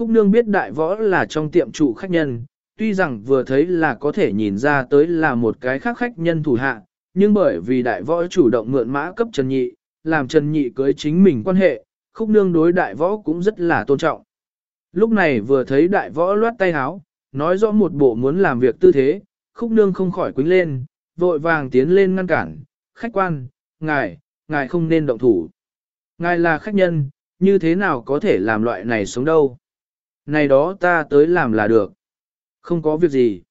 Khúc nương biết đại võ là trong tiệm trụ khách nhân, tuy rằng vừa thấy là có thể nhìn ra tới là một cái khác khách nhân thủ hạ, nhưng bởi vì đại võ chủ động mượn mã cấp Trần Nhị, làm Trần Nhị cưới chính mình quan hệ, khúc nương đối đại võ cũng rất là tôn trọng. Lúc này vừa thấy đại võ loát tay háo, nói rõ một bộ muốn làm việc tư thế, khúc nương không khỏi quính lên, vội vàng tiến lên ngăn cản, khách quan, ngài, ngài không nên động thủ. Ngài là khách nhân, như thế nào có thể làm loại này sống đâu. Này đó ta tới làm là được. Không có việc gì.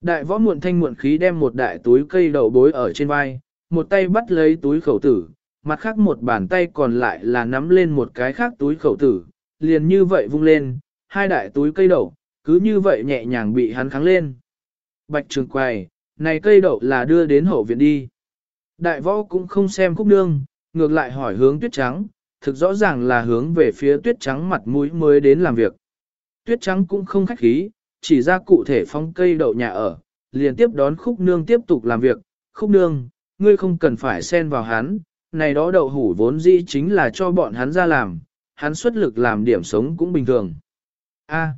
Đại võ muộn thanh muộn khí đem một đại túi cây đậu bối ở trên vai, một tay bắt lấy túi khẩu tử, mặt khác một bàn tay còn lại là nắm lên một cái khác túi khẩu tử, liền như vậy vung lên, hai đại túi cây đậu, cứ như vậy nhẹ nhàng bị hắn kháng lên. Bạch trường quầy, này cây đậu là đưa đến hậu viện đi. Đại võ cũng không xem khúc nương, ngược lại hỏi hướng tuyết trắng, thực rõ ràng là hướng về phía tuyết trắng mặt mũi mới đến làm việc. Tuyết trắng cũng không khách khí, chỉ ra cụ thể phong cây đậu nhà ở, liền tiếp đón khúc nương tiếp tục làm việc. Khúc nương, ngươi không cần phải xen vào hắn, này đó đậu hủ vốn dĩ chính là cho bọn hắn ra làm, hắn xuất lực làm điểm sống cũng bình thường. A.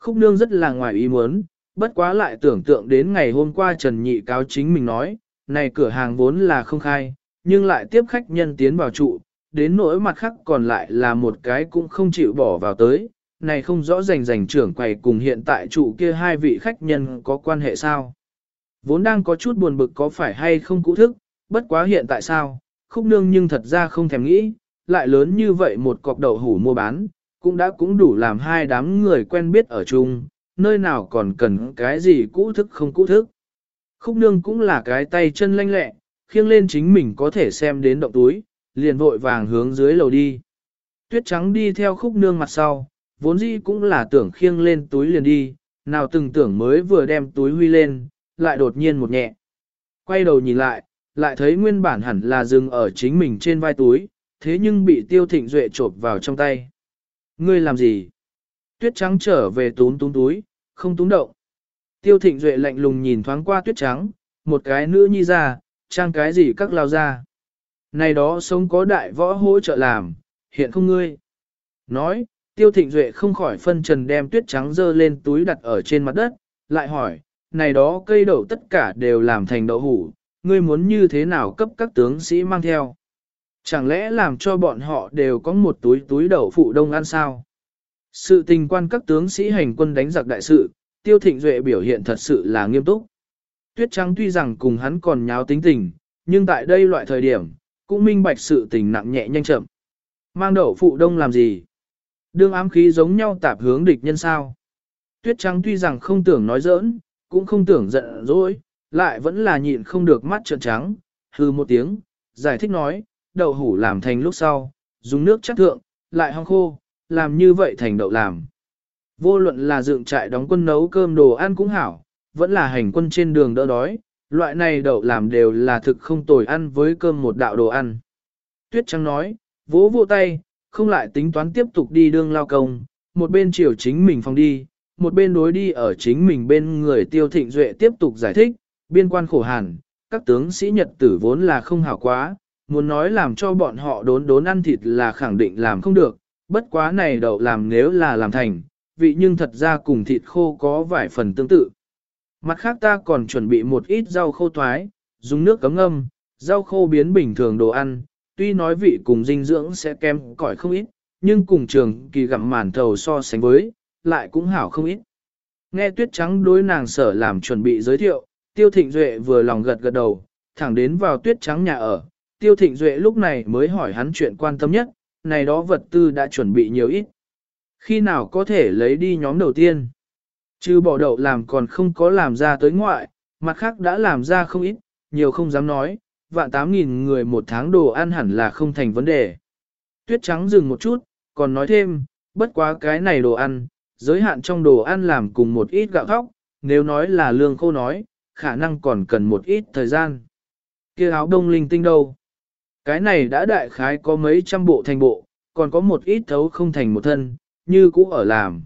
khúc nương rất là ngoài ý muốn, bất quá lại tưởng tượng đến ngày hôm qua Trần Nhị cáo chính mình nói, này cửa hàng vốn là không khai, nhưng lại tiếp khách nhân tiến vào trụ, đến nỗi mặt khác còn lại là một cái cũng không chịu bỏ vào tới, này không rõ rành rành trưởng quầy cùng hiện tại trụ kia hai vị khách nhân có quan hệ sao. Vốn đang có chút buồn bực có phải hay không cũ thức, bất quá hiện tại sao, khúc nương nhưng thật ra không thèm nghĩ, lại lớn như vậy một cọc đậu hủ mua bán, cũng đã cũng đủ làm hai đám người quen biết ở chung, nơi nào còn cần cái gì cũ thức không cũ thức. Khúc nương cũng là cái tay chân lanh lẹ, khiêng lên chính mình có thể xem đến động túi, liền vội vàng hướng dưới lầu đi. Tuyết trắng đi theo khúc nương mặt sau, vốn dĩ cũng là tưởng khiêng lên túi liền đi, nào từng tưởng mới vừa đem túi huy lên, lại đột nhiên một nhẹ. Quay đầu nhìn lại, lại thấy nguyên bản hẳn là dừng ở chính mình trên vai túi, thế nhưng bị tiêu thịnh duệ trộp vào trong tay. Ngươi làm gì? Tuyết trắng trở về túm túm túi, không túm động. Tiêu thịnh duệ lạnh lùng nhìn thoáng qua tuyết trắng, một cái nữ nhi ra, trang cái gì các lao ra. Này đó sống có đại võ hỗ trợ làm, hiện không ngươi. Nói, tiêu thịnh duệ không khỏi phân trần đem tuyết trắng dơ lên túi đặt ở trên mặt đất, lại hỏi, này đó cây đậu tất cả đều làm thành đậu hủ, ngươi muốn như thế nào cấp các tướng sĩ mang theo. Chẳng lẽ làm cho bọn họ đều có một túi túi đậu phụ đông ăn sao? Sự tình quan các tướng sĩ hành quân đánh giặc đại sự, tiêu thịnh duệ biểu hiện thật sự là nghiêm túc. Tuyết trắng tuy rằng cùng hắn còn nháo tính tình, nhưng tại đây loại thời điểm, cũng minh bạch sự tình nặng nhẹ nhanh chậm. Mang đậu phụ đông làm gì? Đương ám khí giống nhau tạp hướng địch nhân sao? Tuyết trắng tuy rằng không tưởng nói giỡn, cũng không tưởng giận dỗi, lại vẫn là nhịn không được mắt trợn trắng, hư một tiếng, giải thích nói, đậu hủ làm thành lúc sau, dùng nước chắc thượng, lại hong khô, làm như vậy thành đậu làm. Vô luận là dựng trại đóng quân nấu cơm đồ ăn cũng hảo, vẫn là hành quân trên đường đỡ đói, loại này đậu làm đều là thực không tồi ăn với cơm một đạo đồ ăn. Tuyết Trắng nói, vỗ vỗ tay, không lại tính toán tiếp tục đi đương lao công, một bên chiều chính mình phòng đi, một bên đối đi ở chính mình bên người tiêu thịnh duệ tiếp tục giải thích, biên quan khổ hàn, các tướng sĩ nhật tử vốn là không hảo quá, muốn nói làm cho bọn họ đốn đốn ăn thịt là khẳng định làm không được, bất quá này đậu làm nếu là làm thành, vị nhưng thật ra cùng thịt khô có vài phần tương tự. Mặt khác ta còn chuẩn bị một ít rau khô thoái, dùng nước cấm ngâm, rau khô biến bình thường đồ ăn, tuy nói vị cùng dinh dưỡng sẽ kém cỏi không ít, nhưng cùng trường kỳ gặm màn thầu so sánh với, lại cũng hảo không ít. Nghe tuyết trắng đối nàng sở làm chuẩn bị giới thiệu, tiêu thịnh duệ vừa lòng gật gật đầu, thẳng đến vào tuyết trắng nhà ở, tiêu thịnh duệ lúc này mới hỏi hắn chuyện quan tâm nhất, này đó vật tư đã chuẩn bị nhiều ít. Khi nào có thể lấy đi nhóm đầu tiên? Chứ bỏ đậu làm còn không có làm ra tới ngoại, mặt khác đã làm ra không ít, nhiều không dám nói, vạn tám nghìn người một tháng đồ ăn hẳn là không thành vấn đề. Tuyết trắng dừng một chút, còn nói thêm, bất quá cái này đồ ăn, giới hạn trong đồ ăn làm cùng một ít gạo thóc, nếu nói là lương khô nói, khả năng còn cần một ít thời gian. kia áo đông linh tinh đâu? Cái này đã đại khái có mấy trăm bộ thành bộ, còn có một ít thấu không thành một thân, như cũ ở làm.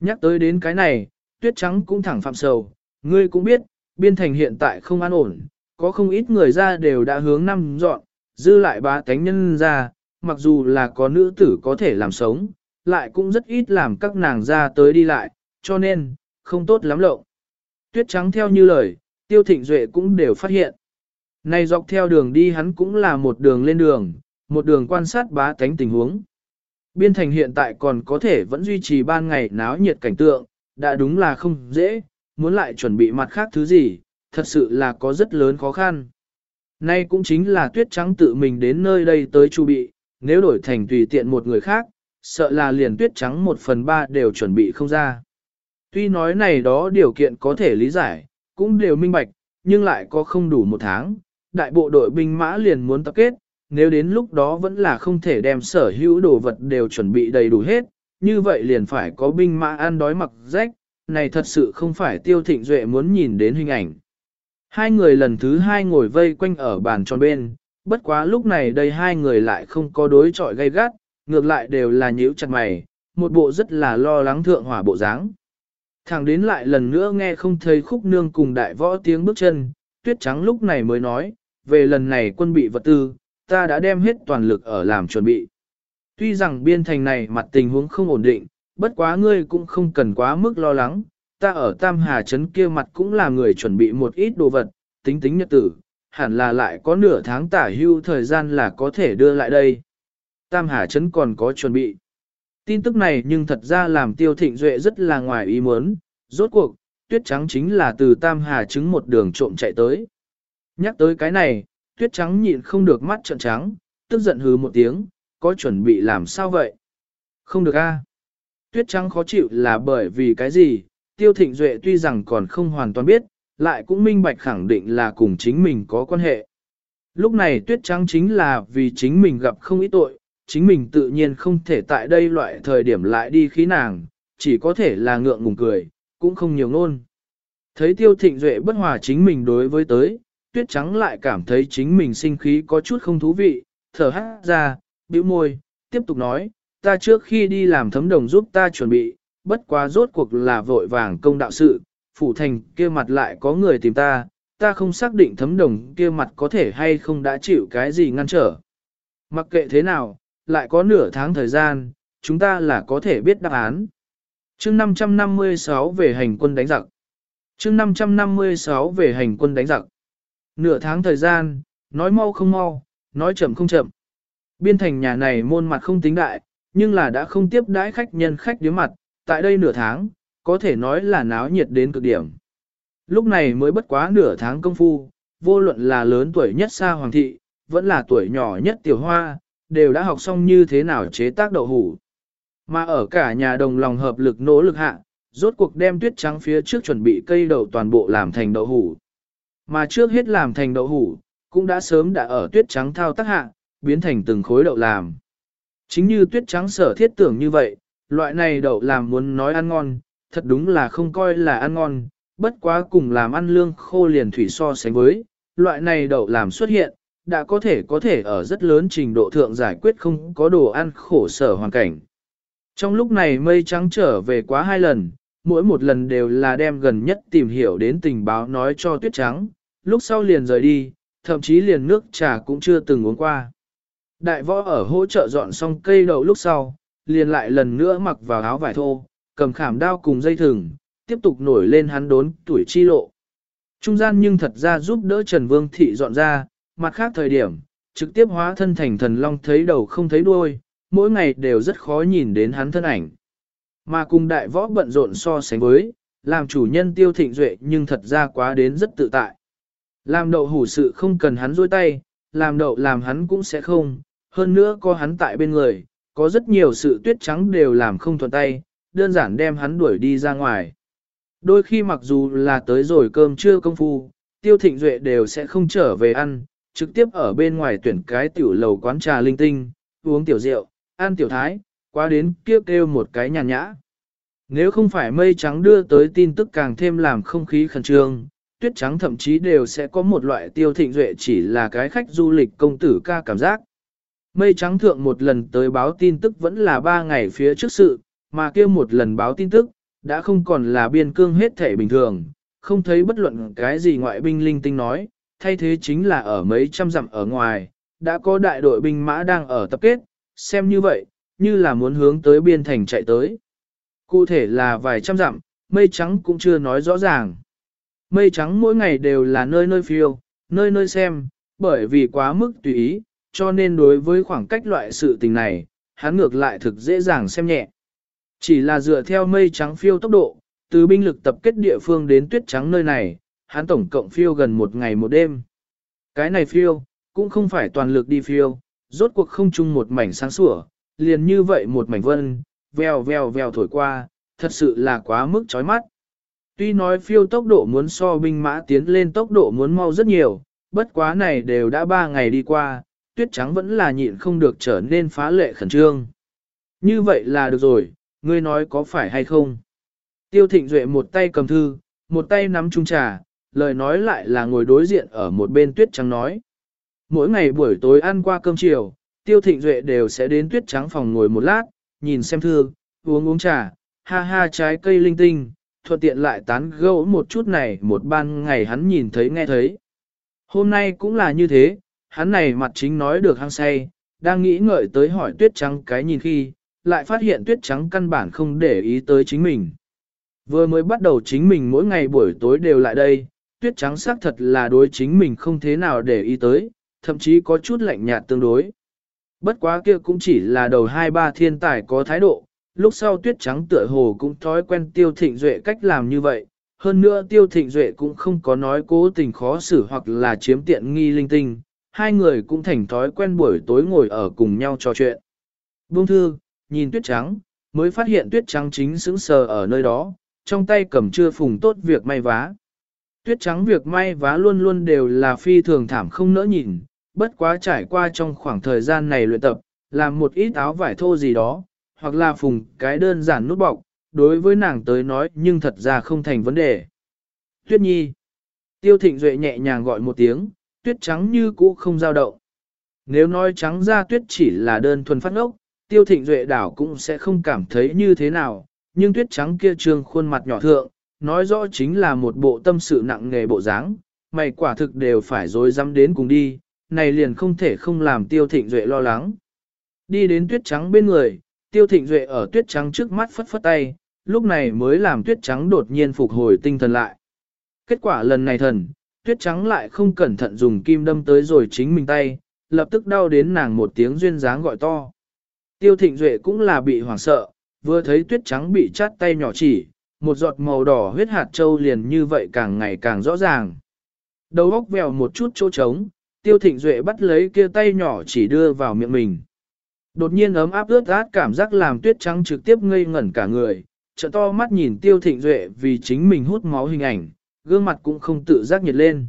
Nhắc tới đến cái này, tuyết trắng cũng thẳng phạm sầu, ngươi cũng biết, biên thành hiện tại không an ổn, có không ít người ra đều đã hướng năm dọn, dư lại ba thánh nhân ra, mặc dù là có nữ tử có thể làm sống, lại cũng rất ít làm các nàng ra tới đi lại, cho nên, không tốt lắm lộng. Tuyết trắng theo như lời, tiêu thịnh duệ cũng đều phát hiện. Này dọc theo đường đi hắn cũng là một đường lên đường, một đường quan sát bá tánh tình huống. Biên thành hiện tại còn có thể vẫn duy trì ban ngày náo nhiệt cảnh tượng, đã đúng là không dễ, muốn lại chuẩn bị mặt khác thứ gì, thật sự là có rất lớn khó khăn. Nay cũng chính là tuyết trắng tự mình đến nơi đây tới chu bị, nếu đổi thành tùy tiện một người khác, sợ là liền tuyết trắng một phần ba đều chuẩn bị không ra. Tuy nói này đó điều kiện có thể lý giải, cũng đều minh bạch, nhưng lại có không đủ một tháng, đại bộ đội binh mã liền muốn tập kết, nếu đến lúc đó vẫn là không thể đem sở hữu đồ vật đều chuẩn bị đầy đủ hết, như vậy liền phải có binh mã ăn đói mặc rách, này thật sự không phải tiêu thịnh duệ muốn nhìn đến hình ảnh. Hai người lần thứ hai ngồi vây quanh ở bàn tròn bên, bất quá lúc này đây hai người lại không có đối trọi gay gắt, ngược lại đều là nhíu chặt mày, một bộ rất là lo lắng thượng hỏa bộ dáng. Thẳng đến lại lần nữa nghe không thấy khúc nương cùng đại võ tiếng bước chân, tuyết trắng lúc này mới nói, về lần này quân bị vật tư, ta đã đem hết toàn lực ở làm chuẩn bị. Tuy rằng biên thành này mặt tình huống không ổn định, bất quá ngươi cũng không cần quá mức lo lắng, ta ở Tam Hà Trấn kia mặt cũng là người chuẩn bị một ít đồ vật, tính tính nhật tử, hẳn là lại có nửa tháng tả hưu thời gian là có thể đưa lại đây. Tam Hà Trấn còn có chuẩn bị. Tin tức này nhưng thật ra làm tiêu thịnh duệ rất là ngoài ý muốn, rốt cuộc, tuyết trắng chính là từ Tam Hà Trứng một đường trộm chạy tới. Nhắc tới cái này, tuyết trắng nhịn không được mắt trợn trắng, tức giận hứ một tiếng, có chuẩn bị làm sao vậy? Không được a. Tuyết trắng khó chịu là bởi vì cái gì? Tiêu Thịnh Duệ tuy rằng còn không hoàn toàn biết, lại cũng minh bạch khẳng định là cùng chính mình có quan hệ. Lúc này tuyết trắng chính là vì chính mình gặp không ít tội, chính mình tự nhiên không thể tại đây loại thời điểm lại đi khí nàng, chỉ có thể là ngượng ngùng cười, cũng không nhiều ngôn. Thấy tiêu thịnh duệ bất hòa chính mình đối với tới, tuyết trắng lại cảm thấy chính mình sinh khí có chút không thú vị, thở hát ra, bĩu môi, tiếp tục nói, ta trước khi đi làm thấm đồng giúp ta chuẩn bị, bất quá rốt cuộc là vội vàng công đạo sự, phủ thành kia mặt lại có người tìm ta, ta không xác định thấm đồng kia mặt có thể hay không đã chịu cái gì ngăn trở. Mặc kệ thế nào, lại có nửa tháng thời gian, chúng ta là có thể biết đáp án. chương 556 về hành quân đánh giặc. chương 556 về hành quân đánh giặc. Nửa tháng thời gian, nói mau không mau, nói chậm không chậm. Biên thành nhà này môn mặt không tính đại, nhưng là đã không tiếp đãi khách nhân khách đứa mặt, tại đây nửa tháng, có thể nói là náo nhiệt đến cực điểm. Lúc này mới bất quá nửa tháng công phu, vô luận là lớn tuổi nhất xa hoàng thị, vẫn là tuổi nhỏ nhất tiểu hoa, đều đã học xong như thế nào chế tác đậu hủ. Mà ở cả nhà đồng lòng hợp lực nỗ lực hạ, rốt cuộc đem tuyết trắng phía trước chuẩn bị cây đậu toàn bộ làm thành đậu hủ. Mà trước hết làm thành đậu hủ, cũng đã sớm đã ở tuyết trắng thao tác hạ, biến thành từng khối đậu làm. Chính như tuyết trắng sở thiết tưởng như vậy, loại này đậu làm muốn nói ăn ngon, thật đúng là không coi là ăn ngon, bất quá cùng làm ăn lương khô liền thủy so sánh với, loại này đậu làm xuất hiện, đã có thể có thể ở rất lớn trình độ thượng giải quyết không có đồ ăn khổ sở hoàn cảnh. Trong lúc này mây trắng trở về quá hai lần, mỗi một lần đều là đem gần nhất tìm hiểu đến tình báo nói cho tuyết trắng, lúc sau liền rời đi, thậm chí liền nước trà cũng chưa từng uống qua. Đại võ ở hỗ trợ dọn xong cây đậu lúc sau, liền lại lần nữa mặc vào áo vải thô, cầm khảm đao cùng dây thừng, tiếp tục nổi lên hắn đốn tuổi chi lộ. Trung gian nhưng thật ra giúp đỡ Trần Vương Thị dọn ra, mặt khác thời điểm, trực tiếp hóa thân thành thần long thấy đầu không thấy đuôi, mỗi ngày đều rất khó nhìn đến hắn thân ảnh. Mà cùng đại võ bận rộn so sánh với, làm chủ nhân tiêu thịnh duệ nhưng thật ra quá đến rất tự tại. Làm đậu hủ sự không cần hắn dôi tay, làm đậu làm hắn cũng sẽ không, hơn nữa có hắn tại bên người, có rất nhiều sự tuyết trắng đều làm không thuận tay, đơn giản đem hắn đuổi đi ra ngoài. Đôi khi mặc dù là tới rồi cơm trưa công phu, tiêu thịnh duệ đều sẽ không trở về ăn, trực tiếp ở bên ngoài tuyển cái tiểu lầu quán trà linh tinh, uống tiểu rượu, ăn tiểu thái, qua đến kêu kêu một cái nhàn nhã. Nếu không phải mây trắng đưa tới tin tức càng thêm làm không khí khẩn trương, tuyết trắng thậm chí đều sẽ có một loại tiêu thịnh duệ chỉ là cái khách du lịch công tử ca cảm giác. Mây trắng thượng một lần tới báo tin tức vẫn là ba ngày phía trước sự, mà kia một lần báo tin tức, đã không còn là biên cương hết thể bình thường, không thấy bất luận cái gì ngoại binh linh tinh nói, thay thế chính là ở mấy trăm dặm ở ngoài, đã có đại đội binh mã đang ở tập kết, xem như vậy, như là muốn hướng tới biên thành chạy tới. Cụ thể là vài trăm dặm, mây trắng cũng chưa nói rõ ràng. Mây trắng mỗi ngày đều là nơi nơi phiêu, nơi nơi xem, bởi vì quá mức tùy ý, cho nên đối với khoảng cách loại sự tình này, hắn ngược lại thực dễ dàng xem nhẹ. Chỉ là dựa theo mây trắng phiêu tốc độ, từ binh lực tập kết địa phương đến tuyết trắng nơi này, hắn tổng cộng phiêu gần một ngày một đêm. Cái này phiêu, cũng không phải toàn lực đi phiêu, rốt cuộc không chung một mảnh sáng sủa, liền như vậy một mảnh vân, vèo vèo vèo thổi qua, thật sự là quá mức chói mắt. Tuy nói phiêu tốc độ muốn so binh mã tiến lên tốc độ muốn mau rất nhiều, bất quá này đều đã ba ngày đi qua, tuyết trắng vẫn là nhịn không được trở nên phá lệ khẩn trương. Như vậy là được rồi, ngươi nói có phải hay không? Tiêu thịnh duệ một tay cầm thư, một tay nắm chung trà, lời nói lại là ngồi đối diện ở một bên tuyết trắng nói. Mỗi ngày buổi tối ăn qua cơm chiều, tiêu thịnh duệ đều sẽ đến tuyết trắng phòng ngồi một lát, nhìn xem thư, uống uống trà, ha ha trái cây linh tinh, thuận tiện lại tán gẫu một chút này một ban ngày hắn nhìn thấy nghe thấy. Hôm nay cũng là như thế, hắn này mặt chính nói được hăng say, đang nghĩ ngợi tới hỏi tuyết trắng cái nhìn khi, lại phát hiện tuyết trắng căn bản không để ý tới chính mình. Vừa mới bắt đầu chính mình mỗi ngày buổi tối đều lại đây, tuyết trắng xác thật là đối chính mình không thế nào để ý tới, thậm chí có chút lạnh nhạt tương đối. Bất quá kia cũng chỉ là đầu hai ba thiên tài có thái độ, lúc sau tuyết trắng tựa hồ cũng thói quen tiêu thịnh duệ cách làm như vậy, hơn nữa tiêu thịnh duệ cũng không có nói cố tình khó xử hoặc là chiếm tiện nghi linh tinh, hai người cũng thành thói quen buổi tối ngồi ở cùng nhau trò chuyện. Buông thư, nhìn tuyết trắng, mới phát hiện tuyết trắng chính sững sờ ở nơi đó, trong tay cầm chưa phùng tốt việc may vá. Tuyết trắng việc may vá luôn luôn đều là phi thường thảm không nỡ nhìn, bất quá trải qua trong khoảng thời gian này luyện tập, làm một ít áo vải thô gì đó, hoặc là phùng cái đơn giản nút bọc, đối với nàng tới nói nhưng thật ra không thành vấn đề. Tuyết nhi. Tiêu thịnh duệ nhẹ nhàng gọi một tiếng, tuyết trắng như cũ không dao động. Nếu nói trắng ra tuyết chỉ là đơn thuần phát ngốc, tiêu thịnh duệ đảo cũng sẽ không cảm thấy như thế nào, nhưng tuyết trắng kia trương khuôn mặt nhỏ thượng, nói rõ chính là một bộ tâm sự nặng nghề bộ dáng, mày quả thực đều phải dối dám đến cùng đi, này liền không thể không làm tiêu thịnh duệ lo lắng. Đi đến tuyết trắng bên người, tiêu thịnh duệ ở tuyết trắng trước mắt phất phất tay, lúc này mới làm tuyết trắng đột nhiên phục hồi tinh thần lại. Kết quả lần này thần, tuyết trắng lại không cẩn thận dùng kim đâm tới rồi chính mình tay, lập tức đau đến nàng một tiếng duyên dáng gọi to. Tiêu thịnh duệ cũng là bị hoảng sợ, vừa thấy tuyết trắng bị chát tay nhỏ chỉ, một giọt màu đỏ huyết hạt châu liền như vậy càng ngày càng rõ ràng. Đầu óc vèo một chút chỗ trống, tiêu thịnh duệ bắt lấy kia tay nhỏ chỉ đưa vào miệng mình. Đột nhiên ấm áp ướt át cảm giác làm tuyết trắng trực tiếp ngây ngẩn cả người, trợ to mắt nhìn tiêu thịnh duệ vì chính mình hút máu hình ảnh, gương mặt cũng không tự giác nhiệt lên.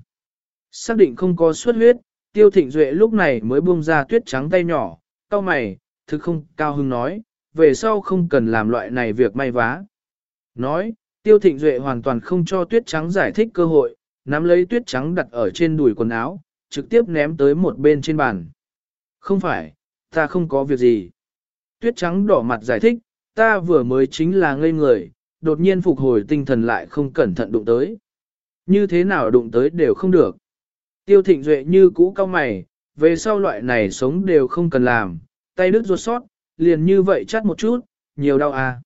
Xác định không có xuất huyết, tiêu thịnh duệ lúc này mới buông ra tuyết trắng tay nhỏ, cao mày, thực không cao hưng nói, về sau không cần làm loại này việc may vá. Nói, tiêu thịnh duệ hoàn toàn không cho tuyết trắng giải thích cơ hội, nắm lấy tuyết trắng đặt ở trên đùi quần áo, trực tiếp ném tới một bên trên bàn. Không phải, ta không có việc gì. Tuyết trắng đỏ mặt giải thích, ta vừa mới chính là ngây người, đột nhiên phục hồi tinh thần lại không cẩn thận đụng tới. Như thế nào đụng tới đều không được. Tiêu thịnh duệ như cũ cao mày, về sau loại này sống đều không cần làm, tay đứt ruột sót, liền như vậy chắt một chút, nhiều đau à.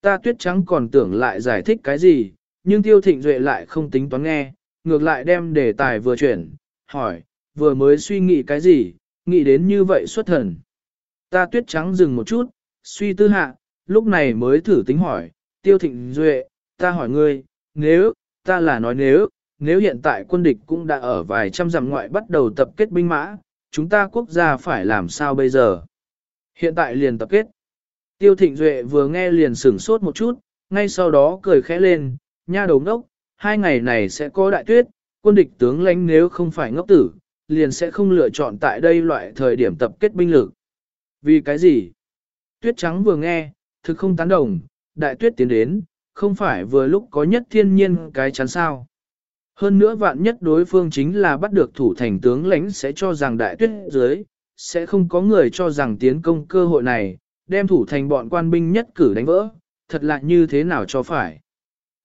Ta tuyết trắng còn tưởng lại giải thích cái gì, nhưng tiêu thịnh duệ lại không tính toán nghe, ngược lại đem đề tài vừa chuyển, hỏi, vừa mới suy nghĩ cái gì, nghĩ đến như vậy xuất thần. Ta tuyết trắng dừng một chút, suy tư hạ, lúc này mới thử tính hỏi, tiêu thịnh duệ, ta hỏi ngươi, nếu, ta là nói nếu, nếu hiện tại quân địch cũng đã ở vài trăm dặm ngoại bắt đầu tập kết binh mã, chúng ta quốc gia phải làm sao bây giờ? Hiện tại liền tập kết. Tiêu thịnh duệ vừa nghe liền sửng sốt một chút, ngay sau đó cười khẽ lên, nha đầu ngốc, hai ngày này sẽ có đại tuyết, quân địch tướng lãnh nếu không phải ngốc tử, liền sẽ không lựa chọn tại đây loại thời điểm tập kết binh lực. Vì cái gì? Tuyết trắng vừa nghe, thực không tán đồng, đại tuyết tiến đến, không phải vừa lúc có nhất thiên nhiên cái chắn sao. Hơn nữa vạn nhất đối phương chính là bắt được thủ thành tướng lãnh sẽ cho rằng đại tuyết dưới, sẽ không có người cho rằng tiến công cơ hội này, đem thủ thành bọn quan binh nhất cử đánh vỡ, thật là như thế nào cho phải.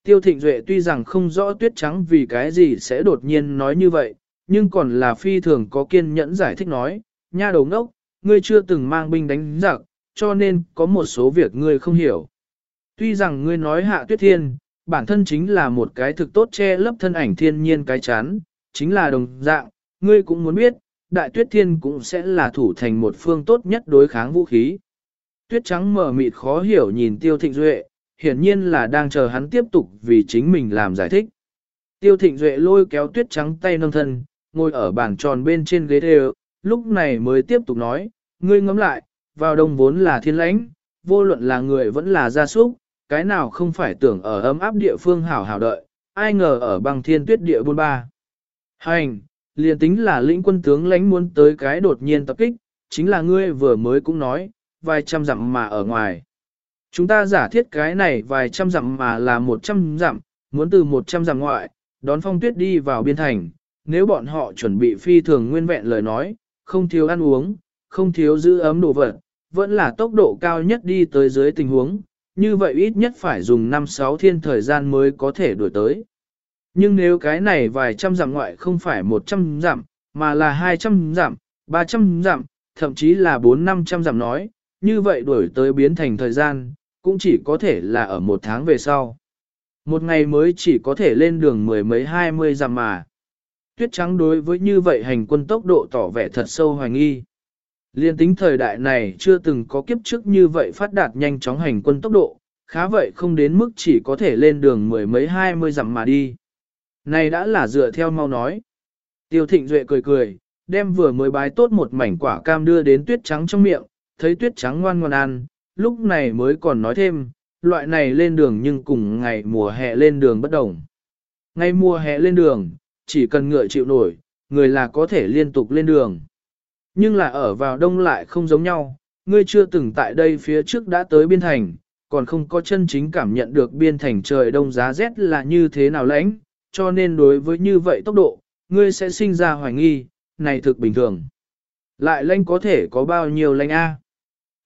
Tiêu Thịnh Duệ tuy rằng không rõ tuyết trắng vì cái gì sẽ đột nhiên nói như vậy, nhưng còn là phi thường có kiên nhẫn giải thích nói, nha đầu ngốc, ngươi chưa từng mang binh đánh giặc, cho nên có một số việc ngươi không hiểu. Tuy rằng ngươi nói hạ tuyết thiên, bản thân chính là một cái thực tốt che lấp thân ảnh thiên nhiên cái chán, chính là đồng dạng, ngươi cũng muốn biết, đại tuyết thiên cũng sẽ là thủ thành một phương tốt nhất đối kháng vũ khí. Tuyết trắng mở mịt khó hiểu nhìn tiêu thịnh duệ, hiển nhiên là đang chờ hắn tiếp tục vì chính mình làm giải thích. Tiêu thịnh duệ lôi kéo tuyết trắng tay nâng thân, ngồi ở bàn tròn bên trên ghế đều, lúc này mới tiếp tục nói, ngươi ngẫm lại, vào đông vốn là thiên lãnh, vô luận là người vẫn là gia súc, cái nào không phải tưởng ở ấm áp địa phương hảo hảo đợi, ai ngờ ở băng thiên tuyết địa buôn ba. Hành, liền tính là lĩnh quân tướng lãnh muốn tới cái đột nhiên tập kích, chính là ngươi vừa mới cũng nói, vài trăm dặm mà ở ngoài. Chúng ta giả thiết cái này vài trăm dặm mà là một trăm dặm, muốn từ một trăm dặm ngoại, đón phong tuyết đi vào biên thành, nếu bọn họ chuẩn bị phi thường nguyên vẹn lời nói, không thiếu ăn uống, không thiếu giữ ấm đồ vật, vẫn là tốc độ cao nhất đi tới dưới tình huống, như vậy ít nhất phải dùng 5-6 thiên thời gian mới có thể đuổi tới. Nhưng nếu cái này vài trăm dặm ngoại không phải 100 dặm, mà là 200 dặm, 300 dặm, thậm chí là 4-500 dặm nói, như vậy đuổi tới biến thành thời gian, cũng chỉ có thể là ở một tháng về sau. Một ngày mới chỉ có thể lên đường mười mấy hai mươi dặm mà. Tuyết trắng đối với như vậy hành quân tốc độ tỏ vẻ thật sâu hoài nghi. Liên tính thời đại này chưa từng có kiếp trước như vậy phát đạt nhanh chóng hành quân tốc độ, khá vậy không đến mức chỉ có thể lên đường mười mấy hai mươi dặm mà đi. Này đã là dựa theo mau nói. Tiêu thịnh duệ cười cười, đem vừa mới bái tốt một mảnh quả cam đưa đến tuyết trắng trong miệng, thấy tuyết trắng ngoan ngoan ăn, lúc này mới còn nói thêm, loại này lên đường nhưng cùng ngày mùa hè lên đường bất đồng. Ngày mùa hè lên đường, chỉ cần ngựa chịu nổi, người là có thể liên tục lên đường. Nhưng là ở vào đông lại không giống nhau, ngươi chưa từng tại đây phía trước đã tới biên thành, còn không có chân chính cảm nhận được biên thành trời đông giá rét là như thế nào lãnh, cho nên đối với như vậy tốc độ, ngươi sẽ sinh ra hoài nghi, này thực bình thường. Lại lãnh có thể có bao nhiêu lãnh A.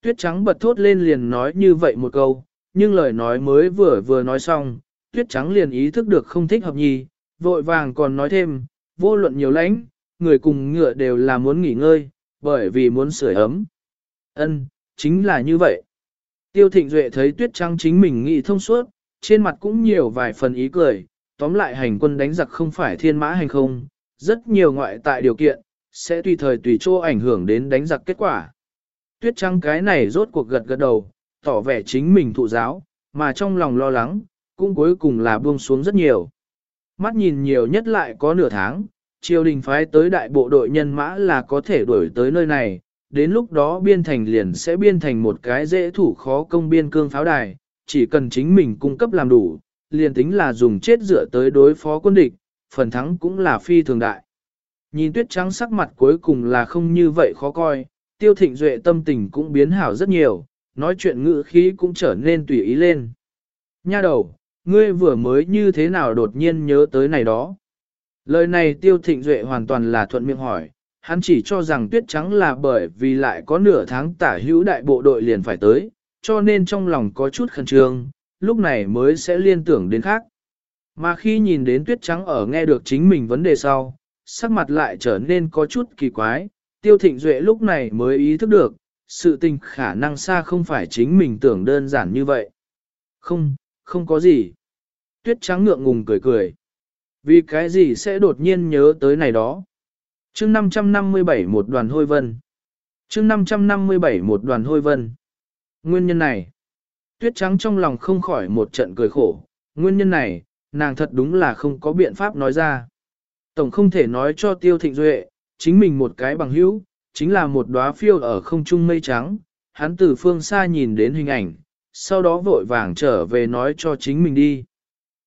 Tuyết trắng bật thốt lên liền nói như vậy một câu, nhưng lời nói mới vừa vừa nói xong, tuyết trắng liền ý thức được không thích hợp nhì, vội vàng còn nói thêm, vô luận nhiều lãnh, người cùng ngựa đều là muốn nghỉ ngơi, bởi vì muốn sưởi ấm. Ân, chính là như vậy. Tiêu thịnh duệ thấy tuyết Trăng chính mình nghĩ thông suốt, trên mặt cũng nhiều vài phần ý cười, tóm lại hành quân đánh giặc không phải thiên mã hành không, rất nhiều ngoại tại điều kiện, sẽ tùy thời tùy chỗ ảnh hưởng đến đánh giặc kết quả. Tuyết Trăng cái này rốt cuộc gật gật đầu, tỏ vẻ chính mình thụ giáo, mà trong lòng lo lắng, cũng cuối cùng là buông xuống rất nhiều. Mắt nhìn nhiều nhất lại có nửa tháng, triều đình phái tới đại bộ đội nhân mã là có thể đuổi tới nơi này, đến lúc đó biên thành liền sẽ biên thành một cái dễ thủ khó công biên cương pháo đài, chỉ cần chính mình cung cấp làm đủ, liền tính là dùng chết dựa tới đối phó quân địch, phần thắng cũng là phi thường đại. Nhìn tuyết trắng sắc mặt cuối cùng là không như vậy khó coi, tiêu thịnh duệ tâm tình cũng biến hảo rất nhiều, nói chuyện ngữ khí cũng trở nên tùy ý lên. Nha đầu, ngươi vừa mới như thế nào đột nhiên nhớ tới này đó. Lời này tiêu thịnh duệ hoàn toàn là thuận miệng hỏi, hắn chỉ cho rằng tuyết trắng là bởi vì lại có nửa tháng tả hữu đại bộ đội liền phải tới, cho nên trong lòng có chút khẩn trương, lúc này mới sẽ liên tưởng đến khác. Mà khi nhìn đến tuyết trắng ở nghe được chính mình vấn đề sau, sắc mặt lại trở nên có chút kỳ quái, tiêu thịnh duệ lúc này mới ý thức được, sự tình khả năng xa không phải chính mình tưởng đơn giản như vậy. Không, không có gì. Tuyết trắng ngượng ngùng cười cười. Vì cái gì sẽ đột nhiên nhớ tới này đó? chương 557 một đoàn hôi vân. chương 557 một đoàn hôi vân. Nguyên nhân này. Tuyết trắng trong lòng không khỏi một trận cười khổ. Nguyên nhân này, nàng thật đúng là không có biện pháp nói ra. Tổng không thể nói cho tiêu thịnh duệ, chính mình một cái bằng hữu, chính là một đóa phiêu ở không trung mây trắng. Hắn từ phương xa nhìn đến hình ảnh, sau đó vội vàng trở về nói cho chính mình đi.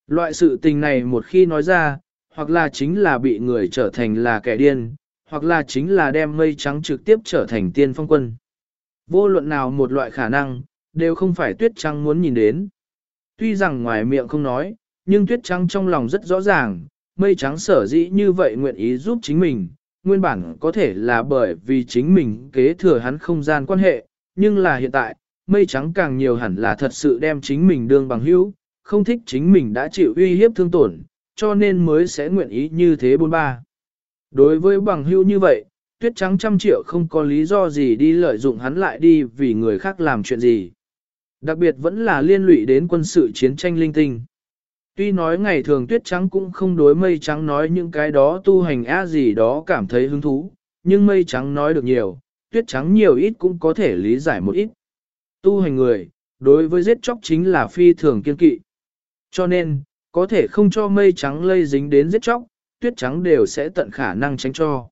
Loại sự tình này một khi nói ra, hoặc là chính là bị người trở thành là kẻ điên, hoặc là chính là đem mây trắng trực tiếp trở thành tiên phong quân. Vô luận nào một loại khả năng, đều không phải tuyết trắng muốn nhìn đến. Tuy rằng ngoài miệng không nói, nhưng tuyết trắng trong lòng rất rõ ràng, mây trắng sở dĩ như vậy nguyện ý giúp chính mình, nguyên bản có thể là bởi vì chính mình kế thừa hắn không gian quan hệ, nhưng là hiện tại, mây trắng càng nhiều hẳn là thật sự đem chính mình đương bằng hữu, không thích chính mình đã chịu uy hiếp thương tổn, cho nên mới sẽ nguyện ý như thế bôn ba. Đối với bằng hữu như vậy, tuyết trắng trăm triệu không có lý do gì đi lợi dụng hắn lại đi vì người khác làm chuyện gì. Đặc biệt vẫn là liên lụy đến quân sự chiến tranh linh tinh. Tuy nói ngày thường tuyết trắng cũng không đối mây trắng nói những cái đó tu hành á gì đó cảm thấy hứng thú, nhưng mây trắng nói được nhiều, tuyết trắng nhiều ít cũng có thể lý giải một ít. Tu hành người, đối với giết chóc chính là phi thường kiên kỵ. Cho nên, có thể không cho mây trắng lây dính đến giết chóc, tuyết trắng đều sẽ tận khả năng tránh cho.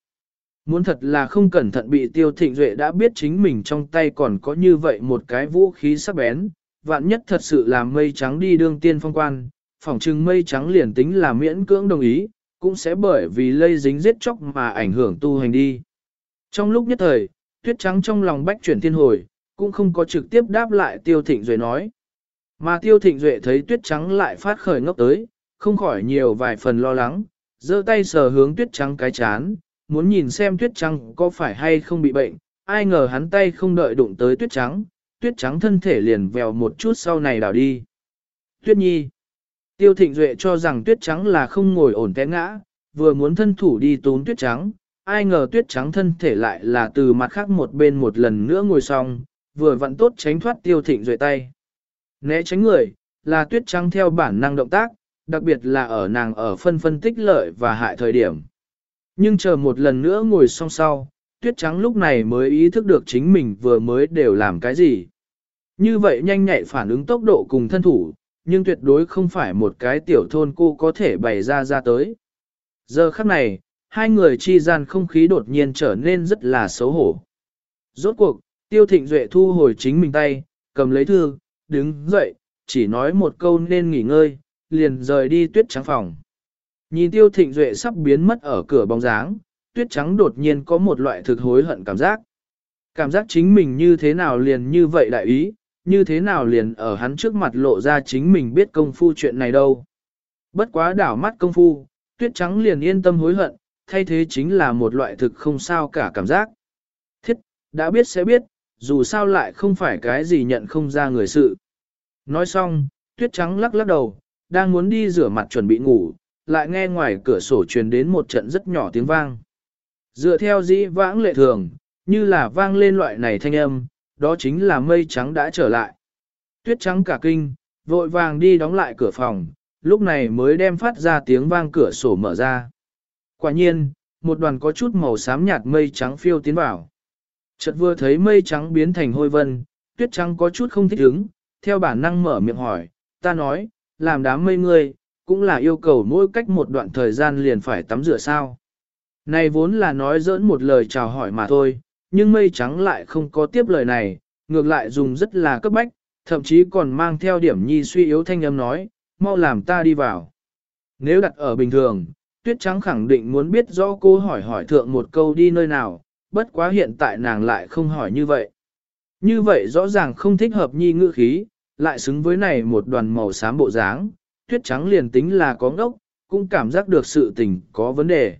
Muốn thật là không cẩn thận bị tiêu thịnh duệ đã biết chính mình trong tay còn có như vậy một cái vũ khí sắc bén, vạn nhất thật sự làm mây trắng đi đương tiên phong quan, phỏng chừng mây trắng liền tính là miễn cưỡng đồng ý, cũng sẽ bởi vì lây dính giết chóc mà ảnh hưởng tu hành đi. Trong lúc nhất thời, tuyết trắng trong lòng bách chuyển thiên hồi, cũng không có trực tiếp đáp lại tiêu thịnh duệ nói. Mà tiêu thịnh duệ thấy tuyết trắng lại phát khởi ngốc tới, không khỏi nhiều vài phần lo lắng, giơ tay sờ hướng tuyết trắng cái chán, muốn nhìn xem tuyết trắng có phải hay không bị bệnh, ai ngờ hắn tay không đợi đụng tới tuyết trắng, tuyết trắng thân thể liền vèo một chút sau này đảo đi. Tuyết nhi. Tiêu thịnh duệ cho rằng tuyết trắng là không ngồi ổn té ngã, vừa muốn thân thủ đi tốn tuyết trắng, ai ngờ tuyết trắng thân thể lại là từ mặt khác một bên một lần nữa ngồi xong, vừa vặn tốt tránh thoát tiêu thịnh duệ tay. Né tránh người, là tuyết trắng theo bản năng động tác, đặc biệt là ở nàng ở phân phân tích lợi và hại thời điểm. Nhưng chờ một lần nữa ngồi song sau, tuyết trắng lúc này mới ý thức được chính mình vừa mới đều làm cái gì. Như vậy nhanh nhạy phản ứng tốc độ cùng thân thủ, nhưng tuyệt đối không phải một cái tiểu thôn cô có thể bày ra ra tới. Giờ khắc này, hai người chi gian không khí đột nhiên trở nên rất là xấu hổ. Rốt cuộc, tiêu thịnh duệ thu hồi chính mình tay, cầm lấy thư, đứng dậy, chỉ nói một câu nên nghỉ ngơi, liền rời đi tuyết trắng phòng. Nhìn tiêu thịnh duệ sắp biến mất ở cửa bóng dáng, tuyết trắng đột nhiên có một loại thực hối hận cảm giác. Cảm giác chính mình như thế nào liền như vậy đại ý, như thế nào liền ở hắn trước mặt lộ ra chính mình biết công phu chuyện này đâu. Bất quá đảo mắt công phu, tuyết trắng liền yên tâm hối hận, thay thế chính là một loại thực không sao cả cảm giác. Thiết, đã biết sẽ biết, dù sao lại không phải cái gì nhận không ra người sự. Nói xong, tuyết trắng lắc lắc đầu, đang muốn đi rửa mặt chuẩn bị ngủ, lại nghe ngoài cửa sổ truyền đến một trận rất nhỏ tiếng vang. Dựa theo dĩ vãng lệ thường, như là vang lên loại này thanh âm, đó chính là mây trắng đã trở lại. Tuyết trắng cả kinh, vội vàng đi đóng lại cửa phòng, lúc này mới đem phát ra tiếng vang cửa sổ mở ra. Quả nhiên, một đoàn có chút màu xám nhạt mây trắng phiêu tiến vào. Chợt vừa thấy mây trắng biến thành hôi vân, tuyết trắng có chút không thích ứng, theo bản năng mở miệng hỏi, ta nói, làm đám mây ngươi, cũng là yêu cầu mỗi cách một đoạn thời gian liền phải tắm rửa sao. Này vốn là nói dỡn một lời chào hỏi mà thôi, nhưng mây trắng lại không có tiếp lời này, ngược lại dùng rất là cấp bách, thậm chí còn mang theo điểm nhi suy yếu thanh âm nói, mau làm ta đi vào. Nếu đặt ở bình thường, tuyết trắng khẳng định muốn biết rõ cô hỏi hỏi thượng một câu đi nơi nào, bất quá hiện tại nàng lại không hỏi như vậy. Như vậy rõ ràng không thích hợp nhi ngữ khí, lại xứng với này một đoàn màu xám bộ dáng, tuyết trắng liền tính là có ngốc, cũng cảm giác được sự tình có vấn đề.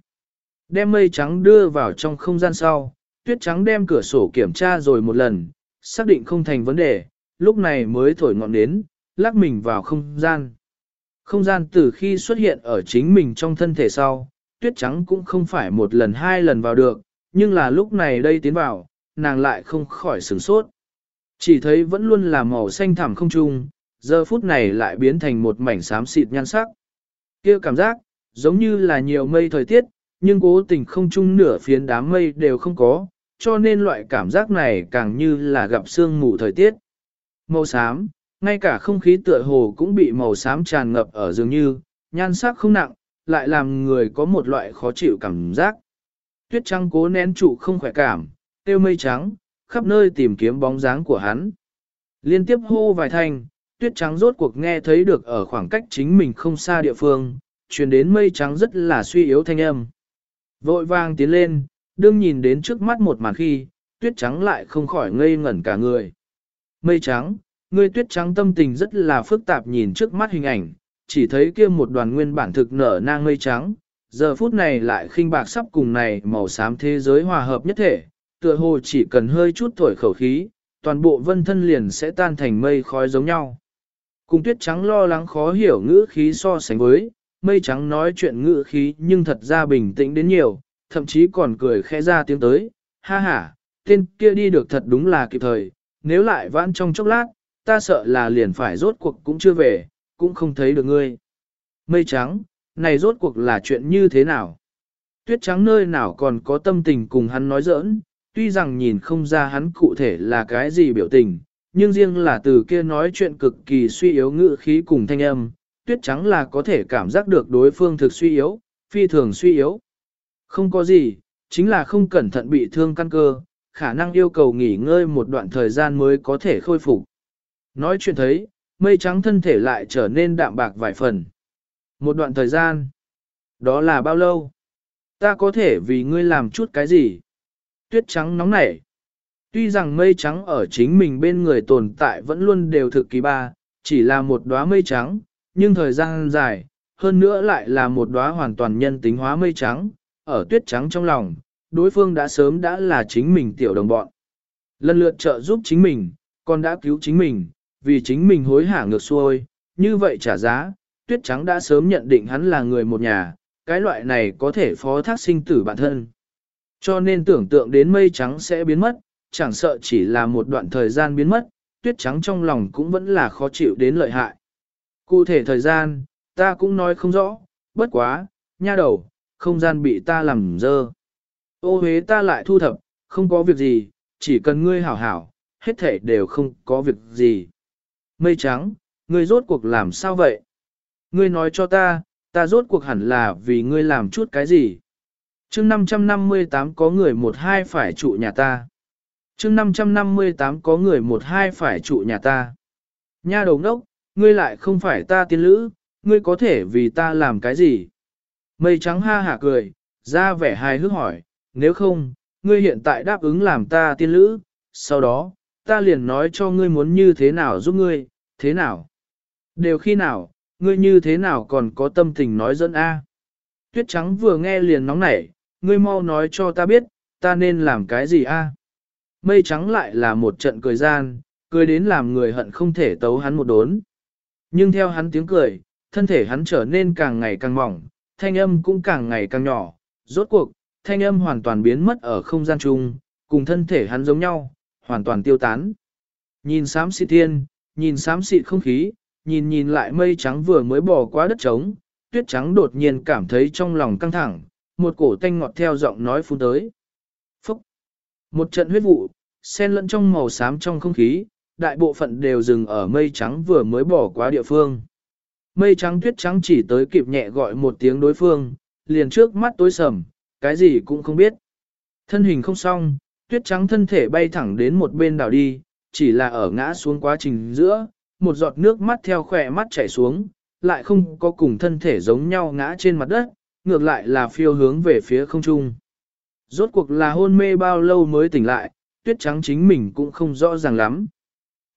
Đem mây trắng đưa vào trong không gian sau, tuyết trắng đem cửa sổ kiểm tra rồi một lần, xác định không thành vấn đề, lúc này mới thổi ngọn nến, lắc mình vào không gian. Không gian từ khi xuất hiện ở chính mình trong thân thể sau, tuyết trắng cũng không phải một lần hai lần vào được, nhưng là lúc này đây tiến vào, nàng lại không khỏi sửng sốt. Chỉ thấy vẫn luôn là màu xanh thẳm không trung, giờ phút này lại biến thành một mảnh xám xịt nhan sắc. kia cảm giác, giống như là nhiều mây thời tiết, nhưng cố tình không trung nửa phiến đám mây đều không có, cho nên loại cảm giác này càng như là gặp sương mù thời tiết. Màu xám, ngay cả không khí tựa hồ cũng bị màu xám tràn ngập ở dường như, nhan sắc không nặng, lại làm người có một loại khó chịu cảm giác. Tuyết trăng cố nén trụ không khỏe cảm, tiêu mây trắng, khắp nơi tìm kiếm bóng dáng của hắn. Liên tiếp hô vài thanh, tuyết trắng rốt cuộc nghe thấy được ở khoảng cách chính mình không xa địa phương, truyền đến mây trắng rất là suy yếu thanh âm. Vội vàng tiến lên, đương nhìn đến trước mắt một màn khi, tuyết trắng lại không khỏi ngây ngẩn cả người. Mây trắng, người tuyết trắng tâm tình rất là phức tạp nhìn trước mắt hình ảnh, chỉ thấy kia một đoàn nguyên bản thực nở nang mây trắng, giờ phút này lại khinh bạc sắp cùng này màu xám thế giới hòa hợp nhất thể, tựa hồ chỉ cần hơi chút thổi khẩu khí, toàn bộ vân thân liền sẽ tan thành mây khói giống nhau. Cùng tuyết trắng lo lắng khó hiểu ngữ khí so sánh với, mây trắng nói chuyện ngữ khí nhưng thật ra bình tĩnh đến nhiều, thậm chí còn cười khẽ ra tiếng tới, ha ha, tên kia đi được thật đúng là kịp thời, nếu lại vãn trong chốc lát, ta sợ là liền phải rốt cuộc cũng chưa về, cũng không thấy được ngươi. Mây trắng, này rốt cuộc là chuyện như thế nào? Tuyết trắng nơi nào còn có tâm tình cùng hắn nói giỡn, tuy rằng nhìn không ra hắn cụ thể là cái gì biểu tình, nhưng riêng là từ kia nói chuyện cực kỳ suy yếu ngữ khí cùng thanh âm, tuyết trắng là có thể cảm giác được đối phương thực suy yếu, phi thường suy yếu. Không có gì, chính là không cẩn thận bị thương căn cơ, khả năng yêu cầu nghỉ ngơi một đoạn thời gian mới có thể khôi phục. Nói chuyện thấy, mây trắng thân thể lại trở nên đạm bạc vài phần. Một đoạn thời gian, đó là bao lâu? Ta có thể vì ngươi làm chút cái gì? Tuyết trắng nóng nảy. Tuy rằng mây trắng ở chính mình bên người tồn tại vẫn luôn đều thực kỳ ba, chỉ là một đóa mây trắng, nhưng thời gian dài, hơn nữa lại là một đóa hoàn toàn nhân tính hóa mây trắng, ở tuyết trắng trong lòng, đối phương đã sớm đã là chính mình tiểu đồng bọn. Lần lượt trợ giúp chính mình, còn đã cứu chính mình, vì chính mình hối hả ngược xuôi, như vậy trả giá, tuyết trắng đã sớm nhận định hắn là người một nhà, cái loại này có thể phó thác sinh tử bản thân. Cho nên tưởng tượng đến mây trắng sẽ biến mất, chẳng sợ chỉ là một đoạn thời gian biến mất, tuyết trắng trong lòng cũng vẫn là khó chịu đến lợi hại. Cụ thể thời gian, ta cũng nói không rõ, bất quá, nha đầu, không gian bị ta làm dơ. Ô huế ta lại thu thập, không có việc gì, chỉ cần ngươi hảo hảo, hết thể đều không có việc gì. Mây trắng, ngươi rốt cuộc làm sao vậy? Ngươi nói cho ta, ta rốt cuộc hẳn là vì ngươi làm chút cái gì? Chương 558 có người một hai phải trụ nhà ta. chương 558 có người một hai phải trụ nhà ta. Nha đầu đốc, ngươi lại không phải ta tiên lữ, ngươi có thể vì ta làm cái gì? Mây trắng ha hả cười, ra vẻ hài hước hỏi, nếu không, ngươi hiện tại đáp ứng làm ta tiên lữ, sau đó, ta liền nói cho ngươi muốn như thế nào giúp ngươi, thế nào? Đều khi nào, ngươi như thế nào còn có tâm tình nói dẫn A? Tuyết trắng vừa nghe liền nóng nảy, ngươi mau nói cho ta biết, ta nên làm cái gì A? Mây trắng lại là một trận cười gian, cười đến làm người hận không thể tấu hắn một đốn. Nhưng theo hắn tiếng cười, thân thể hắn trở nên càng ngày càng mỏng, thanh âm cũng càng ngày càng nhỏ, rốt cuộc, thanh âm hoàn toàn biến mất ở không gian chung, cùng thân thể hắn giống nhau, hoàn toàn tiêu tán. Nhìn xám xịt thiên, nhìn xám xịt không khí, nhìn nhìn lại mây trắng vừa mới bỏ qua đất trống, tuyết trắng đột nhiên cảm thấy trong lòng căng thẳng, một cổ tanh ngọt theo giọng nói phun tới. Phúc! Một trận huyết vụ, xen lẫn trong màu xám trong không khí, đại bộ phận đều dừng ở mây trắng vừa mới bỏ qua địa phương. Mây trắng tuyết trắng chỉ tới kịp nhẹ gọi một tiếng đối phương, liền trước mắt tối sầm, cái gì cũng không biết. Thân hình không xong, tuyết trắng thân thể bay thẳng đến một bên đảo đi, chỉ là ở ngã xuống quá trình giữa, một giọt nước mắt theo khỏe mắt chảy xuống, lại không có cùng thân thể giống nhau ngã trên mặt đất, ngược lại là phiêu hướng về phía không trung. Rốt cuộc là hôn mê bao lâu mới tỉnh lại, tuyết trắng chính mình cũng không rõ ràng lắm.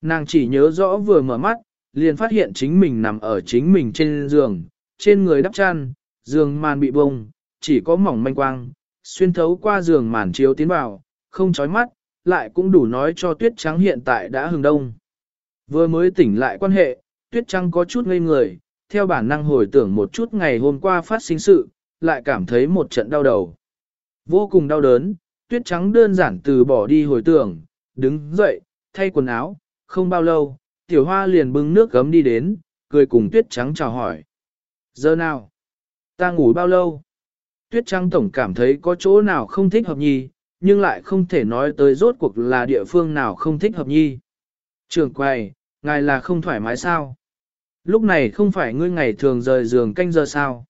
Nàng chỉ nhớ rõ vừa mở mắt, liền phát hiện chính mình nằm ở chính mình trên giường, trên người đắp chăn, giường màn bị bông, chỉ có mỏng manh quang, xuyên thấu qua giường màn chiếu tiến vào, không chói mắt, lại cũng đủ nói cho tuyết trắng hiện tại đã hừng đông. Vừa mới tỉnh lại quan hệ, tuyết trắng có chút ngây người, theo bản năng hồi tưởng một chút ngày hôm qua phát sinh sự, lại cảm thấy một trận đau đầu. Vô cùng đau đớn, tuyết trắng đơn giản từ bỏ đi hồi tưởng, đứng dậy, thay quần áo, không bao lâu, tiểu hoa liền bưng nước gấm đi đến, cười cùng tuyết trắng chào hỏi. Giờ nào? Ta ngủ bao lâu? Tuyết trắng tổng cảm thấy có chỗ nào không thích hợp nhi, nhưng lại không thể nói tới rốt cuộc là địa phương nào không thích hợp nhi. Trường quầy, ngài là không thoải mái sao? Lúc này không phải ngươi ngày thường rời giường canh giờ sao?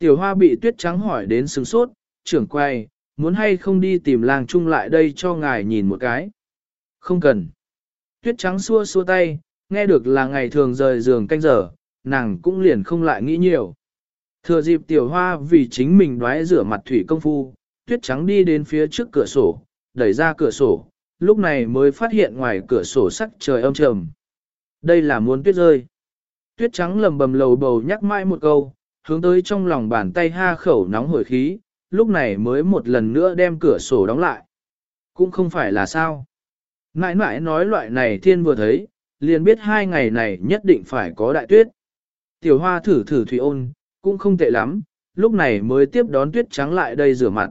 Tiểu hoa bị tuyết trắng hỏi đến sừng sốt, trưởng quay, muốn hay không đi tìm làng chung lại đây cho ngài nhìn một cái? Không cần. Tuyết trắng xua xua tay, nghe được là ngày thường rời giường canh giờ, nàng cũng liền không lại nghĩ nhiều. Thừa dịp tiểu hoa vì chính mình đoái rửa mặt thủy công phu, tuyết trắng đi đến phía trước cửa sổ, đẩy ra cửa sổ, lúc này mới phát hiện ngoài cửa sổ sắc trời âm trầm. Đây là muốn tuyết rơi. Tuyết trắng lầm bầm lầu bầu nhắc mãi một câu, hướng tới trong lòng bàn tay ha khẩu nóng hổi khí, lúc này mới một lần nữa đem cửa sổ đóng lại. Cũng không phải là sao. Nãi nãi nói loại này thiên vừa thấy, liền biết hai ngày này nhất định phải có đại tuyết. Tiểu hoa thử thử thủy ôn, cũng không tệ lắm, lúc này mới tiếp đón tuyết trắng lại đây rửa mặt.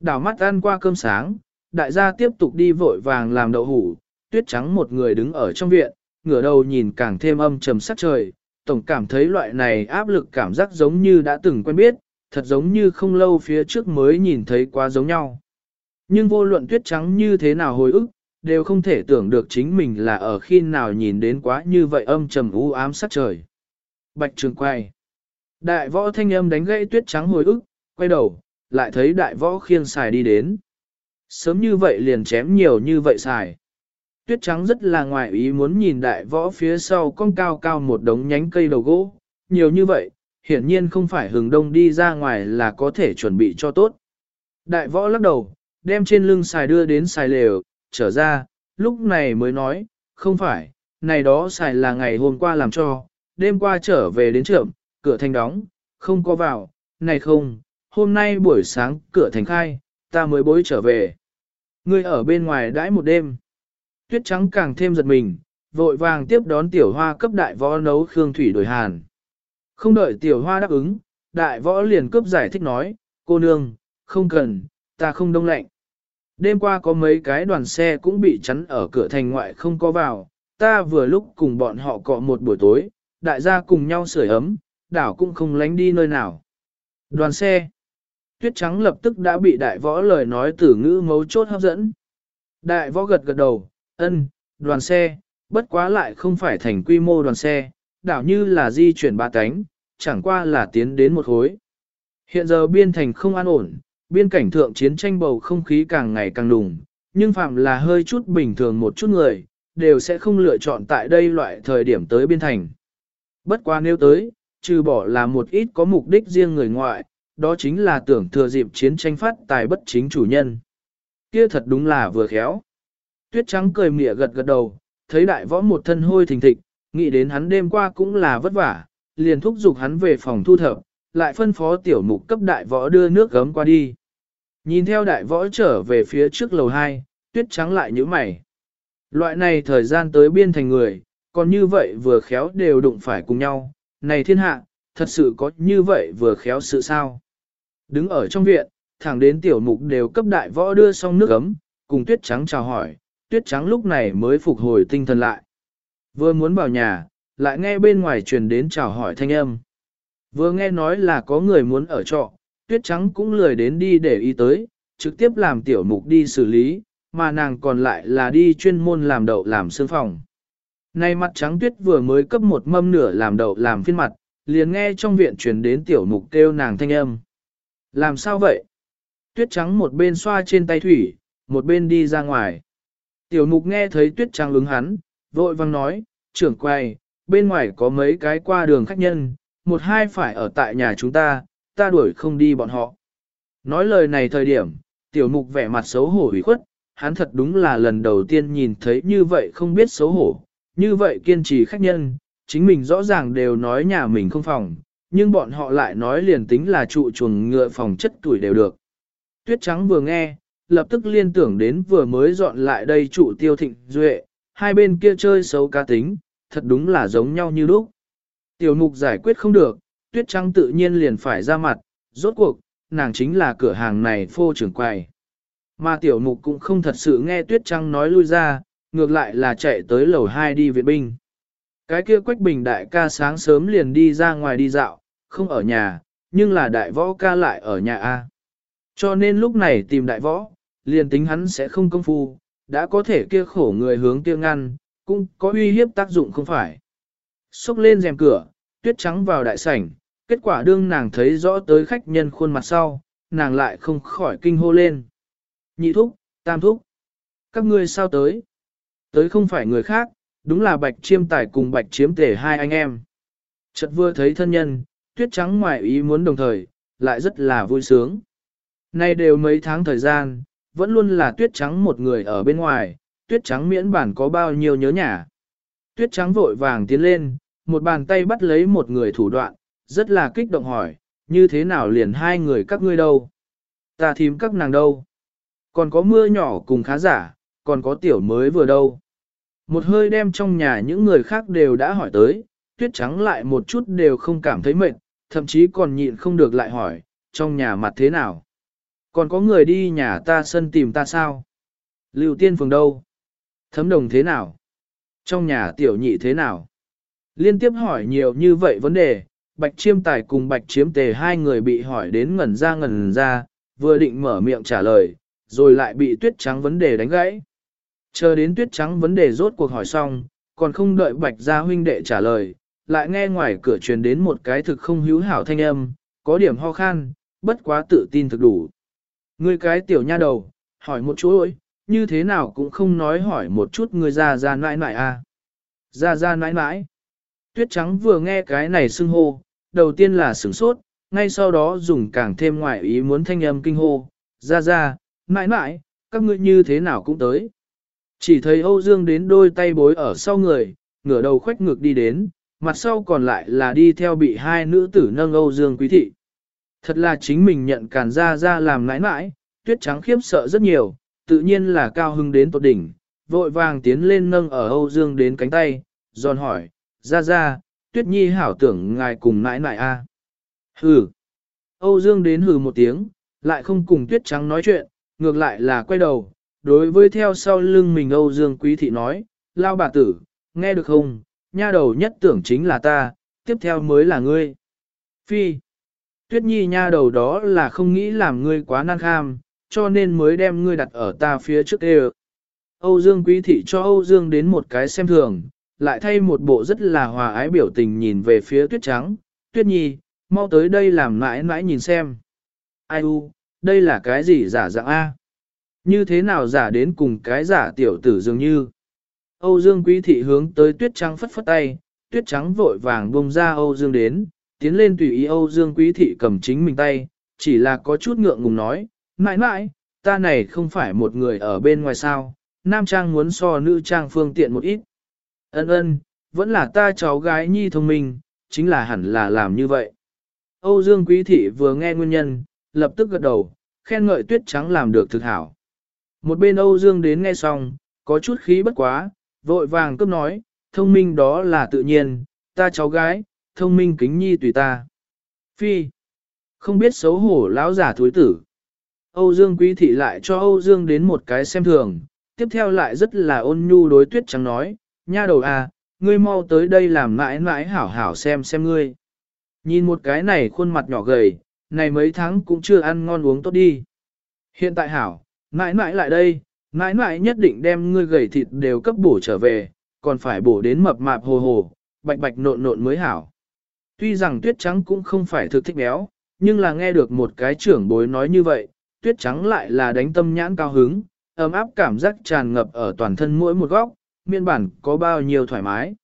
Đảo mắt ăn qua cơm sáng, đại gia tiếp tục đi vội vàng làm đậu hủ, tuyết trắng một người đứng ở trong viện, ngửa đầu nhìn càng thêm âm trầm sắc trời, tổng cảm thấy loại này áp lực cảm giác giống như đã từng quen biết, thật giống như không lâu phía trước mới nhìn thấy quá giống nhau. Nhưng vô luận tuyết trắng như thế nào hồi ức, đều không thể tưởng được chính mình là ở khi nào nhìn đến quá như vậy âm trầm u ám sắc trời. Bạch trường quay. Đại võ thanh âm đánh gãy tuyết trắng hồi ức, quay đầu, lại thấy đại võ khiêng xài đi đến. Sớm như vậy liền chém nhiều như vậy xài. Tuyết trắng rất là ngoài ý muốn nhìn đại võ phía sau con cao cao một đống nhánh cây đầu gỗ, nhiều như vậy, hiển nhiên không phải hừng đông đi ra ngoài là có thể chuẩn bị cho tốt. Đại võ lắc đầu, đem trên lưng xài đưa đến xài lều, trở ra, lúc này mới nói, không phải, này đó xài là ngày hôm qua làm cho, đêm qua trở về đến trượm, cửa thành đóng, không có vào, này không, hôm nay buổi sáng cửa thành khai, ta mới bối trở về. Ngươi ở bên ngoài đãi một đêm. Tuyết trắng càng thêm giật mình, vội vàng tiếp đón tiểu hoa cấp đại võ nấu khương thủy đổi hàn. Không đợi tiểu hoa đáp ứng, đại võ liền cướp giải thích nói, cô nương, không cần, ta không đông lạnh. Đêm qua có mấy cái đoàn xe cũng bị chắn ở cửa thành ngoại không có vào, ta vừa lúc cùng bọn họ cọ một buổi tối, đại gia cùng nhau sưởi ấm, đảo cũng không lánh đi nơi nào. Đoàn xe. Tuyết trắng lập tức đã bị đại võ lời nói tử ngữ mấu chốt hấp dẫn. Đại võ gật gật đầu, ân, đoàn xe, bất quá lại không phải thành quy mô đoàn xe, đảo như là di chuyển ba cánh, chẳng qua là tiến đến một khối. Hiện giờ biên thành không an ổn, biên cảnh thượng chiến tranh bầu không khí càng ngày càng đùng, nhưng phạm là hơi chút bình thường một chút người, đều sẽ không lựa chọn tại đây loại thời điểm tới biên thành. Bất quá nếu tới, trừ bỏ là một ít có mục đích riêng người ngoại, đó chính là tưởng thừa dịp chiến tranh phát tài bất chính chủ nhân. Kia thật đúng là vừa khéo. Tuyết trắng cười mỉa gật gật đầu, thấy đại võ một thân hôi thình thịch, nghĩ đến hắn đêm qua cũng là vất vả, liền thúc giục hắn về phòng thu thập, lại phân phó tiểu mục cấp đại võ đưa nước gấm qua đi. Nhìn theo đại võ trở về phía trước lầu 2, tuyết trắng lại như mày. Loại này thời gian tới biên thành người, còn như vậy vừa khéo đều đụng phải cùng nhau, này thiên hạ, thật sự có như vậy vừa khéo sự sao. Đứng ở trong viện, thẳng đến tiểu mục đều cấp đại võ đưa xong nước ấm, cùng tuyết trắng chào hỏi, tuyết trắng lúc này mới phục hồi tinh thần lại. Vừa muốn vào nhà, lại nghe bên ngoài truyền đến chào hỏi thanh âm. Vừa nghe nói là có người muốn ở trọ, tuyết trắng cũng lười đến đi để ý tới, trực tiếp làm tiểu mục đi xử lý, mà nàng còn lại là đi chuyên môn làm đậu làm xương phòng. Nay mặt trắng tuyết vừa mới cấp một mâm nửa làm đậu làm phiên mặt, liền nghe trong viện truyền đến tiểu mục kêu nàng thanh âm. Làm sao vậy? Tuyết trắng một bên xoa trên tay thủy, một bên đi ra ngoài. Tiểu mục nghe thấy tuyết Trang ứng hắn, vội vang nói, trưởng quay, bên ngoài có mấy cái qua đường khách nhân, một hai phải ở tại nhà chúng ta, ta đuổi không đi bọn họ. Nói lời này thời điểm, tiểu mục vẻ mặt xấu hổ ủy khuất, hắn thật đúng là lần đầu tiên nhìn thấy như vậy không biết xấu hổ, như vậy kiên trì khách nhân, chính mình rõ ràng đều nói nhà mình không phòng, nhưng bọn họ lại nói liền tính là trụ chuồng ngựa phòng chất tuổi đều được. Tuyết trắng vừa nghe, lập tức liên tưởng đến vừa mới dọn lại đây trụ tiêu thịnh duệ, hai bên kia chơi xấu cá tính, thật đúng là giống nhau như lúc. Tiểu mục giải quyết không được, tuyết trắng tự nhiên liền phải ra mặt, rốt cuộc, nàng chính là cửa hàng này phô trưởng quầy. Mà tiểu mục cũng không thật sự nghe tuyết trắng nói lui ra, ngược lại là chạy tới lầu 2 đi viện binh. Cái kia quách bình đại ca sáng sớm liền đi ra ngoài đi dạo, không ở nhà, nhưng là đại võ ca lại ở nhà A. Cho nên lúc này tìm đại võ, liền tính hắn sẽ không công phu, đã có thể kia khổ người hướng kia ngăn, cũng có uy hiếp tác dụng không phải. Xúc lên rèm cửa, tuyết trắng vào đại sảnh, kết quả đương nàng thấy rõ tới khách nhân khuôn mặt sau, nàng lại không khỏi kinh hô lên. Nhị thúc, tam thúc, các ngươi sao tới? Tới không phải người khác, đúng là bạch chiêm tài cùng bạch chiếm tể hai anh em. Chợt vừa thấy thân nhân, tuyết trắng ngoài ý muốn đồng thời, lại rất là vui sướng. Nay đều mấy tháng thời gian, vẫn luôn là tuyết trắng một người ở bên ngoài, tuyết trắng miễn bản có bao nhiêu nhớ nhà. Tuyết trắng vội vàng tiến lên, một bàn tay bắt lấy một người thủ đoạn, rất là kích động hỏi, như thế nào liền hai người các ngươi đâu? Ta thím các nàng đâu? Còn có mưa nhỏ cùng khá giả, còn có tiểu mới vừa đâu? Một hơi đem trong nhà những người khác đều đã hỏi tới, tuyết trắng lại một chút đều không cảm thấy mệt, thậm chí còn nhịn không được lại hỏi, trong nhà mặt thế nào? Còn có người đi nhà ta sân tìm ta sao? Lưu tiên phường đâu? Thấm đồng thế nào? Trong nhà tiểu nhị thế nào? Liên tiếp hỏi nhiều như vậy vấn đề, bạch chiêm tài cùng bạch chiếm tề hai người bị hỏi đến ngẩn ra ngẩn ra, vừa định mở miệng trả lời, rồi lại bị tuyết trắng vấn đề đánh gãy. Chờ đến tuyết trắng vấn đề rốt cuộc hỏi xong, còn không đợi bạch gia huynh đệ trả lời, lại nghe ngoài cửa truyền đến một cái thực không hữu hảo thanh âm, có điểm ho khan, bất quá tự tin thực đủ. Ngươi cái tiểu nha đầu, hỏi một chú ơi, như thế nào cũng không nói hỏi một chút người ra ra nãi nãi a à. Ra ra nãi nãi. Tuyết trắng vừa nghe cái này xưng hô, đầu tiên là sửng sốt, ngay sau đó dùng càng thêm ngoại ý muốn thanh âm kinh hô, ra ra, nãi nãi, các ngươi như thế nào cũng tới. Chỉ thấy Âu Dương đến đôi tay bối ở sau người, ngửa đầu khoách ngược đi đến, mặt sau còn lại là đi theo bị hai nữ tử nâng Âu Dương quý thị. Thật là chính mình nhận càn ra ra làm nãi nãi, tuyết trắng khiếp sợ rất nhiều, tự nhiên là cao hưng đến tột đỉnh, vội vàng tiến lên nâng ở Âu Dương đến cánh tay, giòn hỏi, ra ra, tuyết nhi hảo tưởng ngài cùng nãi nãi a. À? Hừ. Âu Dương đến hừ một tiếng, lại không cùng tuyết trắng nói chuyện, ngược lại là quay đầu, đối với theo sau lưng mình Âu Dương quý thị nói, lao bà tử, nghe được không, nha đầu nhất tưởng chính là ta, tiếp theo mới là ngươi. Phi. Tuyết nhi nha đầu đó là không nghĩ làm ngươi quá nan kham, cho nên mới đem ngươi đặt ở ta phía trước đê Âu Dương quý thị cho Âu Dương đến một cái xem thường, lại thay một bộ rất là hòa ái biểu tình nhìn về phía tuyết trắng, tuyết nhi, mau tới đây làm mãi mãi nhìn xem. Ai u, đây là cái gì giả dạng A? Như thế nào giả đến cùng cái giả tiểu tử dường như? Âu Dương quý thị hướng tới tuyết trắng phất phất tay, tuyết trắng vội vàng bông ra Âu Dương đến, tiến lên tùy ý Âu Dương quý thị cầm chính mình tay, chỉ là có chút ngượng ngùng nói, mãi mãi, ta này không phải một người ở bên ngoài sao, nam trang muốn so nữ trang phương tiện một ít. Ân ân, vẫn là ta cháu gái nhi thông minh, chính là hẳn là làm như vậy. Âu Dương Quý Thị vừa nghe nguyên nhân, lập tức gật đầu, khen ngợi tuyết trắng làm được thực hảo. Một bên Âu Dương đến nghe xong, có chút khí bất quá, vội vàng cấp nói, thông minh đó là tự nhiên, ta cháu gái, thông minh kính nhi tùy ta. Phi, không biết xấu hổ lão giả thối tử. Âu Dương Quý Thị lại cho Âu Dương đến một cái xem thường, tiếp theo lại rất là ôn nhu đối tuyết trắng nói, nha đầu à, ngươi mau tới đây làm mãi mãi hảo hảo xem xem ngươi. Nhìn một cái này khuôn mặt nhỏ gầy, này mấy tháng cũng chưa ăn ngon uống tốt đi. Hiện tại hảo, mãi mãi lại đây, mãi mãi nhất định đem ngươi gầy thịt đều cấp bổ trở về, còn phải bổ đến mập mạp hồ hồ, bạch bạch nộn nộn mới hảo. Tuy rằng tuyết trắng cũng không phải thực thích béo, nhưng là nghe được một cái trưởng bối nói như vậy, tuyết trắng lại là đánh tâm nhãn cao hứng, ấm áp cảm giác tràn ngập ở toàn thân mỗi một góc, miên bản có bao nhiêu thoải mái.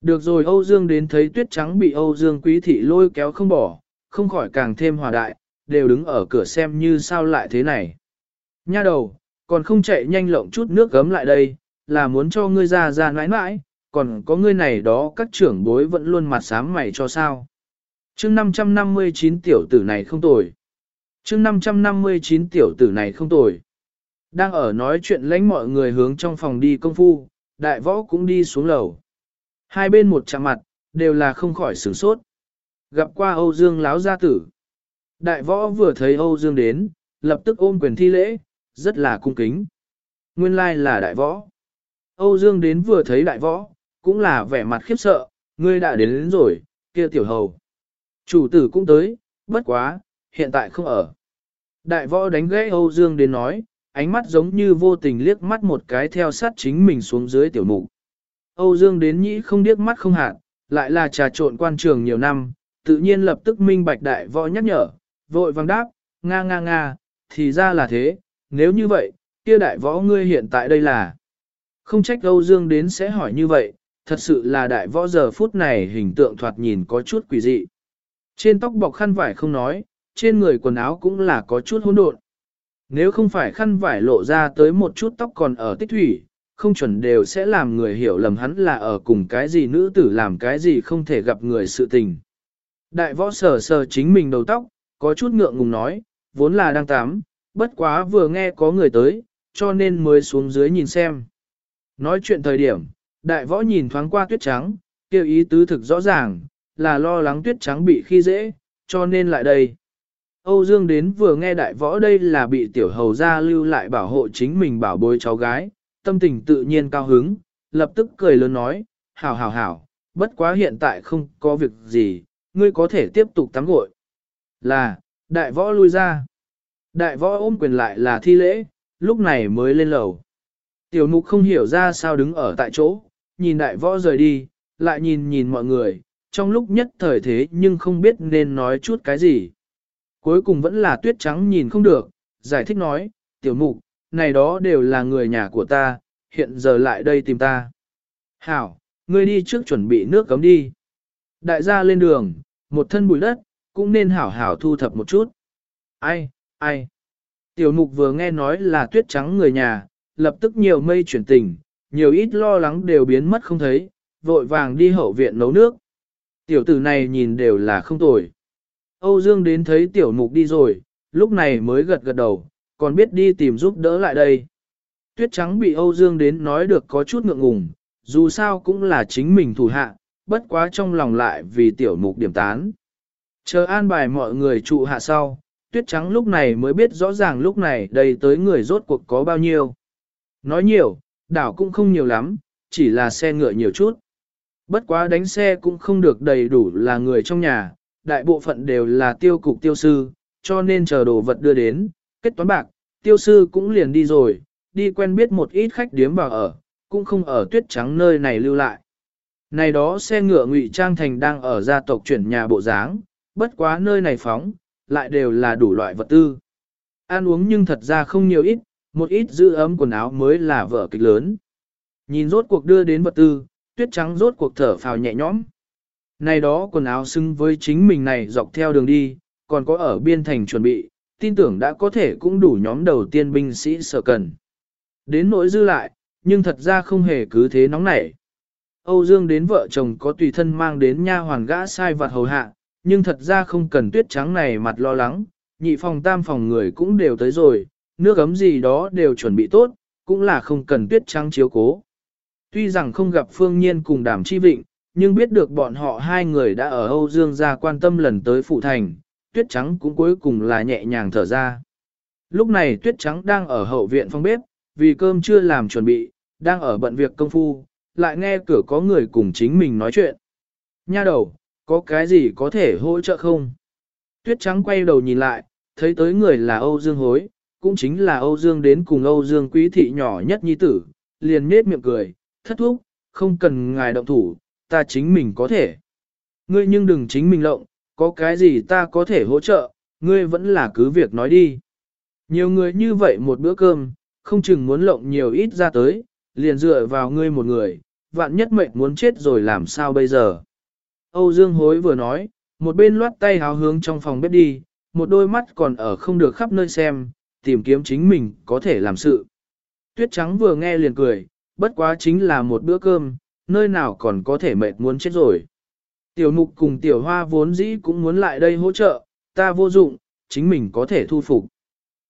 Được rồi Âu Dương đến thấy tuyết trắng bị Âu Dương quý thị lôi kéo không bỏ, không khỏi càng thêm hòa đại, đều đứng ở cửa xem như sao lại thế này. Nha đầu, còn không chạy nhanh lộng chút nước gấm lại đây, là muốn cho ngươi ra ra nãi nãi, còn có ngươi này đó các trưởng bối vẫn luôn mặt sám mày cho sao. chương 559 tiểu tử này không tồi. chương 559 tiểu tử này không tồi. Đang ở nói chuyện lãnh mọi người hướng trong phòng đi công phu, đại võ cũng đi xuống lầu. Hai bên một chạm mặt, đều là không khỏi sửng sốt. Gặp qua Âu Dương láo gia tử. Đại võ vừa thấy Âu Dương đến, lập tức ôm quyền thi lễ, rất là cung kính. Nguyên lai là đại võ. Âu Dương đến vừa thấy đại võ, cũng là vẻ mặt khiếp sợ, ngươi đã đến, đến rồi, kia tiểu hầu. Chủ tử cũng tới, bất quá, hiện tại không ở. Đại võ đánh gãy Âu Dương đến nói, ánh mắt giống như vô tình liếc mắt một cái theo sát chính mình xuống dưới tiểu mục. Âu Dương đến nhĩ không điếc mắt không hạn, lại là trà trộn quan trường nhiều năm, tự nhiên lập tức minh bạch đại võ nhắc nhở, vội vàng đáp, nga nga nga, thì ra là thế, nếu như vậy, kia đại võ ngươi hiện tại đây là. Không trách Âu Dương đến sẽ hỏi như vậy, thật sự là đại võ giờ phút này hình tượng thoạt nhìn có chút quỷ dị. Trên tóc bọc khăn vải không nói, trên người quần áo cũng là có chút hỗn độn. Nếu không phải khăn vải lộ ra tới một chút tóc còn ở tích thủy, không chuẩn đều sẽ làm người hiểu lầm hắn là ở cùng cái gì nữ tử làm cái gì không thể gặp người sự tình. Đại võ sờ sờ chính mình đầu tóc, có chút ngượng ngùng nói, vốn là đang tắm, bất quá vừa nghe có người tới, cho nên mới xuống dưới nhìn xem. Nói chuyện thời điểm, đại võ nhìn thoáng qua tuyết trắng, kêu ý tứ thực rõ ràng, là lo lắng tuyết trắng bị khi dễ, cho nên lại đây. Âu Dương đến vừa nghe đại võ đây là bị tiểu hầu gia lưu lại bảo hộ chính mình bảo bối cháu gái, tâm tình tự nhiên cao hứng, lập tức cười lớn nói, hảo hảo hảo, bất quá hiện tại không có việc gì, ngươi có thể tiếp tục tắm gội. Là, đại võ lui ra. Đại võ ôm quyền lại là thi lễ, lúc này mới lên lầu. Tiểu mục không hiểu ra sao đứng ở tại chỗ, nhìn đại võ rời đi, lại nhìn nhìn mọi người, trong lúc nhất thời thế nhưng không biết nên nói chút cái gì. Cuối cùng vẫn là tuyết trắng nhìn không được, giải thích nói, tiểu mục, này đó đều là người nhà của ta, hiện giờ lại đây tìm ta. Hảo, ngươi đi trước chuẩn bị nước cấm đi. Đại gia lên đường, một thân bụi đất, cũng nên hảo hảo thu thập một chút. Ai, ai. Tiểu mục vừa nghe nói là tuyết trắng người nhà, lập tức nhiều mây chuyển tình, nhiều ít lo lắng đều biến mất không thấy, vội vàng đi hậu viện nấu nước. Tiểu tử này nhìn đều là không tồi. Âu Dương đến thấy tiểu mục đi rồi, lúc này mới gật gật đầu, còn biết đi tìm giúp đỡ lại đây. Tuyết trắng bị Âu Dương đến nói được có chút ngượng ngùng, dù sao cũng là chính mình thủ hạ, bất quá trong lòng lại vì tiểu mục điểm tán. Chờ an bài mọi người trụ hạ sau, tuyết trắng lúc này mới biết rõ ràng lúc này đây tới người rốt cuộc có bao nhiêu. Nói nhiều, đảo cũng không nhiều lắm, chỉ là xe ngựa nhiều chút. Bất quá đánh xe cũng không được đầy đủ là người trong nhà, đại bộ phận đều là tiêu cục tiêu sư, cho nên chờ đồ vật đưa đến, kết toán bạc, tiêu sư cũng liền đi rồi, đi quen biết một ít khách điếm vào ở, cũng không ở tuyết trắng nơi này lưu lại. Này đó xe ngựa ngụy trang thành đang ở gia tộc chuyển nhà bộ dáng, bất quá nơi này phóng, lại đều là đủ loại vật tư. Ăn uống nhưng thật ra không nhiều ít, một ít giữ ấm quần áo mới là vở kịch lớn. Nhìn rốt cuộc đưa đến vật tư, tuyết trắng rốt cuộc thở phào nhẹ nhõm. Này đó quần áo xứng với chính mình này dọc theo đường đi, còn có ở biên thành chuẩn bị, tin tưởng đã có thể cũng đủ nhóm đầu tiên binh sĩ sở cần. Đến nỗi dư lại, nhưng thật ra không hề cứ thế nóng nảy. Âu Dương đến vợ chồng có tùy thân mang đến nha hoàn gã sai vặt hầu hạ, nhưng thật ra không cần tuyết trắng này mặt lo lắng, nhị phòng tam phòng người cũng đều tới rồi, nước ấm gì đó đều chuẩn bị tốt, cũng là không cần tuyết trắng chiếu cố. Tuy rằng không gặp phương nhiên cùng đàm chi vịnh, nhưng biết được bọn họ hai người đã ở Âu Dương gia quan tâm lần tới phụ thành, tuyết trắng cũng cuối cùng là nhẹ nhàng thở ra. Lúc này tuyết trắng đang ở hậu viện phòng bếp, vì cơm chưa làm chuẩn bị, đang ở bận việc công phu, lại nghe cửa có người cùng chính mình nói chuyện. Nha đầu, có cái gì có thể hỗ trợ không? Tuyết trắng quay đầu nhìn lại, thấy tới người là Âu Dương hối, cũng chính là Âu Dương đến cùng Âu Dương quý thị nhỏ nhất nhi tử, liền nết miệng cười, thất thúc, không cần ngài động thủ, ta chính mình có thể. Ngươi nhưng đừng chính mình lộng, có cái gì ta có thể hỗ trợ, ngươi vẫn là cứ việc nói đi. Nhiều người như vậy một bữa cơm, không chừng muốn lộng nhiều ít ra tới, liền dựa vào ngươi một người, vạn nhất mệnh muốn chết rồi làm sao bây giờ. Âu Dương hối vừa nói, một bên loát tay háo hướng trong phòng bếp đi, một đôi mắt còn ở không được khắp nơi xem, tìm kiếm chính mình có thể làm sự. Tuyết trắng vừa nghe liền cười, bất quá chính là một bữa cơm, nơi nào còn có thể mệt muốn chết rồi. Tiểu mục cùng tiểu hoa vốn dĩ cũng muốn lại đây hỗ trợ, ta vô dụng, chính mình có thể thu phục.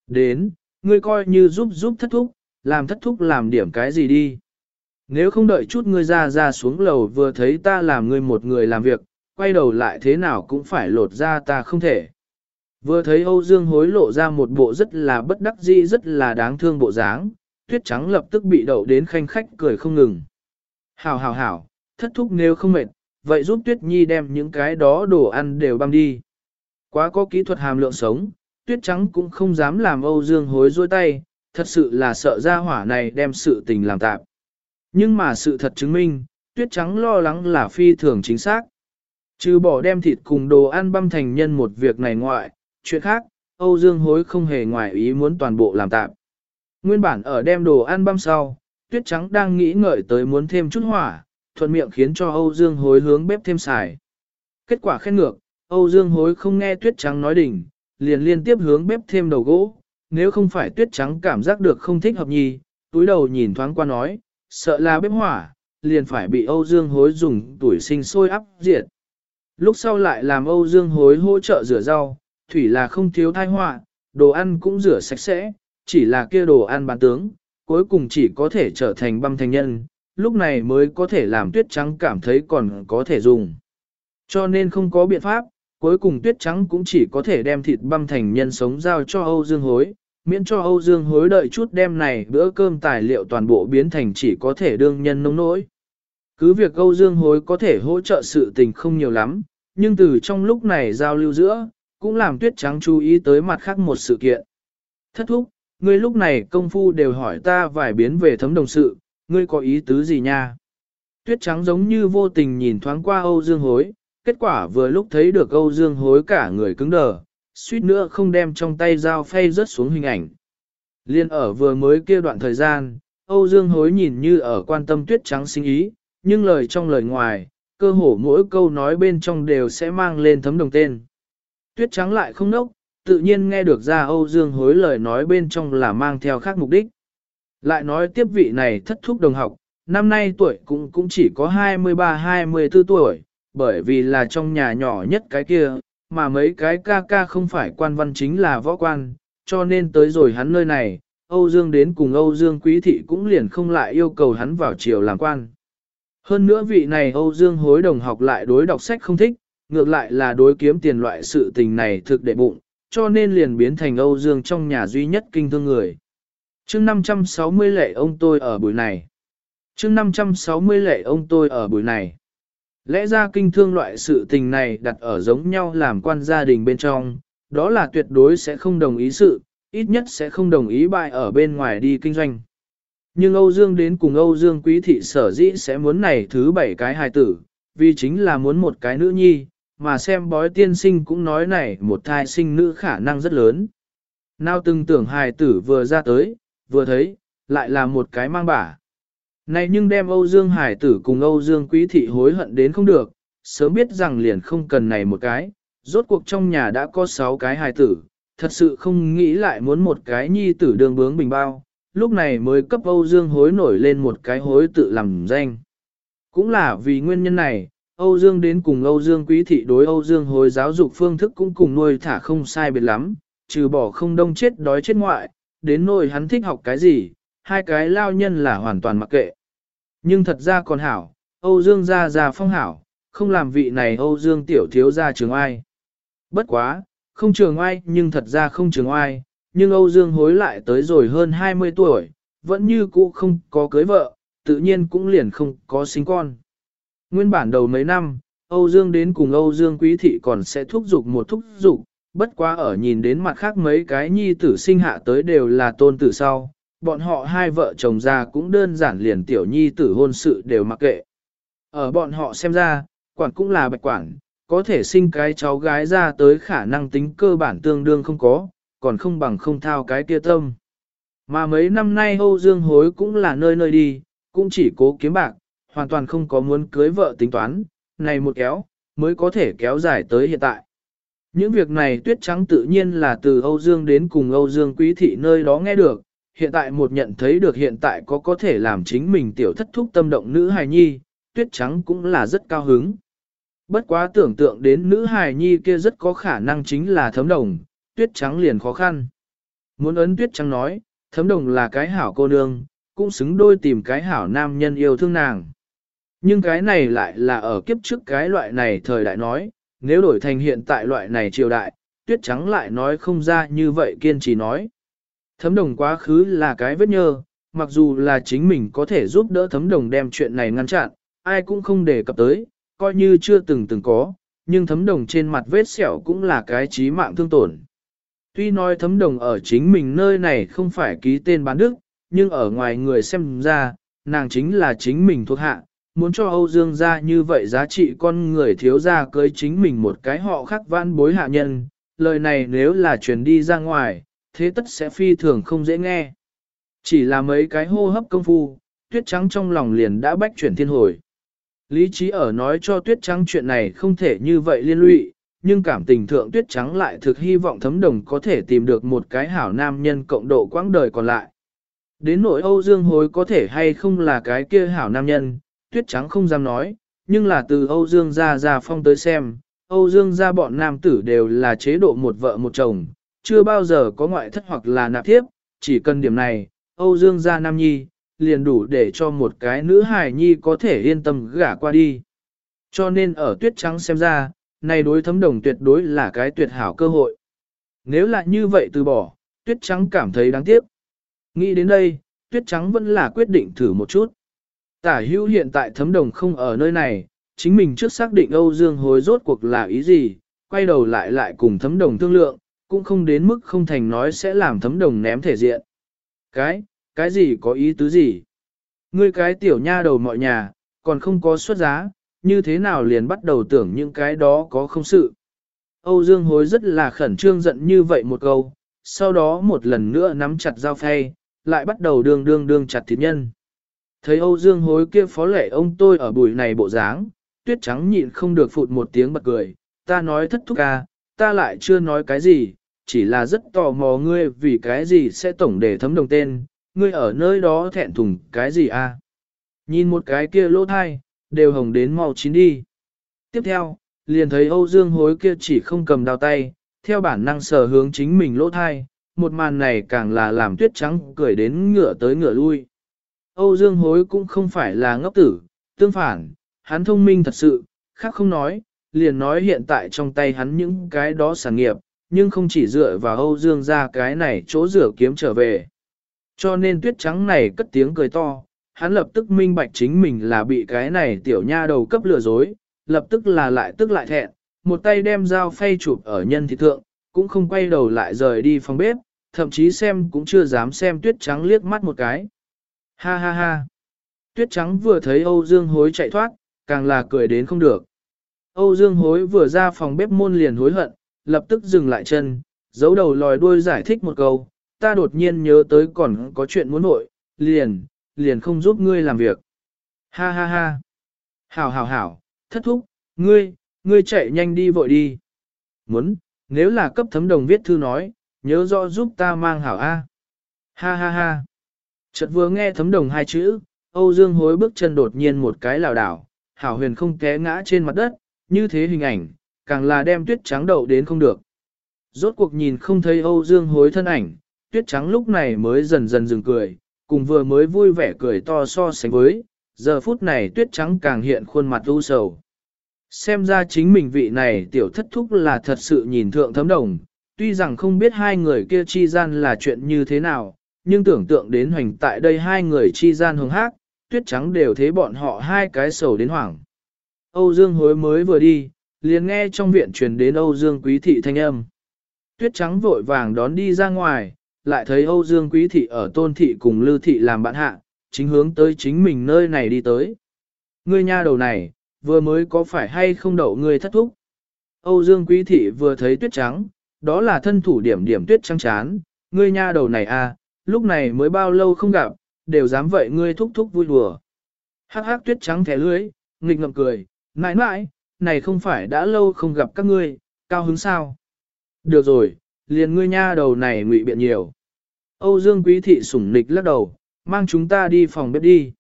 Đến, ngươi coi như giúp giúp thất thúc, làm thất thúc làm điểm cái gì đi. Nếu không đợi chút ngươi ra ra xuống lầu vừa thấy ta làm ngươi một người làm việc, quay đầu lại thế nào cũng phải lột ra ta không thể. Vừa thấy Âu Dương hối lộ ra một bộ rất là bất đắc dĩ rất là đáng thương bộ dáng, tuyết trắng lập tức bị đậu đến khanh khách cười không ngừng. Hảo hảo hảo, thất thúc nếu không mệt, vậy giúp tuyết nhi đem những cái đó đồ ăn đều băm đi. Quá có kỹ thuật hàm lượng sống, tuyết trắng cũng không dám làm Âu Dương hối dôi tay, thật sự là sợ ra hỏa này đem sự tình làm tạm. Nhưng mà sự thật chứng minh, tuyết trắng lo lắng là phi thường chính xác. Trừ bỏ đem thịt cùng đồ ăn băm thành nhân một việc này ngoại, chuyện khác, Âu Dương hối không hề ngoài ý muốn toàn bộ làm tạm. Nguyên bản ở đem đồ ăn băm sau, tuyết trắng đang nghĩ ngợi tới muốn thêm chút hỏa, thuận miệng khiến cho Âu Dương hối hướng bếp thêm xài. Kết quả khen ngược, Âu Dương hối không nghe tuyết trắng nói đỉnh, liền liên tiếp hướng bếp thêm đầu gỗ, nếu không phải tuyết trắng cảm giác được không thích hợp nhì, túi đầu nhìn thoáng qua nói, sợ là bếp hỏa, liền phải bị Âu Dương hối dùng tuổi sinh sôi áp diệt. Lúc sau lại làm Âu Dương hối hỗ trợ rửa rau, thủy là không thiếu thai họa, đồ ăn cũng rửa sạch sẽ, chỉ là kia đồ ăn bán tướng, cuối cùng chỉ có thể trở thành băm thành nhân, lúc này mới có thể làm tuyết trắng cảm thấy còn có thể dùng. Cho nên không có biện pháp, Cuối cùng tuyết trắng cũng chỉ có thể đem thịt băm thành nhân sống giao cho Âu Dương hối, miễn cho Âu Dương hối đợi chút đem này bữa cơm tài liệu toàn bộ biến thành chỉ có thể đương nhân nông nỗi. Cứ việc Âu Dương hối có thể hỗ trợ sự tình không nhiều lắm, nhưng từ trong lúc này giao lưu giữa, cũng làm tuyết trắng chú ý tới mặt khác một sự kiện. Thất thúc, ngươi lúc này công phu đều hỏi ta vài biến về thấm đồng sự, ngươi có ý tứ gì nha? Tuyết trắng giống như vô tình nhìn thoáng qua Âu Dương hối, kết quả vừa lúc thấy được Âu Dương hối cả người cứng đờ, suýt nữa không đem trong tay dao phay rớt xuống hình ảnh. Liên ở vừa mới kia đoạn thời gian, Âu Dương hối nhìn như ở quan tâm tuyết trắng sinh ý, nhưng lời trong lời ngoài, cơ hồ mỗi câu nói bên trong đều sẽ mang lên thấm đồng tên. Tuyết trắng lại không nốc, tự nhiên nghe được ra Âu Dương hối lời nói bên trong là mang theo khác mục đích. Lại nói tiếp vị này thất thúc đồng học, năm nay tuổi cũng cũng chỉ có 23-24 tuổi, bởi vì là trong nhà nhỏ nhất cái kia, mà mấy cái ca ca không phải quan văn chính là võ quan, cho nên tới rồi hắn nơi này, Âu Dương đến cùng Âu Dương Quý Thị cũng liền không lại yêu cầu hắn vào triều làm quan. Hơn nữa vị này Âu Dương hối đồng học lại đối đọc sách không thích, ngược lại là đối kiếm tiền loại sự tình này thực đệ bụng, cho nên liền biến thành Âu Dương trong nhà duy nhất kinh thương người. chương 560 lệ ông tôi ở buổi này. chương 560 lệ ông tôi ở buổi này. Lẽ ra kinh thương loại sự tình này đặt ở giống nhau làm quan gia đình bên trong, đó là tuyệt đối sẽ không đồng ý sự, ít nhất sẽ không đồng ý bại ở bên ngoài đi kinh doanh. Nhưng Âu Dương đến cùng Âu Dương quý thị sở dĩ sẽ muốn này thứ bảy cái hài tử, vì chính là muốn một cái nữ nhi, mà xem bói tiên sinh cũng nói này một thai sinh nữ khả năng rất lớn. Nào từng tưởng hài tử vừa ra tới, vừa thấy, lại là một cái mang bả. Này nhưng đem Âu Dương Hải tử cùng Âu Dương Quý Thị hối hận đến không được, sớm biết rằng liền không cần này một cái, rốt cuộc trong nhà đã có 6 cái hài tử, thật sự không nghĩ lại muốn một cái nhi tử đường bướng bình bao, lúc này mới cấp Âu Dương hối nổi lên một cái hối tự làm danh. Cũng là vì nguyên nhân này, Âu Dương đến cùng Âu Dương Quý Thị đối Âu Dương hồi giáo dục phương thức cũng cùng nuôi thả không sai biệt lắm, trừ bỏ không đông chết đói chết ngoại, đến nỗi hắn thích học cái gì, hai cái lao nhân là hoàn toàn mặc kệ. Nhưng thật ra còn hảo, Âu Dương gia gia phong hảo, không làm vị này Âu Dương tiểu thiếu gia trường ai. Bất quá, không trường ai nhưng thật ra không trường ai, nhưng Âu Dương hối lại tới rồi hơn 20 tuổi, vẫn như cũ không có cưới vợ, tự nhiên cũng liền không có sinh con. Nguyên bản đầu mấy năm, Âu Dương đến cùng Âu Dương quý thị còn sẽ thúc giục một thúc giục, bất quá ở nhìn đến mặt khác mấy cái nhi tử sinh hạ tới đều là tôn tử sau, bọn họ hai vợ chồng già cũng đơn giản liền tiểu nhi tử hôn sự đều mặc kệ. Ở bọn họ xem ra, quản cũng là bạch quản, có thể sinh cái cháu gái ra tới khả năng tính cơ bản tương đương không có, còn không bằng không thao cái kia tâm. Mà mấy năm nay Âu Dương hối cũng là nơi nơi đi, cũng chỉ cố kiếm bạc, hoàn toàn không có muốn cưới vợ tính toán, này một kéo, mới có thể kéo dài tới hiện tại. Những việc này tuyết trắng tự nhiên là từ Âu Dương đến cùng Âu Dương quý thị nơi đó nghe được, hiện tại một nhận thấy được hiện tại có có thể làm chính mình tiểu thất thúc tâm động nữ hài nhi, tuyết trắng cũng là rất cao hứng. Bất quá tưởng tượng đến nữ hài nhi kia rất có khả năng chính là thấm đồng, tuyết trắng liền khó khăn. Muốn ấn tuyết trắng nói, thấm đồng là cái hảo cô nương, cũng xứng đôi tìm cái hảo nam nhân yêu thương nàng. Nhưng cái này lại là ở kiếp trước cái loại này thời đại nói, nếu đổi thành hiện tại loại này triều đại, tuyết trắng lại nói không ra như vậy kiên trì nói. Thấm đồng quá khứ là cái vết nhơ, mặc dù là chính mình có thể giúp đỡ thấm đồng đem chuyện này ngăn chặn, ai cũng không đề cập tới, coi như chưa từng từng có, nhưng thấm đồng trên mặt vết sẹo cũng là cái chí mạng thương tổn. Tuy nói thấm đồng ở chính mình nơi này không phải ký tên bán đức, nhưng ở ngoài người xem ra, nàng chính là chính mình thuộc hạ, muốn cho Âu Dương ra như vậy giá trị con người thiếu ra cưới chính mình một cái họ khác vãn bối hạ nhân, lời này nếu là truyền đi ra ngoài, thế tất sẽ phi thường không dễ nghe. Chỉ là mấy cái hô hấp công phu, tuyết trắng trong lòng liền đã bách chuyển thiên hồi. Lý trí ở nói cho tuyết trắng chuyện này không thể như vậy liên lụy, nhưng cảm tình thượng tuyết trắng lại thực hy vọng thấm đồng có thể tìm được một cái hảo nam nhân cộng độ quãng đời còn lại. Đến nỗi Âu Dương hối có thể hay không là cái kia hảo nam nhân, tuyết trắng không dám nói, nhưng là từ Âu Dương Gia Gia phong tới xem, Âu Dương Gia bọn nam tử đều là chế độ một vợ một chồng, chưa bao giờ có ngoại thất hoặc là nạp thiếp, chỉ cần điểm này, Âu Dương gia Nam Nhi, liền đủ để cho một cái nữ hài nhi có thể yên tâm gả qua đi. Cho nên ở tuyết trắng xem ra, này đối thấm đồng tuyệt đối là cái tuyệt hảo cơ hội. Nếu là như vậy từ bỏ, tuyết trắng cảm thấy đáng tiếc. Nghĩ đến đây, tuyết trắng vẫn là quyết định thử một chút. Tả hữu hiện tại thấm đồng không ở nơi này, chính mình trước xác định Âu Dương hối rốt cuộc là ý gì, quay đầu lại lại cùng thấm đồng thương lượng, cũng không đến mức không thành nói sẽ làm thấm đồng ném thể diện. Cái, cái gì có ý tứ gì? Ngươi cái tiểu nha đầu mọi nhà, còn không có xuất giá, như thế nào liền bắt đầu tưởng những cái đó có không sự. Âu Dương hối rất là khẩn trương giận như vậy một câu, sau đó một lần nữa nắm chặt dao phay, lại bắt đầu đương đương đương chặt thịt nhân. Thấy Âu Dương hối kia phó lệ ông tôi ở buổi này bộ dáng, tuyết trắng nhịn không được phụt một tiếng bật cười, ta nói thất thúc ca, ta lại chưa nói cái gì, chỉ là rất tò mò ngươi vì cái gì sẽ tổng để thấm đồng tên, ngươi ở nơi đó thẹn thùng cái gì à? Nhìn một cái kia lỗ thai, đều hồng đến màu chín đi. Tiếp theo, liền thấy Âu Dương hối kia chỉ không cầm đào tay, theo bản năng sở hướng chính mình lỗ thai, một màn này càng là làm tuyết trắng cười đến ngựa tới ngựa lui. Âu Dương hối cũng không phải là ngốc tử, tương phản, hắn thông minh thật sự, khác không nói, liền nói hiện tại trong tay hắn những cái đó sản nghiệp, nhưng không chỉ dựa vào Âu Dương ra cái này chỗ rửa kiếm trở về. Cho nên tuyết trắng này cất tiếng cười to, hắn lập tức minh bạch chính mình là bị cái này tiểu nha đầu cấp lừa dối, lập tức là lại tức lại thẹn, một tay đem dao phay chụp ở nhân thị thượng, cũng không quay đầu lại rời đi phòng bếp, thậm chí xem cũng chưa dám xem tuyết trắng liếc mắt một cái. Ha ha ha! Tuyết trắng vừa thấy Âu Dương hối chạy thoát, càng là cười đến không được. Âu Dương hối vừa ra phòng bếp môn liền hối hận, lập tức dừng lại chân, giấu đầu lòi đuôi giải thích một câu, ta đột nhiên nhớ tới còn có chuyện muốn nội, liền, liền không giúp ngươi làm việc. Ha ha ha. Hảo hảo hảo, thất thúc, ngươi, ngươi chạy nhanh đi vội đi. Muốn, nếu là cấp thấm đồng viết thư nói, nhớ rõ giúp ta mang hảo A. Ha ha ha. Chợt vừa nghe thấm đồng hai chữ, Âu Dương hối bước chân đột nhiên một cái lảo đảo, hảo huyền không té ngã trên mặt đất, như thế hình ảnh, càng là đem tuyết trắng đậu đến không được. Rốt cuộc nhìn không thấy Âu Dương hối thân ảnh, tuyết trắng lúc này mới dần dần dừng cười, cùng vừa mới vui vẻ cười to so sánh với, giờ phút này tuyết trắng càng hiện khuôn mặt u sầu. Xem ra chính mình vị này tiểu thất thúc là thật sự nhìn thượng thấm đồng, tuy rằng không biết hai người kia chi gian là chuyện như thế nào, nhưng tưởng tượng đến hoành tại đây hai người chi gian hồng hát, tuyết trắng đều thế bọn họ hai cái sầu đến hoảng. Âu Dương hối mới vừa đi, liền nghe trong viện truyền đến Âu Dương quý thị thanh âm. Tuyết trắng vội vàng đón đi ra ngoài, lại thấy Âu Dương quý thị ở tôn thị cùng lưu thị làm bạn hạ, chính hướng tới chính mình nơi này đi tới. Ngươi nha đầu này, vừa mới có phải hay không đậu ngươi thất thúc? Âu Dương quý thị vừa thấy tuyết trắng, đó là thân thủ điểm điểm tuyết trắng chán, ngươi nha đầu này à, lúc này mới bao lâu không gặp, đều dám vậy ngươi thúc thúc vui đùa. Hắc hắc tuyết trắng thẻ lưới, nghịch ngậm cười, nãi nãi, này không phải đã lâu không gặp các ngươi, cao hứng sao? Được rồi, liền ngươi nha đầu này ngụy biện nhiều. Âu Dương quý thị sủng nịch lắc đầu, mang chúng ta đi phòng bếp đi.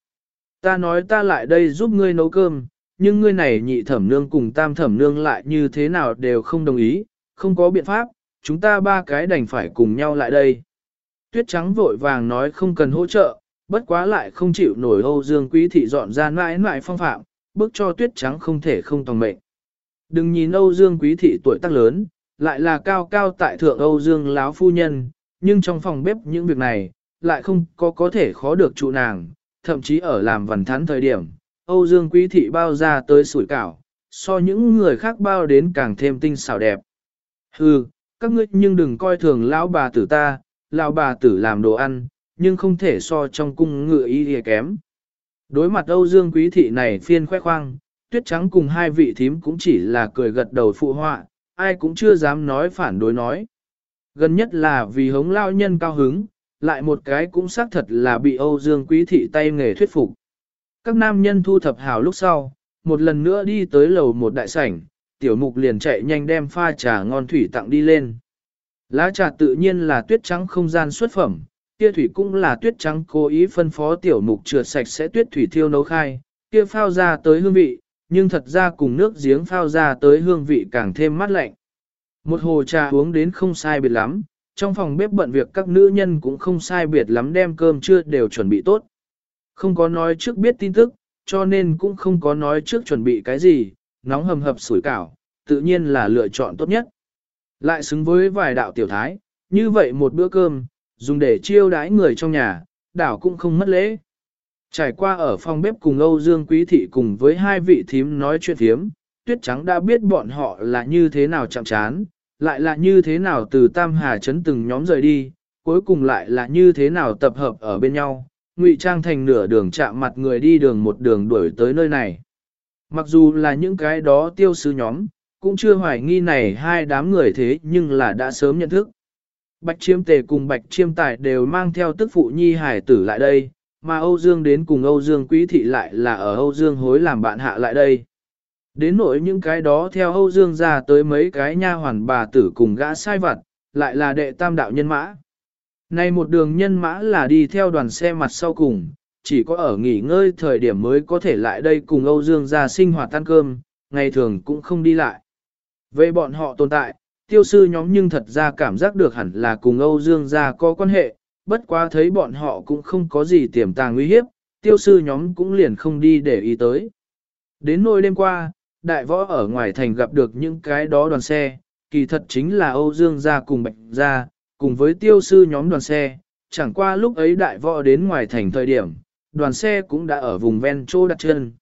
Ta nói ta lại đây giúp ngươi nấu cơm, nhưng ngươi này nhị thẩm nương cùng tam thẩm nương lại như thế nào đều không đồng ý, không có biện pháp, chúng ta ba cái đành phải cùng nhau lại đây. Tuyết trắng vội vàng nói không cần hỗ trợ, bất quá lại không chịu nổi Âu Dương Quý Thị dọn ra mãi mãi phong phạm, bước cho tuyết trắng không thể không tòng mệnh. Đừng nhìn Âu Dương Quý Thị tuổi tác lớn, lại là cao cao tại thượng Âu Dương láo phu nhân, nhưng trong phòng bếp những việc này, lại không có có thể khó được trụ nàng, thậm chí ở làm vần thắn thời điểm, Âu Dương Quý Thị bao ra tới sủi cảo, so những người khác bao đến càng thêm tinh xảo đẹp. Hừ, các ngươi nhưng đừng coi thường lão bà tử ta, lão bà tử làm đồ ăn, nhưng không thể so trong cung ngựa y hề kém. Đối mặt Âu Dương Quý Thị này phiên khoe khoang, tuyết trắng cùng hai vị thím cũng chỉ là cười gật đầu phụ họa, ai cũng chưa dám nói phản đối nói. Gần nhất là vì hống lao nhân cao hứng, lại một cái cũng xác thật là bị Âu Dương Quý Thị tay nghề thuyết phục. Các nam nhân thu thập hào lúc sau, một lần nữa đi tới lầu một đại sảnh, tiểu mục liền chạy nhanh đem pha trà ngon thủy tặng đi lên. Lá trà tự nhiên là tuyết trắng không gian xuất phẩm, kia thủy cũng là tuyết trắng cố ý phân phó tiểu mục trượt sạch sẽ tuyết thủy thiêu nấu khai, kia phao ra tới hương vị, nhưng thật ra cùng nước giếng phao ra tới hương vị càng thêm mát lạnh. Một hồ trà uống đến không sai biệt lắm, trong phòng bếp bận việc các nữ nhân cũng không sai biệt lắm đem cơm trưa đều chuẩn bị tốt. Không có nói trước biết tin tức, cho nên cũng không có nói trước chuẩn bị cái gì, nóng hầm hập sủi cảo, tự nhiên là lựa chọn tốt nhất. Lại xứng với vài đạo tiểu thái, như vậy một bữa cơm, dùng để chiêu đãi người trong nhà, đảo cũng không mất lễ. Trải qua ở phòng bếp cùng Âu Dương Quý Thị cùng với hai vị thím nói chuyện thiếm, Tuyết Trắng đã biết bọn họ là như thế nào chạm chán, lại là như thế nào từ Tam Hà Trấn từng nhóm rời đi, cuối cùng lại là như thế nào tập hợp ở bên nhau, ngụy trang thành nửa đường chạm mặt người đi đường một đường đuổi tới nơi này. Mặc dù là những cái đó tiêu sứ nhóm, cũng chưa hoài nghi này hai đám người thế nhưng là đã sớm nhận thức. Bạch chiêm tề cùng bạch chiêm tài đều mang theo tức phụ nhi hải tử lại đây, mà Âu Dương đến cùng Âu Dương quý thị lại là ở Âu Dương hối làm bạn hạ lại đây. Đến nỗi những cái đó theo Âu Dương ra tới mấy cái nha hoàn bà tử cùng gã sai vặt, lại là đệ tam đạo nhân mã. Này một đường nhân mã là đi theo đoàn xe mặt sau cùng, chỉ có ở nghỉ ngơi thời điểm mới có thể lại đây cùng Âu Dương ra sinh hoạt ăn cơm, ngày thường cũng không đi lại. Về bọn họ tồn tại, tiêu sư nhóm nhưng thật ra cảm giác được hẳn là cùng Âu Dương gia có quan hệ, bất quá thấy bọn họ cũng không có gì tiềm tàng nguy hiếp, tiêu sư nhóm cũng liền không đi để ý tới. Đến nỗi đêm qua, đại võ ở ngoài thành gặp được những cái đó đoàn xe, kỳ thật chính là Âu Dương gia cùng Bạch gia, cùng với tiêu sư nhóm đoàn xe, chẳng qua lúc ấy đại võ đến ngoài thành thời điểm, đoàn xe cũng đã ở vùng ven chỗ đặt chân.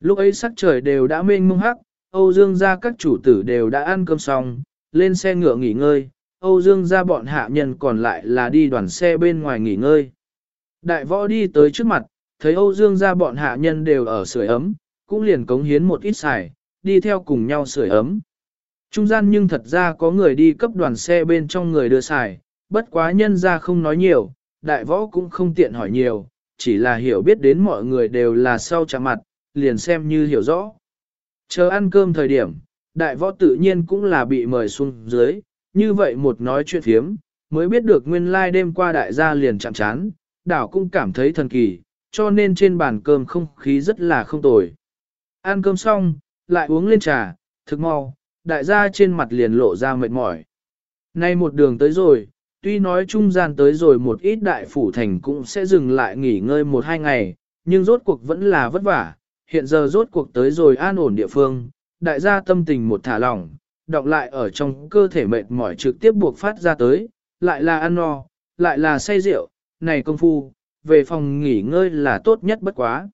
Lúc ấy sắc trời đều đã mênh mông hắc, Âu Dương gia các chủ tử đều đã ăn cơm xong, lên xe ngựa nghỉ ngơi, Âu Dương gia bọn hạ nhân còn lại là đi đoàn xe bên ngoài nghỉ ngơi. Đại võ đi tới trước mặt, thấy Âu Dương gia bọn hạ nhân đều ở sưởi ấm, cũng liền cống hiến một ít xài, đi theo cùng nhau sưởi ấm. Trung gian nhưng thật ra có người đi cấp đoàn xe bên trong người đưa xài, bất quá nhân ra không nói nhiều, đại võ cũng không tiện hỏi nhiều, chỉ là hiểu biết đến mọi người đều là sau chạm mặt, liền xem như hiểu rõ. Chờ ăn cơm thời điểm, đại võ tự nhiên cũng là bị mời xuống dưới, như vậy một nói chuyện thiếm, mới biết được nguyên lai like đêm qua đại gia liền chạm chán, đảo cũng cảm thấy thần kỳ, cho nên trên bàn cơm không khí rất là không tồi. Ăn cơm xong, lại uống lên trà, thực mau, đại gia trên mặt liền lộ ra mệt mỏi. Nay một đường tới rồi, tuy nói trung gian tới rồi một ít đại phủ thành cũng sẽ dừng lại nghỉ ngơi một hai ngày, nhưng rốt cuộc vẫn là vất vả, hiện giờ rốt cuộc tới rồi an ổn địa phương, đại gia tâm tình một thả lỏng, đọng lại ở trong cơ thể mệt mỏi trực tiếp buộc phát ra tới, lại là ăn no, lại là say rượu, này công phu, về phòng nghỉ ngơi là tốt nhất bất quá.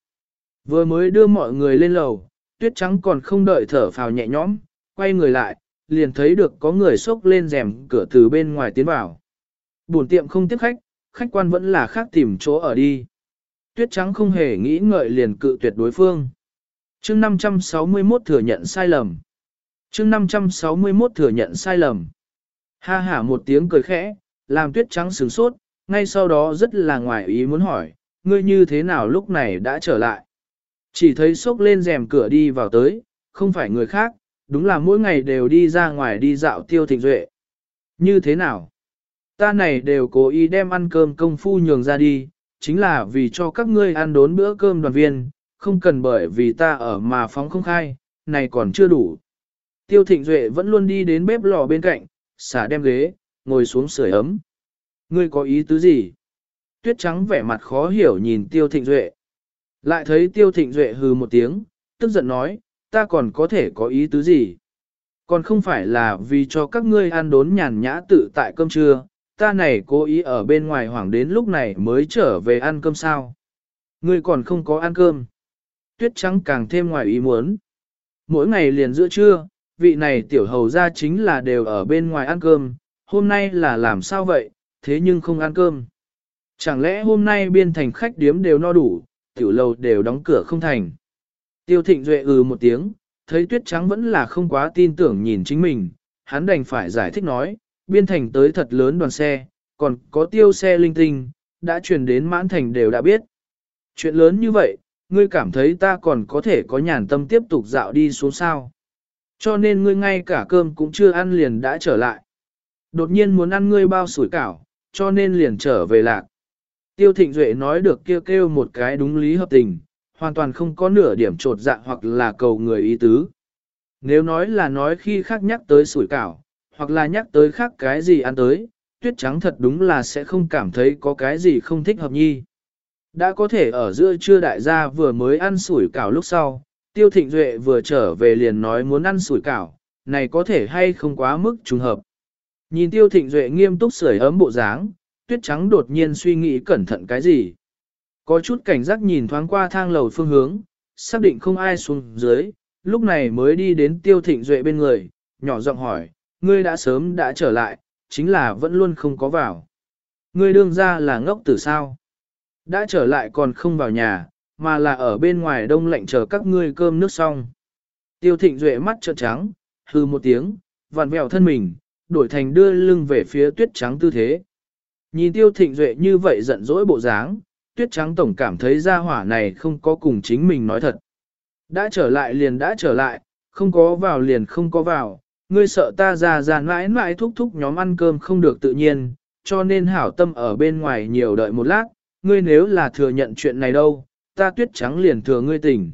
Vừa mới đưa mọi người lên lầu, tuyết trắng còn không đợi thở phào nhẹ nhõm, quay người lại, liền thấy được có người xốc lên rèm cửa từ bên ngoài tiến vào. Buồn tiệm không tiếp khách, khách quan vẫn là khác tìm chỗ ở đi. Tuyết trắng không hề nghĩ ngợi liền cự tuyệt đối phương. chương 561 thừa nhận sai lầm. chương 561 thừa nhận sai lầm. Ha hả một tiếng cười khẽ, làm tuyết trắng sửng sốt, ngay sau đó rất là ngoài ý muốn hỏi, ngươi như thế nào lúc này đã trở lại. Chỉ thấy sốc lên rèm cửa đi vào tới, không phải người khác, đúng là mỗi ngày đều đi ra ngoài đi dạo tiêu thịnh duệ. Như thế nào? Ta này đều cố ý đem ăn cơm công phu nhường ra đi, chính là vì cho các ngươi ăn đốn bữa cơm đoàn viên, không cần bởi vì ta ở mà phóng không khai, này còn chưa đủ. Tiêu thịnh duệ vẫn luôn đi đến bếp lò bên cạnh, xả đem ghế, ngồi xuống sưởi ấm. Ngươi có ý tứ gì? Tuyết trắng vẻ mặt khó hiểu nhìn tiêu thịnh duệ. Lại thấy tiêu thịnh duệ hừ một tiếng, tức giận nói, ta còn có thể có ý tứ gì? Còn không phải là vì cho các ngươi ăn đốn nhàn nhã tự tại cơm trưa, ta này cố ý ở bên ngoài hoảng đến lúc này mới trở về ăn cơm sao? Ngươi còn không có ăn cơm. Tuyết trắng càng thêm ngoài ý muốn. Mỗi ngày liền giữa trưa, vị này tiểu hầu ra chính là đều ở bên ngoài ăn cơm, hôm nay là làm sao vậy, thế nhưng không ăn cơm. Chẳng lẽ hôm nay biên thành khách điếm đều no đủ, tiểu lầu đều đóng cửa không thành. Tiêu thịnh duệ ừ một tiếng, thấy tuyết trắng vẫn là không quá tin tưởng nhìn chính mình, hắn đành phải giải thích nói, biên thành tới thật lớn đoàn xe, còn có tiêu xe linh tinh, đã truyền đến mãn thành đều đã biết. Chuyện lớn như vậy, ngươi cảm thấy ta còn có thể có nhàn tâm tiếp tục dạo đi xuống sao. Cho nên ngươi ngay cả cơm cũng chưa ăn liền đã trở lại. Đột nhiên muốn ăn ngươi bao sủi cảo, cho nên liền trở về lạc. Tiêu Thịnh Duệ nói được kêu kêu một cái đúng lý hợp tình, hoàn toàn không có nửa điểm trột dạ hoặc là cầu người ý tứ. Nếu nói là nói khi khác nhắc tới sủi cảo, hoặc là nhắc tới khác cái gì ăn tới, tuyết trắng thật đúng là sẽ không cảm thấy có cái gì không thích hợp nhi. Đã có thể ở giữa trưa đại gia vừa mới ăn sủi cảo lúc sau, tiêu thịnh duệ vừa trở về liền nói muốn ăn sủi cảo, này có thể hay không quá mức trùng hợp. Nhìn tiêu thịnh duệ nghiêm túc sưởi ấm bộ dáng, tuyết trắng đột nhiên suy nghĩ cẩn thận cái gì. Có chút cảnh giác nhìn thoáng qua thang lầu phương hướng, xác định không ai xuống dưới, lúc này mới đi đến tiêu thịnh duệ bên người, nhỏ giọng hỏi, ngươi đã sớm đã trở lại, chính là vẫn luôn không có vào. Ngươi đương ra là ngốc tử sao? Đã trở lại còn không vào nhà, mà là ở bên ngoài đông lạnh chờ các ngươi cơm nước xong. Tiêu thịnh duệ mắt trợn trắng, hư một tiếng, vặn vẹo thân mình, đổi thành đưa lưng về phía tuyết trắng tư thế. Nhìn tiêu thịnh duệ như vậy giận dỗi bộ dáng, tuyết trắng tổng cảm thấy gia hỏa này không có cùng chính mình nói thật. Đã trở lại liền đã trở lại, không có vào liền không có vào, ngươi sợ ta già già mãi mãi thúc thúc nhóm ăn cơm không được tự nhiên, cho nên hảo tâm ở bên ngoài nhiều đợi một lát, ngươi nếu là thừa nhận chuyện này đâu, ta tuyết trắng liền thừa ngươi tỉnh.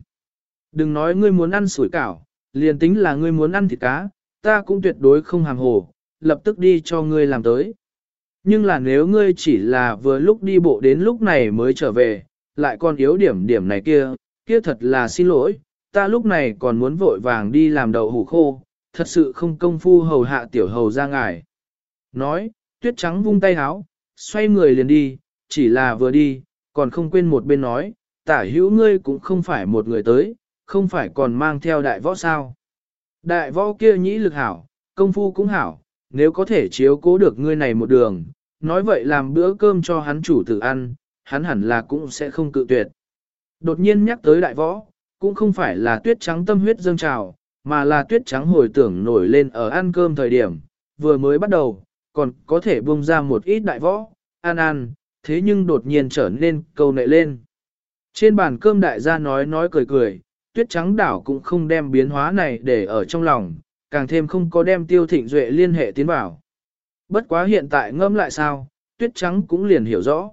Đừng nói ngươi muốn ăn sủi cảo, liền tính là ngươi muốn ăn thịt cá, ta cũng tuyệt đối không hàm hồ, lập tức đi cho ngươi làm tới. Nhưng là nếu ngươi chỉ là vừa lúc đi bộ đến lúc này mới trở về, lại còn yếu điểm điểm này kia, kia thật là xin lỗi, ta lúc này còn muốn vội vàng đi làm đậu hủ khô, thật sự không công phu hầu hạ tiểu hầu ra ngài. Nói, tuyết trắng vung tay háo, xoay người liền đi, chỉ là vừa đi, còn không quên một bên nói, tả hữu ngươi cũng không phải một người tới, không phải còn mang theo đại võ sao. Đại võ kia nhĩ lực hảo, công phu cũng hảo, nếu có thể chiếu cố được ngươi này một đường, nói vậy làm bữa cơm cho hắn chủ tử ăn, hắn hẳn là cũng sẽ không cự tuyệt. Đột nhiên nhắc tới đại võ, cũng không phải là tuyết trắng tâm huyết dâng trào, mà là tuyết trắng hồi tưởng nổi lên ở ăn cơm thời điểm, vừa mới bắt đầu, còn có thể buông ra một ít đại võ, ăn ăn, thế nhưng đột nhiên trở nên câu nệ lên. Trên bàn cơm đại gia nói nói cười cười, tuyết trắng đảo cũng không đem biến hóa này để ở trong lòng, càng thêm không có đem tiêu thịnh duệ liên hệ tiến vào. Bất quá hiện tại ngâm lại sao, tuyết trắng cũng liền hiểu rõ.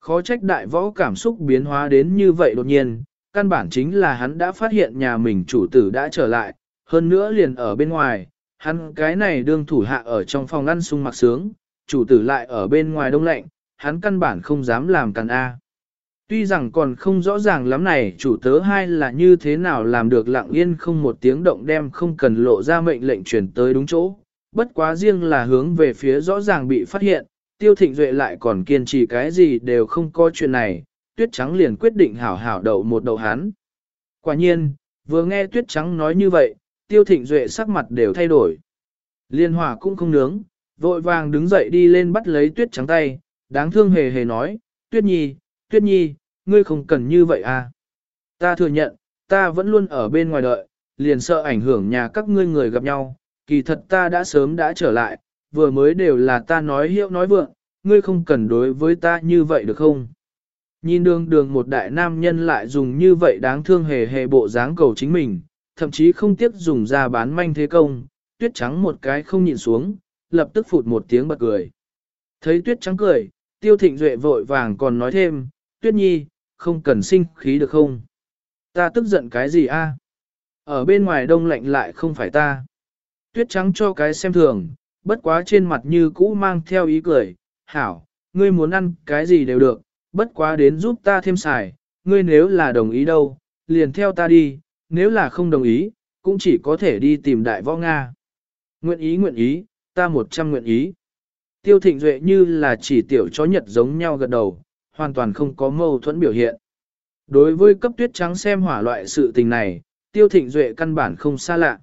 Khó trách đại võ cảm xúc biến hóa đến như vậy đột nhiên, căn bản chính là hắn đã phát hiện nhà mình chủ tử đã trở lại, hơn nữa liền ở bên ngoài, hắn cái này đương thủ hạ ở trong phòng ăn sung mặc sướng, chủ tử lại ở bên ngoài đông lạnh, hắn căn bản không dám làm càng A. Tuy rằng còn không rõ ràng lắm này chủ tớ hai là như thế nào làm được lặng yên không một tiếng động đem không cần lộ ra mệnh lệnh truyền tới đúng chỗ, bất quá riêng là hướng về phía rõ ràng bị phát hiện, tiêu thịnh duệ lại còn kiên trì cái gì đều không có chuyện này, tuyết trắng liền quyết định hảo hảo đậu một đậu hắn. Quả nhiên, vừa nghe tuyết trắng nói như vậy, tiêu thịnh duệ sắc mặt đều thay đổi. Liên hỏa cũng không nướng, vội vàng đứng dậy đi lên bắt lấy tuyết trắng tay, đáng thương hề hề nói, tuyết nhi, tuyết nhi, ngươi không cần như vậy à. Ta thừa nhận, ta vẫn luôn ở bên ngoài đợi, liền sợ ảnh hưởng nhà các ngươi người gặp nhau, kỳ thật ta đã sớm đã trở lại, vừa mới đều là ta nói hiệu nói vượng, ngươi không cần đối với ta như vậy được không? Nhìn đường đường một đại nam nhân lại dùng như vậy đáng thương hề hề bộ dáng cầu chính mình, thậm chí không tiếc dùng ra bán manh thế công, tuyết trắng một cái không nhìn xuống, lập tức phụt một tiếng bật cười. Thấy tuyết trắng cười, tiêu thịnh duệ vội vàng còn nói thêm, tuyết nhi, không cần sinh khí được không? Ta tức giận cái gì a? Ở bên ngoài đông lạnh lại không phải ta. Tuyết trắng cho cái xem thường, bất quá trên mặt như cũ mang theo ý cười, hảo, ngươi muốn ăn cái gì đều được, bất quá đến giúp ta thêm xài, ngươi nếu là đồng ý đâu, liền theo ta đi, nếu là không đồng ý, cũng chỉ có thể đi tìm đại võ Nga. Nguyện ý nguyện ý, ta một trăm nguyện ý. Tiêu thịnh duệ như là chỉ tiểu chó nhật giống nhau gật đầu, hoàn toàn không có mâu thuẫn biểu hiện. Đối với cấp tuyết trắng xem hỏa loại sự tình này, tiêu thịnh duệ căn bản không xa lạ.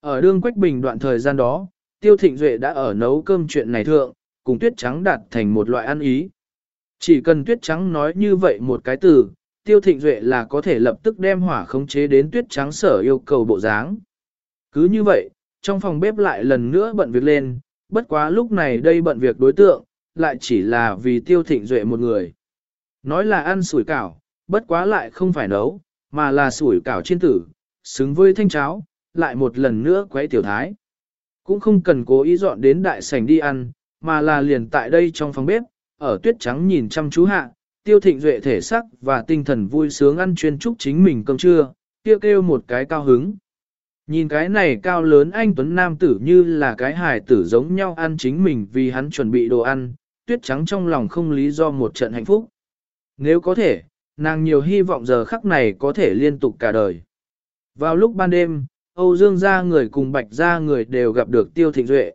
Ở đương Quách Bình đoạn thời gian đó, tiêu thịnh duệ đã ở nấu cơm chuyện này thượng, cùng tuyết trắng đạt thành một loại ăn ý. Chỉ cần tuyết trắng nói như vậy một cái từ, tiêu thịnh duệ là có thể lập tức đem hỏa khống chế đến tuyết trắng sở yêu cầu bộ dáng. Cứ như vậy, trong phòng bếp lại lần nữa bận việc lên, bất quá lúc này đây bận việc đối tượng, lại chỉ là vì tiêu thịnh duệ một người. Nói là ăn sủi cảo, bất quá lại không phải nấu, mà là sủi cảo chiên tử, xứng với thanh cháo, lại một lần nữa quấy tiểu thái. Cũng không cần cố ý dọn đến đại sảnh đi ăn, mà là liền tại đây trong phòng bếp, ở tuyết trắng nhìn chăm chú hạ, tiêu thịnh duệ thể sắc và tinh thần vui sướng ăn chuyên trúc chính mình cơm trưa, kêu kêu một cái cao hứng. Nhìn cái này cao lớn anh Tuấn Nam tử như là cái hài tử giống nhau ăn chính mình vì hắn chuẩn bị đồ ăn, tuyết trắng trong lòng không lý do một trận hạnh phúc. Nếu có thể, nàng nhiều hy vọng giờ khắc này có thể liên tục cả đời. Vào lúc ban đêm, Âu Dương gia người cùng Bạch gia người đều gặp được Tiêu Thịnh Duệ.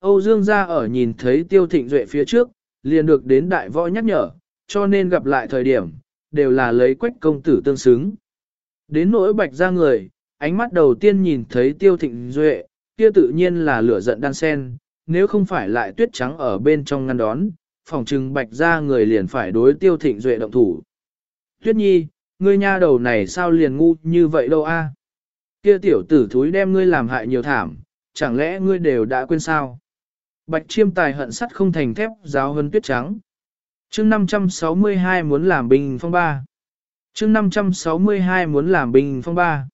Âu Dương gia ở nhìn thấy Tiêu Thịnh Duệ phía trước, liền được đến đại võ nhắc nhở, cho nên gặp lại thời điểm, đều là lấy quách công tử tương xứng. Đến nỗi Bạch gia người, ánh mắt đầu tiên nhìn thấy Tiêu Thịnh Duệ, kia tự nhiên là lửa giận đan sen, nếu không phải lại tuyết trắng ở bên trong ngăn đón, phòng trừng Bạch gia người liền phải đối Tiêu Thịnh Duệ động thủ. Tuyết Nhi, ngươi nha đầu này sao liền ngu như vậy đâu a? Kia tiểu tử thúi đem ngươi làm hại nhiều thảm, chẳng lẽ ngươi đều đã quên sao? Bạch chiêm tài hận sắt không thành thép giáo hơn tuyết trắng. chương 562 muốn làm bình phong ba. chương 562 muốn làm bình phong ba.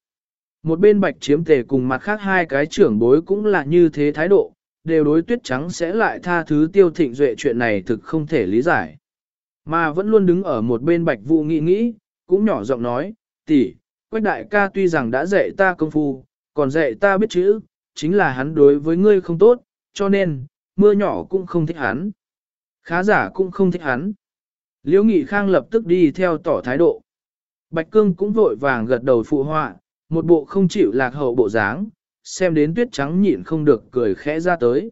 Một bên bạch chiếm tề cùng mặt khác hai cái trưởng bối cũng là như thế thái độ, đều đối tuyết trắng sẽ lại tha thứ tiêu thịnh duệ chuyện này thực không thể lý giải. Mà vẫn luôn đứng ở một bên bạch vụ nghĩ nghĩ, cũng nhỏ giọng nói, tỷ, quách đại ca tuy rằng đã dạy ta công phu, còn dạy ta biết chữ, chính là hắn đối với ngươi không tốt, cho nên, mưa nhỏ cũng không thích hắn. Khá giả cũng không thích hắn. Liễu Nghị Khang lập tức đi theo tỏ thái độ. Bạch Cương cũng vội vàng gật đầu phụ họa, một bộ không chịu lạc hậu bộ dáng, xem đến tuyết trắng nhịn không được cười khẽ ra tới.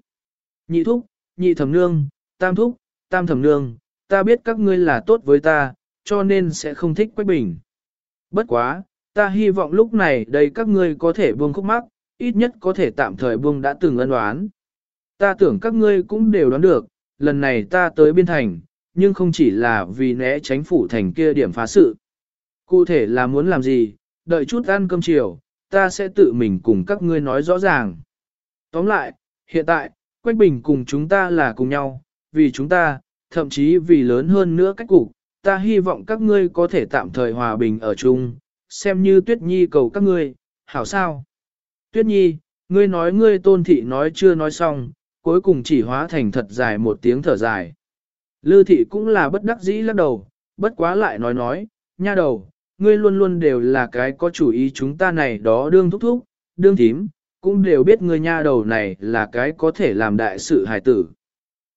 Nhị thúc, nhị thẩm nương, tam thúc, tam thẩm nương, ta biết các ngươi là tốt với ta, cho nên sẽ không thích Quách Bình. Bất quá, ta hy vọng lúc này đây các ngươi có thể buông khúc mắc, ít nhất có thể tạm thời buông đã từng ân đoán. Ta tưởng các ngươi cũng đều đoán được, lần này ta tới biên thành, nhưng không chỉ là vì né tránh phủ thành kia điểm phá sự. Cụ thể là muốn làm gì, đợi chút ăn cơm chiều, ta sẽ tự mình cùng các ngươi nói rõ ràng. Tóm lại, hiện tại, Quách Bình cùng chúng ta là cùng nhau, vì chúng ta, thậm chí vì lớn hơn nữa cách cục, ta hy vọng các ngươi có thể tạm thời hòa bình ở chung, xem như Tuyết Nhi cầu các ngươi, hảo sao? Tuyết Nhi, ngươi nói ngươi tôn thị nói chưa nói xong, cuối cùng chỉ hóa thành thật dài một tiếng thở dài. Lư thị cũng là bất đắc dĩ lắc đầu, bất quá lại nói nói, nha đầu, ngươi luôn luôn đều là cái có chủ ý chúng ta này đó đương thúc thúc, đương thím, cũng đều biết ngươi nha đầu này là cái có thể làm đại sự hài tử.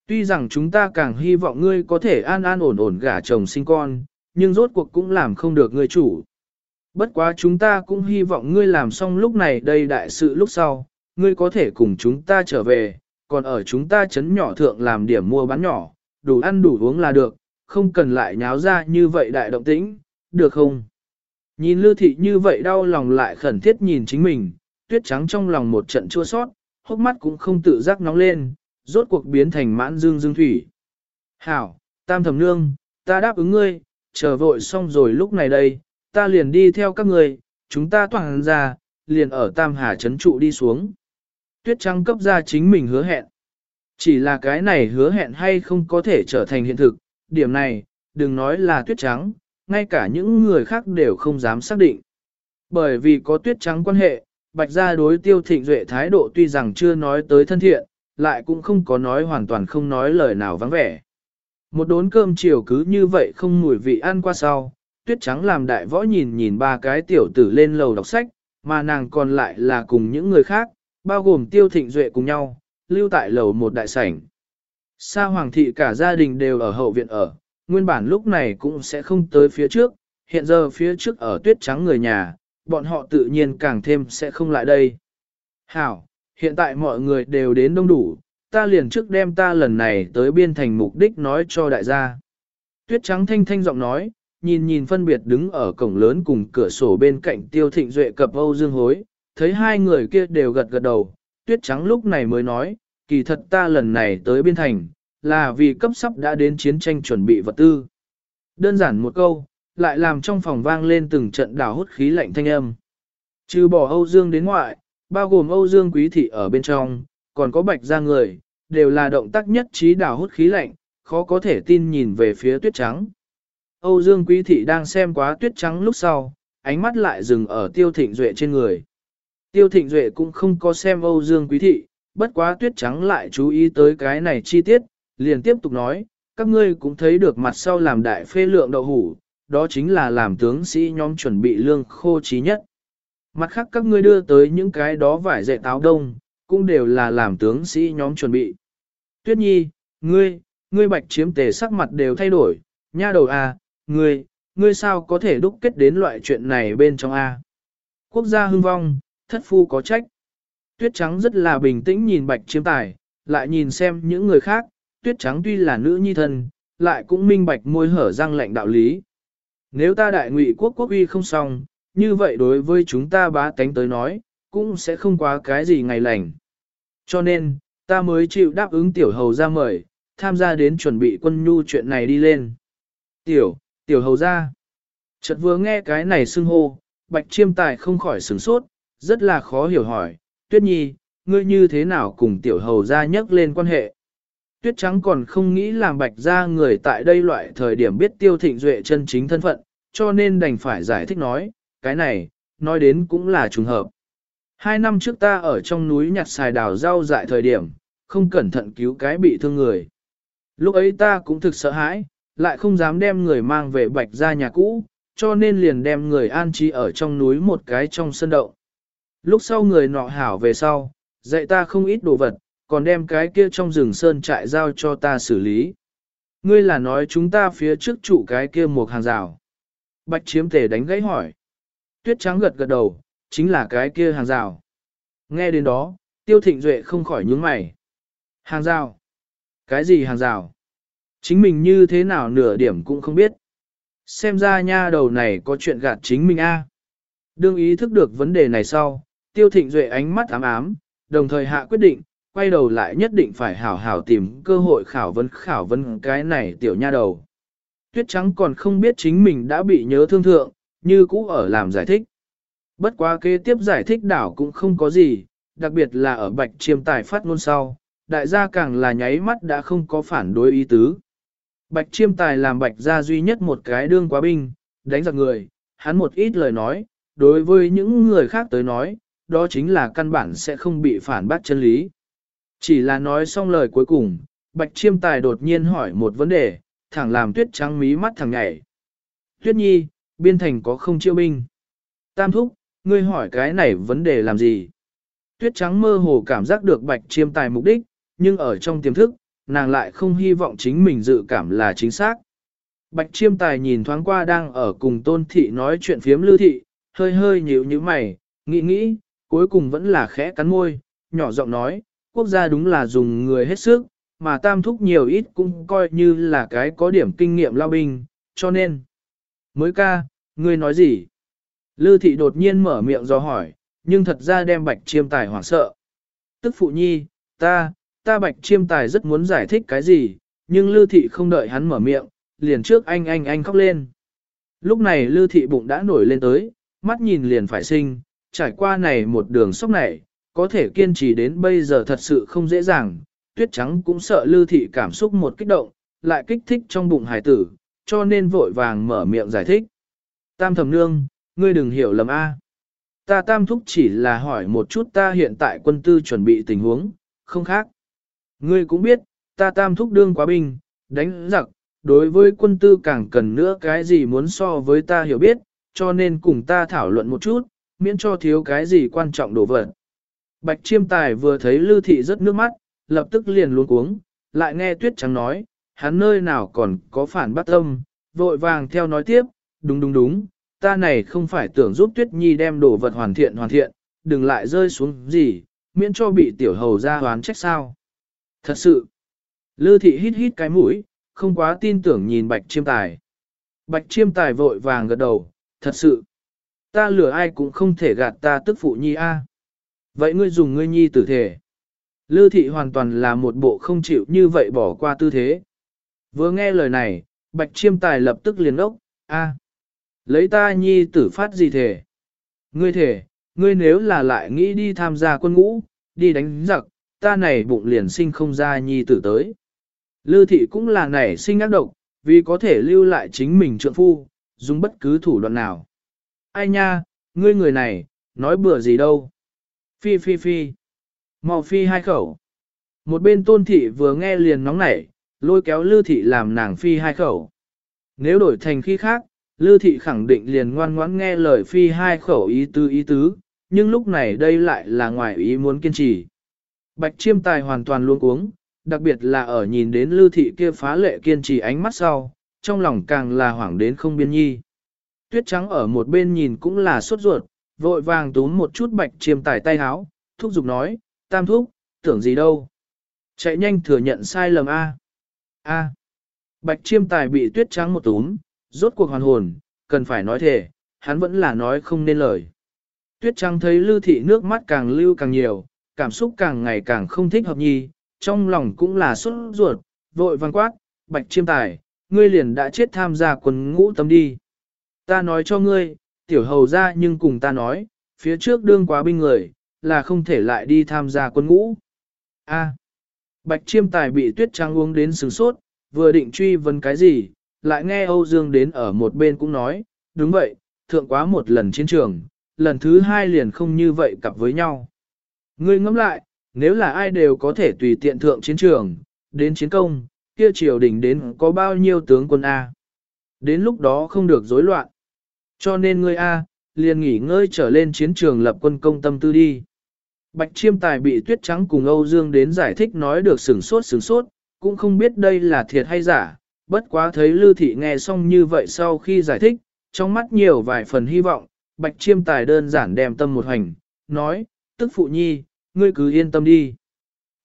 Tuy rằng chúng ta càng hy vọng ngươi có thể an an ổn ổn gả chồng sinh con, nhưng rốt cuộc cũng làm không được ngươi chủ. Bất quá chúng ta cũng hy vọng ngươi làm xong lúc này đây đại sự lúc sau, ngươi có thể cùng chúng ta trở về, còn ở chúng ta chấn nhỏ thượng làm điểm mua bán nhỏ, đủ ăn đủ uống là được, không cần lại nháo ra như vậy đại động tĩnh, được không? Nhìn lưu thị như vậy đau lòng lại khẩn thiết nhìn chính mình, tuyết trắng trong lòng một trận chua sót, hốc mắt cũng không tự giác nóng lên, rốt cuộc biến thành mãn dương dương thủy. Hảo, tam thẩm nương, ta đáp ứng ngươi, chờ vội xong rồi lúc này đây, ta liền đi theo các ngươi, chúng ta toàn ra, liền ở tam hà chấn trụ đi xuống. Tuyết trắng cấp ra chính mình hứa hẹn. Chỉ là cái này hứa hẹn hay không có thể trở thành hiện thực, điểm này, đừng nói là tuyết trắng, ngay cả những người khác đều không dám xác định. Bởi vì có tuyết trắng quan hệ, bạch gia đối tiêu thịnh duệ thái độ tuy rằng chưa nói tới thân thiện, lại cũng không có nói hoàn toàn không nói lời nào vắng vẻ. Một đốn cơm chiều cứ như vậy không mùi vị ăn qua sau, tuyết trắng làm đại võ nhìn nhìn ba cái tiểu tử lên lầu đọc sách, mà nàng còn lại là cùng những người khác, bao gồm tiêu thịnh duệ cùng nhau, lưu tại lầu một đại sảnh. Sa hoàng thị cả gia đình đều ở hậu viện ở, nguyên bản lúc này cũng sẽ không tới phía trước, hiện giờ phía trước ở tuyết trắng người nhà, bọn họ tự nhiên càng thêm sẽ không lại đây. Hảo, hiện tại mọi người đều đến đông đủ, ta liền trước đem ta lần này tới biên thành mục đích nói cho đại gia. Tuyết trắng thanh thanh giọng nói, nhìn nhìn phân biệt đứng ở cổng lớn cùng cửa sổ bên cạnh tiêu thịnh duệ cập Âu Dương Hối, thấy hai người kia đều gật gật đầu, tuyết trắng lúc này mới nói, kỳ thật ta lần này tới biên thành, là vì cấp sắp đã đến chiến tranh chuẩn bị vật tư. Đơn giản một câu, lại làm trong phòng vang lên từng trận đảo hút khí lạnh thanh âm. Trừ bỏ Âu Dương đến ngoại, bao gồm Âu Dương Quý Thị ở bên trong, còn có bạch ra người, đều là động tác nhất trí đảo hút khí lạnh, khó có thể tin nhìn về phía tuyết trắng. Âu Dương Quý Thị đang xem quá tuyết trắng lúc sau, ánh mắt lại dừng ở tiêu thịnh duệ trên người. Tiêu thịnh duệ cũng không có xem Âu Dương Quý Thị, bất quá tuyết trắng lại chú ý tới cái này chi tiết, liền tiếp tục nói, các ngươi cũng thấy được mặt sau làm đại phê lượng đậu hủ, đó chính là làm tướng sĩ nhóm chuẩn bị lương khô trí nhất. Mặt khác các ngươi đưa tới những cái đó vải dạy táo đông, cũng đều là làm tướng sĩ nhóm chuẩn bị. Tuyết nhi, ngươi, ngươi bạch chiếm tề sắc mặt đều thay đổi, nha đầu à, ngươi, ngươi sao có thể đúc kết đến loại chuyện này bên trong a? Quốc gia hưng vong, thất phu có trách. Tuyết trắng rất là bình tĩnh nhìn bạch chiêm tài, lại nhìn xem những người khác, tuyết trắng tuy là nữ nhi thân, lại cũng minh bạch môi hở răng lạnh đạo lý. Nếu ta đại ngụy quốc quốc uy không xong, như vậy đối với chúng ta bá tánh tới nói, cũng sẽ không quá cái gì ngày lành. Cho nên, ta mới chịu đáp ứng tiểu hầu ra mời, tham gia đến chuẩn bị quân nhu chuyện này đi lên. Tiểu, tiểu hầu ra. Chợt vừa nghe cái này xưng hô, bạch chiêm tài không khỏi sửng sốt, rất là khó hiểu hỏi, tuyết nhi, ngươi như thế nào cùng tiểu hầu ra nhắc lên quan hệ. Tuyết trắng còn không nghĩ làm bạch ra người tại đây loại thời điểm biết tiêu thịnh duệ chân chính thân phận, cho nên đành phải giải thích nói, cái này, nói đến cũng là trùng hợp. Hai năm trước ta ở trong núi nhặt xài đào rau dại thời điểm, không cẩn thận cứu cái bị thương người. Lúc ấy ta cũng thực sợ hãi, lại không dám đem người mang về bạch ra nhà cũ, cho nên liền đem người an trí ở trong núi một cái trong sân động. Lúc sau người nọ hảo về sau, dạy ta không ít đồ vật, còn đem cái kia trong rừng sơn trại giao cho ta xử lý. Ngươi là nói chúng ta phía trước trụ cái kia một hàng rào. Bạch chiếm tề đánh gãy hỏi. Tuyết trắng gật gật đầu, chính là cái kia hàng rào. Nghe đến đó, tiêu thịnh duệ không khỏi nhướng mày. Hàng rào? Cái gì hàng rào? Chính mình như thế nào nửa điểm cũng không biết. Xem ra nha đầu này có chuyện gạt chính mình a. Đương ý thức được vấn đề này sau, tiêu thịnh duệ ánh mắt ám ám, đồng thời hạ quyết định, quay đầu lại nhất định phải hảo hảo tìm cơ hội khảo vấn khảo vấn cái này tiểu nha đầu. Tuyết trắng còn không biết chính mình đã bị nhớ thương thượng, như cũ ở làm giải thích. Bất quá kế tiếp giải thích đảo cũng không có gì, đặc biệt là ở bạch chiêm tài phát ngôn sau, đại gia càng là nháy mắt đã không có phản đối ý tứ. Bạch chiêm tài làm bạch gia duy nhất một cái đương quá binh, đánh giặc người, hắn một ít lời nói, đối với những người khác tới nói, đó chính là căn bản sẽ không bị phản bác chân lý. Chỉ là nói xong lời cuối cùng, bạch chiêm tài đột nhiên hỏi một vấn đề, thẳng làm tuyết trắng mí mắt thằng nhảy. Tuyết nhi, biên thành có không chiêu binh. Tam thúc, ngươi hỏi cái này vấn đề làm gì? Tuyết trắng mơ hồ cảm giác được bạch chiêm tài mục đích, nhưng ở trong tiềm thức, nàng lại không hy vọng chính mình dự cảm là chính xác. Bạch chiêm tài nhìn thoáng qua đang ở cùng tôn thị nói chuyện phiếm lưu thị, hơi hơi nhíu như mày, nghĩ nghĩ, cuối cùng vẫn là khẽ cắn môi, nhỏ giọng nói, quốc gia đúng là dùng người hết sức, mà tam thúc nhiều ít cũng coi như là cái có điểm kinh nghiệm lao binh, cho nên. Mới ca, ngươi nói gì? Lư thị đột nhiên mở miệng do hỏi, nhưng thật ra đem bạch chiêm tài hoảng sợ. Tức phụ nhi, ta, ta bạch chiêm tài rất muốn giải thích cái gì, nhưng lư thị không đợi hắn mở miệng, liền trước anh anh anh khóc lên. Lúc này lư thị bụng đã nổi lên tới, mắt nhìn liền phải sinh, trải qua này một đường sốc này, có thể kiên trì đến bây giờ thật sự không dễ dàng, tuyết trắng cũng sợ lư thị cảm xúc một kích động, lại kích thích trong bụng hải tử, cho nên vội vàng mở miệng giải thích. Tam thẩm nương, ngươi đừng hiểu lầm A. Ta tam thúc chỉ là hỏi một chút ta hiện tại quân tư chuẩn bị tình huống, không khác. Ngươi cũng biết, ta tam thúc đương quá binh, đánh giặc, đối với quân tư càng cần nữa cái gì muốn so với ta hiểu biết, cho nên cùng ta thảo luận một chút, miễn cho thiếu cái gì quan trọng đổ vật. Bạch chiêm tài vừa thấy lưu thị rất nước mắt, lập tức liền luôn cuống, lại nghe tuyết trắng nói, hắn nơi nào còn có phản bác tâm, vội vàng theo nói tiếp, đúng đúng đúng, ta này không phải tưởng giúp tuyết nhi đem đồ vật hoàn thiện hoàn thiện, đừng lại rơi xuống gì, miễn cho bị tiểu hầu ra hoán trách sao. Thật sự, lư thị hít hít cái mũi, không quá tin tưởng nhìn bạch chiêm tài. Bạch chiêm tài vội vàng gật đầu, thật sự, ta lừa ai cũng không thể gạt ta tức phụ nhi a. Vậy ngươi dùng ngươi nhi tử thể. Lư thị hoàn toàn là một bộ không chịu như vậy bỏ qua tư thế. Vừa nghe lời này, bạch chiêm tài lập tức liền ốc, a, lấy ta nhi tử phát gì thể? Ngươi thể, ngươi nếu là lại nghĩ đi tham gia quân ngũ, đi đánh giặc, ta này bụng liền sinh không ra nhi tử tới. Lư thị cũng là nảy sinh ác độc, vì có thể lưu lại chính mình trượng phu, dùng bất cứ thủ đoạn nào. Ai nha, ngươi người này, nói bừa gì đâu. Phi phi phi. Mau phi hai khẩu. Một bên tôn thị vừa nghe liền nóng nảy, lôi kéo lư thị làm nàng phi hai khẩu. Nếu đổi thành khi khác, lư thị khẳng định liền ngoan ngoãn nghe lời phi hai khẩu ý tứ ý tứ, nhưng lúc này đây lại là ngoài ý muốn kiên trì. Bạch chiêm tài hoàn toàn luôn uống, đặc biệt là ở nhìn đến lư thị kia phá lệ kiên trì ánh mắt sau, trong lòng càng là hoảng đến không biên nhi. Tuyết trắng ở một bên nhìn cũng là sốt ruột, vội vàng túm một chút bạch chiêm tài tay háo, thúc giục nói, tam thúc, tưởng gì đâu. Chạy nhanh thừa nhận sai lầm A. A. Bạch chiêm tài bị tuyết trắng một túm, rốt cuộc hoàn hồn, cần phải nói thể, hắn vẫn là nói không nên lời. Tuyết trắng thấy lưu thị nước mắt càng lưu càng nhiều, cảm xúc càng ngày càng không thích hợp nhi, trong lòng cũng là sốt ruột, vội vang quát, bạch chiêm tài, ngươi liền đã chết tham gia quân ngũ tâm đi. Ta nói cho ngươi, tiểu hầu ra nhưng cùng ta nói, phía trước đương quá binh người, là không thể lại đi tham gia quân ngũ. A. À, Bạch chiêm tài bị tuyết trắng uống đến sừng sốt, vừa định truy vấn cái gì, lại nghe Âu Dương đến ở một bên cũng nói, đúng vậy, thượng quá một lần chiến trường, lần thứ hai liền không như vậy cặp với nhau. Ngươi ngẫm lại, nếu là ai đều có thể tùy tiện thượng chiến trường, đến chiến công, kia triều đình đến có bao nhiêu tướng quân A. Đến lúc đó không được rối loạn. Cho nên ngươi A, liền nghỉ ngơi trở lên chiến trường lập quân công tâm tư đi. Bạch chiêm tài bị tuyết trắng cùng Âu Dương đến giải thích nói được sửng sốt sửng sốt, cũng không biết đây là thiệt hay giả, bất quá thấy Lưu Thị nghe xong như vậy sau khi giải thích, trong mắt nhiều vài phần hy vọng, Bạch chiêm tài đơn giản đem tâm một hành, nói, tức phụ nhi, ngươi cứ yên tâm đi.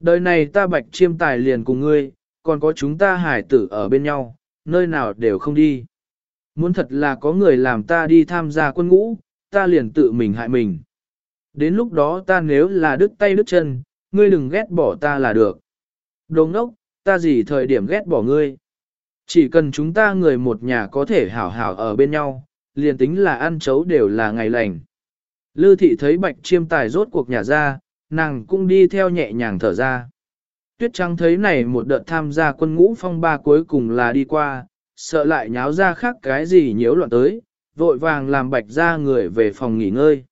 Đời này ta Bạch chiêm tài liền cùng ngươi, còn có chúng ta hải tử ở bên nhau, nơi nào đều không đi. Muốn thật là có người làm ta đi tham gia quân ngũ, ta liền tự mình hại mình. Đến lúc đó ta nếu là đứt tay đứt chân, ngươi đừng ghét bỏ ta là được. Đồ ngốc, ta gì thời điểm ghét bỏ ngươi. Chỉ cần chúng ta người một nhà có thể hảo hảo ở bên nhau, liền tính là ăn chấu đều là ngày lành. Lư thị thấy bạch chiêm tài rốt cuộc nhà ra, nàng cũng đi theo nhẹ nhàng thở ra. Tuyết trắng thấy này một đợt tham gia quân ngũ phong ba cuối cùng là đi qua, sợ lại nháo ra khác cái gì nhiễu loạn tới, vội vàng làm bạch ra người về phòng nghỉ ngơi.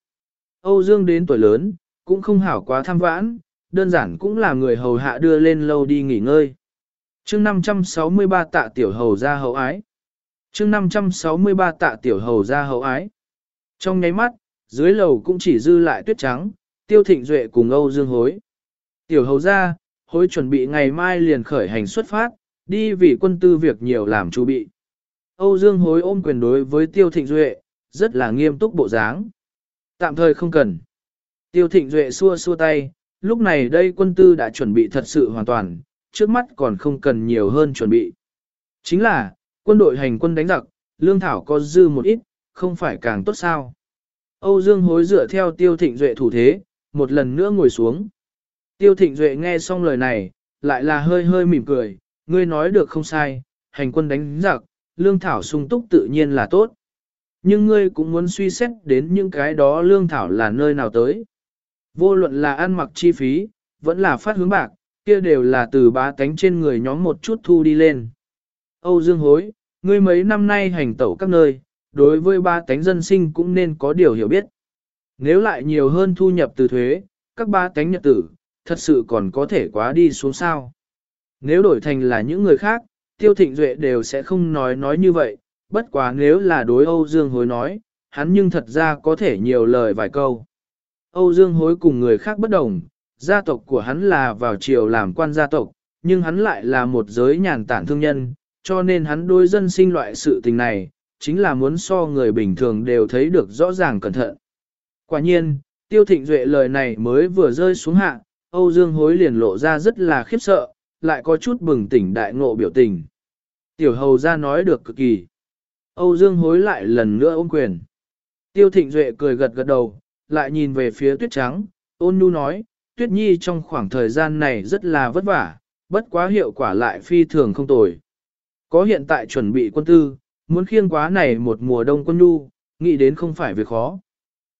Âu Dương đến tuổi lớn, cũng không hảo quá tham vãn, đơn giản cũng là người hầu hạ đưa lên lâu đi nghỉ ngơi. chương 563 tạ tiểu hầu ra hậu ái. chương 563 tạ tiểu hầu ra hậu ái. Trong nháy mắt, dưới lầu cũng chỉ dư lại tuyết trắng, tiêu thịnh duệ cùng Âu Dương hối. Tiểu hầu ra, hối chuẩn bị ngày mai liền khởi hành xuất phát, đi vì quân tư việc nhiều làm chu bị. Âu Dương hối ôm quyền đối với tiêu thịnh duệ, rất là nghiêm túc bộ dáng. Tạm thời không cần. Tiêu thịnh duệ xua xua tay, lúc này đây quân tư đã chuẩn bị thật sự hoàn toàn, trước mắt còn không cần nhiều hơn chuẩn bị. Chính là, quân đội hành quân đánh giặc, lương thảo có dư một ít, không phải càng tốt sao. Âu Dương hối dựa theo tiêu thịnh duệ thủ thế, một lần nữa ngồi xuống. Tiêu thịnh duệ nghe xong lời này, lại là hơi hơi mỉm cười, ngươi nói được không sai, hành quân đánh giặc, lương thảo sung túc tự nhiên là tốt. Nhưng ngươi cũng muốn suy xét đến những cái đó lương thảo là nơi nào tới. Vô luận là ăn mặc chi phí, vẫn là phát hướng bạc, kia đều là từ bá tánh trên người nhóm một chút thu đi lên. Âu Dương Hối, ngươi mấy năm nay hành tẩu các nơi, đối với ba tánh dân sinh cũng nên có điều hiểu biết. Nếu lại nhiều hơn thu nhập từ thuế, các ba tánh nhật tử, thật sự còn có thể quá đi xuống sao. Nếu đổi thành là những người khác, tiêu thịnh duệ đều sẽ không nói nói như vậy, bất quá nếu là đối Âu Dương Hối nói, hắn nhưng thật ra có thể nhiều lời vài câu. Âu Dương Hối cùng người khác bất đồng, gia tộc của hắn là vào triều làm quan gia tộc, nhưng hắn lại là một giới nhàn tản thương nhân, cho nên hắn đối dân sinh loại sự tình này, chính là muốn so người bình thường đều thấy được rõ ràng cẩn thận. Quả nhiên, tiêu thịnh duệ lời này mới vừa rơi xuống hạ, Âu Dương Hối liền lộ ra rất là khiếp sợ, lại có chút bừng tỉnh đại ngộ biểu tình. Tiểu hầu ra nói được cực kỳ. Âu Dương hối lại lần nữa ôm quyền. Tiêu thịnh duệ cười gật gật đầu, lại nhìn về phía tuyết trắng, ôn nhu nói, tuyết nhi trong khoảng thời gian này rất là vất vả, bất quá hiệu quả lại phi thường không tồi. Có hiện tại chuẩn bị quân tư, muốn khiêng quá này một mùa đông quân nhu, nghĩ đến không phải việc khó.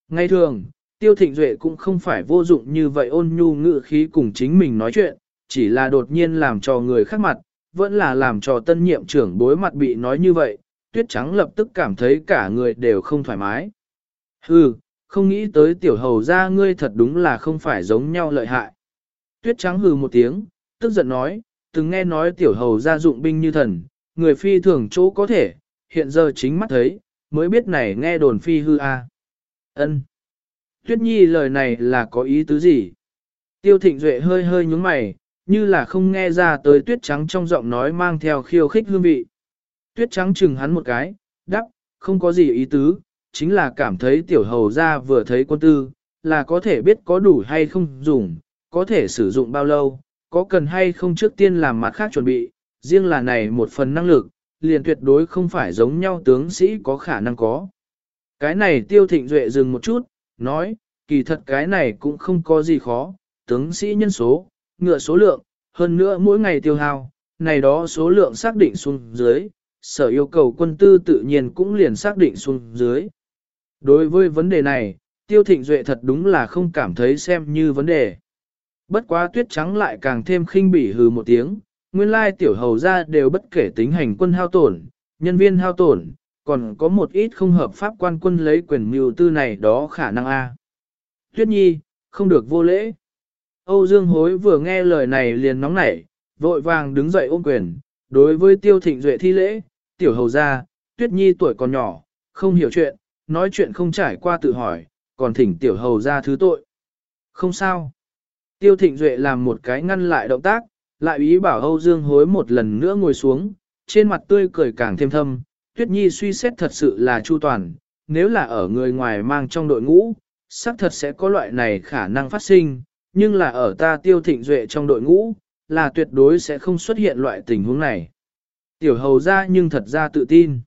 Ngay thường, tiêu thịnh duệ cũng không phải vô dụng như vậy ôn nhu ngự khí cùng chính mình nói chuyện, chỉ là đột nhiên làm cho người khác mặt, vẫn là làm cho tân nhiệm trưởng bối mặt bị nói như vậy, tuyết trắng lập tức cảm thấy cả người đều không thoải mái. Hừ, không nghĩ tới tiểu hầu ra ngươi thật đúng là không phải giống nhau lợi hại. Tuyết trắng hừ một tiếng, tức giận nói, từng nghe nói tiểu hầu ra dụng binh như thần, người phi thường chỗ có thể, hiện giờ chính mắt thấy, mới biết này nghe đồn phi hư a. Ân. Tuyết nhi lời này là có ý tứ gì? Tiêu thịnh duệ hơi hơi nhúng mày, như là không nghe ra tới tuyết trắng trong giọng nói mang theo khiêu khích hương vị. Tuyết trắng chừng hắn một cái, đắp, không có gì ý tứ, chính là cảm thấy tiểu hầu ra vừa thấy quân tư, là có thể biết có đủ hay không dùng, có thể sử dụng bao lâu, có cần hay không trước tiên làm mặt khác chuẩn bị, riêng là này một phần năng lực, liền tuyệt đối không phải giống nhau tướng sĩ có khả năng có. Cái này tiêu thịnh duệ dừng một chút, nói, kỳ thật cái này cũng không có gì khó, tướng sĩ nhân số, ngựa số lượng, hơn nữa mỗi ngày tiêu hao, này đó số lượng xác định xuống dưới, sở yêu cầu quân tư tự nhiên cũng liền xác định xuống dưới. Đối với vấn đề này, tiêu thịnh duệ thật đúng là không cảm thấy xem như vấn đề. Bất quá tuyết trắng lại càng thêm khinh bỉ hừ một tiếng, nguyên lai tiểu hầu ra đều bất kể tính hành quân hao tổn, nhân viên hao tổn, còn có một ít không hợp pháp quan quân lấy quyền mưu tư này đó khả năng a. Tuyết nhi, không được vô lễ. Âu Dương Hối vừa nghe lời này liền nóng nảy, vội vàng đứng dậy ôm quyền, đối với tiêu thịnh duệ thi lễ, tiểu hầu ra, Tuyết nhi tuổi còn nhỏ, không hiểu chuyện, nói chuyện không trải qua tự hỏi, còn thỉnh tiểu hầu ra thứ tội. Không sao. Tiêu thịnh duệ làm một cái ngăn lại động tác, lại ý bảo Âu Dương hối một lần nữa ngồi xuống, trên mặt tươi cười càng thêm thâm, Tuyết Nhi suy xét thật sự là chu toàn, nếu là ở người ngoài mang trong đội ngũ, xác thật sẽ có loại này khả năng phát sinh, nhưng là ở ta tiêu thịnh duệ trong đội ngũ, là tuyệt đối sẽ không xuất hiện loại tình huống này. Tiểu hầu ra nhưng thật ra tự tin.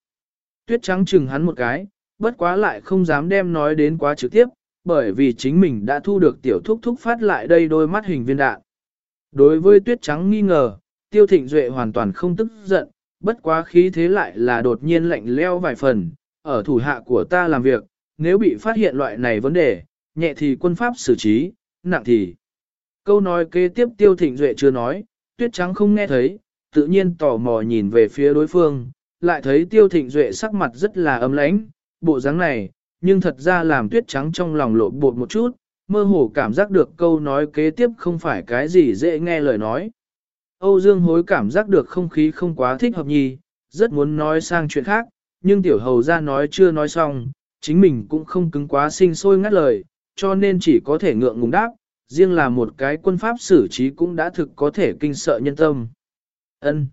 Tuyết trắng chừng hắn một cái, bất quá lại không dám đem nói đến quá trực tiếp, bởi vì chính mình đã thu được tiểu thúc thúc phát lại đây đôi mắt hình viên đạn. Đối với tuyết trắng nghi ngờ, tiêu thịnh duệ hoàn toàn không tức giận, bất quá khí thế lại là đột nhiên lạnh leo vài phần, ở thủ hạ của ta làm việc, nếu bị phát hiện loại này vấn đề, nhẹ thì quân pháp xử trí, nặng thì. Câu nói kế tiếp tiêu thịnh duệ chưa nói, tuyết trắng không nghe thấy, tự nhiên tò mò nhìn về phía đối phương, lại thấy tiêu thịnh duệ sắc mặt rất là ấm lãnh, bộ dáng này, nhưng thật ra làm tuyết trắng trong lòng lộ bột một chút, mơ hồ cảm giác được câu nói kế tiếp không phải cái gì dễ nghe lời nói. Âu Dương hối cảm giác được không khí không quá thích hợp nhì, rất muốn nói sang chuyện khác, nhưng tiểu hầu ra nói chưa nói xong, chính mình cũng không cứng quá sinh sôi ngắt lời, cho nên chỉ có thể ngượng ngùng đáp, riêng là một cái quân pháp xử trí cũng đã thực có thể kinh sợ nhân tâm. Ân.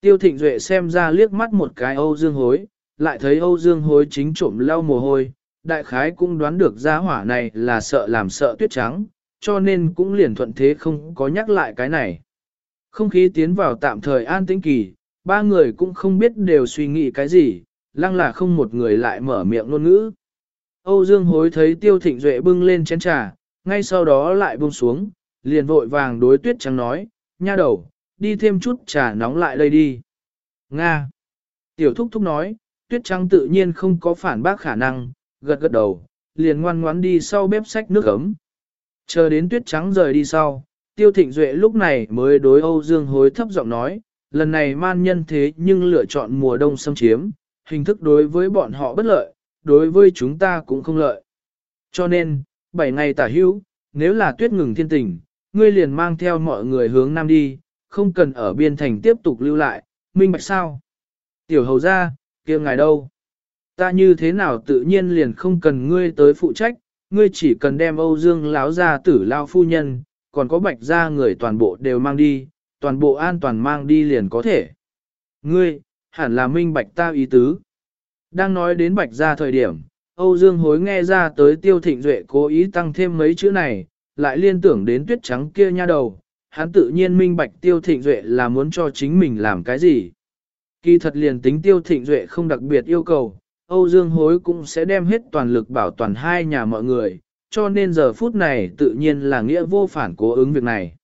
Tiêu Thịnh Duệ xem ra liếc mắt một cái Âu Dương hối, lại thấy Âu Dương hối chính trộm lau mồ hôi, đại khái cũng đoán được gia hỏa này là sợ làm sợ tuyết trắng, cho nên cũng liền thuận thế không có nhắc lại cái này. Không khí tiến vào tạm thời an tĩnh kỳ, ba người cũng không biết đều suy nghĩ cái gì, lăng là không một người lại mở miệng ngôn ngữ. Âu Dương hối thấy tiêu thịnh duệ bưng lên chén trà, ngay sau đó lại buông xuống, liền vội vàng đối tuyết trắng nói, nha đầu, đi thêm chút trà nóng lại đây đi. Nga. Tiểu thúc thúc nói, tuyết trắng tự nhiên không có phản bác khả năng, gật gật đầu, liền ngoan ngoãn đi sau bếp sách nước ấm. Chờ đến tuyết trắng rời đi sau, tiêu thịnh duệ lúc này mới đối Âu Dương hối thấp giọng nói, lần này man nhân thế nhưng lựa chọn mùa đông xâm chiếm, hình thức đối với bọn họ bất lợi, đối với chúng ta cũng không lợi. Cho nên, 7 ngày tả hữu, nếu là tuyết ngừng thiên tình, ngươi liền mang theo mọi người hướng nam đi, không cần ở biên thành tiếp tục lưu lại, minh bạch sao. Tiểu hầu ra, kia ngài đâu? Ta như thế nào tự nhiên liền không cần ngươi tới phụ trách, ngươi chỉ cần đem Âu Dương láo ra tử lao phu nhân, còn có bạch ra người toàn bộ đều mang đi, toàn bộ an toàn mang đi liền có thể. Ngươi, hẳn là minh bạch ta ý tứ. Đang nói đến bạch ra thời điểm, Âu Dương hối nghe ra tới tiêu thịnh duệ cố ý tăng thêm mấy chữ này, lại liên tưởng đến tuyết trắng kia nha đầu, hắn tự nhiên minh bạch tiêu thịnh duệ là muốn cho chính mình làm cái gì. Kỳ thật liền tính tiêu thịnh duệ không đặc biệt yêu cầu, Âu Dương hối cũng sẽ đem hết toàn lực bảo toàn hai nhà mọi người, cho nên giờ phút này tự nhiên là nghĩa vô phản cố ứng việc này.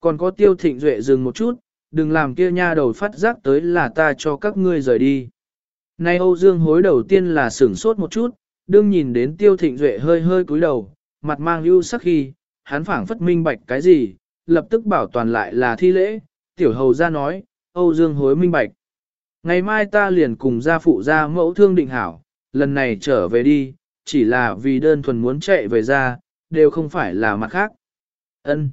Còn có tiêu thịnh duệ dừng một chút, đừng làm kia nha đầu phát giác tới là ta cho các ngươi rời đi. Nay Âu Dương hối đầu tiên là sửng sốt một chút, đương nhìn đến tiêu thịnh duệ hơi hơi cúi đầu, mặt mang ưu sắc khi, hắn phảng phất minh bạch cái gì, lập tức bảo toàn lại là thi lễ, tiểu hầu ra nói, Âu Dương hối minh bạch. Ngày mai ta liền cùng gia phụ gia mẫu thương định hảo, lần này trở về đi, chỉ là vì đơn thuần muốn chạy về ra, đều không phải là mặt khác. Ân.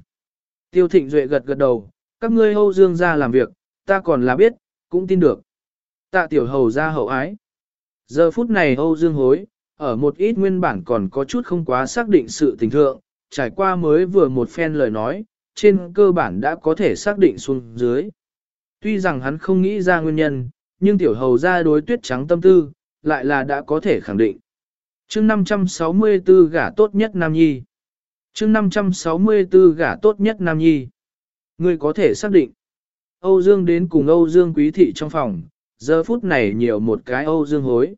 Tiêu Thịnh Duệ gật gật đầu, các ngươi Âu Dương gia làm việc, ta còn là biết, cũng tin được. Tạ tiểu hầu ra hậu ái. Giờ phút này Âu Dương hối, ở một ít nguyên bản còn có chút không quá xác định sự tình thượng, trải qua mới vừa một phen lời nói, trên cơ bản đã có thể xác định xuống dưới. Tuy rằng hắn không nghĩ ra nguyên nhân, nhưng tiểu hầu ra đối tuyết trắng tâm tư, lại là đã có thể khẳng định. chương 564 gả tốt nhất Nam Nhi. chương 564 gả tốt nhất Nam Nhi. người có thể xác định. Âu Dương đến cùng Âu Dương quý thị trong phòng, giờ phút này nhiều một cái Âu Dương hối.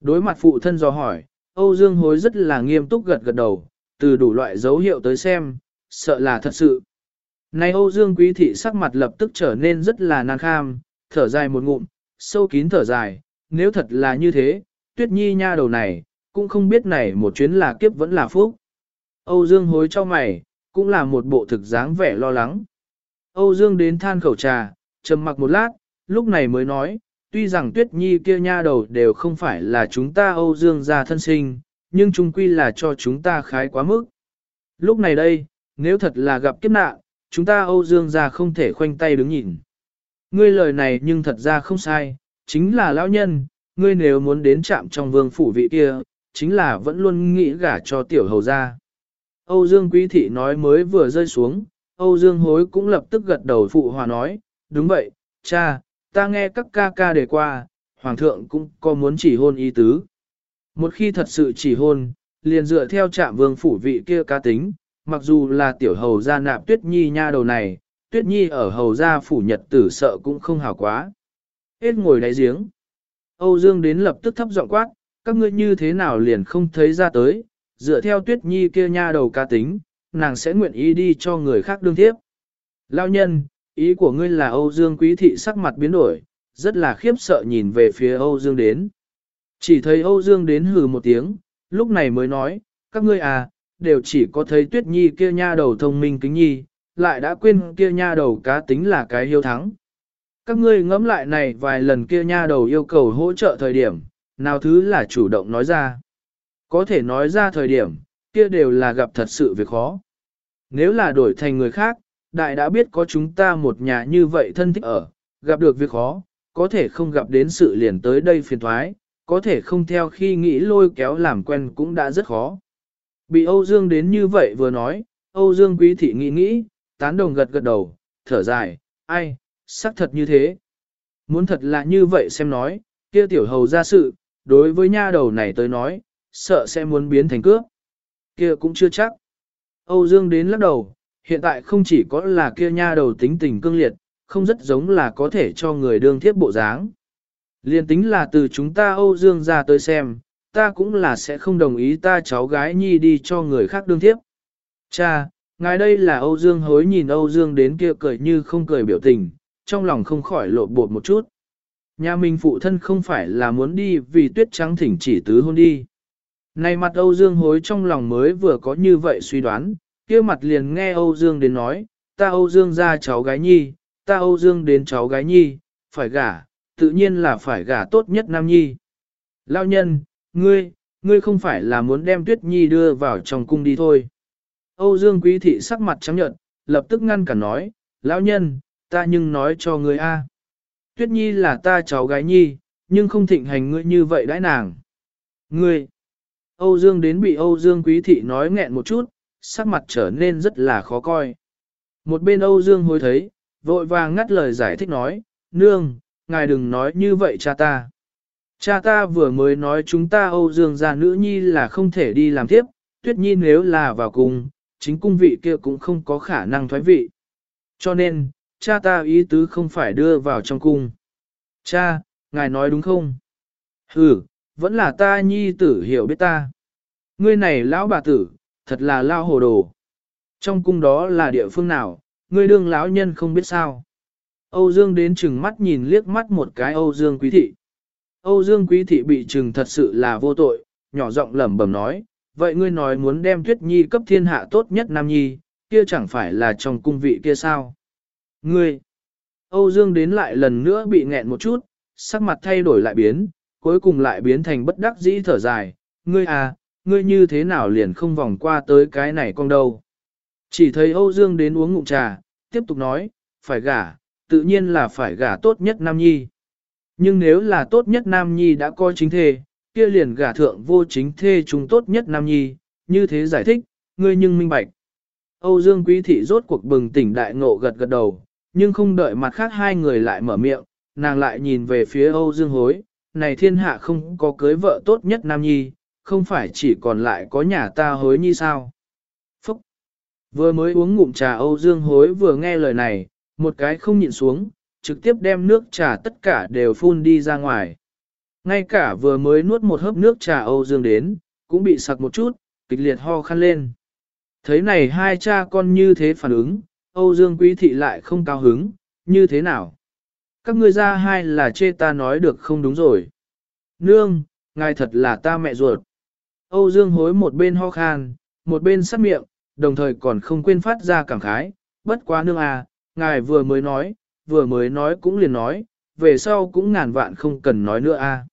Đối mặt phụ thân do hỏi, Âu Dương hối rất là nghiêm túc gật gật đầu, từ đủ loại dấu hiệu tới xem, sợ là thật sự. Này Âu Dương quý thị sắc mặt lập tức trở nên rất là nan kham, thở dài một ngụm, sâu kín thở dài, nếu thật là như thế, tuyết nhi nha đầu này, cũng không biết này một chuyến là kiếp vẫn là phúc. Âu Dương hối cho mày, cũng là một bộ thực dáng vẻ lo lắng. Âu Dương đến than khẩu trà, trầm mặc một lát, lúc này mới nói, tuy rằng tuyết nhi kia nha đầu đều không phải là chúng ta Âu Dương gia thân sinh, nhưng chung quy là cho chúng ta khái quá mức. Lúc này đây, nếu thật là gặp kiếp nạn, chúng ta Âu Dương gia không thể khoanh tay đứng nhìn. Ngươi lời này nhưng thật ra không sai, chính là lão nhân, ngươi nếu muốn đến chạm trong vương phủ vị kia, chính là vẫn luôn nghĩ gả cho tiểu hầu gia. Âu Dương Quý Thị nói mới vừa rơi xuống, Âu Dương Hối cũng lập tức gật đầu phụ hòa nói, đúng vậy, cha, ta nghe các ca ca đề qua, Hoàng thượng cũng có muốn chỉ hôn ý tứ. Một khi thật sự chỉ hôn, liền dựa theo trạm vương phủ vị kia ca tính, mặc dù là tiểu hầu gia nạp tuyết nhi nha đầu này, tuyết nhi ở hầu gia phủ nhật tử sợ cũng không hào quá. Hết ngồi đáy giếng. Âu Dương đến lập tức thấp giọng quát, các ngươi như thế nào liền không thấy ra tới, dựa theo tuyết nhi kia nha đầu ca tính, nàng sẽ nguyện ý đi cho người khác đương tiếp. Lao nhân, ý của ngươi là Âu Dương quý thị sắc mặt biến đổi, rất là khiếp sợ nhìn về phía Âu Dương đến. Chỉ thấy Âu Dương đến hừ một tiếng, lúc này mới nói, các ngươi à, đều chỉ có thấy tuyết nhi kia nha đầu thông minh kính nhi, lại đã quên kia nha đầu cá tính là cái hiếu thắng. Các ngươi ngẫm lại này vài lần kia nha đầu yêu cầu hỗ trợ thời điểm, nào thứ là chủ động nói ra. Có thể nói ra thời điểm, kia đều là gặp thật sự việc khó. Nếu là đổi thành người khác, đại đã biết có chúng ta một nhà như vậy thân thích ở, gặp được việc khó, có thể không gặp đến sự liền tới đây phiền thoái, có thể không theo khi nghĩ lôi kéo làm quen cũng đã rất khó. Bị Âu Dương đến như vậy vừa nói, Âu Dương quý thị nghĩ nghĩ, tán đồng gật gật đầu, thở dài, ai, xác thật như thế. Muốn thật là như vậy xem nói, kia tiểu hầu ra sự, đối với nha đầu này tới nói, sợ sẽ muốn biến thành cướp. Kia cũng chưa chắc. Âu Dương đến lắc đầu, hiện tại không chỉ có là kia nha đầu tính tình cương liệt, không rất giống là có thể cho người đương thiết bộ dáng. Liên tính là từ chúng ta Âu Dương ra tới xem, ta cũng là sẽ không đồng ý ta cháu gái nhi đi cho người khác đương thiếp. Cha, ngài đây là Âu Dương hối nhìn Âu Dương đến kia cười như không cười biểu tình, trong lòng không khỏi lộ bột một chút. Nhà mình phụ thân không phải là muốn đi vì tuyết trắng thỉnh chỉ tứ hôn đi. Này mặt Âu Dương hối trong lòng mới vừa có như vậy suy đoán, kia mặt liền nghe Âu Dương đến nói, ta Âu Dương ra cháu gái nhi, ta Âu Dương đến cháu gái nhi, phải gả, tự nhiên là phải gả tốt nhất nam nhi. Lao nhân, ngươi, ngươi không phải là muốn đem tuyết nhi đưa vào trong cung đi thôi. Âu Dương quý thị sắc mặt trắng nhợt, lập tức ngăn cả nói, lão nhân, ta nhưng nói cho ngươi a, Tuyết nhi là ta cháu gái nhi, nhưng không thịnh hành ngươi như vậy đãi nàng. Ngươi, Âu Dương đến bị Âu Dương quý thị nói nghẹn một chút, sắc mặt trở nên rất là khó coi. Một bên Âu Dương hối thấy, vội vàng ngắt lời giải thích nói, nương, ngài đừng nói như vậy cha ta. Cha ta vừa mới nói chúng ta Âu Dương gia nữ nhi là không thể đi làm tiếp, tuyết nhi nếu là vào cung, chính cung vị kia cũng không có khả năng thoái vị. Cho nên, cha ta ý tứ không phải đưa vào trong cung. Cha, ngài nói đúng không? Ừ, vẫn là ta nhi tử hiểu biết ta. Ngươi này lão bà tử, thật là lao hồ đồ. Trong cung đó là địa phương nào, ngươi đương lão nhân không biết sao. Âu Dương đến chừng mắt nhìn liếc mắt một cái Âu Dương quý thị. Âu Dương quý thị bị chừng thật sự là vô tội, nhỏ giọng lẩm bẩm nói, vậy ngươi nói muốn đem tuyết nhi cấp thiên hạ tốt nhất nam nhi, kia chẳng phải là trong cung vị kia sao? Ngươi! Âu Dương đến lại lần nữa bị nghẹn một chút, sắc mặt thay đổi lại biến, cuối cùng lại biến thành bất đắc dĩ thở dài, ngươi à, ngươi như thế nào liền không vòng qua tới cái này con đâu. Chỉ thấy Âu Dương đến uống ngụm trà, tiếp tục nói, phải gả, tự nhiên là phải gả tốt nhất Nam Nhi. Nhưng nếu là tốt nhất Nam Nhi đã coi chính thê, kia liền gả thượng vô chính thê chúng tốt nhất Nam Nhi, như thế giải thích, ngươi nhưng minh bạch. Âu Dương Quý Thị rốt cuộc bừng tỉnh đại ngộ gật gật đầu, nhưng không đợi mặt khác hai người lại mở miệng, nàng lại nhìn về phía Âu Dương Hối, này thiên hạ không có cưới vợ tốt nhất Nam Nhi, không phải chỉ còn lại có nhà ta hối nhi sao. Phúc! Vừa mới uống ngụm trà Âu Dương hối vừa nghe lời này, một cái không nhịn xuống, trực tiếp đem nước trà tất cả đều phun đi ra ngoài. Ngay cả vừa mới nuốt một hớp nước trà Âu Dương đến, cũng bị sặc một chút, kịch liệt ho khăn lên. Thấy này hai cha con như thế phản ứng, Âu Dương Quý Thị lại không cao hứng, như thế nào? Các ngươi ra hai là chê ta nói được không đúng rồi. Nương, ngài thật là ta mẹ ruột. Âu Dương hối một bên ho khan, một bên sắt miệng, đồng thời còn không quên phát ra cảm khái, bất quá nương à, ngài vừa mới nói, vừa mới nói cũng liền nói, về sau cũng ngàn vạn không cần nói nữa a. À.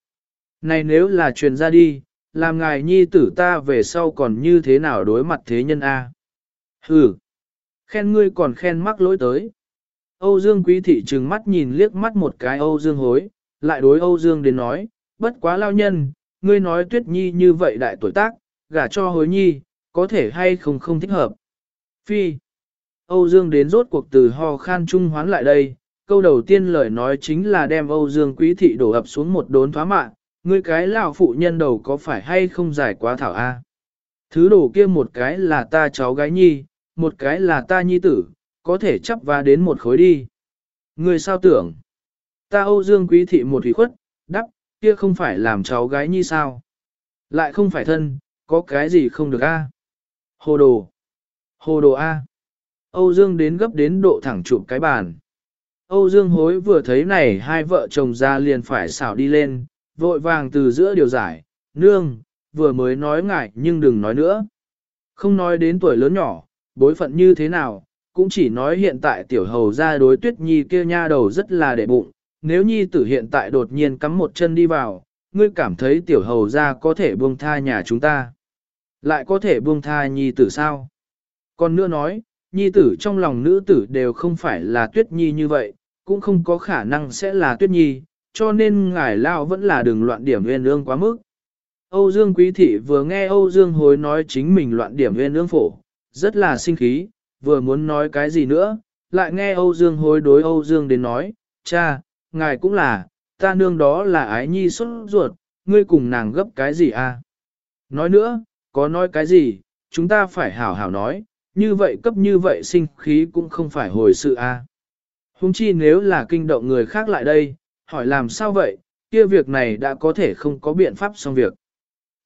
Này nếu là truyền ra đi, làm ngài nhi tử ta về sau còn như thế nào đối mặt thế nhân a? À? Hừ, khen ngươi còn khen mắc lỗi tới. Âu Dương quý thị trừng mắt nhìn liếc mắt một cái Âu Dương hối, lại đối Âu Dương đến nói, bất quá lao nhân, ngươi nói tuyết nhi như vậy đại tuổi tác, gả cho hối nhi, có thể hay không không thích hợp. Phi. Âu Dương đến rốt cuộc từ ho khan trung hoán lại đây, câu đầu tiên lời nói chính là đem Âu Dương quý thị đổ ập xuống một đốn thoá mạng, ngươi cái lão phụ nhân đầu có phải hay không giải quá thảo a? Thứ đổ kia một cái là ta cháu gái nhi, một cái là ta nhi tử, có thể chấp và đến một khối đi. Ngươi sao tưởng? Ta Âu Dương quý thị một thủy khuất, kia không phải làm cháu gái nhi sao? Lại không phải thân, có cái gì không được a? Hồ đồ. Hồ đồ a. Âu Dương đến gấp đến độ thẳng chụp cái bàn. Âu Dương hối vừa thấy này hai vợ chồng ra liền phải xảo đi lên, vội vàng từ giữa điều giải, nương, vừa mới nói ngại nhưng đừng nói nữa. Không nói đến tuổi lớn nhỏ, bối phận như thế nào, cũng chỉ nói hiện tại tiểu hầu ra đối tuyết nhi kia nha đầu rất là để bụng, nếu nhi tử hiện tại đột nhiên cắm một chân đi vào, ngươi cảm thấy tiểu hầu ra có thể buông tha nhà chúng ta. Lại có thể buông tha nhi tử sao? Còn nữa nói, nhi tử trong lòng nữ tử đều không phải là tuyết nhi như vậy, cũng không có khả năng sẽ là tuyết nhi, cho nên ngài lao vẫn là đừng loạn điểm nguyên ương quá mức. Âu Dương Quý Thị vừa nghe Âu Dương hối nói chính mình loạn điểm nguyên ương phổ, rất là sinh khí, vừa muốn nói cái gì nữa, lại nghe Âu Dương hối đối Âu Dương đến nói, cha, ngài cũng là, ta nương đó là ái nhi xuất ruột, ngươi cùng nàng gấp cái gì à? Nói nữa, có nói cái gì, chúng ta phải hảo hảo nói, như vậy cấp như vậy sinh khí cũng không phải hồi sự a. À. Hùng chi nếu là kinh động người khác lại đây, hỏi làm sao vậy, kia việc này đã có thể không có biện pháp xong việc.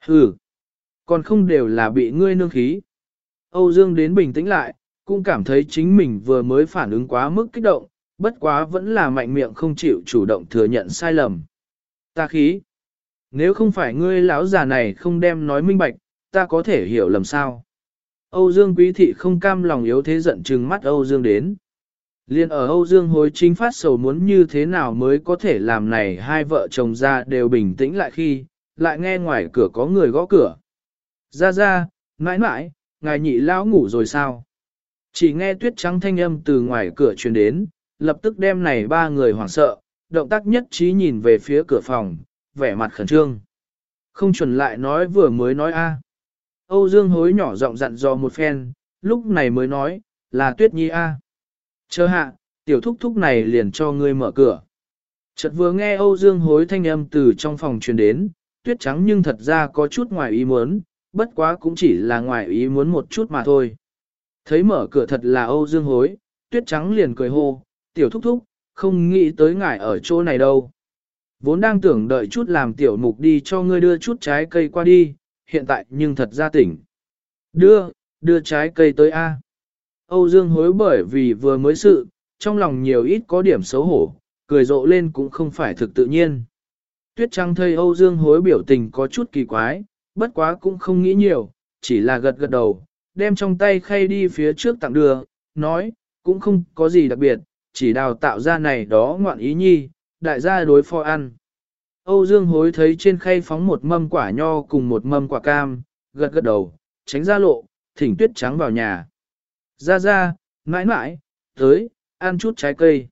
Hừ, còn không đều là bị ngươi nương khí. Âu Dương đến bình tĩnh lại, cũng cảm thấy chính mình vừa mới phản ứng quá mức kích động, bất quá vẫn là mạnh miệng không chịu chủ động thừa nhận sai lầm. Ta khí. Nếu không phải ngươi lão già này không đem nói minh bạch, ta có thể hiểu lầm sao. Âu Dương quý thị không cam lòng yếu thế giận trừng mắt Âu Dương đến. Liên ở Âu Dương hối chính phát sầu muốn như thế nào mới có thể làm này hai vợ chồng ra đều bình tĩnh lại khi, lại nghe ngoài cửa có người gõ cửa. Ra ra, mãi mãi, ngài nhị lão ngủ rồi sao? Chỉ nghe tuyết trắng thanh âm từ ngoài cửa truyền đến, lập tức đem này ba người hoảng sợ, động tác nhất trí nhìn về phía cửa phòng, vẻ mặt khẩn trương. Không chuẩn lại nói vừa mới nói a. Âu Dương hối nhỏ giọng dặn dò một phen, lúc này mới nói, là tuyết nhi a. Chờ hạ, tiểu thúc thúc này liền cho ngươi mở cửa. Chợt vừa nghe Âu Dương hối thanh âm từ trong phòng truyền đến, tuyết trắng nhưng thật ra có chút ngoài ý muốn, bất quá cũng chỉ là ngoài ý muốn một chút mà thôi. Thấy mở cửa thật là Âu Dương hối, tuyết trắng liền cười hô, tiểu thúc thúc, không nghĩ tới ngài ở chỗ này đâu. Vốn đang tưởng đợi chút làm tiểu mục đi cho ngươi đưa chút trái cây qua đi, hiện tại nhưng thật ra tỉnh. Đưa, đưa trái cây tới A. Âu Dương hối bởi vì vừa mới sự, trong lòng nhiều ít có điểm xấu hổ, cười rộ lên cũng không phải thực tự nhiên. Tuyết Trăng thấy Âu Dương hối biểu tình có chút kỳ quái, bất quá cũng không nghĩ nhiều, chỉ là gật gật đầu, đem trong tay khay đi phía trước tặng đưa, nói, cũng không có gì đặc biệt, chỉ đào tạo ra này đó ngoạn ý nhi, đại gia đối phó ăn. Âu Dương hối thấy trên khay phóng một mâm quả nho cùng một mâm quả cam, gật gật đầu, tránh ra lộ, thỉnh tuyết trắng vào nhà. Ra ra, mãi mãi, tới, ăn chút trái cây.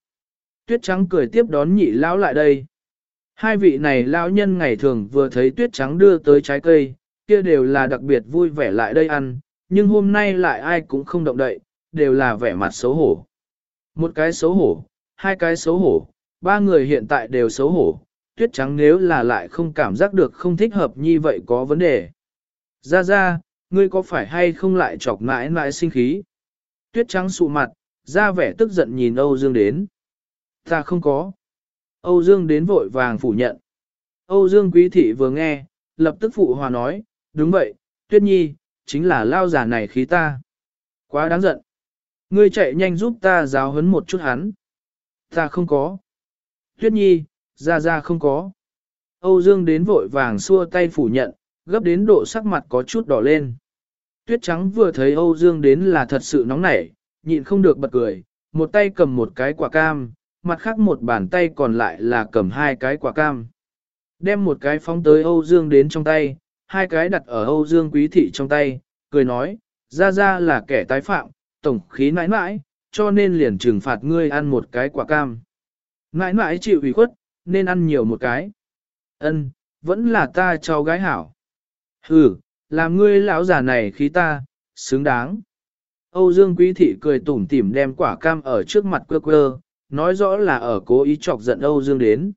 Tuyết trắng cười tiếp đón nhị lão lại đây. Hai vị này lão nhân ngày thường vừa thấy tuyết trắng đưa tới trái cây, kia đều là đặc biệt vui vẻ lại đây ăn, nhưng hôm nay lại ai cũng không động đậy, đều là vẻ mặt xấu hổ. Một cái xấu hổ, hai cái xấu hổ, ba người hiện tại đều xấu hổ, tuyết trắng nếu là lại không cảm giác được không thích hợp như vậy có vấn đề. Ra ra, ngươi có phải hay không lại chọc mãi mãi sinh khí? Tuyết trắng sụ mặt, ra vẻ tức giận nhìn Âu Dương đến. Ta không có. Âu Dương đến vội vàng phủ nhận. Âu Dương quý thị vừa nghe, lập tức phụ hòa nói, đúng vậy, Tuyết Nhi, chính là lao giả này khí ta. Quá đáng giận. Ngươi chạy nhanh giúp ta giáo huấn một chút hắn. Ta không có. Tuyết Nhi, ra ra không có. Âu Dương đến vội vàng xua tay phủ nhận, gấp đến độ sắc mặt có chút đỏ lên. Tuyết trắng vừa thấy Âu Dương đến là thật sự nóng nảy, nhịn không được bật cười, một tay cầm một cái quả cam, mặt khác một bàn tay còn lại là cầm hai cái quả cam. Đem một cái phóng tới Âu Dương đến trong tay, hai cái đặt ở Âu Dương quý thị trong tay, cười nói, ra ra là kẻ tái phạm, tổng khí nãi nãi, cho nên liền trừng phạt ngươi ăn một cái quả cam. Nãi nãi chịu ủy khuất, nên ăn nhiều một cái. Ân, vẫn là ta cháu gái hảo. ừ, làm ngươi lão già này khí ta, xứng đáng. Âu Dương Quý Thị cười tủm tỉm đem quả cam ở trước mặt quơ quơ, nói rõ là ở cố ý chọc giận Âu Dương đến.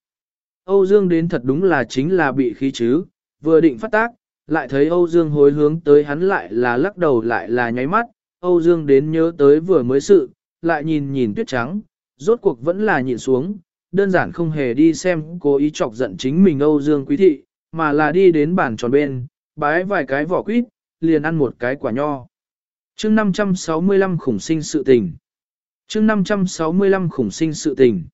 Âu Dương đến thật đúng là chính là bị khí chứ, vừa định phát tác, lại thấy Âu Dương hối hướng tới hắn lại là lắc đầu lại là nháy mắt, Âu Dương đến nhớ tới vừa mới sự, lại nhìn nhìn tuyết trắng, rốt cuộc vẫn là nhìn xuống, đơn giản không hề đi xem cố ý chọc giận chính mình Âu Dương Quý Thị, mà là đi đến bàn tròn bên, bái vài cái vỏ quýt, liền ăn một cái quả nho. chương 565 khủng sinh sự tình. chương 565 khủng sinh sự tình.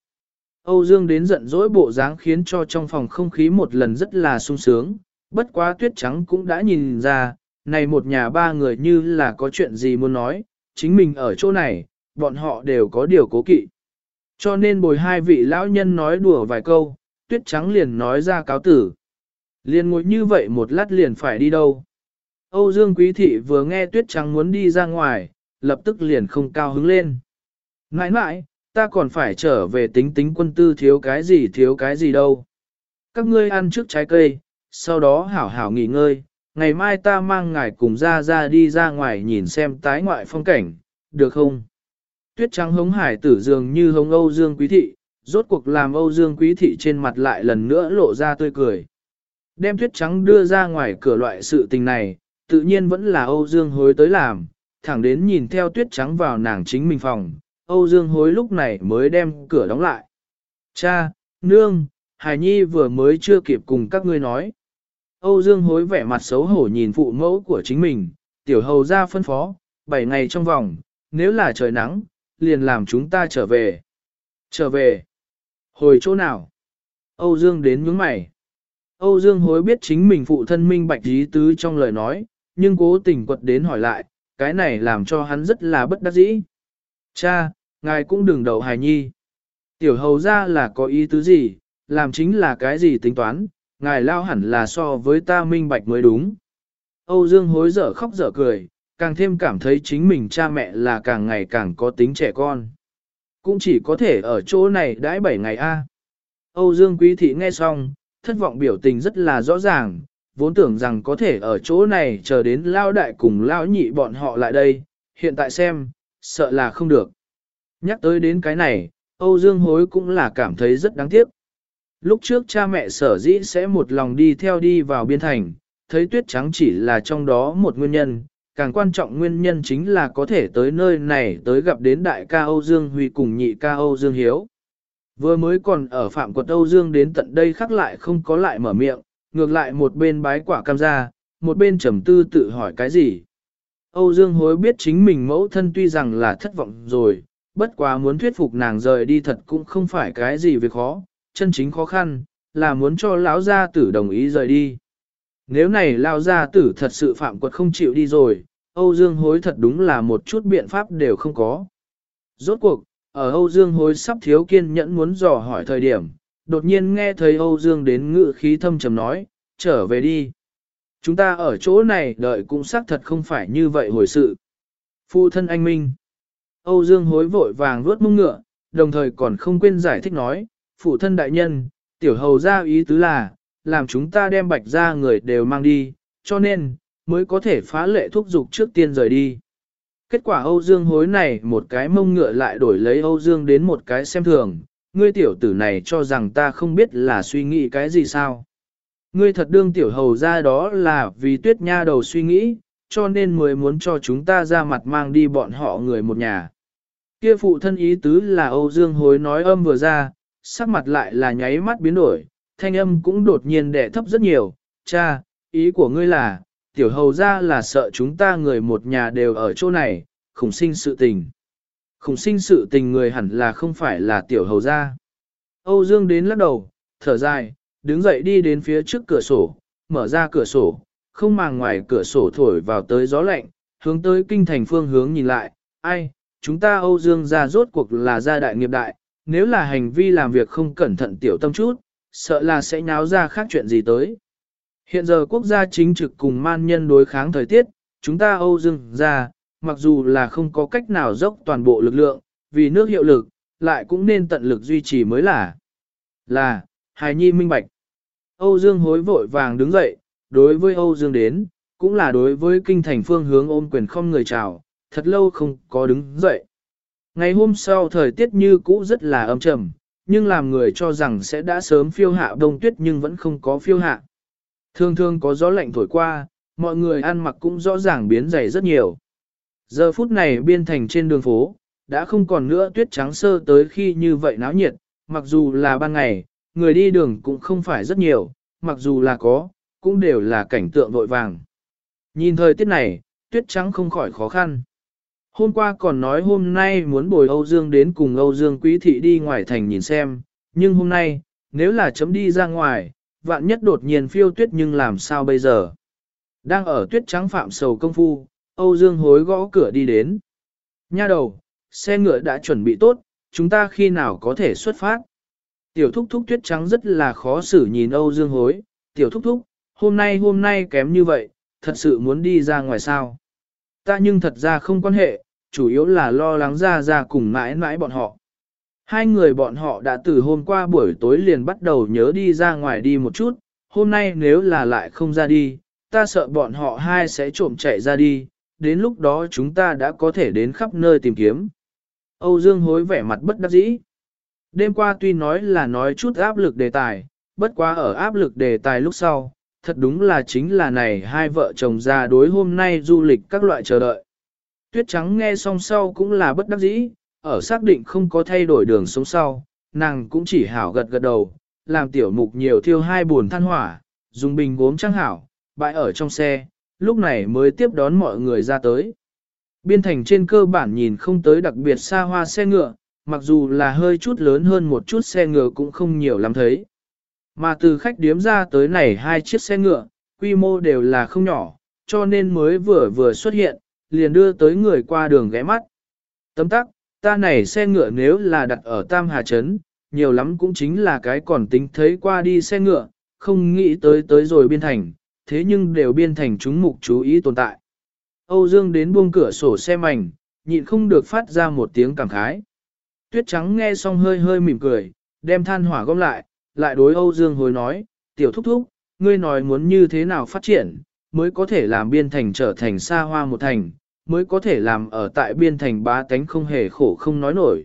Âu Dương đến giận dỗi bộ dáng khiến cho trong phòng không khí một lần rất là sung sướng, bất quá tuyết trắng cũng đã nhìn ra, này một nhà ba người như là có chuyện gì muốn nói, chính mình ở chỗ này, bọn họ đều có điều cố kỵ. Cho nên bồi hai vị lão nhân nói đùa vài câu, tuyết trắng liền nói ra cáo tử. Liền ngồi như vậy một lát liền phải đi đâu. Âu Dương Quý Thị vừa nghe tuyết trắng muốn đi ra ngoài, lập tức liền không cao hứng lên. Nãi nãi, ta còn phải trở về tính tính quân tư thiếu cái gì thiếu cái gì đâu. Các ngươi ăn trước trái cây, sau đó hảo hảo nghỉ ngơi, ngày mai ta mang ngài cùng ra ra đi ra ngoài nhìn xem tái ngoại phong cảnh, được không? Tuyết trắng hống hải tử dường như hống Âu Dương Quý Thị, rốt cuộc làm Âu Dương Quý Thị trên mặt lại lần nữa lộ ra tươi cười. Đem tuyết trắng đưa ra ngoài cửa loại sự tình này, tự nhiên vẫn là Âu Dương hối tới làm, thẳng đến nhìn theo tuyết trắng vào nàng chính mình phòng, Âu Dương hối lúc này mới đem cửa đóng lại. Cha, nương, Hải Nhi vừa mới chưa kịp cùng các ngươi nói. Âu Dương hối vẻ mặt xấu hổ nhìn phụ mẫu của chính mình, tiểu hầu ra phân phó, 7 ngày trong vòng, nếu là trời nắng, liền làm chúng ta trở về. Trở về. Hồi chỗ nào? Âu Dương đến nhướng mày. Âu Dương hối biết chính mình phụ thân minh bạch ý tứ trong lời nói, nhưng cố tình quật đến hỏi lại, cái này làm cho hắn rất là bất đắc dĩ. Cha, ngài cũng đừng đậu hài nhi. Tiểu hầu ra là có ý tứ gì, làm chính là cái gì tính toán, ngài lao hẳn là so với ta minh bạch mới đúng. Âu Dương hối dở khóc dở cười, càng thêm cảm thấy chính mình cha mẹ là càng ngày càng có tính trẻ con. Cũng chỉ có thể ở chỗ này đãi 7 ngày a. Âu Dương Quý Thị nghe xong, thất vọng biểu tình rất là rõ ràng, vốn tưởng rằng có thể ở chỗ này chờ đến lao đại cùng lao nhị bọn họ lại đây, hiện tại xem, sợ là không được. Nhắc tới đến cái này, Âu Dương Hối cũng là cảm thấy rất đáng tiếc. Lúc trước cha mẹ sở dĩ sẽ một lòng đi theo đi vào biên thành, thấy tuyết trắng chỉ là trong đó một nguyên nhân, càng quan trọng nguyên nhân chính là có thể tới nơi này tới gặp đến đại ca Âu Dương Huy cùng nhị ca Âu Dương Hiếu. Vừa mới còn ở phạm quật Âu Dương đến tận đây khắc lại không có lại mở miệng, ngược lại một bên bái quả cam ra, một bên trầm tư tự hỏi cái gì. Âu Dương hối biết chính mình mẫu thân tuy rằng là thất vọng rồi, bất quá muốn thuyết phục nàng rời đi thật cũng không phải cái gì việc khó, chân chính khó khăn, là muốn cho lão gia tử đồng ý rời đi. Nếu này lão gia tử thật sự phạm quật không chịu đi rồi, Âu Dương hối thật đúng là một chút biện pháp đều không có. Rốt cuộc, ở Âu Dương hối sắp thiếu kiên nhẫn muốn dò hỏi thời điểm, đột nhiên nghe thấy Âu Dương đến ngự khí thâm trầm nói, trở về đi. Chúng ta ở chỗ này đợi cũng xác thật không phải như vậy hồi sự. Phụ thân anh Minh. Âu Dương hối vội vàng vuốt mông ngựa, đồng thời còn không quên giải thích nói, phụ thân đại nhân, tiểu hầu ra ý tứ là, làm chúng ta đem bạch ra người đều mang đi, cho nên, mới có thể phá lệ thúc dục trước tiên rời đi. Kết quả Âu Dương hối này một cái mông ngựa lại đổi lấy Âu Dương đến một cái xem thường, ngươi tiểu tử này cho rằng ta không biết là suy nghĩ cái gì sao. Ngươi thật đương tiểu hầu ra đó là vì tuyết nha đầu suy nghĩ, cho nên mới muốn cho chúng ta ra mặt mang đi bọn họ người một nhà. Kia phụ thân ý tứ là Âu Dương hối nói âm vừa ra, sắc mặt lại là nháy mắt biến đổi, thanh âm cũng đột nhiên đẻ thấp rất nhiều. Cha, ý của ngươi là, tiểu hầu ra là sợ chúng ta người một nhà đều ở chỗ này, khủng sinh sự tình. Khủng sinh sự tình người hẳn là không phải là tiểu hầu ra. Âu Dương đến lắc đầu, thở dài, đứng dậy đi đến phía trước cửa sổ, mở ra cửa sổ, không màng ngoài cửa sổ thổi vào tới gió lạnh, hướng tới kinh thành phương hướng nhìn lại, ai, chúng ta Âu Dương ra rốt cuộc là gia đại nghiệp đại, nếu là hành vi làm việc không cẩn thận tiểu tâm chút, sợ là sẽ nháo ra khác chuyện gì tới. Hiện giờ quốc gia chính trực cùng man nhân đối kháng thời tiết, chúng ta Âu Dương ra, mặc dù là không có cách nào dốc toàn bộ lực lượng, vì nước hiệu lực, lại cũng nên tận lực duy trì mới là. Là, hài nhi minh bạch. Âu Dương hối vội vàng đứng dậy, đối với Âu Dương đến, cũng là đối với kinh thành phương hướng ôm quyền không người chào, thật lâu không có đứng dậy. Ngày hôm sau thời tiết như cũ rất là âm trầm, nhưng làm người cho rằng sẽ đã sớm phiêu hạ đông tuyết nhưng vẫn không có phiêu hạ. Thường thường có gió lạnh thổi qua, mọi người ăn mặc cũng rõ ràng biến dày rất nhiều. Giờ phút này biên thành trên đường phố, đã không còn nữa tuyết trắng sơ tới khi như vậy náo nhiệt, mặc dù là ban ngày, người đi đường cũng không phải rất nhiều, mặc dù là có, cũng đều là cảnh tượng vội vàng. Nhìn thời tiết này, tuyết trắng không khỏi khó khăn. Hôm qua còn nói hôm nay muốn bồi Âu Dương đến cùng Âu Dương Quý Thị đi ngoài thành nhìn xem, nhưng hôm nay, nếu là chấm đi ra ngoài, vạn nhất đột nhiên phiêu tuyết nhưng làm sao bây giờ? Đang ở tuyết trắng phạm sầu công phu, Âu Dương hối gõ cửa đi đến. Nha đầu, xe ngựa đã chuẩn bị tốt, chúng ta khi nào có thể xuất phát? Tiểu thúc thúc tuyết trắng rất là khó xử nhìn Âu Dương hối, tiểu thúc thúc, hôm nay hôm nay kém như vậy, thật sự muốn đi ra ngoài sao? Ta nhưng thật ra không quan hệ, chủ yếu là lo lắng ra ra cùng mãi mãi bọn họ. Hai người bọn họ đã từ hôm qua buổi tối liền bắt đầu nhớ đi ra ngoài đi một chút, hôm nay nếu là lại không ra đi, ta sợ bọn họ hai sẽ trộm chạy ra đi, đến lúc đó chúng ta đã có thể đến khắp nơi tìm kiếm. Âu Dương hối vẻ mặt bất đắc dĩ. Đêm qua tuy nói là nói chút áp lực đề tài, bất quá ở áp lực đề tài lúc sau, thật đúng là chính là này hai vợ chồng già đối hôm nay du lịch các loại chờ đợi. Tuyết trắng nghe xong sau cũng là bất đắc dĩ, ở xác định không có thay đổi đường sống sau, nàng cũng chỉ hảo gật gật đầu, làm tiểu mục nhiều thiêu hai buồn than hỏa, dùng bình gốm trăng hảo, bãi ở trong xe, lúc này mới tiếp đón mọi người ra tới. Biên thành trên cơ bản nhìn không tới đặc biệt xa hoa xe ngựa, mặc dù là hơi chút lớn hơn một chút xe ngựa cũng không nhiều lắm thấy. Mà từ khách điếm ra tới này hai chiếc xe ngựa, quy mô đều là không nhỏ, cho nên mới vừa vừa xuất hiện, liền đưa tới người qua đường ghé mắt. Tấm tắc, ta này xe ngựa nếu là đặt ở Tam Hà Trấn, nhiều lắm cũng chính là cái còn tính thấy qua đi xe ngựa, không nghĩ tới tới rồi biên thành, thế nhưng đều biên thành chúng mục chú ý tồn tại. Âu Dương đến buông cửa sổ xe mảnh, nhịn không được phát ra một tiếng cảm khái. Tuyết trắng nghe xong hơi hơi mỉm cười, đem than hỏa gom lại, lại đối Âu Dương hồi nói, tiểu thúc thúc, ngươi nói muốn như thế nào phát triển, mới có thể làm biên thành trở thành xa hoa một thành, mới có thể làm ở tại biên thành bá tánh không hề khổ không nói nổi.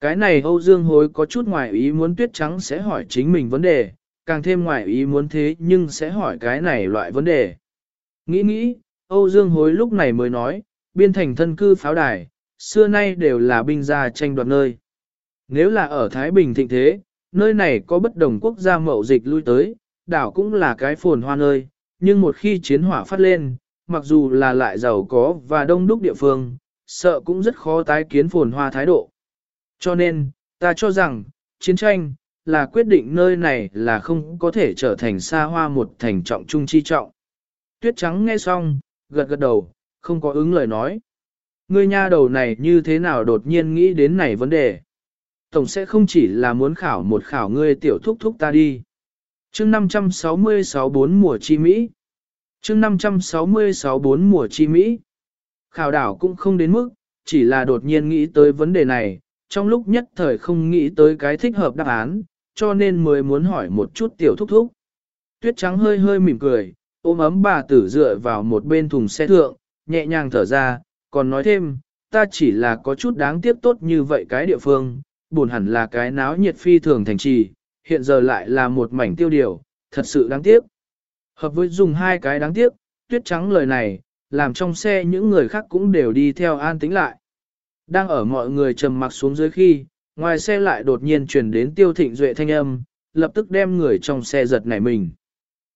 Cái này Âu Dương hối có chút ngoài ý muốn tuyết trắng sẽ hỏi chính mình vấn đề, càng thêm ngoài ý muốn thế nhưng sẽ hỏi cái này loại vấn đề. Nghĩ nghĩ, Âu Dương hối lúc này mới nói, biên thành thân cư pháo đài, xưa nay đều là binh gia tranh đoạt nơi. Nếu là ở Thái Bình thịnh thế, nơi này có bất đồng quốc gia mậu dịch lui tới, đảo cũng là cái phồn hoa nơi, nhưng một khi chiến hỏa phát lên, mặc dù là lại giàu có và đông đúc địa phương, sợ cũng rất khó tái kiến phồn hoa thái độ. Cho nên, ta cho rằng, chiến tranh, là quyết định nơi này là không có thể trở thành xa hoa một thành trọng trung chi trọng. Tuyết trắng nghe xong, gật gật đầu, không có ứng lời nói. Ngươi nha đầu này như thế nào đột nhiên nghĩ đến này vấn đề. Tổng sẽ không chỉ là muốn khảo một khảo ngươi tiểu thúc thúc ta đi chương 566 bốn mùa chi Mỹ chương 566 bốn mùa chi Mỹ. Khảo đảo cũng không đến mức, chỉ là đột nhiên nghĩ tới vấn đề này, trong lúc nhất thời không nghĩ tới cái thích hợp đáp án, cho nên mới muốn hỏi một chút tiểu thúc thúc. Tuyết trắng hơi hơi mỉm cười, ôm ấm bà tử dựa vào một bên thùng xe thượng, nhẹ nhàng thở ra, còn nói thêm, ta chỉ là có chút đáng tiếc tốt như vậy cái địa phương, buồn hẳn là cái náo nhiệt phi thường thành trì, hiện giờ lại là một mảnh tiêu điều, thật sự đáng tiếc. Hợp với dùng hai cái đáng tiếc, tuyết trắng lời này, làm trong xe những người khác cũng đều đi theo an tĩnh lại. Đang ở mọi người trầm mặc xuống dưới khi, ngoài xe lại đột nhiên truyền đến tiêu thịnh duệ thanh âm, lập tức đem người trong xe giật nảy mình.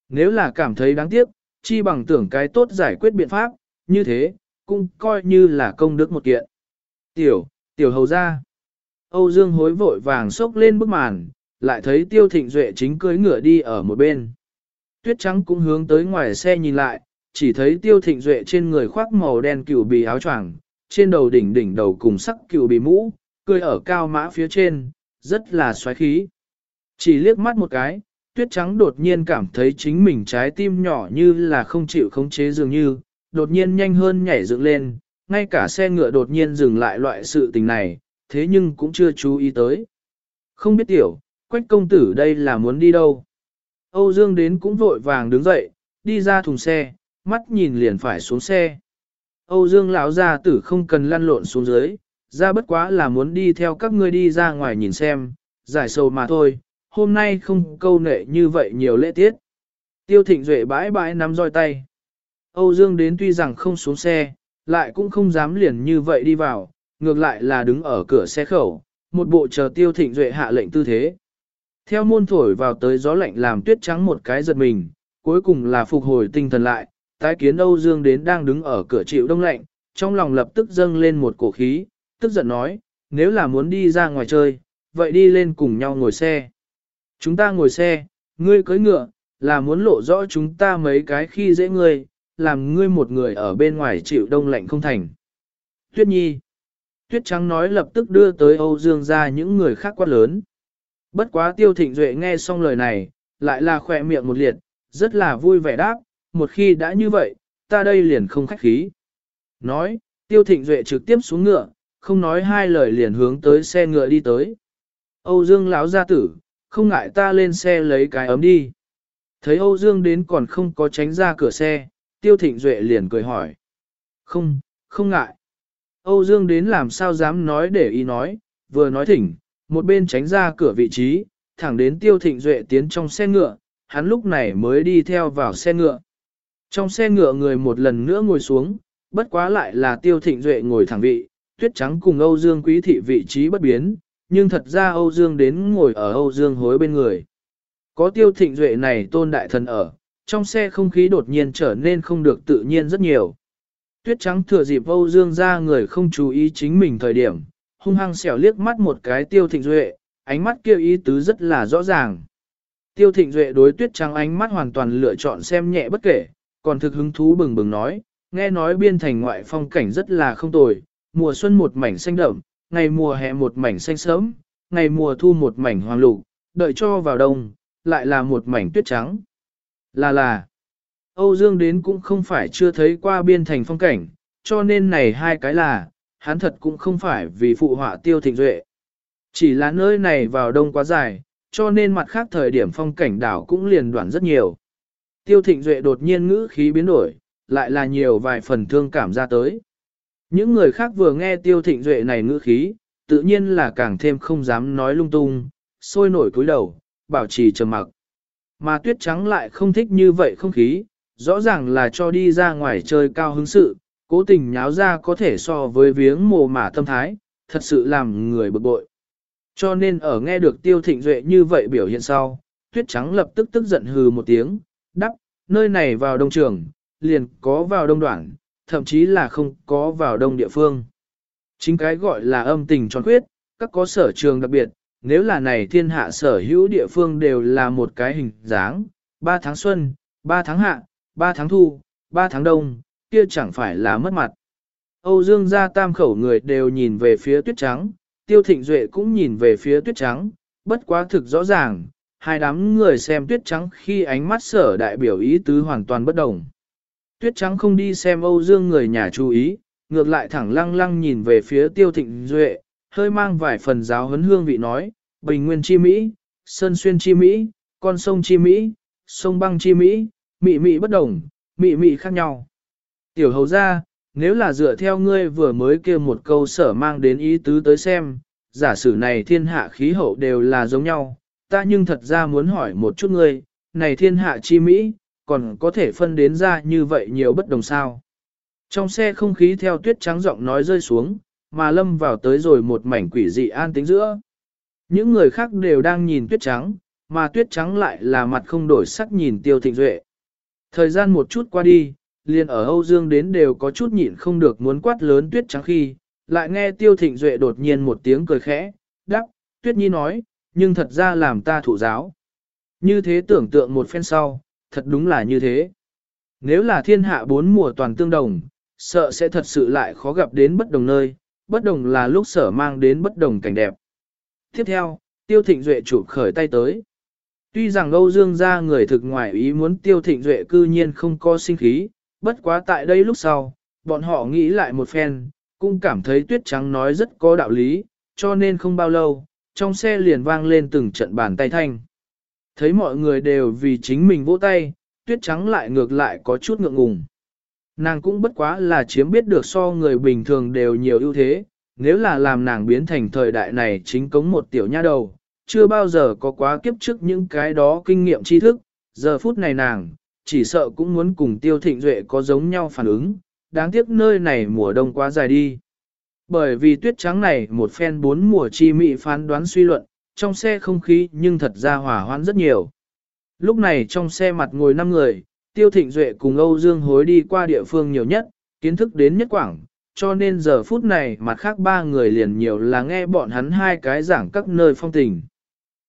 Nếu là cảm thấy đáng tiếc, chi bằng tưởng cái tốt giải quyết biện pháp, như thế, cũng coi như là công đức một kiện. Tiểu, tiểu hầu ra. Âu Dương hối vội vàng xốc lên bức màn, lại thấy tiêu thịnh duệ chính cưỡi ngựa đi ở một bên. Tuyết trắng cũng hướng tới ngoài xe nhìn lại, chỉ thấy tiêu thịnh duệ trên người khoác màu đen cựu bì áo choàng, trên đầu đỉnh đỉnh đầu cùng sắc cựu bì mũ, cười ở cao mã phía trên, rất là xoáy khí. Chỉ liếc mắt một cái, tuyết trắng đột nhiên cảm thấy chính mình trái tim nhỏ như là không chịu khống chế dường như, đột nhiên nhanh hơn nhảy dựng lên, ngay cả xe ngựa đột nhiên dừng lại loại sự tình này, thế nhưng cũng chưa chú ý tới. Không biết tiểu, quách công tử đây là muốn đi đâu? Âu Dương đến cũng vội vàng đứng dậy, đi ra thùng xe, mắt nhìn liền phải xuống xe. Âu Dương lão gia tử không cần lăn lộn xuống dưới, ra bất quá là muốn đi theo các ngươi đi ra ngoài nhìn xem, giải sầu mà thôi, hôm nay không câu nệ như vậy nhiều lễ tiết. Tiêu thịnh duệ bãi bãi nắm roi tay. Âu Dương đến tuy rằng không xuống xe, lại cũng không dám liền như vậy đi vào, ngược lại là đứng ở cửa xe khẩu, một bộ chờ tiêu thịnh duệ hạ lệnh tư thế. Theo môn thổi vào tới gió lạnh làm tuyết trắng một cái giật mình, cuối cùng là phục hồi tinh thần lại, tái kiến Âu Dương đến đang đứng ở cửa chịu đông lạnh, trong lòng lập tức dâng lên một cổ khí, tức giận nói, nếu là muốn đi ra ngoài chơi, vậy đi lên cùng nhau ngồi xe. Chúng ta ngồi xe, ngươi cưỡi ngựa, là muốn lộ rõ chúng ta mấy cái khi dễ ngươi, làm ngươi một người ở bên ngoài chịu đông lạnh không thành. Tuyết Nhi Tuyết Trắng nói lập tức đưa tới Âu Dương ra những người khác quát lớn. Bất quá Tiêu Thịnh Duệ nghe xong lời này, lại là khỏe miệng một liệt, rất là vui vẻ đáp, một khi đã như vậy, ta đây liền không khách khí. Nói, Tiêu Thịnh Duệ trực tiếp xuống ngựa, không nói hai lời liền hướng tới xe ngựa đi tới. Âu Dương lão gia tử, không ngại ta lên xe lấy cái ấm đi. Thấy Âu Dương đến còn không có tránh ra cửa xe, Tiêu Thịnh Duệ liền cười hỏi. Không, không ngại. Âu Dương đến làm sao dám nói để ý nói, vừa nói thỉnh, một bên tránh ra cửa vị trí, thẳng đến Tiêu Thịnh Duệ tiến trong xe ngựa, hắn lúc này mới đi theo vào xe ngựa. Trong xe ngựa người một lần nữa ngồi xuống, bất quá lại là Tiêu Thịnh Duệ ngồi thẳng vị, Tuyết Trắng cùng Âu Dương Quý Thị vị trí bất biến, nhưng thật ra Âu Dương đến ngồi ở Âu Dương hối bên người. Có Tiêu Thịnh Duệ này tôn đại thần ở, trong xe không khí đột nhiên trở nên không được tự nhiên rất nhiều. Tuyết trắng thừa dịp Âu Dương ra người không chú ý chính mình thời điểm, hung hăng xẻo liếc mắt một cái tiêu thịnh duệ, ánh mắt kia ý tứ rất là rõ ràng. Tiêu thịnh duệ đối tuyết trắng ánh mắt hoàn toàn lựa chọn xem nhẹ bất kể, còn thực hứng thú bừng bừng nói, nghe nói biên thành ngoại phong cảnh rất là không tồi, mùa xuân một mảnh xanh đậm, ngày mùa hè một mảnh xanh sớm, ngày mùa thu một mảnh hoàng lục, đợi cho vào đông, lại là một mảnh tuyết trắng. Là là, Âu Dương đến cũng không phải chưa thấy qua biên thành phong cảnh, cho nên này hai cái là, hắn thật cũng không phải vì phụ họa tiêu thịnh duệ. Chỉ là nơi này vào đông quá dài, cho nên mặt khác thời điểm phong cảnh đảo cũng liền đoạn rất nhiều. Tiêu thịnh duệ đột nhiên ngữ khí biến đổi, lại là nhiều vài phần thương cảm ra tới. Những người khác vừa nghe tiêu thịnh duệ này ngữ khí, tự nhiên là càng thêm không dám nói lung tung, sôi nổi cúi đầu, bảo trì trầm mặc. Mà tuyết trắng lại không thích như vậy không khí, rõ ràng là cho đi ra ngoài chơi cao hứng sự, cố tình nháo ra có thể so với viếng mồ mả tâm thái, thật sự làm người bực bội. Cho nên ở nghe được tiêu thịnh duệ như vậy biểu hiện sau, tuyết trắng lập tức tức giận hừ một tiếng, đắp, nơi này vào đông trường, liền có vào đông đoạn, thậm chí là không có vào đông địa phương. Chính cái gọi là âm tình tròn khuyết, các có sở trường đặc biệt, nếu là này thiên hạ sở hữu địa phương đều là một cái hình dáng, 3 tháng xuân, 3 tháng hạ, 3 tháng thu, 3 tháng đông, kia chẳng phải là mất mặt. Âu Dương gia tam khẩu người đều nhìn về phía tuyết trắng, tiêu thịnh duệ cũng nhìn về phía tuyết trắng, bất quá thực rõ ràng, hai đám người xem tuyết trắng khi ánh mắt sở đại biểu ý tứ hoàn toàn bất đồng. Tuyết trắng không đi xem Âu Dương người nhà chú ý, ngược lại thẳng lăng lăng nhìn về phía tiêu thịnh duệ, hơi mang vài phần giáo huấn hương vị nói, bình nguyên chi Mỹ, sơn xuyên chi Mỹ, con sông chi Mỹ, sông băng chi Mỹ, mị mị bất đồng, mị mị khác nhau. Tiểu hầu ra, nếu là dựa theo ngươi vừa mới kêu một câu sở mang đến ý tứ tới xem, giả sử này thiên hạ khí hậu đều là giống nhau, ta nhưng thật ra muốn hỏi một chút ngươi, này thiên hạ chi Mỹ, còn có thể phân đến ra như vậy nhiều bất đồng sao. Trong xe không khí theo tuyết trắng giọng nói rơi xuống, mà lâm vào tới rồi một mảnh quỷ dị an tính giữa. Những người khác đều đang nhìn tuyết trắng, mà tuyết trắng lại là mặt không đổi sắc nhìn tiêu thịnh duệ. Thời gian một chút qua đi, liền ở Âu Dương đến đều có chút nhịn không được muốn quát lớn tuyết trắng khi, lại nghe tiêu thịnh duệ đột nhiên một tiếng cười khẽ, đáp, tuyết nhi nói, nhưng thật ra làm ta thụ giáo. Như thế tưởng tượng một phen sau, thật đúng là như thế. Nếu là thiên hạ bốn mùa toàn tương đồng, sợ sẽ thật sự lại khó gặp đến bất đồng nơi, bất đồng là lúc sở mang đến bất đồng cảnh đẹp. Tiếp theo, tiêu thịnh duệ chụp khởi tay tới. Tuy rằng Âu Dương gia người thực ngoài ý muốn tiêu thịnh duệ cư nhiên không có sinh khí, bất quá tại đây lúc sau, bọn họ nghĩ lại một phen, cũng cảm thấy tuyết trắng nói rất có đạo lý, cho nên không bao lâu, trong xe liền vang lên từng trận bàn tay thanh. Thấy mọi người đều vì chính mình vỗ tay, tuyết trắng lại ngược lại có chút ngượng ngùng. Nàng cũng bất quá là chiếm biết được so người bình thường đều nhiều ưu thế, nếu là làm nàng biến thành thời đại này chính cống một tiểu nha đầu, chưa bao giờ có quá kiếp trước những cái đó kinh nghiệm tri thức, giờ phút này nàng, chỉ sợ cũng muốn cùng tiêu thịnh duệ có giống nhau phản ứng, đáng tiếc nơi này mùa đông quá dài đi. Bởi vì tuyết trắng này một phen bốn mùa chi mị phán đoán suy luận, trong xe không khí nhưng thật ra hỏa hoãn rất nhiều. Lúc này trong xe mặt ngồi 5 người, Tiêu Thịnh Duệ cùng Âu Dương Hối đi qua địa phương nhiều nhất, kiến thức đến nhất quảng, cho nên giờ phút này mặt khác ba người liền nhiều là nghe bọn hắn hai cái giảng các nơi phong tình.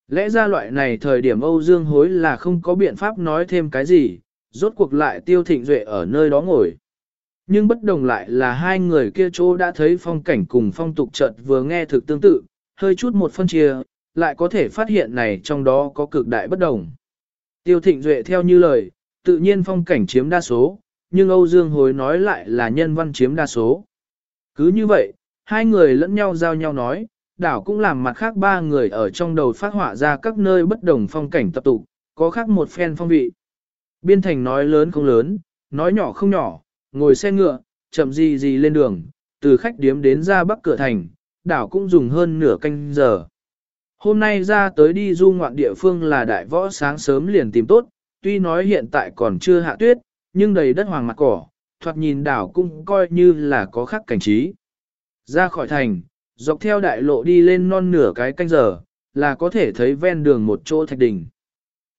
Lẽ ra loại này thời điểm Âu Dương Hối là không có biện pháp nói thêm cái gì, rốt cuộc lại Tiêu Thịnh Duệ ở nơi đó ngồi. Nhưng bất đồng lại là hai người kia chỗ đã thấy phong cảnh cùng phong tục chợt vừa nghe thực tương tự, hơi chút một phân chia, lại có thể phát hiện này trong đó có cực đại bất đồng. Tiêu Thịnh Duệ theo như lời, tự nhiên phong cảnh chiếm đa số, nhưng Âu Dương Hối nói lại là nhân văn chiếm đa số. Cứ như vậy, hai người lẫn nhau giao nhau nói, đảo cũng làm mặt khác ba người ở trong đầu phát họa ra các nơi bất đồng phong cảnh tập tụ, có khác một phen phong vị. Biên thành nói lớn không lớn, nói nhỏ không nhỏ, ngồi xe ngựa, chậm gì gì lên đường, từ khách điếm đến ra bắc cửa thành, đảo cũng dùng hơn nửa canh giờ. Hôm nay ra tới đi du ngoạn địa phương là đại võ sáng sớm liền tìm tốt, tuy nói hiện tại còn chưa hạ tuyết, nhưng đầy đất hoàng mặt cỏ, thoạt nhìn đảo cũng coi như là có khắc cảnh trí. Ra khỏi thành, dọc theo đại lộ đi lên non nửa cái canh giờ, là có thể thấy ven đường một chỗ thạch đỉnh.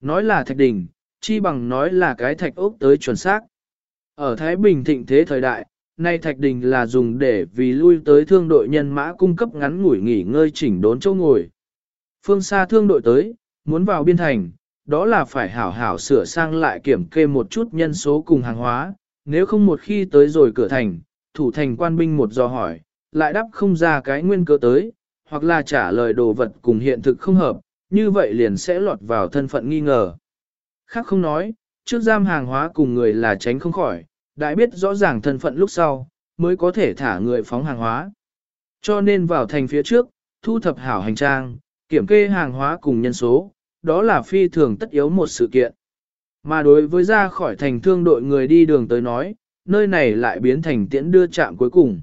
Nói là thạch đỉnh, chi bằng nói là cái thạch ốc tới chuẩn xác. Ở Thái Bình thịnh thế thời đại, nay thạch đình là dùng để vì lui tới thương đội nhân mã cung cấp ngắn ngủi nghỉ ngơi chỉnh đốn chỗ ngồi. Phương xa thương đội tới, muốn vào biên thành, đó là phải hảo hảo sửa sang lại kiểm kê một chút nhân số cùng hàng hóa, nếu không một khi tới rồi cửa thành, thủ thành quan binh một do hỏi, lại đáp không ra cái nguyên cơ tới, hoặc là trả lời đồ vật cùng hiện thực không hợp, như vậy liền sẽ lọt vào thân phận nghi ngờ. Khác không nói, trước giam hàng hóa cùng người là tránh không khỏi, đã biết rõ ràng thân phận lúc sau, mới có thể thả người phóng hàng hóa. Cho nên vào thành phía trước, thu thập hảo hành trang, kiểm kê hàng hóa cùng nhân số, đó là phi thường tất yếu một sự kiện. Mà đối với ra khỏi thành thương đội người đi đường tới nói, nơi này lại biến thành tiễn đưa chạm cuối cùng.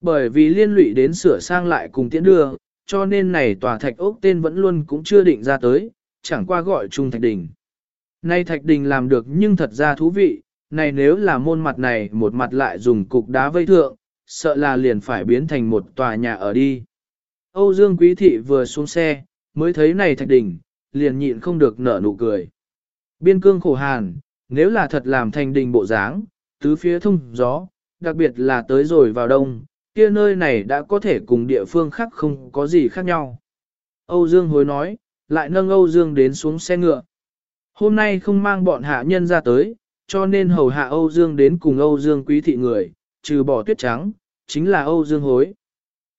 Bởi vì liên lụy đến sửa sang lại cùng tiễn đưa, cho nên này tòa thạch ốc tên vẫn luôn cũng chưa định ra tới, chẳng qua gọi chung thạch đỉnh Nay thạch đình làm được nhưng thật ra thú vị, này nếu là môn mặt này một mặt lại dùng cục đá vây thượng, sợ là liền phải biến thành một tòa nhà ở đi. Âu Dương Quý Thị vừa xuống xe, mới thấy này thạch đình liền nhịn không được nở nụ cười. Biên cương khổ hàn, nếu là thật làm thành đình bộ dáng, tứ phía thông gió, đặc biệt là tới rồi vào đông, kia nơi này đã có thể cùng địa phương khác không có gì khác nhau. Âu Dương hối nói, lại nâng Âu Dương đến xuống xe ngựa. Hôm nay không mang bọn hạ nhân ra tới, cho nên hầu hạ Âu Dương đến cùng Âu Dương quý thị người, trừ bỏ tuyết trắng, chính là Âu Dương hối.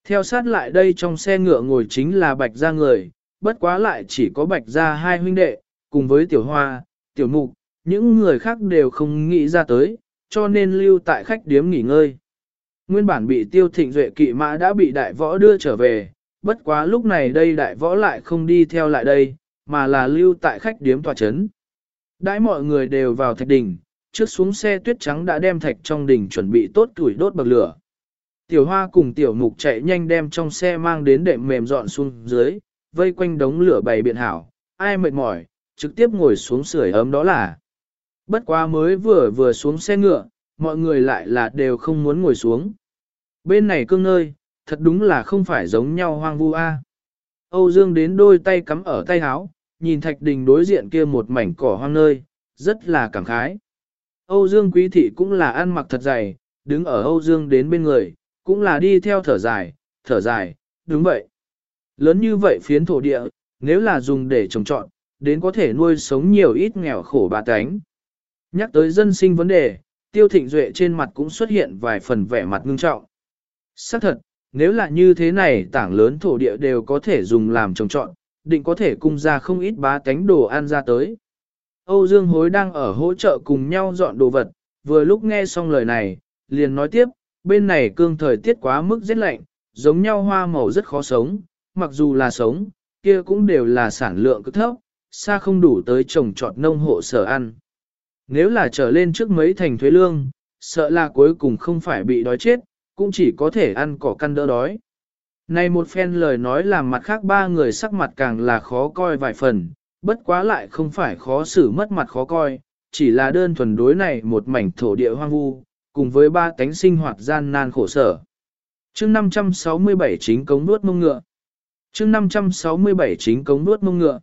Theo sát lại đây trong xe ngựa ngồi chính là bạch gia người, bất quá lại chỉ có bạch gia hai huynh đệ, cùng với tiểu hoa, tiểu mục, những người khác đều không nghĩ ra tới, cho nên lưu tại khách điếm nghỉ ngơi. Nguyên bản bị tiêu thịnh duệ kỵ mã đã bị đại võ đưa trở về, bất quá lúc này đây đại võ lại không đi theo lại đây, mà là lưu tại khách điếm tòa chấn. Đãi mọi người đều vào thạch đỉnh, trước xuống xe tuyết trắng đã đem thạch trong đỉnh chuẩn bị tốt tuổi đốt bậc lửa. Tiểu hoa cùng tiểu mục chạy nhanh đem trong xe mang đến đệm mềm dọn xuống dưới, vây quanh đống lửa bày biện hảo, ai mệt mỏi, trực tiếp ngồi xuống sưởi ấm đó là. Bất quá mới vừa vừa xuống xe ngựa, mọi người lại là đều không muốn ngồi xuống. Bên này cương nơi, thật đúng là không phải giống nhau hoang vu a. Âu Dương đến đôi tay cắm ở tay áo, nhìn thạch đình đối diện kia một mảnh cỏ hoang nơi, rất là cảm khái. Âu Dương quý thị cũng là ăn mặc thật dày, đứng ở Âu Dương đến bên người, cũng là đi theo thở dài, thở dài, đúng vậy. Lớn như vậy phiến thổ địa, nếu là dùng để trồng trọt, đến có thể nuôi sống nhiều ít nghèo khổ bà tánh. Nhắc tới dân sinh vấn đề, tiêu thịnh duệ trên mặt cũng xuất hiện vài phần vẻ mặt ngưng trọng. Xác thật, nếu là như thế này tảng lớn thổ địa đều có thể dùng làm trồng trọt, định có thể cung ra không ít bá tánh đồ ăn ra tới. Âu Dương Hối đang ở hỗ trợ cùng nhau dọn đồ vật, vừa lúc nghe xong lời này, liền nói tiếp, bên này cương thời tiết quá mức rất lạnh, giống nhau hoa màu rất khó sống, mặc dù là sống, kia cũng đều là sản lượng cực thấp, xa không đủ tới trồng trọt nông hộ sở ăn. Nếu là trở lên trước mấy thành thuế lương, sợ là cuối cùng không phải bị đói chết, cũng chỉ có thể ăn cỏ căn đỡ đói. Này một phen lời nói làm mặt khác ba người sắc mặt càng là khó coi vài phần, bất quá lại không phải khó xử mất mặt khó coi, chỉ là đơn thuần đối này một mảnh thổ địa hoang vu, cùng với ba cánh sinh hoạt gian nan khổ sở. chương 567 chính cống nuốt mông ngựa. chương 567 chính cống nuốt mông ngựa.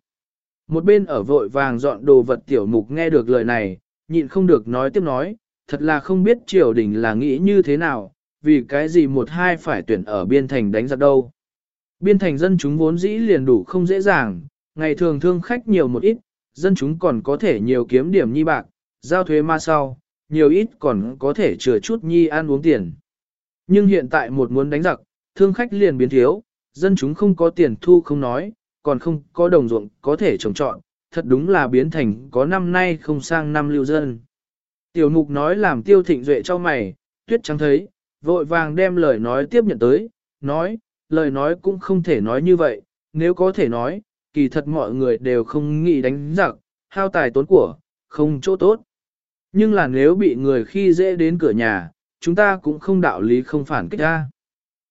Một bên ở vội vàng dọn đồ vật tiểu mục nghe được lời này, nhịn không được nói tiếp nói, thật là không biết triều đình là nghĩ như thế nào, vì cái gì một hai phải tuyển ở biên thành đánh giặc đâu. Biên thành dân chúng vốn dĩ liền đủ không dễ dàng, ngày thường thương khách nhiều một ít, dân chúng còn có thể nhiều kiếm điểm nhi bạc, giao thuế ma sau, nhiều ít còn có thể chừa chút nhi ăn uống tiền. Nhưng hiện tại một muốn đánh giặc, thương khách liền biến thiếu, dân chúng không có tiền thu không nói, còn không có đồng ruộng có thể trồng trọn, thật đúng là biến thành có năm nay không sang năm lưu dân. Tiểu mục nói làm tiêu thịnh duệ cho mày, tuyết trắng thấy, vội vàng đem lời nói tiếp nhận tới, nói, lời nói cũng không thể nói như vậy, nếu có thể nói, kỳ thật mọi người đều không nghĩ đánh giặc, hao tài tốn của, không chỗ tốt. Nhưng là nếu bị người khi dễ đến cửa nhà, chúng ta cũng không đạo lý không phản kích ra.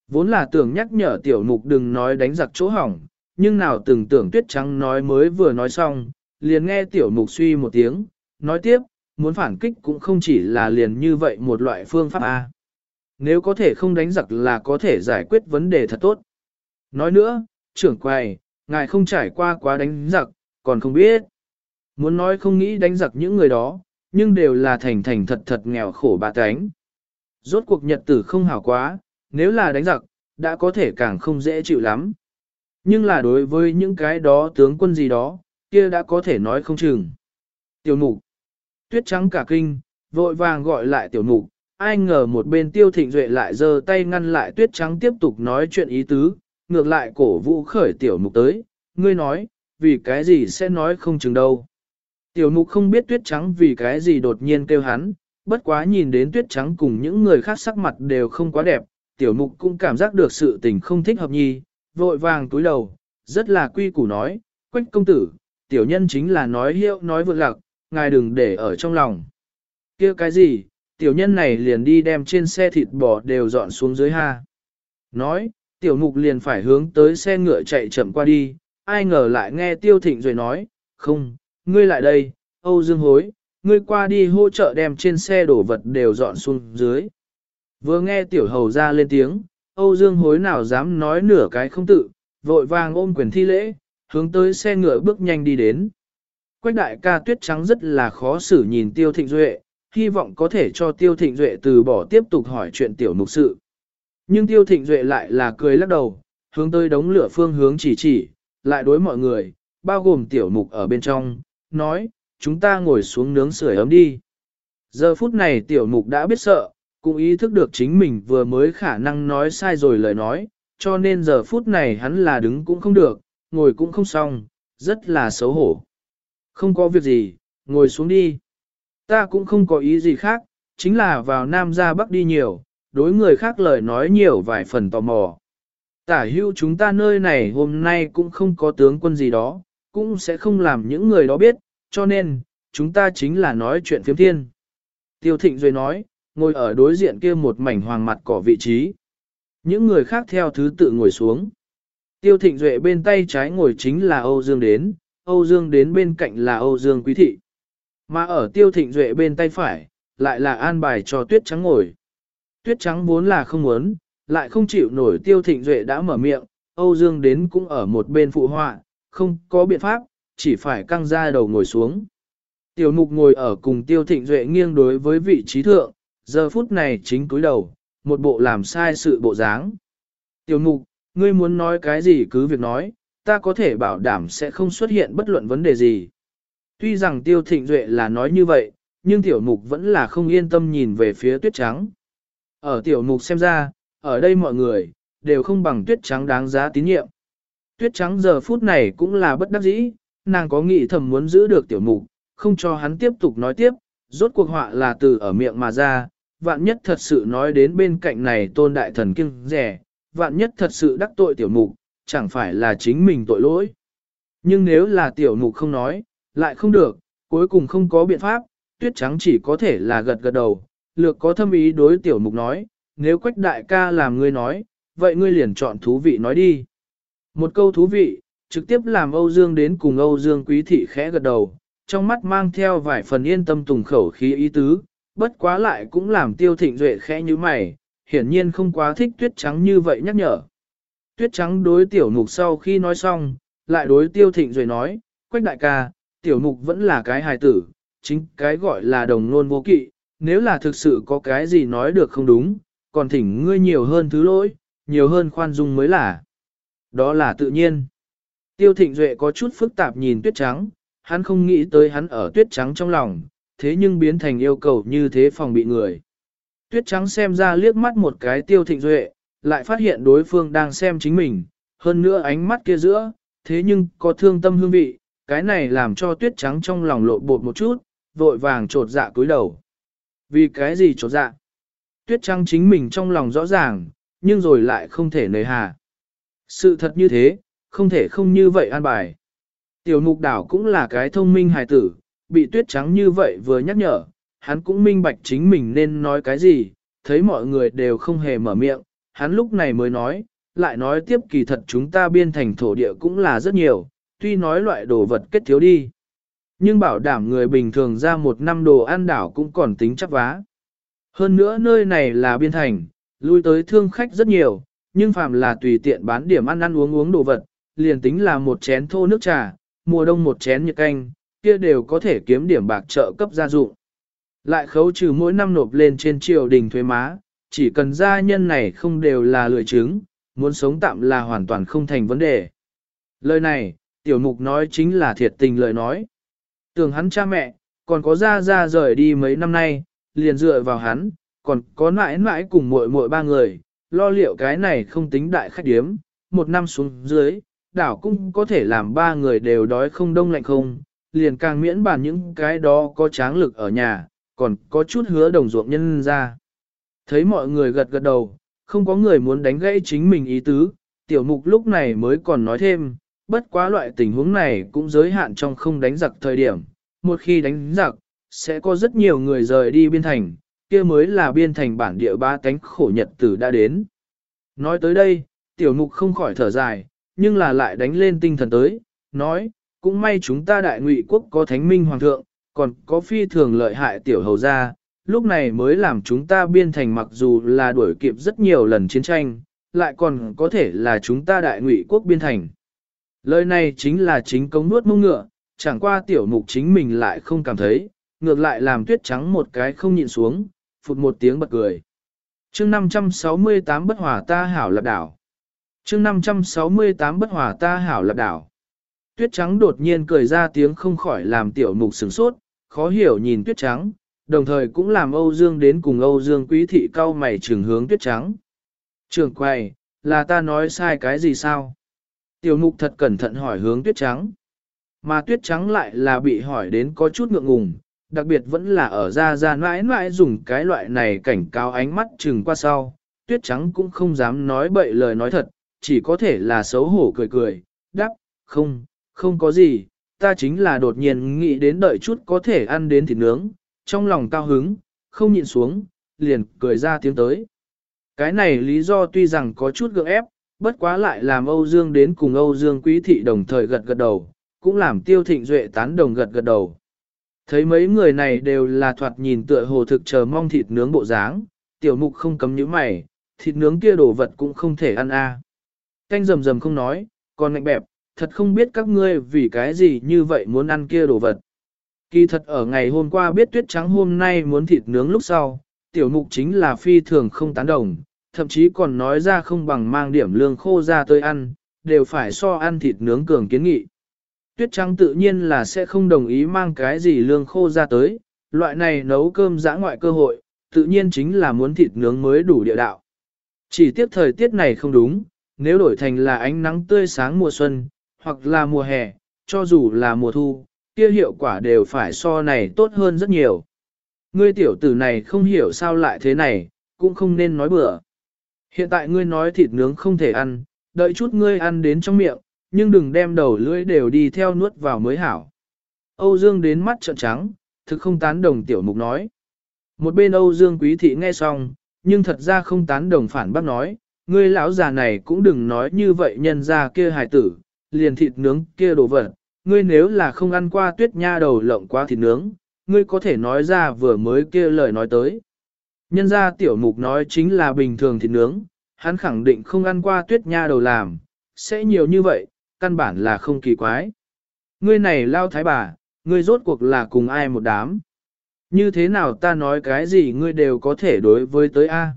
Vốn là tưởng nhắc nhở tiểu mục đừng nói đánh giặc chỗ hỏng, nhưng nào từng tưởng tuyết trắng nói mới vừa nói xong, liền nghe tiểu mục suy một tiếng, nói tiếp, muốn phản kích cũng không chỉ là liền như vậy một loại phương pháp A. Nếu có thể không đánh giặc là có thể giải quyết vấn đề thật tốt. Nói nữa, trưởng quầy, ngài không trải qua quá đánh giặc, còn không biết. Muốn nói không nghĩ đánh giặc những người đó, nhưng đều là thành thành thật thật nghèo khổ bà tánh. Rốt cuộc nhật tử không hảo quá, nếu là đánh giặc, đã có thể càng không dễ chịu lắm. Nhưng là đối với những cái đó tướng quân gì đó, kia đã có thể nói không chừng. Tiểu mục, tuyết trắng cả kinh, vội vàng gọi lại tiểu mục, ai ngờ một bên tiêu thịnh duệ lại giơ tay ngăn lại tuyết trắng tiếp tục nói chuyện ý tứ, ngược lại cổ vũ khởi tiểu mục tới, ngươi nói, vì cái gì sẽ nói không chừng đâu. Tiểu mục không biết tuyết trắng vì cái gì đột nhiên kêu hắn, bất quá nhìn đến tuyết trắng cùng những người khác sắc mặt đều không quá đẹp, tiểu mục cũng cảm giác được sự tình không thích hợp nhi, vội vàng túi đầu, rất là quy củ nói, quách công tử, tiểu nhân chính là nói hiệu nói vượt lạc, ngài đừng để ở trong lòng. kia cái gì, tiểu nhân này liền đi đem trên xe thịt bò đều dọn xuống dưới ha. Nói, tiểu mục liền phải hướng tới xe ngựa chạy chậm qua đi, ai ngờ lại nghe tiêu thịnh rồi nói, không, ngươi lại đây, Âu Dương hối, ngươi qua đi hỗ trợ đem trên xe đổ vật đều dọn xuống dưới. Vừa nghe tiểu hầu ra lên tiếng, Âu Dương hối nào dám nói nửa cái không tự, vội vàng ôm quyền thi lễ, hướng tới xe ngựa bước nhanh đi đến. Quách đại ca tuyết trắng rất là khó xử nhìn tiêu thịnh duệ, hy vọng có thể cho tiêu thịnh duệ từ bỏ tiếp tục hỏi chuyện tiểu mục sự. Nhưng tiêu thịnh duệ lại là cười lắc đầu, hướng tới đống lửa phương hướng chỉ chỉ, lại đối mọi người, bao gồm tiểu mục ở bên trong, nói, chúng ta ngồi xuống nướng sưởi ấm đi. Giờ phút này tiểu mục đã biết sợ, cũng ý thức được chính mình vừa mới khả năng nói sai rồi lời nói, cho nên giờ phút này hắn là đứng cũng không được, ngồi cũng không xong, rất là xấu hổ. Không có việc gì, ngồi xuống đi. Ta cũng không có ý gì khác, chính là vào Nam ra Bắc đi nhiều, đối người khác lời nói nhiều vài phần tò mò. Tả hưu chúng ta nơi này hôm nay cũng không có tướng quân gì đó, cũng sẽ không làm những người đó biết, cho nên, chúng ta chính là nói chuyện phiếm thiên. Tiêu thịnh rồi nói, ngồi ở đối diện kia một mảnh hoàng mặt cỏ vị trí. Những người khác theo thứ tự ngồi xuống. Tiêu thịnh duệ bên tay trái ngồi chính là Âu Dương đến, Âu Dương đến bên cạnh là Âu Dương Quý Thị. Mà ở Tiêu Thịnh Duệ bên tay phải, lại là an bài cho Tuyết Trắng ngồi. Tuyết Trắng vốn là không muốn, lại không chịu nổi Tiêu Thịnh Duệ đã mở miệng, Âu Dương đến cũng ở một bên phụ họa, không có biện pháp, chỉ phải căng ra đầu ngồi xuống. Tiểu mục ngồi ở cùng Tiêu Thịnh Duệ nghiêng đối với vị trí thượng, giờ phút này chính cúi đầu, một bộ làm sai sự bộ dáng. Tiểu mục, ngươi muốn nói cái gì cứ việc nói, ta có thể bảo đảm sẽ không xuất hiện bất luận vấn đề gì. Tuy rằng tiêu thịnh duệ là nói như vậy, nhưng tiểu mục vẫn là không yên tâm nhìn về phía tuyết trắng. Ở tiểu mục xem ra, ở đây mọi người, đều không bằng tuyết trắng đáng giá tín nhiệm. Tuyết trắng giờ phút này cũng là bất đắc dĩ, nàng có nghĩ thầm muốn giữ được tiểu mục, không cho hắn tiếp tục nói tiếp, rốt cuộc họa là từ ở miệng mà ra, vạn nhất thật sự nói đến bên cạnh này tôn đại thần kiêng rẻ, vạn nhất thật sự đắc tội tiểu mục, chẳng phải là chính mình tội lỗi. Nhưng nếu là tiểu mục không nói, lại không được, cuối cùng không có biện pháp, tuyết trắng chỉ có thể là gật gật đầu, lược có thâm ý đối tiểu mục nói, nếu quách đại ca làm ngươi nói, vậy ngươi liền chọn thú vị nói đi. Một câu thú vị, trực tiếp làm Âu Dương đến cùng Âu Dương quý thị khẽ gật đầu, trong mắt mang theo vài phần yên tâm tùng khẩu khí ý tứ, bất quá lại cũng làm tiêu thịnh duệ khẽ như mày, hiển nhiên không quá thích tuyết trắng như vậy nhắc nhở. Tuyết trắng đối tiểu mục sau khi nói xong, lại đối tiêu thịnh duệ nói, quách đại ca, tiểu mục vẫn là cái hài tử, chính cái gọi là đồng nôn vô kỵ, nếu là thực sự có cái gì nói được không đúng, còn thỉnh ngươi nhiều hơn thứ lỗi, nhiều hơn khoan dung mới là. Đó là tự nhiên. Tiêu thịnh duệ có chút phức tạp nhìn tuyết trắng, hắn không nghĩ tới hắn ở tuyết trắng trong lòng, thế nhưng biến thành yêu cầu như thế phòng bị người. Tuyết trắng xem ra liếc mắt một cái tiêu thịnh duệ, lại phát hiện đối phương đang xem chính mình, hơn nữa ánh mắt kia giữa, thế nhưng có thương tâm hương vị, cái này làm cho tuyết trắng trong lòng lộ bột một chút, vội vàng trột dạ cúi đầu. Vì cái gì trột dạ? Tuyết trắng chính mình trong lòng rõ ràng, nhưng rồi lại không thể nề hà. Sự thật như thế, không thể không như vậy an bài. Tiểu mục đảo cũng là cái thông minh hài tử, bị tuyết trắng như vậy vừa nhắc nhở, hắn cũng minh bạch chính mình nên nói cái gì, thấy mọi người đều không hề mở miệng, hắn lúc này mới nói, lại nói tiếp kỳ thật chúng ta biên thành thổ địa cũng là rất nhiều, tuy nói loại đồ vật kết thiếu đi. Nhưng bảo đảm người bình thường ra một năm đồ ăn đảo cũng còn tính chắc vá. Hơn nữa nơi này là biên thành, lui tới thương khách rất nhiều, nhưng phàm là tùy tiện bán điểm ăn ăn uống uống đồ vật, liền tính là một chén thô nước trà, mùa đông một chén nhiệt canh, kia đều có thể kiếm điểm bạc trợ cấp gia dụng. Lại khấu trừ mỗi năm nộp lên trên triều đình thuế má, chỉ cần gia nhân này không đều là lười chứng, muốn sống tạm là hoàn toàn không thành vấn đề. Lời này, tiểu mục nói chính là thiệt tình lời nói. Tưởng hắn cha mẹ, còn có ra ra rời đi mấy năm nay, liền dựa vào hắn, còn có mãi mãi cùng muội muội ba người, lo liệu cái này không tính đại khách điếm, một năm xuống dưới, đảo cũng có thể làm ba người đều đói không đông lạnh không, liền càng miễn bàn những cái đó có tráng lực ở nhà, còn có chút hứa đồng ruộng nhân ra. Thấy mọi người gật gật đầu, không có người muốn đánh gãy chính mình ý tứ, tiểu mục lúc này mới còn nói thêm, bất quá loại tình huống này cũng giới hạn trong không đánh giặc thời điểm, một khi đánh giặc, sẽ có rất nhiều người rời đi biên thành, kia mới là biên thành bản địa ba cánh khổ nhật tử đã đến. Nói tới đây, tiểu mục không khỏi thở dài, nhưng là lại đánh lên tinh thần tới, nói, cũng may chúng ta đại ngụy quốc có thánh minh hoàng thượng, còn có phi thường lợi hại tiểu hầu gia, lúc này mới làm chúng ta biên thành mặc dù là đuổi kịp rất nhiều lần chiến tranh, lại còn có thể là chúng ta đại ngụy quốc biên thành. Lời này chính là chính công nuốt mông ngựa, chẳng qua tiểu mục chính mình lại không cảm thấy, ngược lại làm tuyết trắng một cái không nhịn xuống, phụt một tiếng bật cười. chương 568 bất hòa ta hảo lập đảo. chương 568 bất hòa ta hảo lập đảo. Tuyết trắng đột nhiên cười ra tiếng không khỏi làm tiểu mục sửng sốt, khó hiểu nhìn tuyết trắng, đồng thời cũng làm Âu Dương đến cùng Âu Dương quý thị cao mày trường hướng tuyết trắng. Trường quay, là ta nói sai cái gì sao? Tiểu mục thật cẩn thận hỏi hướng tuyết trắng. Mà tuyết trắng lại là bị hỏi đến có chút ngượng ngùng, đặc biệt vẫn là ở ra ra mãi mãi dùng cái loại này cảnh cáo ánh mắt chừng qua sau. Tuyết trắng cũng không dám nói bậy lời nói thật, chỉ có thể là xấu hổ cười cười, đáp, không, không có gì, ta chính là đột nhiên nghĩ đến đợi chút có thể ăn đến thịt nướng, trong lòng cao hứng, không nhịn xuống, liền cười ra tiếng tới. Cái này lý do tuy rằng có chút gượng ép, bất quá lại làm Âu Dương đến cùng Âu Dương Quý Thị đồng thời gật gật đầu, cũng làm tiêu thịnh duệ tán đồng gật gật đầu. Thấy mấy người này đều là thoạt nhìn tựa hồ thực chờ mong thịt nướng bộ dáng, tiểu mục không cấm nhíu mày, thịt nướng kia đồ vật cũng không thể ăn a. À. Canh rầm rầm không nói, còn ngạnh bẹp, thật không biết các ngươi vì cái gì như vậy muốn ăn kia đồ vật. Kỳ thật ở ngày hôm qua biết tuyết trắng hôm nay muốn thịt nướng lúc sau, tiểu mục chính là phi thường không tán đồng, thậm chí còn nói ra không bằng mang điểm lương khô ra tới ăn, đều phải so ăn thịt nướng cường kiến nghị. Tuyết trắng tự nhiên là sẽ không đồng ý mang cái gì lương khô ra tới, loại này nấu cơm giã ngoại cơ hội, tự nhiên chính là muốn thịt nướng mới đủ địa đạo. Chỉ tiếp thời tiết này không đúng, nếu đổi thành là ánh nắng tươi sáng mùa xuân, hoặc là mùa hè, cho dù là mùa thu, kia hiệu quả đều phải so này tốt hơn rất nhiều. Ngươi tiểu tử này không hiểu sao lại thế này, cũng không nên nói bừa. Hiện tại ngươi nói thịt nướng không thể ăn, đợi chút ngươi ăn đến trong miệng, nhưng đừng đem đầu lưỡi đều đi theo nuốt vào mới hảo. Âu Dương đến mắt trợn trắng, thực không tán đồng tiểu mục nói. Một bên Âu Dương quý thị nghe xong, nhưng thật ra không tán đồng phản bác nói, ngươi lão già này cũng đừng nói như vậy nhân ra kia hài tử, liền thịt nướng kia đồ vật, ngươi nếu là không ăn qua tuyết nha đầu lộng qua thịt nướng, ngươi có thể nói ra vừa mới kia lời nói tới. Nhân ra tiểu mục nói chính là bình thường thịt nướng, hắn khẳng định không ăn qua tuyết nha đầu làm, sẽ nhiều như vậy, căn bản là không kỳ quái. Ngươi này lao thái bà, ngươi rốt cuộc là cùng ai một đám. Như thế nào ta nói cái gì ngươi đều có thể đối với tới A.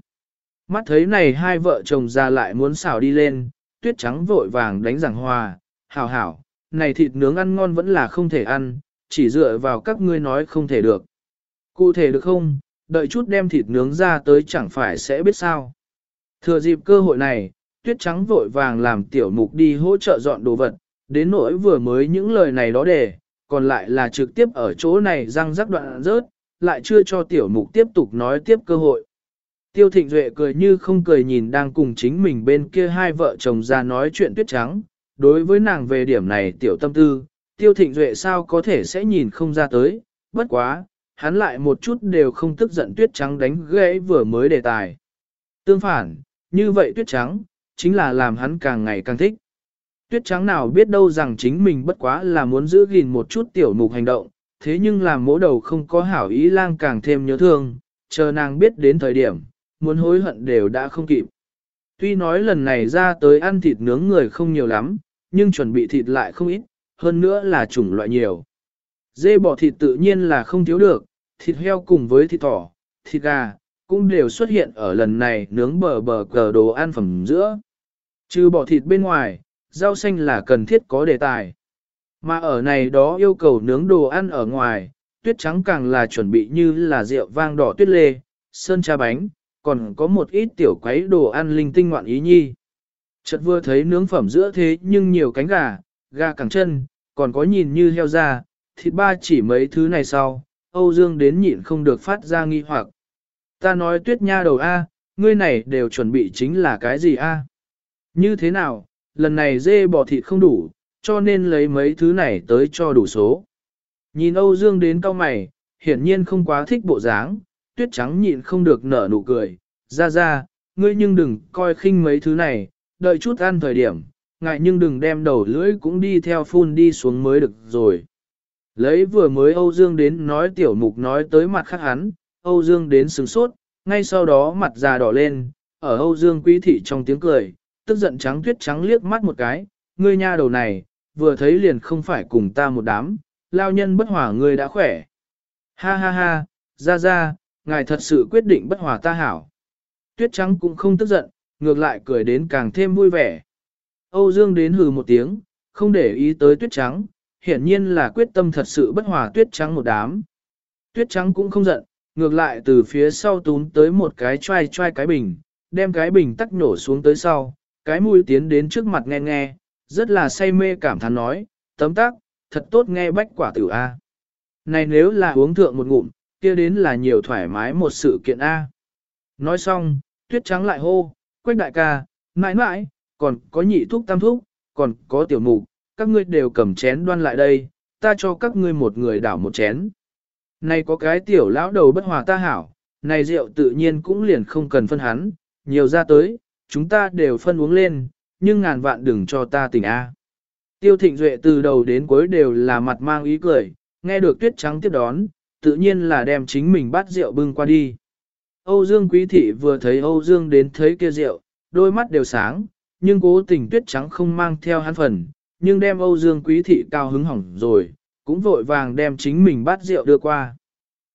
Mắt thấy này hai vợ chồng ra lại muốn xảo đi lên, tuyết trắng vội vàng đánh giảng hòa, hảo hảo, này thịt nướng ăn ngon vẫn là không thể ăn, chỉ dựa vào các ngươi nói không thể được. Cụ thể được không, đợi chút đem thịt nướng ra tới chẳng phải sẽ biết sao. Thừa dịp cơ hội này, tuyết trắng vội vàng làm tiểu mục đi hỗ trợ dọn đồ vật, đến nỗi vừa mới những lời này đó để, còn lại là trực tiếp ở chỗ này răng rắc đoạn rớt, lại chưa cho tiểu mục tiếp tục nói tiếp cơ hội. Tiêu thịnh duệ cười như không cười nhìn đang cùng chính mình bên kia hai vợ chồng ra nói chuyện tuyết trắng, đối với nàng về điểm này tiểu tâm tư, tiêu thịnh duệ sao có thể sẽ nhìn không ra tới, bất quá, hắn lại một chút đều không tức giận tuyết trắng đánh gãy vừa mới đề tài. Tương phản, như vậy tuyết trắng, chính là làm hắn càng ngày càng thích. Tuyết trắng nào biết đâu rằng chính mình bất quá là muốn giữ gìn một chút tiểu mục hành động, thế nhưng làm mỗ đầu không có hảo ý lang càng thêm nhớ thương, chờ nàng biết đến thời điểm, muốn hối hận đều đã không kịp. Tuy nói lần này ra tới ăn thịt nướng người không nhiều lắm, nhưng chuẩn bị thịt lại không ít, hơn nữa là chủng loại nhiều. Dê bò thịt tự nhiên là không thiếu được, thịt heo cùng với thịt thỏ, thịt gà, cũng đều xuất hiện ở lần này nướng bờ bờ cờ đồ ăn phẩm giữa. Trừ bỏ thịt bên ngoài, rau xanh là cần thiết có đề tài. Mà ở này đó yêu cầu nướng đồ ăn ở ngoài, tuyết trắng càng là chuẩn bị như là rượu vang đỏ tuyết lê, sơn cha bánh, còn có một ít tiểu quấy đồ ăn linh tinh ngoạn ý nhi. Chợt vừa thấy nướng phẩm giữa thế nhưng nhiều cánh gà, gà càng chân, còn có nhìn như heo da, thịt ba chỉ mấy thứ này sau, Âu Dương đến nhịn không được phát ra nghi hoặc. Ta nói tuyết nha đầu A, ngươi này đều chuẩn bị chính là cái gì A? Như thế nào, lần này dê bò thịt không đủ, cho nên lấy mấy thứ này tới cho đủ số. Nhìn Âu Dương đến cao mày, hiển nhiên không quá thích bộ dáng, tuyết trắng nhịn không được nở nụ cười, ra ra, ngươi nhưng đừng coi khinh mấy thứ này, đợi chút ăn thời điểm, ngại nhưng đừng đem đầu lưỡi cũng đi theo phun đi xuống mới được rồi. Lấy vừa mới Âu Dương đến nói tiểu mục nói tới mặt khác hắn, Âu Dương đến sừng sốt, ngay sau đó mặt già đỏ lên, ở Âu Dương quý thị trong tiếng cười, tức giận trắng tuyết trắng liếc mắt một cái, ngươi nha đầu này, vừa thấy liền không phải cùng ta một đám, lao nhân bất hòa ngươi đã khỏe. Ha ha ha, ra ra, ngài thật sự quyết định bất hòa ta hảo. Tuyết trắng cũng không tức giận, ngược lại cười đến càng thêm vui vẻ. Âu Dương đến hừ một tiếng, không để ý tới tuyết trắng, hiển nhiên là quyết tâm thật sự bất hòa tuyết trắng một đám. Tuyết trắng cũng không giận, ngược lại từ phía sau tún tới một cái choai choai cái bình, đem cái bình tắc nổ xuống tới sau, cái mũi tiến đến trước mặt nghe nghe, rất là say mê cảm thán nói, tấm tắc, thật tốt nghe bách quả tử A. Này nếu là uống thượng một ngụm, kia đến là nhiều thoải mái một sự kiện A. Nói xong, tuyết trắng lại hô, quách đại ca, mãi mãi, còn có nhị thuốc tam thuốc, còn có tiểu mục, các ngươi đều cầm chén đoan lại đây, ta cho các ngươi một người đảo một chén. Này có cái tiểu lão đầu bất hòa ta hảo, này rượu tự nhiên cũng liền không cần phân hắn, nhiều ra tới, chúng ta đều phân uống lên, nhưng ngàn vạn đừng cho ta tỉnh A. Tiêu thịnh duệ từ đầu đến cuối đều là mặt mang ý cười, nghe được tuyết trắng tiếp đón, tự nhiên là đem chính mình bát rượu bưng qua đi. Âu Dương Quý Thị vừa thấy Âu Dương đến thấy kia rượu, đôi mắt đều sáng, nhưng cố tình tuyết trắng không mang theo hắn phần, nhưng đem Âu Dương Quý Thị cao hứng hỏng rồi, cũng vội vàng đem chính mình bát rượu đưa qua.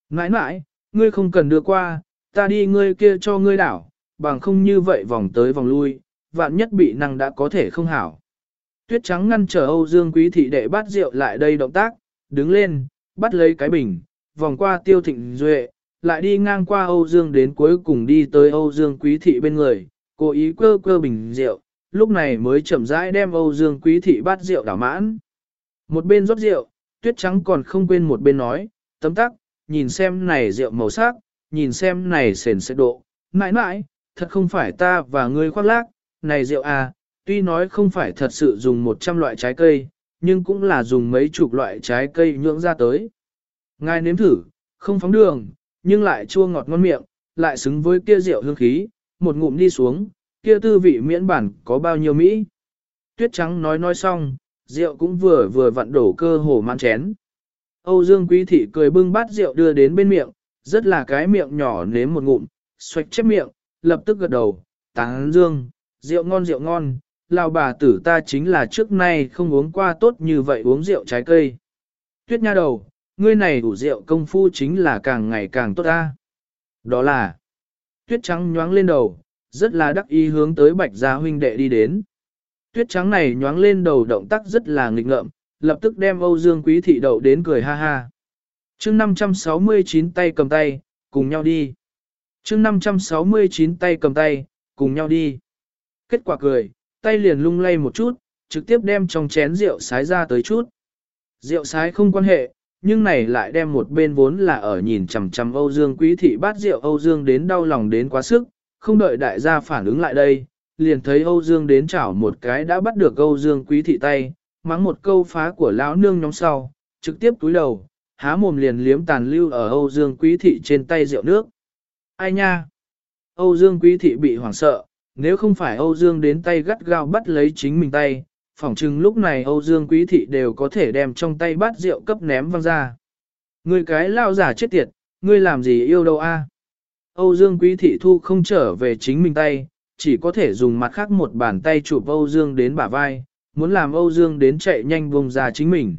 Nãi nãi, ngươi không cần đưa qua, ta đi ngươi kia cho ngươi đảo, bằng không như vậy vòng tới vòng lui, vạn nhất bị năng đã có thể không hảo. Tuyết trắng ngăn trở Âu Dương Quý Thị đệ bát rượu lại đây động tác, đứng lên, bắt lấy cái bình, vòng qua tiêu thịnh duệ, lại đi ngang qua Âu Dương đến cuối cùng đi tới Âu Dương Quý Thị bên người, cố ý cơ cơ bình rượu, lúc này mới chậm rãi đem Âu Dương Quý Thị bát rượu đảo mãn. Một bên rót rượu, tuyết trắng còn không quên một bên nói, tấm tắc, nhìn xem này rượu màu sắc, nhìn xem này sền sệt độ, mãi mãi, thật không phải ta và ngươi khoác lác, này rượu à, tuy nói không phải thật sự dùng 100 loại trái cây, nhưng cũng là dùng mấy chục loại trái cây nhưỡng ra tới. Ngài nếm thử, không phóng đường, nhưng lại chua ngọt ngon miệng, lại xứng với kia rượu hương khí, một ngụm đi xuống, kia tư vị miễn bản có bao nhiêu Mỹ. Tuyết trắng nói nói xong, rượu cũng vừa vừa vặn đổ cơ hồ man chén. Âu Dương Quý Thị cười bưng bát rượu đưa đến bên miệng, rất là cái miệng nhỏ nếm một ngụm, xoạch chép miệng, lập tức gật đầu, tán dương, rượu ngon rượu ngon, lão bà tử ta chính là trước nay không uống qua tốt như vậy uống rượu trái cây. Tuyết nha đầu, ngươi này đủ rượu công phu chính là càng ngày càng tốt ta. Đó là, tuyết trắng nhoáng lên đầu, rất là đắc ý hướng tới bạch gia huynh đệ đi đến. Tuyết trắng này nhoáng lên đầu động tác rất là nghịch ngợm, lập tức đem Âu Dương Quý Thị đậu đến cười ha ha. chương 569 tay cầm tay, cùng nhau đi. chương 569 tay cầm tay, cùng nhau đi. Kết quả cười, tay liền lung lay một chút, trực tiếp đem trong chén rượu sái ra tới chút. Rượu sái không quan hệ, nhưng này lại đem một bên vốn là ở nhìn chằm chằm Âu Dương Quý Thị bát rượu Âu Dương đến đau lòng đến quá sức, không đợi đại gia phản ứng lại đây, liền thấy Âu Dương đến chảo một cái đã bắt được Âu Dương Quý Thị tay, mắng một câu phá của lão nương nhóm sau, trực tiếp túi đầu, há mồm liền liếm tàn lưu ở Âu Dương Quý Thị trên tay rượu nước. Ai nha? Âu Dương Quý Thị bị hoảng sợ, nếu không phải Âu Dương đến tay gắt gao bắt lấy chính mình tay, phỏng chừng lúc này Âu Dương Quý Thị đều có thể đem trong tay bát rượu cấp ném văng ra. Ngươi cái lao giả chết tiệt, ngươi làm gì yêu đâu a? Âu Dương Quý Thị thu không trở về chính mình tay, chỉ có thể dùng mặt khác một bàn tay chụp Âu Dương đến bả vai, muốn làm Âu Dương đến chạy nhanh vùng ra chính mình.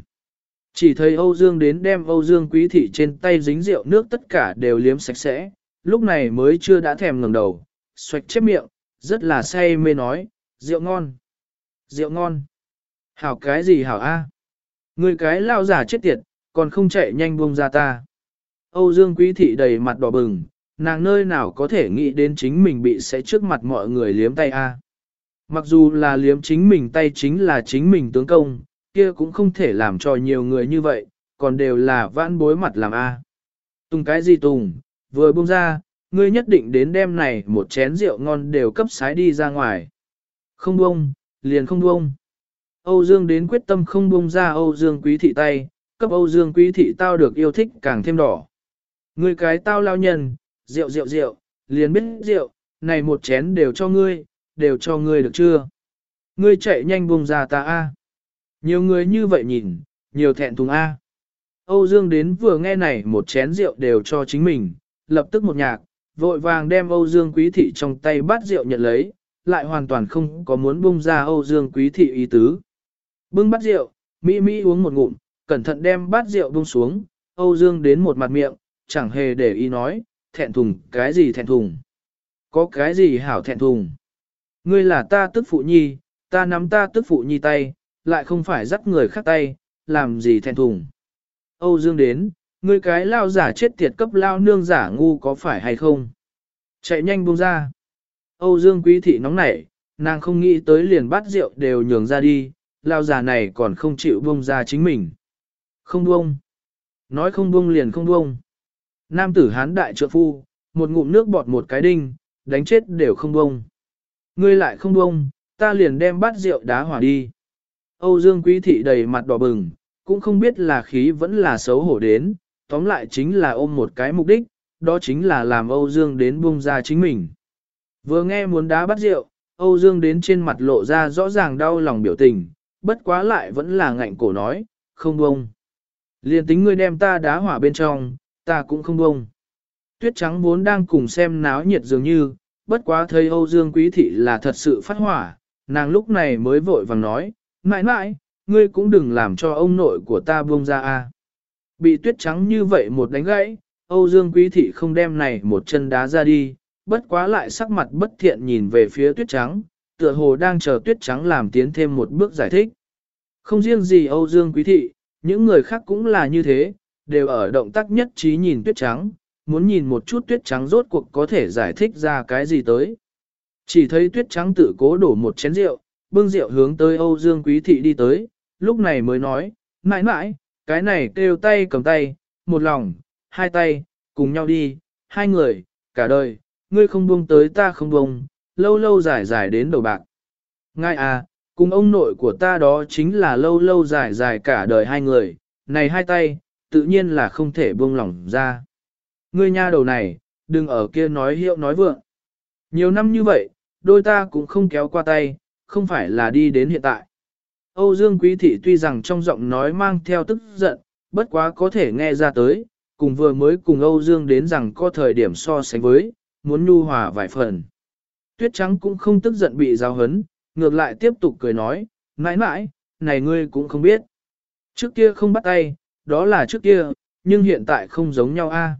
Chỉ thấy Âu Dương đến đem Âu Dương Quý Thị trên tay dính rượu nước tất cả đều liếm sạch sẽ, lúc này mới chưa đã thèm ngẩng đầu, xoạch chép miệng, rất là say mê nói, rượu ngon, rượu ngon. Hảo cái gì hảo a? Người cái lao giả chết tiệt, còn không chạy nhanh buông ra ta. Âu Dương Quý Thị đầy mặt đỏ bừng, nàng nơi nào có thể nghĩ đến chính mình bị sẽ trước mặt mọi người liếm tay a. Mặc dù là liếm chính mình tay chính là chính mình tướng công, kia cũng không thể làm cho nhiều người như vậy, còn đều là vãn bối mặt làm a. Tùng cái gì tùng, vừa buông ra, ngươi nhất định đến đêm này một chén rượu ngon đều cấp sái đi ra ngoài. Không buông, liền không buông. Âu Dương đến quyết tâm không buông ra Âu Dương quý thị tay, cấp Âu Dương quý thị tao được yêu thích càng thêm đỏ. Ngươi cái tao lao nhân, rượu rượu rượu, liền biết rượu, này một chén đều cho ngươi, đều cho ngươi được chưa? Ngươi chạy nhanh buông ra ta a. Nhiều người như vậy nhìn, nhiều thẹn thùng a. Âu Dương đến vừa nghe này một chén rượu đều cho chính mình, lập tức một nhạc, vội vàng đem Âu Dương Quý Thị trong tay bát rượu nhận lấy, lại hoàn toàn không có muốn buông ra Âu Dương Quý Thị ý tứ. Bưng bát rượu, Mỹ Mỹ uống một ngụm, cẩn thận đem bát rượu buông xuống, Âu Dương đến một mặt miệng, chẳng hề để ý nói, thẹn thùng, cái gì thẹn thùng? Có cái gì hảo thẹn thùng? Ngươi là ta tức phụ nhi, ta nắm ta tức phụ nhi tay, lại không phải dắt người khác tay, làm gì thẹn thùng? Âu Dương đến, ngươi cái lao giả chết tiệt cấp lao nương giả ngu có phải hay không? Chạy nhanh buông ra. Âu Dương quý thị nóng nảy, nàng không nghĩ tới liền bắt rượu đều nhường ra đi, lao giả này còn không chịu buông ra chính mình. Không buông. Nói không buông liền không buông. Nam tử hán đại trợ phu, một ngụm nước bọt một cái đinh, đánh chết đều không bông. Ngươi lại không bông, ta liền đem bát rượu đá hỏa đi. Âu Dương quý thị đầy mặt đỏ bừng, cũng không biết là khí vẫn là xấu hổ đến, tóm lại chính là ôm một cái mục đích, đó chính là làm Âu Dương đến buông ra chính mình. Vừa nghe muốn đá bắt rượu, Âu Dương đến trên mặt lộ ra rõ ràng đau lòng biểu tình, bất quá lại vẫn là ngạnh cổ nói, không bông. Liên tính ngươi đem ta đá hỏa bên trong, ta cũng không bông. Tuyết trắng vốn đang cùng xem náo nhiệt dường như, bất quá thấy Âu Dương Quý Thị là thật sự phát hỏa, nàng lúc này mới vội vàng nói, mãi mãi, ngươi cũng đừng làm cho ông nội của ta buông ra a. Bị tuyết trắng như vậy một đánh gãy, Âu Dương Quý Thị không đem này một chân đá ra đi, bất quá lại sắc mặt bất thiện nhìn về phía tuyết trắng, tựa hồ đang chờ tuyết trắng làm tiến thêm một bước giải thích. Không riêng gì Âu Dương Quý Thị, những người khác cũng là như thế, đều ở động tác nhất trí nhìn tuyết trắng, muốn nhìn một chút tuyết trắng rốt cuộc có thể giải thích ra cái gì tới. Chỉ thấy tuyết trắng tự cố đổ một chén rượu, bưng rượu hướng tới Âu Dương Quý Thị đi tới, lúc này mới nói, mãi mãi, cái này kêu tay cầm tay, một lòng, hai tay, cùng nhau đi, hai người, cả đời, ngươi không buông tới ta không buông, lâu lâu dài dài đến đầu bạc. Ngài à, cùng ông nội của ta đó chính là lâu lâu dài dài cả đời hai người, này hai tay, tự nhiên là không thể buông lỏng ra. Ngươi nha đầu này, đừng ở kia nói hiệu nói vượng. Nhiều năm như vậy, đôi ta cũng không kéo qua tay, không phải là đi đến hiện tại. Âu Dương Quý Thị tuy rằng trong giọng nói mang theo tức giận, bất quá có thể nghe ra tới, cùng vừa mới cùng Âu Dương đến rằng có thời điểm so sánh với, muốn nhu hòa vài phần. Tuyết Trắng cũng không tức giận bị giao hấn, ngược lại tiếp tục cười nói, mãi mãi, này ngươi cũng không biết. Trước kia không bắt tay, đó là trước kia, nhưng hiện tại không giống nhau a.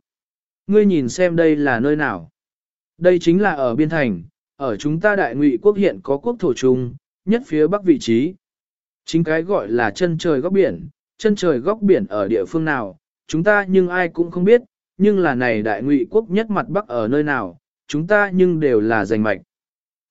Ngươi nhìn xem đây là nơi nào. Đây chính là ở biên thành, ở chúng ta đại ngụy quốc hiện có quốc thổ chung, nhất phía bắc vị trí. Chính cái gọi là chân trời góc biển, chân trời góc biển ở địa phương nào, chúng ta nhưng ai cũng không biết, nhưng là này đại ngụy quốc nhất mặt bắc ở nơi nào, chúng ta nhưng đều là giành mạch.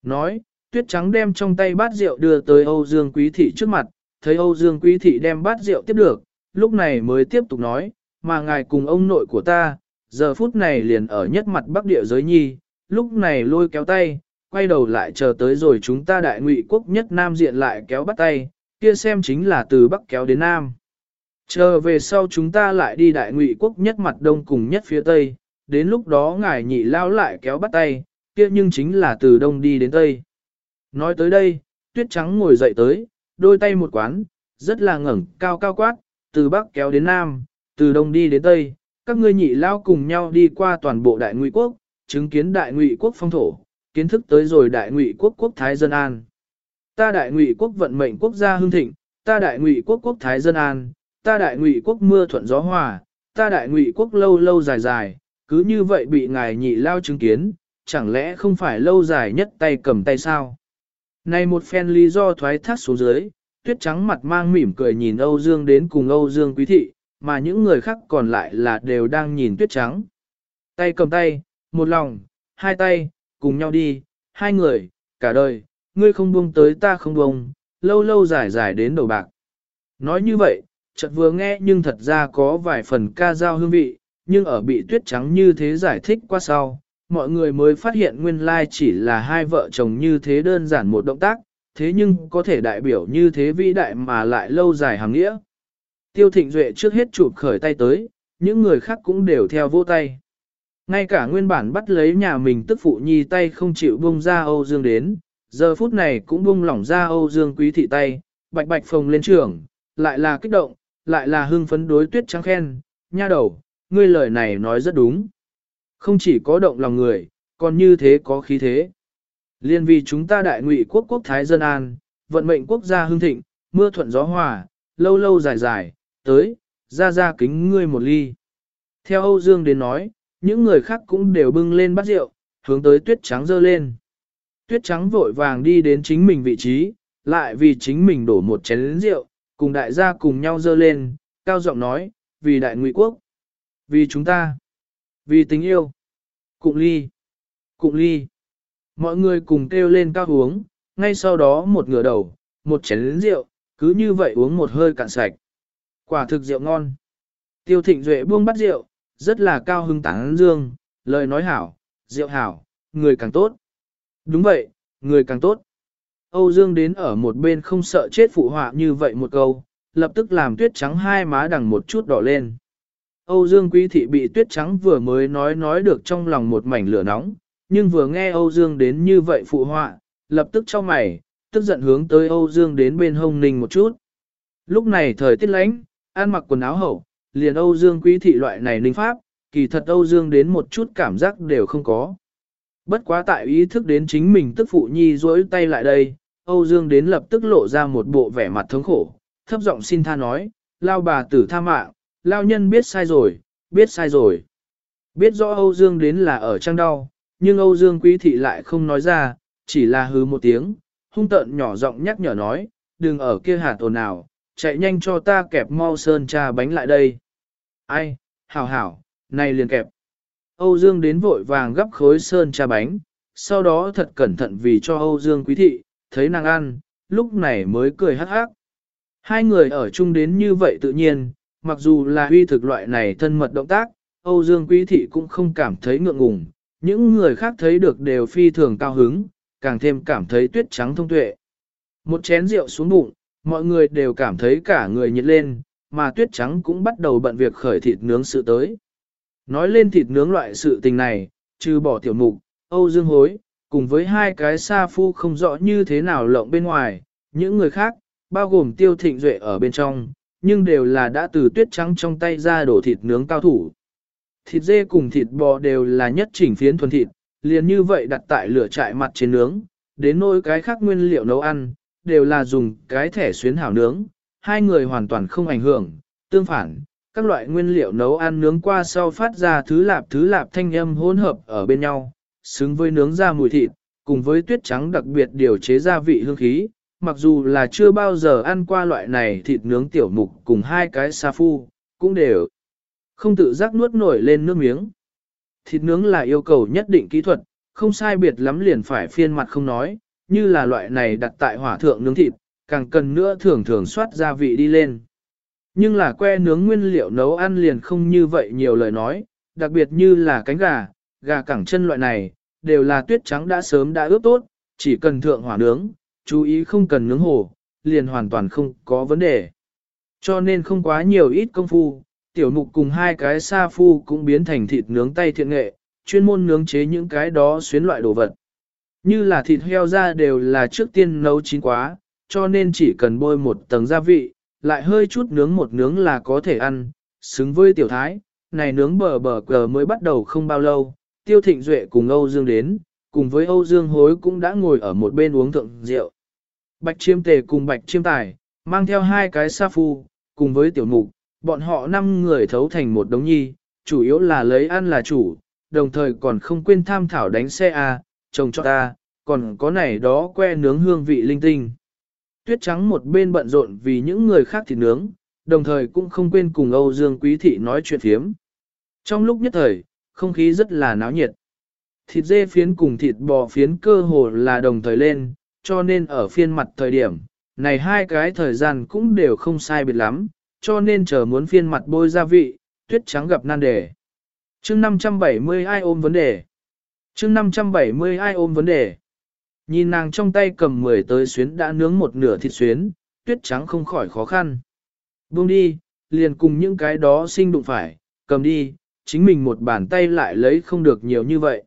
Nói, tuyết trắng đem trong tay bát rượu đưa tới Âu Dương Quý Thị trước mặt, thấy Âu Dương Quý Thị đem bát rượu tiếp được, lúc này mới tiếp tục nói, mà ngài cùng ông nội của ta, giờ phút này liền ở nhất mặt bắc địa giới nhi, lúc này lôi kéo tay, quay đầu lại chờ tới rồi chúng ta đại ngụy quốc nhất nam diện lại kéo bắt tay, kia xem chính là từ bắc kéo đến nam. Chờ về sau chúng ta lại đi đại ngụy quốc nhất mặt đông cùng nhất phía tây, đến lúc đó ngài nhị lao lại kéo bắt tay, kia nhưng chính là từ đông đi đến tây. Nói tới đây, tuyết trắng ngồi dậy tới, đôi tay một quán, rất là ngẩng cao cao quát, từ bắc kéo đến nam, từ đông đi đến tây, các ngươi nhị lao cùng nhau đi qua toàn bộ đại ngụy quốc, chứng kiến đại ngụy quốc phong thổ, kiến thức tới rồi đại ngụy quốc quốc thái dân an. Ta đại ngụy quốc vận mệnh quốc gia hưng thịnh, ta đại ngụy quốc quốc thái dân an, ta đại ngụy quốc mưa thuận gió hòa, ta đại ngụy quốc lâu lâu dài dài, cứ như vậy bị ngài nhị lao chứng kiến, chẳng lẽ không phải lâu dài nhất tay cầm tay sao? Này một phen lý do thoái thác xuống dưới, tuyết trắng mặt mang mỉm cười nhìn Âu Dương đến cùng Âu Dương quý thị, mà những người khác còn lại là đều đang nhìn tuyết trắng. Tay cầm tay, một lòng, hai tay, cùng nhau đi, hai người, cả đời, ngươi không buông tới ta không buông, lâu lâu dài dài đến đầu bạc. Nói như vậy, chợt vừa nghe nhưng thật ra có vài phần ca dao hương vị, nhưng ở bị tuyết trắng như thế giải thích qua sau, mọi người mới phát hiện nguyên lai chỉ là hai vợ chồng như thế đơn giản một động tác, thế nhưng có thể đại biểu như thế vĩ đại mà lại lâu dài hàng nghĩa. Tiêu thịnh duệ trước hết chụp khởi tay tới, những người khác cũng đều theo vô tay. Ngay cả nguyên bản bắt lấy nhà mình tức phụ nhi tay không chịu buông ra Âu Dương đến, giờ phút này cũng buông lỏng ra Âu Dương quý thị tay, bạch bạch phồng lên trường, lại là kích động, lại là hưng phấn đối tuyết trắng khen, nha đầu, ngươi lời này nói rất đúng. Không chỉ có động lòng người, còn như thế có khí thế. Liên vì chúng ta đại ngụy quốc quốc thái dân an, vận mệnh quốc gia hưng thịnh, mưa thuận gió hòa, lâu lâu dài dài, tới, ra ra kính ngươi một ly. Theo Âu Dương đến nói, những người khác cũng đều bưng lên bát rượu, hướng tới tuyết trắng dơ lên. Tuyết trắng vội vàng đi đến chính mình vị trí, lại vì chính mình đổ một chén rượu, cùng đại gia cùng nhau dơ lên, cao giọng nói, vì đại ngụy quốc, vì chúng ta, vì tình yêu, cụng ly, cụng ly. Mọi người cùng kêu lên cao uống, ngay sau đó một ngửa đầu, một chén rượu, cứ như vậy uống một hơi cạn sạch. Quả thực rượu ngon. Tiêu thịnh duệ buông bắt rượu, rất là cao hưng tán dương, lời nói hảo, rượu hảo, người càng tốt. Đúng vậy, người càng tốt. Âu Dương đến ở một bên không sợ chết phụ họa như vậy một câu, lập tức làm tuyết trắng hai má đằng một chút đỏ lên. Âu Dương quý thị bị tuyết trắng vừa mới nói nói được trong lòng một mảnh lửa nóng, nhưng vừa nghe Âu Dương đến như vậy phụ họa, lập tức cho mày, tức giận hướng tới Âu Dương đến bên hông ninh một chút. Lúc này thời tiết lạnh, ăn mặc quần áo hậu, liền Âu Dương quý thị loại này ninh pháp, kỳ thật Âu Dương đến một chút cảm giác đều không có. Bất quá tại ý thức đến chính mình tức phụ nhi duỗi tay lại đây, Âu Dương đến lập tức lộ ra một bộ vẻ mặt thống khổ, thấp giọng xin tha nói, lao bà tử tha mạng, lao nhân biết sai rồi, biết sai rồi. Biết rõ Âu Dương đến là ở trang đau, nhưng Âu Dương quý thị lại không nói ra, chỉ là hứ một tiếng, hung tợn nhỏ giọng nhắc nhở nói, đừng ở kia hạt ồn nào, chạy nhanh cho ta kẹp mau sơn trà bánh lại đây. Ai, hảo hảo, này liền kẹp. Âu Dương đến vội vàng gấp khối sơn trà bánh, sau đó thật cẩn thận vì cho Âu Dương quý thị, thấy nàng ăn, lúc này mới cười hắc hắc. Hai người ở chung đến như vậy tự nhiên, mặc dù là huy thực loại này thân mật động tác, Âu Dương quý thị cũng không cảm thấy ngượng ngùng, những người khác thấy được đều phi thường cao hứng, càng thêm cảm thấy tuyết trắng thông tuệ. Một chén rượu xuống bụng, mọi người đều cảm thấy cả người nhiệt lên, mà tuyết trắng cũng bắt đầu bận việc khởi thịt nướng sự tới. Nói lên thịt nướng loại sự tình này, trừ bỏ tiểu mục, Âu Dương hối, cùng với hai cái sa phu không rõ như thế nào lộng bên ngoài, những người khác, bao gồm tiêu thịnh duệ ở bên trong, nhưng đều là đã từ tuyết trắng trong tay ra đổ thịt nướng cao thủ. Thịt dê cùng thịt bò đều là nhất chỉnh phiến thuần thịt, liền như vậy đặt tại lửa trại mặt trên nướng, đến nỗi cái khác nguyên liệu nấu ăn, đều là dùng cái thẻ xuyến hảo nướng, hai người hoàn toàn không ảnh hưởng, tương phản, các loại nguyên liệu nấu ăn nướng qua sau phát ra thứ lạp thứ lạp thanh âm hỗn hợp ở bên nhau, xứng với nướng ra mùi thịt, cùng với tuyết trắng đặc biệt điều chế gia vị hương khí, mặc dù là chưa bao giờ ăn qua loại này thịt nướng tiểu mục cùng hai cái sa phu, cũng đều không tự giác nuốt nổi lên nước miếng. Thịt nướng là yêu cầu nhất định kỹ thuật, không sai biệt lắm liền phải phiên mặt không nói, như là loại này đặt tại hỏa thượng nướng thịt, càng cần nữa thường thường soát gia vị đi lên. Nhưng là que nướng nguyên liệu nấu ăn liền không như vậy nhiều lời nói, đặc biệt như là cánh gà, gà cẳng chân loại này, đều là tuyết trắng đã sớm đã ướp tốt, chỉ cần thượng hỏa nướng, chú ý không cần nướng hồ, liền hoàn toàn không có vấn đề. Cho nên không quá nhiều ít công phu, tiểu mục cùng hai cái sa phu cũng biến thành thịt nướng tay thiện nghệ, chuyên môn nướng chế những cái đó xuyến loại đồ vật. Như là thịt heo ra đều là trước tiên nấu chín quá, cho nên chỉ cần bôi một tầng gia vị, lại hơi chút nướng một nướng là có thể ăn, xứng với tiểu thái, này nướng bờ bờ cờ mới bắt đầu không bao lâu, tiêu thịnh duệ cùng Âu Dương đến, cùng với Âu Dương hối cũng đã ngồi ở một bên uống thượng rượu. Bạch chiêm tề cùng bạch chiêm tài, mang theo hai cái sa phu, cùng với tiểu mục, bọn họ năm người thấu thành một đống nhi, chủ yếu là lấy ăn là chủ, đồng thời còn không quên tham thảo đánh xe A, chồng cho ta, còn có này đó que nướng hương vị linh tinh. Tuyết trắng một bên bận rộn vì những người khác thịt nướng, đồng thời cũng không quên cùng Âu Dương Quý Thị nói chuyện phiếm. Trong lúc nhất thời, không khí rất là náo nhiệt. Thịt dê phiến cùng thịt bò phiến cơ hồ là đồng thời lên, cho nên ở phiên mặt thời điểm, này hai cái thời gian cũng đều không sai biệt lắm, cho nên chờ muốn phiên mặt bôi gia vị, tuyết trắng gặp nan đề. chương 570 ai ôm vấn đề? chương 570 ai ôm vấn đề? Nhìn nàng trong tay cầm 10 tới xuyến đã nướng một nửa thịt xuyến, tuyết trắng không khỏi khó khăn. Buông đi, liền cùng những cái đó sinh đụng phải, cầm đi, chính mình một bàn tay lại lấy không được nhiều như vậy.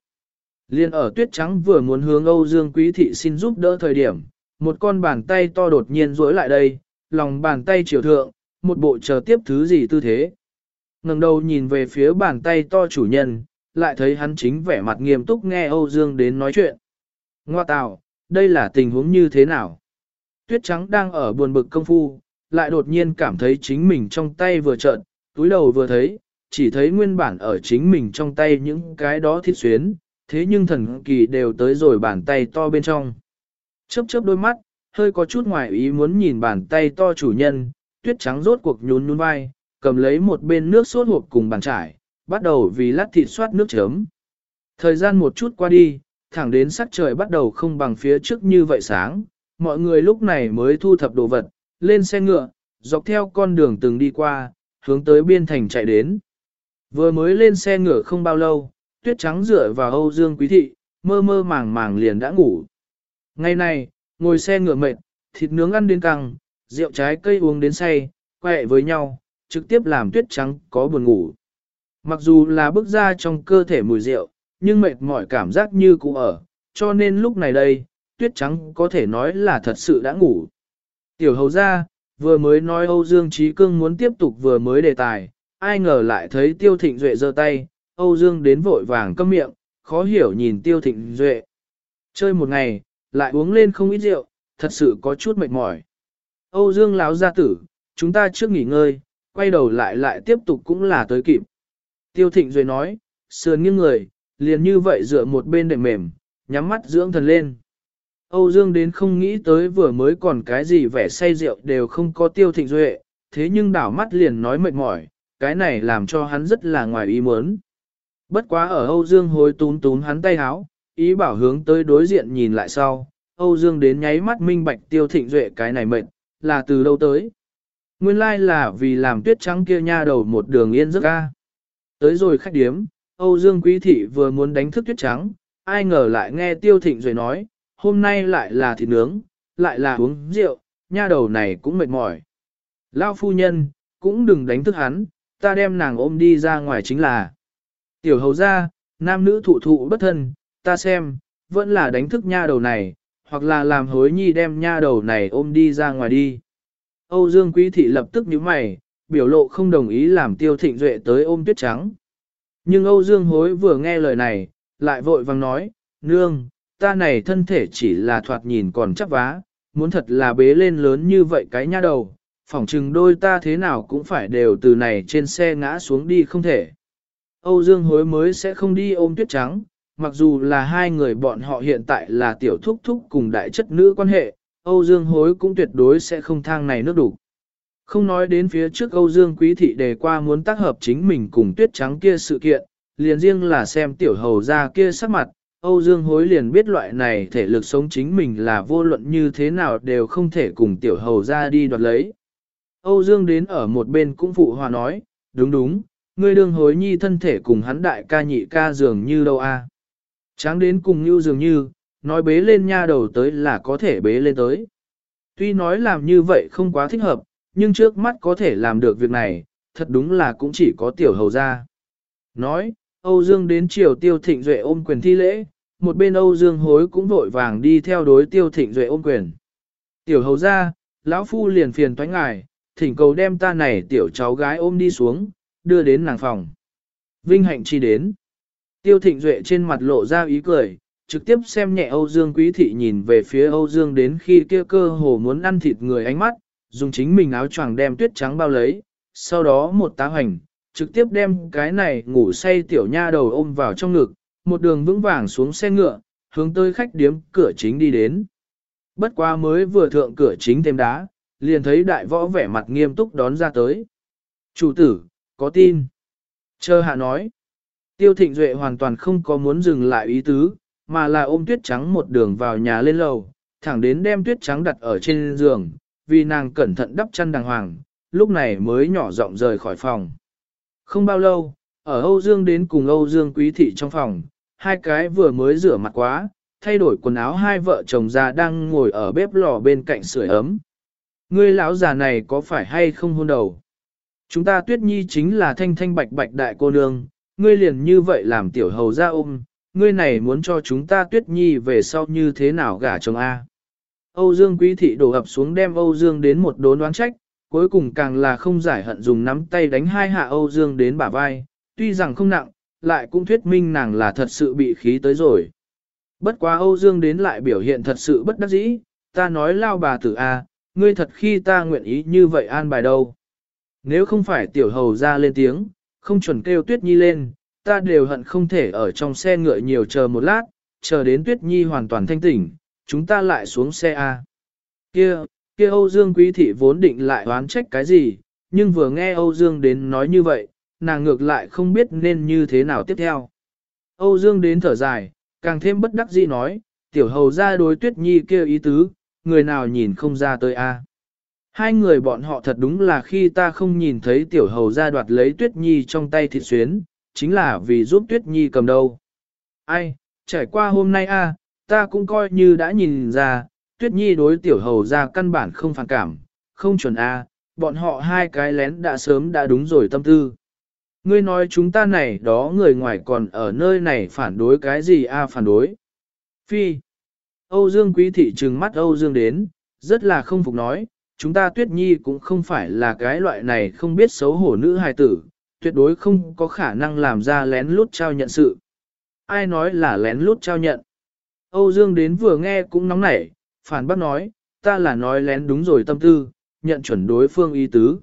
Liên ở tuyết trắng vừa muốn hướng Âu Dương Quý Thị xin giúp đỡ thời điểm, một con bàn tay to đột nhiên rối lại đây, lòng bàn tay chiều thượng, một bộ chờ tiếp thứ gì tư thế. ngẩng đầu nhìn về phía bàn tay to chủ nhân, lại thấy hắn chính vẻ mặt nghiêm túc nghe Âu Dương đến nói chuyện. Ngoa tào, đây là tình huống như thế nào? Tuyết trắng đang ở buồn bực công phu, lại đột nhiên cảm thấy chính mình trong tay vừa trợn, túi đầu vừa thấy, chỉ thấy nguyên bản ở chính mình trong tay những cái đó thịt xuyến, thế nhưng thần kỳ đều tới rồi bàn tay to bên trong. Chớp chớp đôi mắt, hơi có chút ngoài ý muốn nhìn bàn tay to chủ nhân, tuyết trắng rốt cuộc nhún nhún vai, cầm lấy một bên nước sốt hộp cùng bàn trải, bắt đầu vì lát thịt soát nước chấm. Thời gian một chút qua đi, thẳng đến sắc trời bắt đầu không bằng phía trước như vậy sáng, mọi người lúc này mới thu thập đồ vật, lên xe ngựa, dọc theo con đường từng đi qua, hướng tới biên thành chạy đến. Vừa mới lên xe ngựa không bao lâu, tuyết trắng dựa vào Âu Dương Quý Thị, mơ mơ màng màng liền đã ngủ. Ngày này, ngồi xe ngựa mệt, thịt nướng ăn đến căng, rượu trái cây uống đến say, quẹ với nhau, trực tiếp làm tuyết trắng có buồn ngủ. Mặc dù là bước ra trong cơ thể mùi rượu, nhưng mệt mỏi cảm giác như cũ ở, cho nên lúc này đây, tuyết trắng có thể nói là thật sự đã ngủ. Tiểu hầu ra, vừa mới nói Âu Dương Trí Cương muốn tiếp tục vừa mới đề tài, ai ngờ lại thấy Tiêu Thịnh Duệ giơ tay, Âu Dương đến vội vàng câm miệng, khó hiểu nhìn Tiêu Thịnh Duệ. Chơi một ngày, lại uống lên không ít rượu, thật sự có chút mệt mỏi. Âu Dương láo gia tử, chúng ta trước nghỉ ngơi, quay đầu lại lại tiếp tục cũng là tới kịp. Tiêu Thịnh Duệ nói, sườn nghiêng người, liền như vậy dựa một bên đệm mềm, nhắm mắt dưỡng thần lên. Âu Dương đến không nghĩ tới vừa mới còn cái gì vẻ say rượu đều không có tiêu thịnh duệ, thế nhưng đảo mắt liền nói mệt mỏi, cái này làm cho hắn rất là ngoài ý muốn. Bất quá ở Âu Dương hối tún tún hắn tay háo, ý bảo hướng tới đối diện nhìn lại sau, Âu Dương đến nháy mắt minh bạch tiêu thịnh duệ cái này mệt, là từ đâu tới. Nguyên lai là vì làm tuyết trắng kia nha đầu một đường yên giấc ca. Tới rồi khách điếm, Âu Dương Quý Thị vừa muốn đánh thức tuyết trắng, ai ngờ lại nghe tiêu thịnh rồi nói, hôm nay lại là thịt nướng, lại là uống rượu, nha đầu này cũng mệt mỏi. Lao phu nhân, cũng đừng đánh thức hắn, ta đem nàng ôm đi ra ngoài chính là. Tiểu hầu ra, nam nữ thụ thụ bất thân, ta xem, vẫn là đánh thức nha đầu này, hoặc là làm hối nhi đem nha đầu này ôm đi ra ngoài đi. Âu Dương Quý Thị lập tức nhíu mày, biểu lộ không đồng ý làm tiêu thịnh duệ tới ôm tuyết trắng. Nhưng Âu Dương hối vừa nghe lời này, lại vội vàng nói, nương, ta này thân thể chỉ là thoạt nhìn còn chắc vá, muốn thật là bế lên lớn như vậy cái nha đầu, phỏng chừng đôi ta thế nào cũng phải đều từ này trên xe ngã xuống đi không thể. Âu Dương hối mới sẽ không đi ôm tuyết trắng, mặc dù là hai người bọn họ hiện tại là tiểu thúc thúc cùng đại chất nữ quan hệ, Âu Dương hối cũng tuyệt đối sẽ không thang này nước đủ. Không nói đến phía trước Âu Dương Quý Thị đề qua muốn tác hợp chính mình cùng tuyết trắng kia sự kiện, liền riêng là xem tiểu hầu ra kia sắc mặt, Âu Dương hối liền biết loại này thể lực sống chính mình là vô luận như thế nào đều không thể cùng tiểu hầu ra đi đoạt lấy. Âu Dương đến ở một bên cũng phụ hòa nói, đúng đúng, ngươi đương hối nhi thân thể cùng hắn đại ca nhị ca dường như đâu a Tráng đến cùng như dường như, nói bế lên nha đầu tới là có thể bế lên tới. Tuy nói làm như vậy không quá thích hợp, nhưng trước mắt có thể làm được việc này, thật đúng là cũng chỉ có tiểu hầu ra. Nói, Âu Dương đến chiều tiêu thịnh duệ ôm quyền thi lễ, một bên Âu Dương hối cũng vội vàng đi theo đối tiêu thịnh duệ ôm quyền. Tiểu hầu ra, lão phu liền phiền toánh ngài, thỉnh cầu đem ta này tiểu cháu gái ôm đi xuống, đưa đến nàng phòng. Vinh hạnh chi đến. Tiêu thịnh duệ trên mặt lộ ra ý cười, trực tiếp xem nhẹ Âu Dương quý thị nhìn về phía Âu Dương đến khi kia cơ hồ muốn ăn thịt người ánh mắt, dùng chính mình áo choàng đem tuyết trắng bao lấy, sau đó một tá hoành, trực tiếp đem cái này ngủ say tiểu nha đầu ôm vào trong ngực, một đường vững vàng xuống xe ngựa, hướng tới khách điếm cửa chính đi đến. Bất qua mới vừa thượng cửa chính thêm đá, liền thấy đại võ vẻ mặt nghiêm túc đón ra tới. Chủ tử, có tin. Chờ hạ nói. Tiêu thịnh duệ hoàn toàn không có muốn dừng lại ý tứ, mà là ôm tuyết trắng một đường vào nhà lên lầu, thẳng đến đem tuyết trắng đặt ở trên giường, vì nàng cẩn thận đắp chăn đàng hoàng, lúc này mới nhỏ giọng rời khỏi phòng. Không bao lâu, ở Âu Dương đến cùng Âu Dương Quý Thị trong phòng, hai cái vừa mới rửa mặt quá, thay đổi quần áo hai vợ chồng già đang ngồi ở bếp lò bên cạnh sưởi ấm. Ngươi lão già này có phải hay không hôn đầu? Chúng ta tuyết nhi chính là thanh thanh bạch bạch đại cô nương, ngươi liền như vậy làm tiểu hầu ra ôm, ngươi này muốn cho chúng ta tuyết nhi về sau như thế nào gả chồng A. Âu Dương Quý Thị đổ ập xuống đem Âu Dương đến một đốn đoán trách, cuối cùng càng là không giải hận dùng nắm tay đánh hai hạ Âu Dương đến bả vai, tuy rằng không nặng, lại cũng thuyết minh nàng là thật sự bị khí tới rồi. Bất quá Âu Dương đến lại biểu hiện thật sự bất đắc dĩ, ta nói lao bà tử A, ngươi thật khi ta nguyện ý như vậy an bài đâu. Nếu không phải tiểu hầu ra lên tiếng, không chuẩn kêu tuyết nhi lên, ta đều hận không thể ở trong xe ngựa nhiều chờ một lát, chờ đến tuyết nhi hoàn toàn thanh tỉnh, chúng ta lại xuống xe A. Kia, kia Âu Dương Quý Thị vốn định lại oán trách cái gì, nhưng vừa nghe Âu Dương đến nói như vậy, nàng ngược lại không biết nên như thế nào tiếp theo. Âu Dương đến thở dài, càng thêm bất đắc dĩ nói, tiểu hầu ra đối tuyết nhi kêu ý tứ, người nào nhìn không ra tới a. Hai người bọn họ thật đúng là khi ta không nhìn thấy tiểu hầu ra đoạt lấy tuyết nhi trong tay thịt xuyến, chính là vì giúp tuyết nhi cầm đâu. Ai, trải qua hôm nay a, ta cũng coi như đã nhìn ra, tuyết nhi đối tiểu hầu ra căn bản không phản cảm, không chuẩn a, bọn họ hai cái lén đã sớm đã đúng rồi tâm tư. Ngươi nói chúng ta này đó người ngoài còn ở nơi này phản đối cái gì a phản đối. Phi. Âu Dương Quý Thị trừng mắt Âu Dương đến, rất là không phục nói, chúng ta Tuyết Nhi cũng không phải là cái loại này không biết xấu hổ nữ hài tử, tuyệt đối không có khả năng làm ra lén lút trao nhận sự. Ai nói là lén lút trao nhận? Âu Dương đến vừa nghe cũng nóng nảy, phản bác nói, ta là nói lén đúng rồi tâm tư, nhận chuẩn đối phương ý tứ.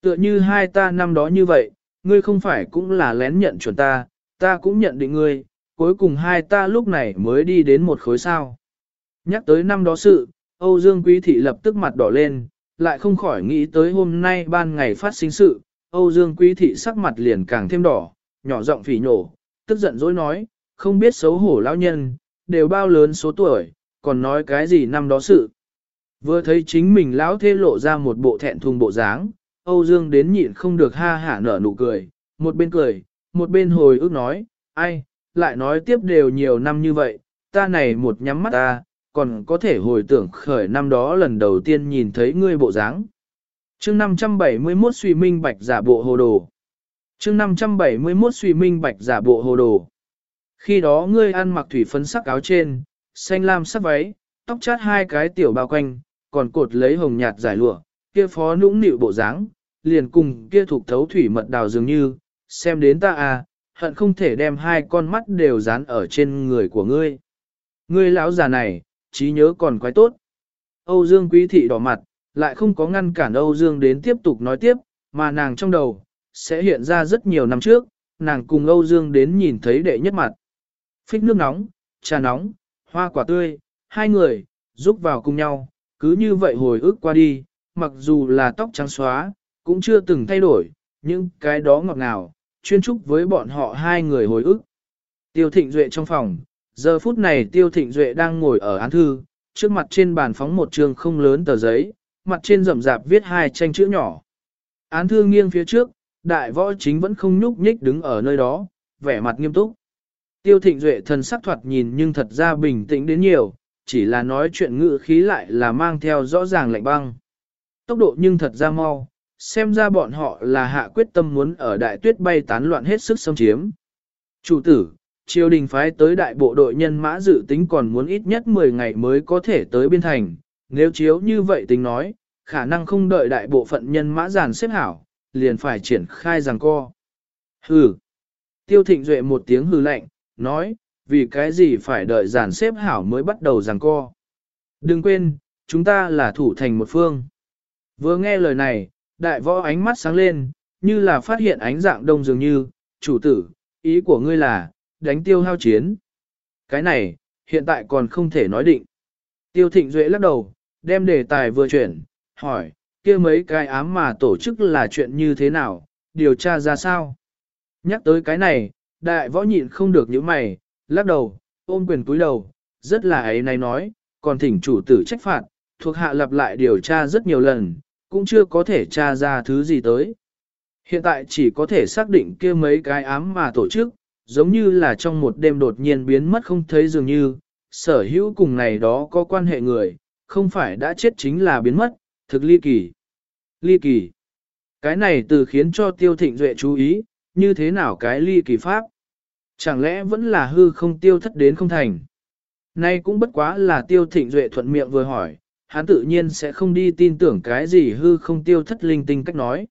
Tựa như hai ta năm đó như vậy, ngươi không phải cũng là lén nhận chuẩn ta, ta cũng nhận định ngươi, cuối cùng hai ta lúc này mới đi đến một khối sao. Nhắc tới năm đó sự, Âu Dương Quý Thị lập tức mặt đỏ lên, lại không khỏi nghĩ tới hôm nay ban ngày phát sinh sự, Âu Dương Quý Thị sắc mặt liền càng thêm đỏ, nhỏ giọng phỉ nhổ, tức giận dối nói, không biết xấu hổ lão nhân, đều bao lớn số tuổi, còn nói cái gì năm đó sự. Vừa thấy chính mình lão thê lộ ra một bộ thẹn thùng bộ dáng, Âu Dương đến nhịn không được ha hả nở nụ cười, một bên cười, một bên hồi ức nói, ai, lại nói tiếp đều nhiều năm như vậy, ta này một nhắm mắt ta, còn có thể hồi tưởng khởi năm đó lần đầu tiên nhìn thấy ngươi bộ dáng. chương 571 suy minh bạch giả bộ hồ đồ. chương 571 suy minh bạch giả bộ hồ đồ. Khi đó ngươi ăn mặc thủy phấn sắc áo trên, xanh lam sắc váy, tóc chát hai cái tiểu bao quanh, còn cột lấy hồng nhạt giải lụa, kia phó nũng nịu bộ dáng, liền cùng kia thuộc thấu thủy mật đào dường như, xem đến ta à, hận không thể đem hai con mắt đều dán ở trên người của ngươi. Ngươi lão già này, trí nhớ còn quái tốt. Âu Dương quý thị đỏ mặt, lại không có ngăn cản Âu Dương đến tiếp tục nói tiếp, mà nàng trong đầu, sẽ hiện ra rất nhiều năm trước, nàng cùng Âu Dương đến nhìn thấy đệ nhất mặt. Phích nước nóng, trà nóng, hoa quả tươi, hai người, giúp vào cùng nhau, cứ như vậy hồi ức qua đi, mặc dù là tóc trắng xóa, cũng chưa từng thay đổi, nhưng cái đó ngọt ngào, chuyên trúc với bọn họ hai người hồi ức. Tiêu Thịnh Duệ trong phòng, giờ phút này Tiêu Thịnh Duệ đang ngồi ở án thư, trước mặt trên bàn phóng một trường không lớn tờ giấy, mặt trên rậm rạp viết hai tranh chữ nhỏ. Án thư nghiêng phía trước, đại võ chính vẫn không nhúc nhích đứng ở nơi đó, vẻ mặt nghiêm túc. Tiêu Thịnh Duệ thần sắc thoạt nhìn nhưng thật ra bình tĩnh đến nhiều, chỉ là nói chuyện ngữ khí lại là mang theo rõ ràng lạnh băng. Tốc độ nhưng thật ra mau, xem ra bọn họ là hạ quyết tâm muốn ở đại tuyết bay tán loạn hết sức xâm chiếm. Chủ tử, triều đình phái tới đại bộ đội nhân mã dự tính còn muốn ít nhất 10 ngày mới có thể tới biên thành, nếu chiếu như vậy tính nói, khả năng không đợi đại bộ phận nhân mã giàn xếp hảo, liền phải triển khai rằng co. Hừ. Tiêu thịnh duệ một tiếng hừ lạnh, nói, vì cái gì phải đợi giàn xếp hảo mới bắt đầu rằng co. Đừng quên, chúng ta là thủ thành một phương. Vừa nghe lời này, đại võ ánh mắt sáng lên, như là phát hiện ánh dạng đông dường như, chủ tử, ý của ngươi là, đánh tiêu hao chiến. Cái này, hiện tại còn không thể nói định. Tiêu thịnh duệ lắc đầu, đem đề tài vừa chuyển, hỏi, kia mấy cái ám mà tổ chức là chuyện như thế nào, điều tra ra sao. Nhắc tới cái này, đại võ nhịn không được những mày, lắc đầu, ôm quyền cúi đầu, rất là ấy này nói, còn thỉnh chủ tử trách phạt, thuộc hạ lặp lại điều tra rất nhiều lần, cũng chưa có thể tra ra thứ gì tới. Hiện tại chỉ có thể xác định kia mấy cái ám mà tổ chức, giống như là trong một đêm đột nhiên biến mất không thấy dường như, sở hữu cùng này đó có quan hệ người, không phải đã chết chính là biến mất, thực ly kỳ. Ly kỳ. Cái này từ khiến cho tiêu thịnh duệ chú ý, như thế nào cái ly kỳ pháp? Chẳng lẽ vẫn là hư không tiêu thất đến không thành? Nay cũng bất quá là tiêu thịnh duệ thuận miệng vừa hỏi, hắn tự nhiên sẽ không đi tin tưởng cái gì hư không tiêu thất linh tinh cách nói.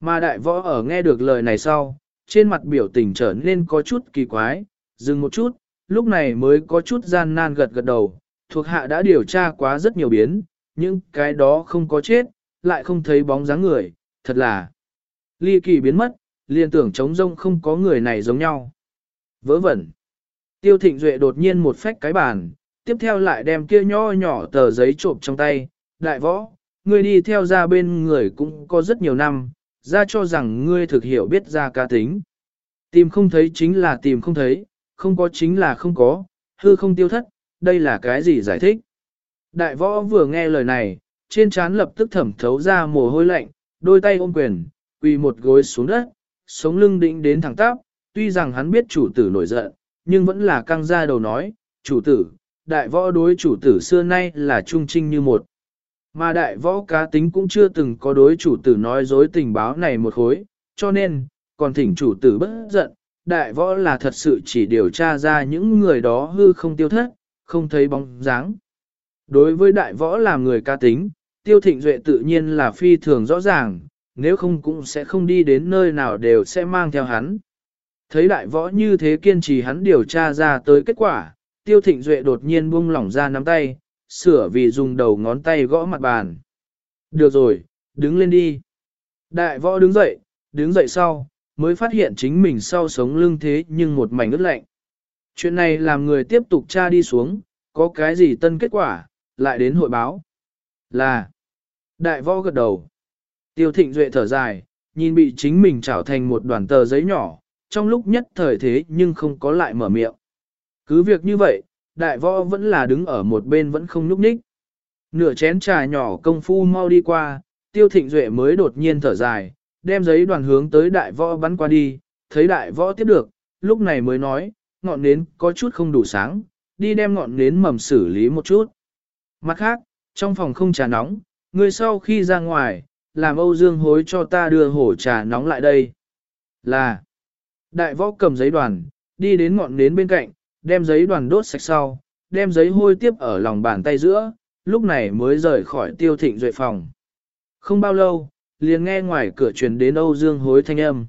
Mà đại võ ở nghe được lời này sau, trên mặt biểu tình trở nên có chút kỳ quái, dừng một chút, lúc này mới có chút gian nan gật gật đầu, thuộc hạ đã điều tra quá rất nhiều biến, nhưng cái đó không có chết, lại không thấy bóng dáng người, thật là ly kỳ biến mất, liền tưởng trống rông không có người này giống nhau. Vớ vẩn. Tiêu thịnh duệ đột nhiên một phách cái bàn, tiếp theo lại đem kia nho nhỏ tờ giấy trộm trong tay, đại võ, người đi theo ra bên người cũng có rất nhiều năm, ra cho rằng ngươi thực hiểu biết ra ca tính. Tìm không thấy chính là tìm không thấy, không có chính là không có, hư không tiêu thất, đây là cái gì giải thích. Đại võ vừa nghe lời này, trên trán lập tức thẩm thấu ra mồ hôi lạnh, đôi tay ôm quyền, quỳ một gối xuống đất, sống lưng định đến thẳng tắp, tuy rằng hắn biết chủ tử nổi giận, nhưng vẫn là căng ra đầu nói, chủ tử, đại võ đối chủ tử xưa nay là trung trinh như một. Mà đại võ cá tính cũng chưa từng có đối chủ tử nói dối tình báo này một khối, cho nên, còn thỉnh chủ tử bất giận, đại võ là thật sự chỉ điều tra ra những người đó hư không tiêu thất, không thấy bóng dáng. Đối với đại võ là người cá tính, tiêu thịnh duệ tự nhiên là phi thường rõ ràng, nếu không cũng sẽ không đi đến nơi nào đều sẽ mang theo hắn. Thấy đại võ như thế kiên trì hắn điều tra ra tới kết quả, tiêu thịnh duệ đột nhiên buông lỏng ra nắm tay, sửa vì dùng đầu ngón tay gõ mặt bàn. Được rồi, đứng lên đi. Đại võ đứng dậy, đứng dậy sau, mới phát hiện chính mình sau sống lưng thế nhưng một mảnh ướt lạnh. Chuyện này làm người tiếp tục tra đi xuống, có cái gì tân kết quả, lại đến hội báo. Là, đại võ gật đầu. Tiêu thịnh duệ thở dài, nhìn bị chính mình trảo thành một đoàn tờ giấy nhỏ, trong lúc nhất thời thế nhưng không có lại mở miệng. Cứ việc như vậy, đại võ vẫn là đứng ở một bên vẫn không núp ních. Nửa chén trà nhỏ công phu mau đi qua, tiêu thịnh duệ mới đột nhiên thở dài, đem giấy đoàn hướng tới đại võ bắn qua đi, thấy đại võ tiếp được, lúc này mới nói, ngọn nến có chút không đủ sáng, đi đem ngọn nến mầm xử lý một chút. Mặt khác, trong phòng không trà nóng, người sau khi ra ngoài, làm Âu Dương hối cho ta đưa hổ trà nóng lại đây. Là, đại võ cầm giấy đoàn, đi đến ngọn nến bên cạnh, đem giấy đoàn đốt sạch sau, đem giấy hôi tiếp ở lòng bàn tay giữa, lúc này mới rời khỏi tiêu thịnh duệ phòng. Không bao lâu, liền nghe ngoài cửa truyền đến Âu Dương hối thanh âm.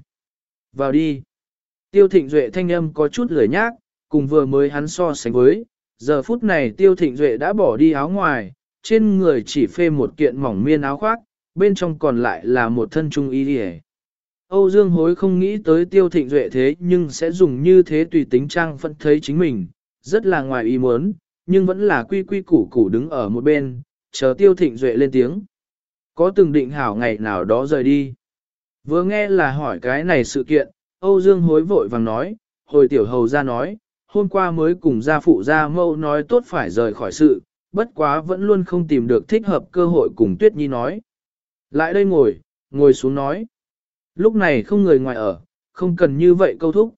Vào đi. Tiêu thịnh duệ thanh âm có chút lười nhác, cùng vừa mới hắn so sánh với, giờ phút này tiêu thịnh duệ đã bỏ đi áo ngoài, trên người chỉ phê một kiện mỏng miên áo khoác, bên trong còn lại là một thân trung y đi Âu Dương hối không nghĩ tới tiêu thịnh duệ thế nhưng sẽ dùng như thế tùy tính trang phân thấy chính mình, rất là ngoài ý muốn, nhưng vẫn là quy quy củ củ đứng ở một bên, chờ tiêu thịnh duệ lên tiếng. Có từng định hảo ngày nào đó rời đi. Vừa nghe là hỏi cái này sự kiện, Âu Dương hối vội vàng nói, hồi tiểu hầu ra nói, hôm qua mới cùng gia phụ gia mâu nói tốt phải rời khỏi sự, bất quá vẫn luôn không tìm được thích hợp cơ hội cùng Tuyết Nhi nói. Lại đây ngồi, ngồi xuống nói. Lúc này không người ngoài ở, không cần như vậy câu thúc.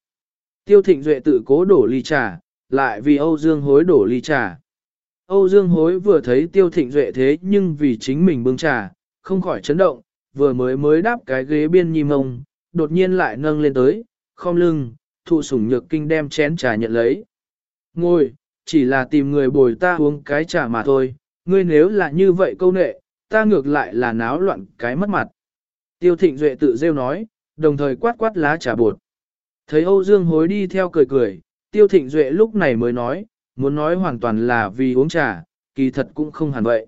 Tiêu thịnh duệ tự cố đổ ly trà, lại vì Âu Dương hối đổ ly trà. Âu Dương hối vừa thấy tiêu thịnh duệ thế nhưng vì chính mình bưng trà, không khỏi chấn động, vừa mới mới đáp cái ghế biên nhì mông, đột nhiên lại nâng lên tới, không lưng, thụ sủng nhược kinh đem chén trà nhận lấy. Ngồi, chỉ là tìm người bồi ta uống cái trà mà thôi, ngươi nếu là như vậy câu nệ, ta ngược lại là náo loạn cái mất mặt. Tiêu thịnh duệ tự rêu nói, đồng thời quát quát lá trà bột. Thấy Âu Dương hối đi theo cười cười, tiêu thịnh duệ lúc này mới nói, muốn nói hoàn toàn là vì uống trà, kỳ thật cũng không hẳn vậy.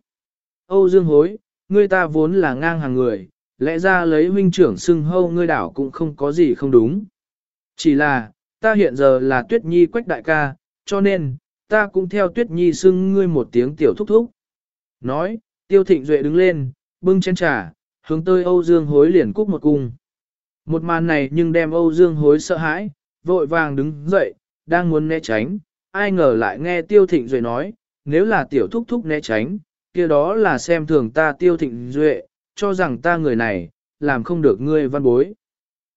Âu Dương hối, ngươi ta vốn là ngang hàng người, lẽ ra lấy huynh trưởng xưng hâu ngươi đảo cũng không có gì không đúng. Chỉ là, ta hiện giờ là tuyết nhi quách đại ca, cho nên, ta cũng theo tuyết nhi xưng ngươi một tiếng tiểu thúc thúc. Nói, tiêu thịnh duệ đứng lên, bưng chén trà, hướng tới Âu Dương hối liền cúc một cung. Một màn này nhưng đem Âu Dương hối sợ hãi, vội vàng đứng dậy, đang muốn né tránh, ai ngờ lại nghe tiêu thịnh duệ nói, nếu là tiểu thúc thúc né tránh, kia đó là xem thường ta tiêu thịnh duệ, cho rằng ta người này, làm không được ngươi văn bối.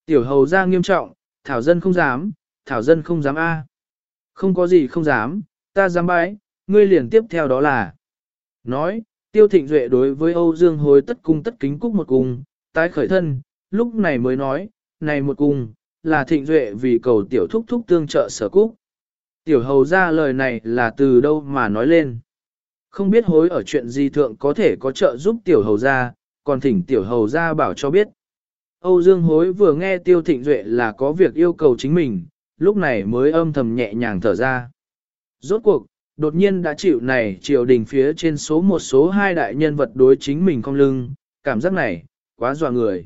Tiểu hầu ra nghiêm trọng, thảo dân không dám, thảo dân không dám a. Không có gì không dám, ta dám bái, ngươi liền tiếp theo đó là. Nói, tiêu thịnh duệ đối với Âu Dương hối tất cung tất kính cúc một cung, tái khởi thân, lúc này mới nói, này một cung, là thịnh duệ vì cầu tiểu thúc thúc tương trợ sở cúc. Tiểu hầu ra lời này là từ đâu mà nói lên. Không biết hối ở chuyện gì thượng có thể có trợ giúp tiểu hầu ra, còn thỉnh tiểu hầu ra bảo cho biết. Âu Dương hối vừa nghe tiêu thịnh duệ là có việc yêu cầu chính mình, lúc này mới âm thầm nhẹ nhàng thở ra. Rốt cuộc, đột nhiên đã chịu này triều đình phía trên số một số hai đại nhân vật đối chính mình không lưng, cảm giác này, quá dọa người.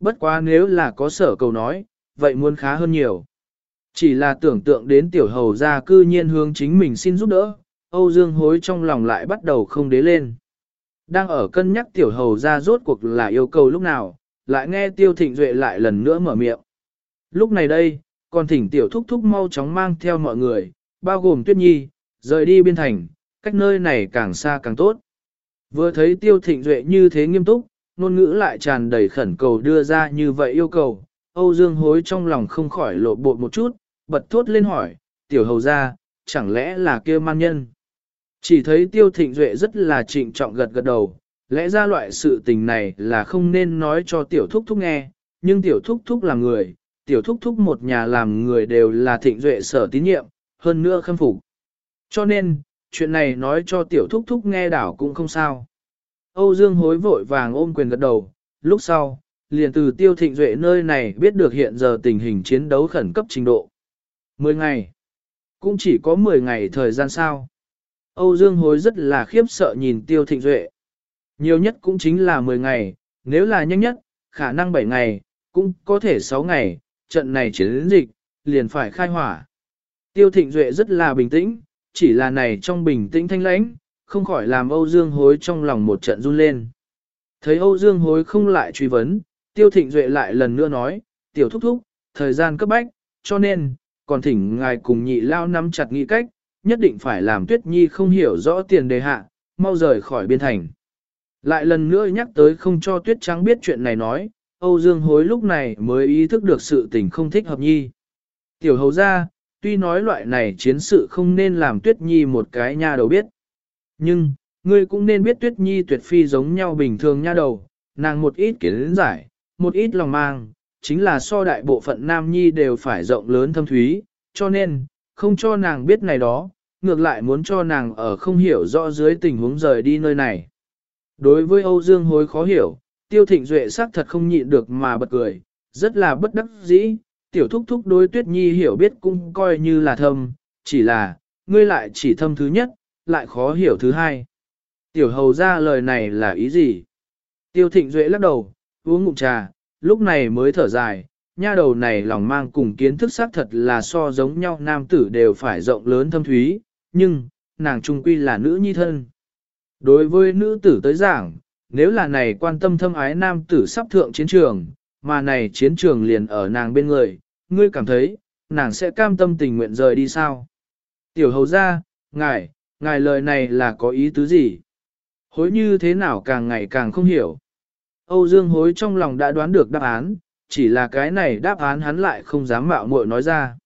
Bất quá nếu là có sở cầu nói, vậy muốn khá hơn nhiều. Chỉ là tưởng tượng đến tiểu hầu ra cư nhiên hướng chính mình xin giúp đỡ, Âu Dương hối trong lòng lại bắt đầu không đế lên. Đang ở cân nhắc tiểu hầu ra rốt cuộc là yêu cầu lúc nào, lại nghe tiêu thịnh duệ lại lần nữa mở miệng. Lúc này đây, còn thỉnh tiểu thúc thúc mau chóng mang theo mọi người, bao gồm tuyết nhi, rời đi biên thành, cách nơi này càng xa càng tốt. Vừa thấy tiêu thịnh duệ như thế nghiêm túc, ngôn ngữ lại tràn đầy khẩn cầu đưa ra như vậy yêu cầu, Âu Dương hối trong lòng không khỏi lộ bột một chút, bật thốt lên hỏi, tiểu hầu ra, chẳng lẽ là kia man nhân? Chỉ thấy tiêu thịnh duệ rất là trịnh trọng gật gật đầu, lẽ ra loại sự tình này là không nên nói cho tiểu thúc thúc nghe, nhưng tiểu thúc thúc là người, tiểu thúc thúc một nhà làm người đều là thịnh duệ sở tín nhiệm, hơn nữa khâm phục. Cho nên, chuyện này nói cho tiểu thúc thúc nghe đảo cũng không sao. Âu Dương hối vội vàng ôm quyền gật đầu, lúc sau, liền từ tiêu thịnh duệ nơi này biết được hiện giờ tình hình chiến đấu khẩn cấp trình độ. Mười ngày, cũng chỉ có mười ngày thời gian sao. Âu Dương hối rất là khiếp sợ nhìn tiêu thịnh duệ. Nhiều nhất cũng chính là mười ngày, nếu là nhanh nhất, khả năng bảy ngày, cũng có thể sáu ngày, trận này chiến dịch, liền phải khai hỏa. Tiêu thịnh duệ rất là bình tĩnh, chỉ là này trong bình tĩnh thanh lãnh, không khỏi làm Âu Dương hối trong lòng một trận run lên. Thấy Âu Dương hối không lại truy vấn, Tiêu Thịnh Duệ lại lần nữa nói, tiểu thúc thúc, thời gian cấp bách, cho nên, còn thỉnh ngài cùng nhị lao nắm chặt nghĩ cách, nhất định phải làm Tuyết Nhi không hiểu rõ tiền đề hạ, mau rời khỏi biên thành. Lại lần nữa nhắc tới không cho Tuyết Trắng biết chuyện này nói, Âu Dương hối lúc này mới ý thức được sự tình không thích hợp nhi. Tiểu hầu ra, tuy nói loại này chiến sự không nên làm Tuyết Nhi một cái nha đầu biết. Nhưng, ngươi cũng nên biết Tuyết Nhi tuyệt phi giống nhau bình thường nha đầu, nàng một ít kiến giải, một ít lòng mang, chính là so đại bộ phận nam nhi đều phải rộng lớn thâm thúy, cho nên, không cho nàng biết này đó, ngược lại muốn cho nàng ở không hiểu rõ dưới tình huống rời đi nơi này. Đối với Âu Dương hối khó hiểu, tiêu thịnh duệ xác thật không nhịn được mà bật cười, rất là bất đắc dĩ, tiểu thúc thúc đối tuyết nhi hiểu biết cũng coi như là thâm, chỉ là, ngươi lại chỉ thâm thứ nhất, lại khó hiểu thứ hai. Tiểu hầu ra lời này là ý gì? Tiêu thịnh duệ lắc đầu, uống ngụm trà, lúc này mới thở dài, nha đầu này lòng mang cùng kiến thức xác thật là so giống nhau nam tử đều phải rộng lớn thâm thúy, nhưng, nàng trung quy là nữ nhi thân. Đối với nữ tử tới giảng, nếu là này quan tâm thâm ái nam tử sắp thượng chiến trường, mà này chiến trường liền ở nàng bên người, ngươi cảm thấy, nàng sẽ cam tâm tình nguyện rời đi sao? Tiểu hầu ra, ngài, ngài lời này là có ý tứ gì? Hối như thế nào càng ngày càng không hiểu. Âu Dương hối trong lòng đã đoán được đáp án, chỉ là cái này đáp án hắn lại không dám mạo muội nói ra.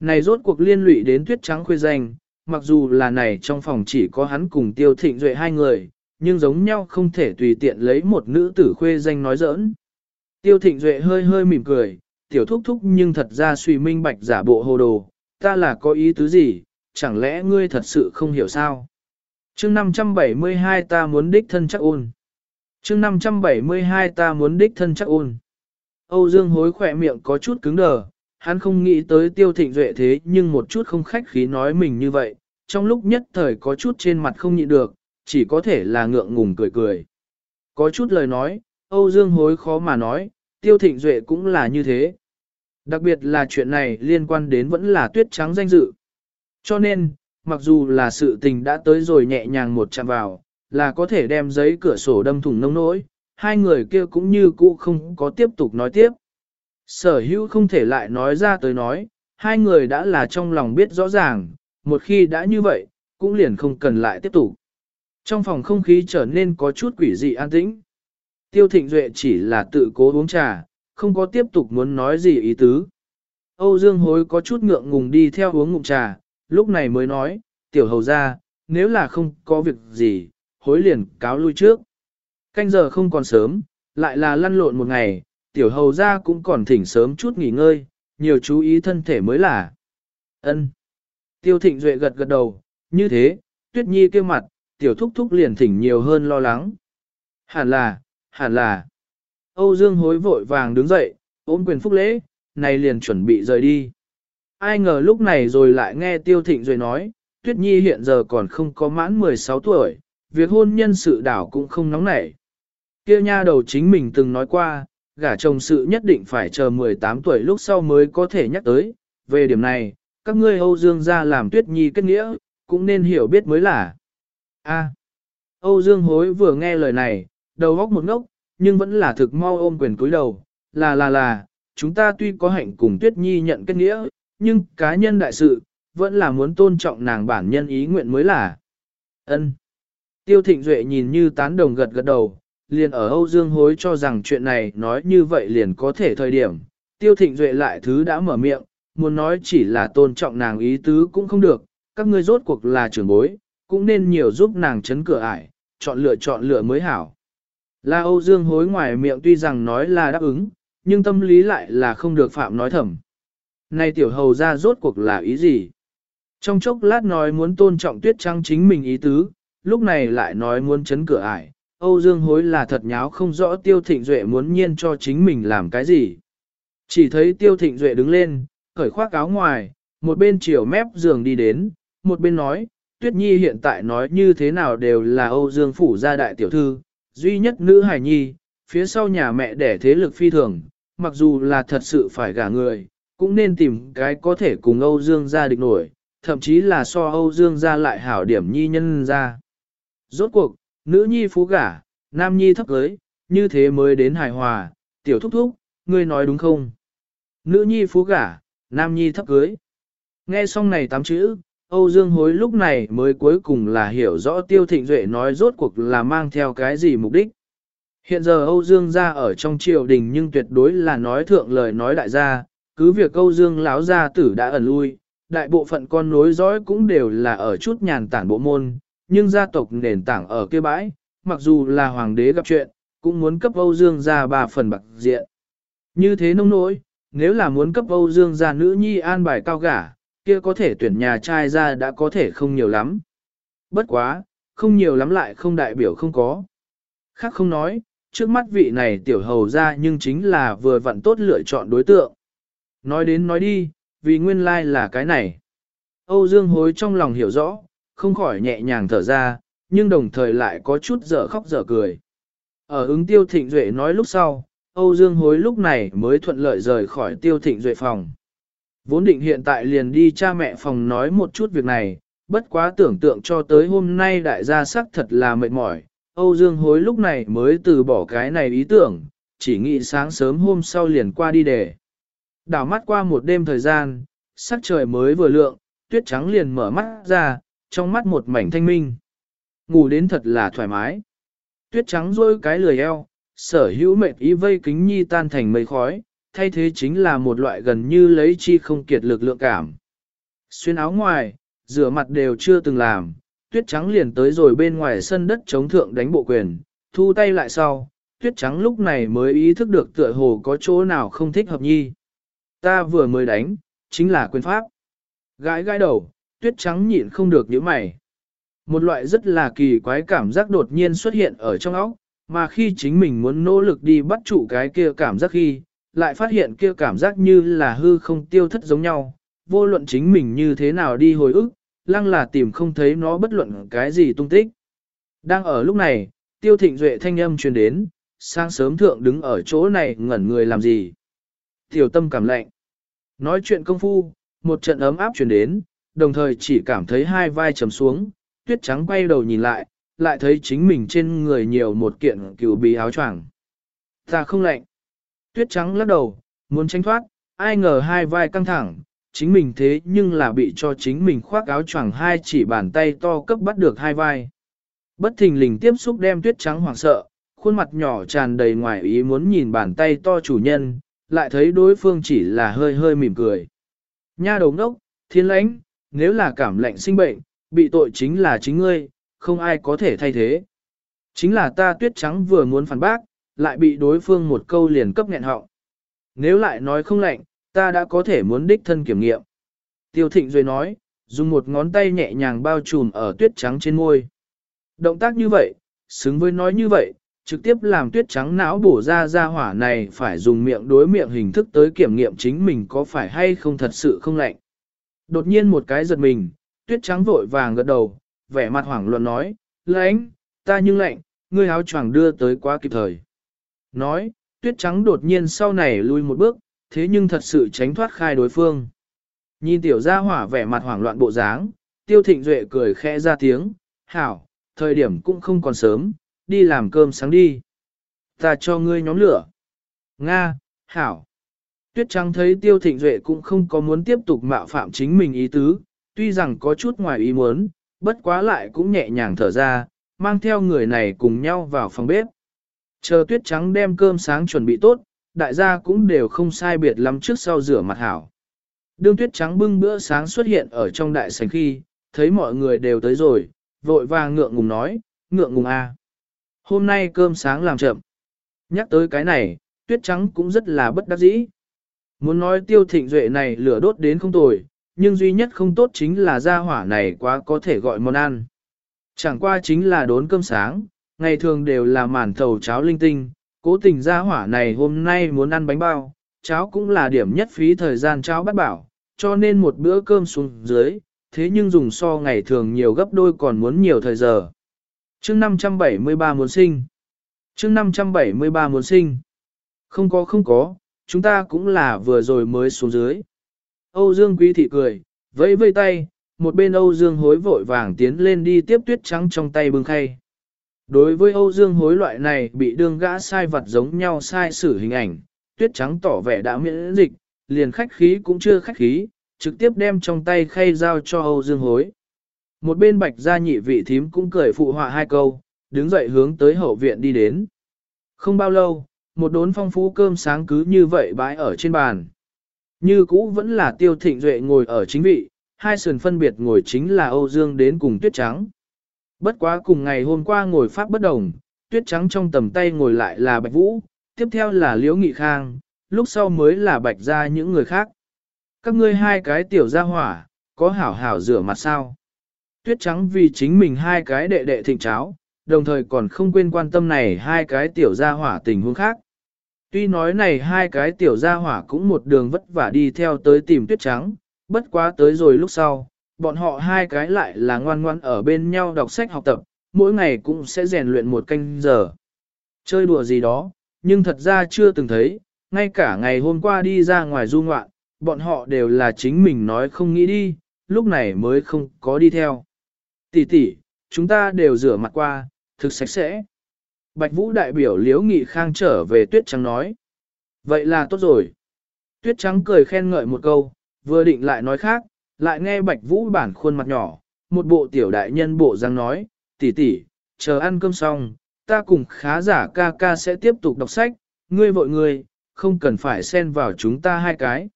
Này rốt cuộc liên lụy đến tuyết trắng khuê danh, mặc dù là này trong phòng chỉ có hắn cùng tiêu thịnh duệ hai người, nhưng giống nhau không thể tùy tiện lấy một nữ tử khuê danh nói giỡn. Tiêu thịnh duệ hơi hơi mỉm cười, tiểu thúc thúc nhưng thật ra suy minh bạch giả bộ hồ đồ, ta là có ý tứ gì, chẳng lẽ ngươi thật sự không hiểu sao? chương 572 ta muốn đích thân chắc ôn chương 572 ta muốn đích thân chắc ôn. Âu Dương hối khỏe miệng có chút cứng đờ, hắn không nghĩ tới tiêu thịnh duệ thế nhưng một chút không khách khí nói mình như vậy, trong lúc nhất thời có chút trên mặt không nhịn được, chỉ có thể là ngượng ngùng cười cười. Có chút lời nói, Âu Dương hối khó mà nói, tiêu thịnh duệ cũng là như thế. Đặc biệt là chuyện này liên quan đến vẫn là tuyết trắng danh dự. Cho nên, mặc dù là sự tình đã tới rồi nhẹ nhàng một chạm vào, là có thể đem giấy cửa sổ đâm thủng nông nỗi, hai người kia cũng như cũ không có tiếp tục nói tiếp. Sở hữu không thể lại nói ra tới nói, hai người đã là trong lòng biết rõ ràng, một khi đã như vậy, cũng liền không cần lại tiếp tục. Trong phòng không khí trở nên có chút quỷ dị an tĩnh. Tiêu Thịnh Duệ chỉ là tự cố uống trà, không có tiếp tục muốn nói gì ý tứ. Âu Dương Hối có chút ngượng ngùng đi theo uống ngụm trà, lúc này mới nói, tiểu hầu ra, nếu là không có việc gì, hối liền cáo lui trước. Canh giờ không còn sớm, lại là lăn lộn một ngày, tiểu hầu ra cũng còn thỉnh sớm chút nghỉ ngơi, nhiều chú ý thân thể mới là. ân Tiêu thịnh duệ gật gật đầu, như thế, tuyết nhi kêu mặt, tiểu thúc thúc liền thỉnh nhiều hơn lo lắng. Hẳn là, hẳn là. Âu Dương hối vội vàng đứng dậy, ôm quyền phúc lễ, này liền chuẩn bị rời đi. Ai ngờ lúc này rồi lại nghe tiêu thịnh rồi nói, Tuyết Nhi hiện giờ còn không có mãn 16 tuổi, việc hôn nhân sự đảo cũng không nóng nảy. Kia nha đầu chính mình từng nói qua, gả chồng sự nhất định phải chờ 18 tuổi lúc sau mới có thể nhắc tới. Về điểm này, các ngươi Âu Dương gia làm tuyết nhi kết nghĩa, cũng nên hiểu biết mới là. A. Âu Dương hối vừa nghe lời này, đầu góc một ngốc, nhưng vẫn là thực mau ôm quyền cúi đầu. Là là là, chúng ta tuy có hạnh cùng tuyết nhi nhận kết nghĩa, nhưng cá nhân đại sự, vẫn là muốn tôn trọng nàng bản nhân ý nguyện mới là. Ân. Tiêu Thịnh Duệ nhìn như tán đồng gật gật đầu, liền ở Âu Dương hối cho rằng chuyện này nói như vậy liền có thể thời điểm. Tiêu Thịnh Duệ lại thứ đã mở miệng, muốn nói chỉ là tôn trọng nàng ý tứ cũng không được, các ngươi rốt cuộc là trưởng bối, cũng nên nhiều giúp nàng chấn cửa ải, chọn lựa chọn lựa mới hảo. Là Âu Dương hối ngoài miệng tuy rằng nói là đáp ứng, nhưng tâm lý lại là không được phạm nói thầm. Này tiểu hầu ra rốt cuộc là ý gì? Trong chốc lát nói muốn tôn trọng tuyết trăng chính mình ý tứ, lúc này lại nói muốn chấn cửa ải. Âu Dương hối là thật nháo không rõ tiêu thịnh duệ muốn nhiên cho chính mình làm cái gì. Chỉ thấy tiêu thịnh duệ đứng lên, khởi khoác áo ngoài, một bên chiều mép giường đi đến, một bên nói, Tuyết Nhi hiện tại nói như thế nào đều là Âu Dương Phủ gia đại tiểu thư, duy nhất nữ hải nhi, phía sau nhà mẹ đẻ thế lực phi thường, mặc dù là thật sự phải gả người, cũng nên tìm cái có thể cùng Âu Dương gia địch nổi, thậm chí là so Âu Dương gia lại hảo điểm nhi nhân ra. Rốt cuộc, nữ nhi phú gả, nam nhi thấp cưới, như thế mới đến hài hòa, tiểu thúc thúc, ngươi nói đúng không? Nữ nhi phú gả, nam nhi thấp cưới. Nghe xong này tám chữ, Âu Dương hối lúc này mới cuối cùng là hiểu rõ Tiêu Thịnh Duệ nói rốt cuộc là mang theo cái gì mục đích. Hiện giờ Âu Dương gia ở trong triều đình nhưng tuyệt đối là nói thượng lời nói đại gia, cứ việc Âu Dương lão gia tử đã ẩn lui, đại bộ phận con nối dõi cũng đều là ở chút nhàn tản bộ môn, nhưng gia tộc nền tảng ở kia bãi, mặc dù là hoàng đế gặp chuyện, cũng muốn cấp Âu Dương gia ba phần bạc diện. Như thế nông nỗi, nếu là muốn cấp Âu Dương gia nữ nhi an bài cao gả, kia có thể tuyển nhà trai ra đã có thể không nhiều lắm. Bất quá, không nhiều lắm lại không đại biểu không có. Khác không nói, trước mắt vị này tiểu hầu ra nhưng chính là vừa vặn tốt lựa chọn đối tượng. Nói đến nói đi, vì nguyên lai like là cái này. Âu Dương hối trong lòng hiểu rõ, không khỏi nhẹ nhàng thở ra, nhưng đồng thời lại có chút dở khóc dở cười. Ở ứng tiêu thịnh duệ nói lúc sau, Âu Dương hối lúc này mới thuận lợi rời khỏi tiêu thịnh duệ phòng. Vốn định hiện tại liền đi cha mẹ phòng nói một chút việc này, bất quá tưởng tượng cho tới hôm nay đại gia sắc thật là mệt mỏi. Âu Dương hối lúc này mới từ bỏ cái này ý tưởng, chỉ nghĩ sáng sớm hôm sau liền qua đi để. Đảo mắt qua một đêm thời gian, sắc trời mới vừa lượng, tuyết trắng liền mở mắt ra, trong mắt một mảnh thanh minh. Ngủ đến thật là thoải mái. Tuyết trắng rôi cái lười eo, sở hữu mệt ý vây kính nhi tan thành mây khói, thay thế chính là một loại gần như lấy chi không kiệt lực lượng cảm. Xuyên áo ngoài, rửa mặt đều chưa từng làm, tuyết trắng liền tới rồi bên ngoài sân đất chống thượng đánh bộ quyền, thu tay lại sau, tuyết trắng lúc này mới ý thức được tựa hồ có chỗ nào không thích hợp nhi. Ta vừa mới đánh, chính là quyền pháp. Gãi gãi đầu, tuyết trắng nhịn không được những mày. Một loại rất là kỳ quái cảm giác đột nhiên xuất hiện ở trong óc, mà khi chính mình muốn nỗ lực đi bắt trụ cái kia cảm giác khi, lại phát hiện kia cảm giác như là hư không tiêu thất giống nhau, vô luận chính mình như thế nào đi hồi ức, lăng là tìm không thấy nó bất luận cái gì tung tích. Đang ở lúc này, tiêu thịnh duệ thanh âm truyền đến, sang sớm thượng đứng ở chỗ này ngẩn người làm gì. Tiểu tâm cảm lạnh. Nói chuyện công phu, một trận ấm áp truyền đến, đồng thời chỉ cảm thấy hai vai trầm xuống, tuyết trắng quay đầu nhìn lại, lại thấy chính mình trên người nhiều một kiện cựu bí áo choàng. Ta không lạnh. Tuyết trắng lắc đầu, muốn tránh thoát, ai ngờ hai vai căng thẳng, chính mình thế nhưng là bị cho chính mình khoác áo choàng hai chỉ bàn tay to cấp bắt được hai vai. Bất thình lình tiếp xúc đem tuyết trắng hoảng sợ, khuôn mặt nhỏ tràn đầy ngoài ý muốn nhìn bàn tay to chủ nhân, lại thấy đối phương chỉ là hơi hơi mỉm cười. Nha đầu ngốc, thiên lãnh, nếu là cảm lạnh sinh bệnh, bị tội chính là chính ngươi, không ai có thể thay thế. Chính là ta tuyết trắng vừa muốn phản bác, lại bị đối phương một câu liền cấp nghẹn họng. Nếu lại nói không lạnh, ta đã có thể muốn đích thân kiểm nghiệm. Tiêu thịnh rồi nói, dùng một ngón tay nhẹ nhàng bao trùm ở tuyết trắng trên môi. Động tác như vậy, xứng với nói như vậy, trực tiếp làm tuyết trắng não bổ ra ra hỏa này phải dùng miệng đối miệng hình thức tới kiểm nghiệm chính mình có phải hay không thật sự không lạnh. Đột nhiên một cái giật mình, tuyết trắng vội vàng gật đầu, vẻ mặt hoảng loạn nói, lãnh, ta nhưng lạnh, ngươi áo choàng đưa tới quá kịp thời. Nói, tuyết trắng đột nhiên sau này lui một bước, thế nhưng thật sự tránh thoát khai đối phương. Nhìn tiểu gia hỏa vẻ mặt hoảng loạn bộ dáng, tiêu thịnh duệ cười khẽ ra tiếng, hảo, thời điểm cũng không còn sớm, đi làm cơm sáng đi. Ta cho ngươi nhóm lửa. Nga, hảo. Tuyết trắng thấy tiêu thịnh duệ cũng không có muốn tiếp tục mạo phạm chính mình ý tứ, tuy rằng có chút ngoài ý muốn, bất quá lại cũng nhẹ nhàng thở ra, mang theo người này cùng nhau vào phòng bếp. Chờ tuyết trắng đem cơm sáng chuẩn bị tốt, đại gia cũng đều không sai biệt lắm trước sau rửa mặt hảo. Đương tuyết trắng bưng bữa sáng xuất hiện ở trong đại sảnh khi, thấy mọi người đều tới rồi, vội vàng ngượng ngùng nói, ngượng ngùng a. À. Hôm nay cơm sáng làm chậm. Nhắc tới cái này, tuyết trắng cũng rất là bất đắc dĩ. Muốn nói tiêu thịnh duệ này lửa đốt đến không tồi, nhưng duy nhất không tốt chính là gia hỏa này quá có thể gọi món ăn. Chẳng qua chính là đốn cơm sáng, ngày thường đều là màn thầu cháo linh tinh, cố tình ra hỏa này hôm nay muốn ăn bánh bao, cháo cũng là điểm nhất phí thời gian cháo bắt bảo, cho nên một bữa cơm xuống dưới, thế nhưng dùng so ngày thường nhiều gấp đôi còn muốn nhiều thời giờ. chương 573 muốn sinh. chương 573 muốn sinh. Không có không có, chúng ta cũng là vừa rồi mới xuống dưới. Âu Dương Quý Thị cười, vẫy vây tay, một bên Âu Dương hối vội vàng tiến lên đi tiếp tuyết trắng trong tay bưng khay. Đối với Âu Dương hối loại này bị đương gã sai vật giống nhau sai sử hình ảnh, tuyết trắng tỏ vẻ đã miễn dịch, liền khách khí cũng chưa khách khí, trực tiếp đem trong tay khay giao cho Âu Dương hối. Một bên bạch gia nhị vị thím cũng cười phụ họa hai câu, đứng dậy hướng tới hậu viện đi đến. Không bao lâu, một đốn phong phú cơm sáng cứ như vậy bãi ở trên bàn. Như cũ vẫn là tiêu thịnh duệ ngồi ở chính vị, hai sườn phân biệt ngồi chính là Âu Dương đến cùng tuyết trắng. Bất quá cùng ngày hôm qua ngồi pháp bất đồng, tuyết trắng trong tầm tay ngồi lại là bạch vũ, tiếp theo là liễu nghị khang, lúc sau mới là bạch ra những người khác. Các ngươi hai cái tiểu gia hỏa, có hảo hảo rửa mặt sao? Tuyết trắng vì chính mình hai cái đệ đệ thịnh cháo, đồng thời còn không quên quan tâm này hai cái tiểu gia hỏa tình huống khác. Tuy nói này hai cái tiểu gia hỏa cũng một đường vất vả đi theo tới tìm tuyết trắng, bất quá tới rồi lúc sau, bọn họ hai cái lại là ngoan ngoan ở bên nhau đọc sách học tập, mỗi ngày cũng sẽ rèn luyện một canh giờ. Chơi đùa gì đó, nhưng thật ra chưa từng thấy, ngay cả ngày hôm qua đi ra ngoài du ngoạn, bọn họ đều là chính mình nói không nghĩ đi, lúc này mới không có đi theo. Tỷ tỷ, chúng ta đều rửa mặt qua, thực sạch sẽ. Bạch Vũ đại biểu Liễu Nghị Khang trở về Tuyết Trắng nói. Vậy là tốt rồi. Tuyết Trắng cười khen ngợi một câu, vừa định lại nói khác, lại nghe Bạch Vũ bản khuôn mặt nhỏ, một bộ tiểu đại nhân bộ răng nói, tỷ tỷ, chờ ăn cơm xong, ta cùng khá giả ca ca sẽ tiếp tục đọc sách, ngươi vội ngươi, không cần phải xen vào chúng ta hai cái.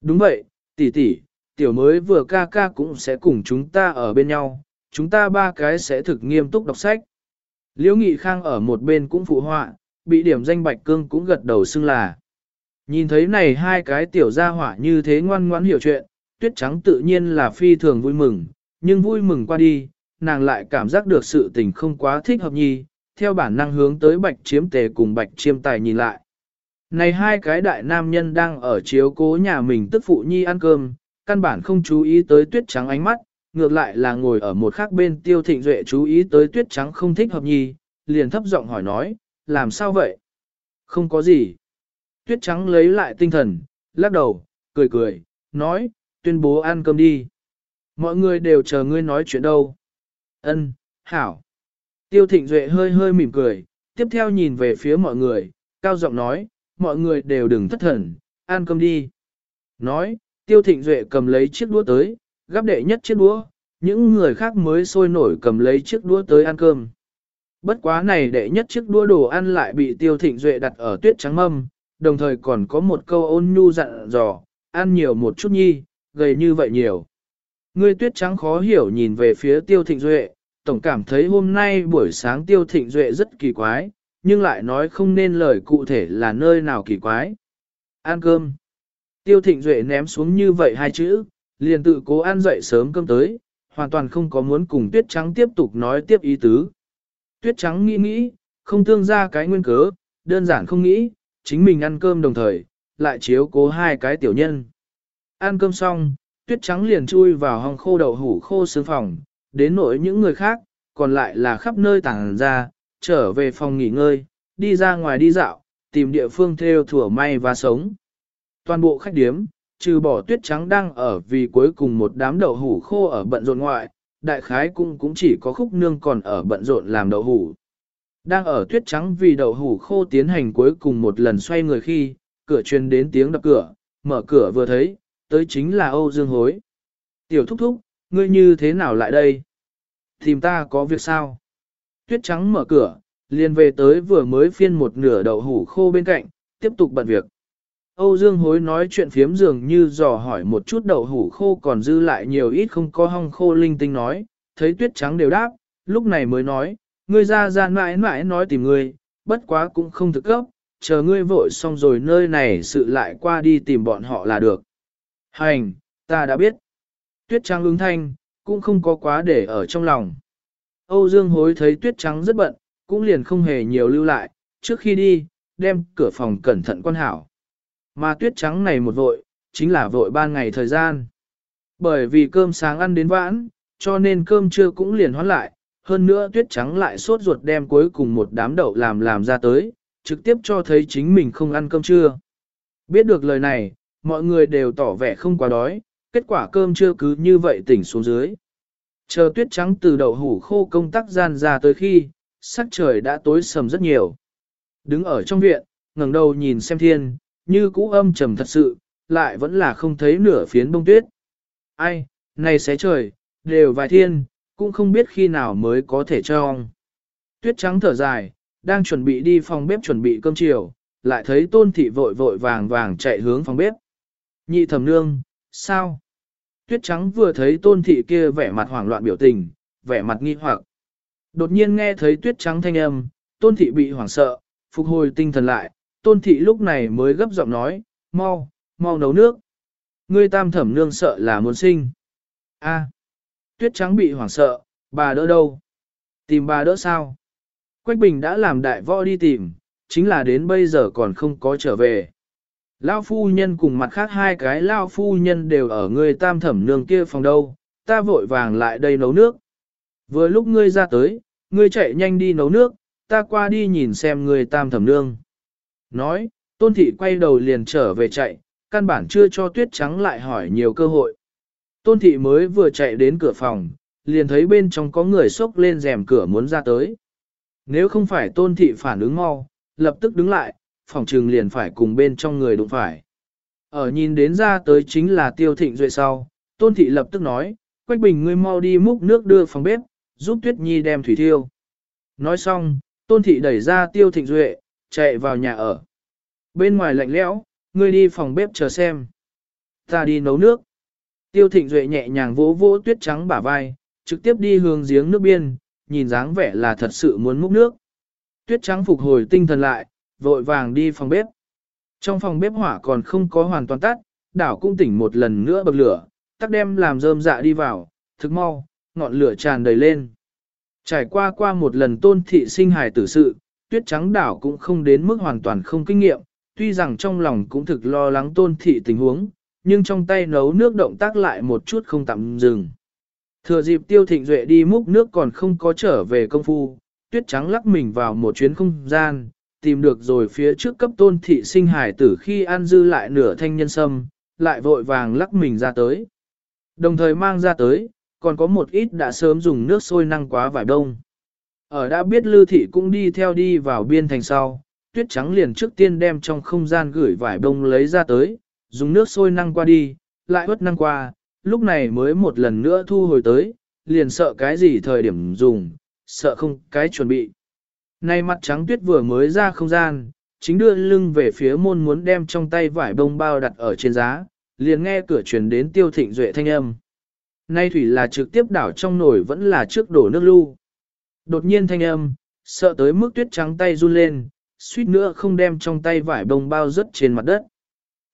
Đúng vậy, tỷ tỷ, tiểu mới vừa ca ca cũng sẽ cùng chúng ta ở bên nhau, chúng ta ba cái sẽ thực nghiêm túc đọc sách. Liễu Nghị Khang ở một bên cũng phụ họa, bị điểm danh Bạch Cương cũng gật đầu xưng là. Nhìn thấy này hai cái tiểu gia hỏa như thế ngoan ngoãn hiểu chuyện, tuyết trắng tự nhiên là phi thường vui mừng, nhưng vui mừng qua đi, nàng lại cảm giác được sự tình không quá thích hợp nhi, theo bản năng hướng tới bạch chiếm tề cùng bạch chiêm tài nhìn lại. Này hai cái đại nam nhân đang ở chiếu cố nhà mình tức phụ nhi ăn cơm, căn bản không chú ý tới tuyết trắng ánh mắt, ngược lại là ngồi ở một khác bên tiêu thịnh duệ chú ý tới tuyết trắng không thích hợp nhi, liền thấp giọng hỏi nói, làm sao vậy? Không có gì. Tuyết trắng lấy lại tinh thần, lắc đầu, cười cười, nói, tuyên bố ăn cơm đi. Mọi người đều chờ ngươi nói chuyện đâu. Ân, hảo. Tiêu thịnh duệ hơi hơi mỉm cười, tiếp theo nhìn về phía mọi người, cao giọng nói, mọi người đều đừng thất thần, ăn cơm đi. Nói, tiêu thịnh duệ cầm lấy chiếc đũa tới, gắp đệ nhất chiếc đũa, những người khác mới sôi nổi cầm lấy chiếc đũa tới ăn cơm. Bất quá này đệ nhất chiếc đũa đồ ăn lại bị tiêu thịnh duệ đặt ở tuyết trắng mâm, đồng thời còn có một câu ôn nhu dặn dò, ăn nhiều một chút nhi, gầy như vậy nhiều. Ngươi tuyết trắng khó hiểu nhìn về phía tiêu thịnh duệ, tổng cảm thấy hôm nay buổi sáng tiêu thịnh duệ rất kỳ quái, nhưng lại nói không nên lời cụ thể là nơi nào kỳ quái. Ăn cơm. Tiêu thịnh duệ ném xuống như vậy hai chữ, liền tự cố ăn dậy sớm cơm tới, hoàn toàn không có muốn cùng tuyết trắng tiếp tục nói tiếp ý tứ. Tuyết trắng nghĩ nghĩ, không tương ra cái nguyên cớ, đơn giản không nghĩ, chính mình ăn cơm đồng thời, lại chiếu cố hai cái tiểu nhân. Ăn cơm xong, tuyết trắng liền chui vào hòng khô đậu hủ khô sướng phòng, đến nỗi những người khác, còn lại là khắp nơi tàng ra, trở về phòng nghỉ ngơi, đi ra ngoài đi dạo, tìm địa phương theo thủa may và sống. Toàn bộ khách điếm, trừ bỏ tuyết trắng đang ở vì cuối cùng một đám đậu hủ khô ở bận rộn ngoại, đại khái cũng cũng chỉ có khúc nương còn ở bận rộn làm đậu hủ. Đang ở tuyết trắng vì đậu hủ khô tiến hành cuối cùng một lần xoay người khi, cửa truyền đến tiếng đập cửa, mở cửa vừa thấy, tới chính là Âu Dương Hối. Tiểu thúc thúc, ngươi như thế nào lại đây? Tìm ta có việc sao? Tuyết trắng mở cửa, liền về tới vừa mới phiên một nửa đậu hủ khô bên cạnh, tiếp tục bận việc. Âu Dương Hối nói chuyện phiếm dường như dò hỏi một chút đậu hủ khô còn dư lại nhiều ít không có hong khô linh tinh nói, thấy tuyết trắng đều đáp, lúc này mới nói, ngươi ra ra mãi mãi nói tìm ngươi, bất quá cũng không thực cấp, chờ ngươi vội xong rồi nơi này sự lại qua đi tìm bọn họ là được. Hành, ta đã biết. Tuyết trắng ứng thanh, cũng không có quá để ở trong lòng. Âu Dương hối thấy tuyết trắng rất bận, cũng liền không hề nhiều lưu lại, trước khi đi, đem cửa phòng cẩn thận quan hảo. Mà tuyết trắng này một vội, chính là vội ban ngày thời gian. Bởi vì cơm sáng ăn đến vãn, cho nên cơm trưa cũng liền hoán lại, hơn nữa tuyết trắng lại sốt ruột đem cuối cùng một đám đậu làm làm ra tới, trực tiếp cho thấy chính mình không ăn cơm trưa. Biết được lời này, mọi người đều tỏ vẻ không quá đói, kết quả cơm trưa cứ như vậy tỉnh xuống dưới. Chờ tuyết trắng từ đậu hủ khô công tác gian ra tới khi, sắc trời đã tối sầm rất nhiều. Đứng ở trong viện, ngẩng đầu nhìn xem thiên, như cũ âm trầm thật sự, lại vẫn là không thấy nửa phiến bông tuyết. Ai, này xé trời, đều vài thiên, cũng không biết khi nào mới có thể cho ông. Tuyết trắng thở dài, đang chuẩn bị đi phòng bếp chuẩn bị cơm chiều, lại thấy tôn thị vội vội vàng vàng chạy hướng phòng bếp. Nhị thẩm nương, sao? Tuyết trắng vừa thấy tôn thị kia vẻ mặt hoảng loạn biểu tình, vẻ mặt nghi hoặc. Đột nhiên nghe thấy tuyết trắng thanh âm, tôn thị bị hoảng sợ, phục hồi tinh thần lại, tôn thị lúc này mới gấp giọng nói, mau, mau nấu nước. Ngươi tam thẩm nương sợ là muốn sinh. A, tuyết trắng bị hoảng sợ, bà đỡ đâu? Tìm bà đỡ sao? Quách Bình đã làm đại võ đi tìm, chính là đến bây giờ còn không có trở về. Lao phu nhân cùng mặt khác hai cái lao phu nhân đều ở người tam thẩm nương kia phòng đâu, ta vội vàng lại đây nấu nước. Vừa lúc ngươi ra tới, ngươi chạy nhanh đi nấu nước, ta qua đi nhìn xem ngươi tam thẩm nương. Nói, tôn thị quay đầu liền trở về chạy, căn bản chưa cho tuyết trắng lại hỏi nhiều cơ hội. Tôn thị mới vừa chạy đến cửa phòng, liền thấy bên trong có người xốc lên rèm cửa muốn ra tới. Nếu không phải tôn thị phản ứng mau, lập tức đứng lại, phòng trừng liền phải cùng bên trong người đụng phải. Ở nhìn đến ra tới chính là tiêu thịnh duệ sau, tôn thị lập tức nói, Quách Bình ngươi mau đi múc nước đưa phòng bếp, giúp Tuyết Nhi đem thủy thiêu. Nói xong, tôn thị đẩy ra tiêu thịnh duệ, chạy vào nhà ở. Bên ngoài lạnh lẽo, ngươi đi phòng bếp chờ xem. Ta đi nấu nước. Tiêu thịnh duệ nhẹ nhàng vỗ vỗ tuyết trắng bả vai, trực tiếp đi hướng giếng nước biên, nhìn dáng vẻ là thật sự muốn múc nước. Tuyết trắng phục hồi tinh thần lại, vội vàng đi phòng bếp. Trong phòng bếp hỏa còn không có hoàn toàn tắt, đảo cũng tỉnh một lần nữa bậc lửa, tắc đem làm rơm dạ đi vào, thức mau, ngọn lửa tràn đầy lên. Trải qua qua một lần tôn thị sinh hài tử sự, tuyết trắng đảo cũng không đến mức hoàn toàn không kinh nghiệm, tuy rằng trong lòng cũng thực lo lắng tôn thị tình huống, nhưng trong tay nấu nước động tác lại một chút không tạm dừng. Thừa dịp tiêu thịnh duệ đi múc nước còn không có trở về công phu, tuyết trắng lắc mình vào một chuyến không gian, tìm được rồi phía trước cấp tôn thị sinh hải tử khi ăn dư lại nửa thanh nhân sâm, lại vội vàng lắc mình ra tới. Đồng thời mang ra tới, còn có một ít đã sớm dùng nước sôi năng quá vải đông. Ở đã biết lưu thị cũng đi theo đi vào biên thành sau, tuyết trắng liền trước tiên đem trong không gian gửi vải đông lấy ra tới, dùng nước sôi năng qua đi, lại hất năng qua, lúc này mới một lần nữa thu hồi tới, liền sợ cái gì thời điểm dùng, sợ không cái chuẩn bị. Nay mặt trắng tuyết vừa mới ra không gian, chính đưa lưng về phía môn muốn đem trong tay vải bông bao đặt ở trên giá, liền nghe cửa truyền đến tiêu thịnh duệ thanh âm. Nay thủy là trực tiếp đảo trong nồi vẫn là trước đổ nước lưu. Đột nhiên thanh âm, sợ tới mức tuyết trắng tay run lên, suýt nữa không đem trong tay vải bông bao rớt trên mặt đất.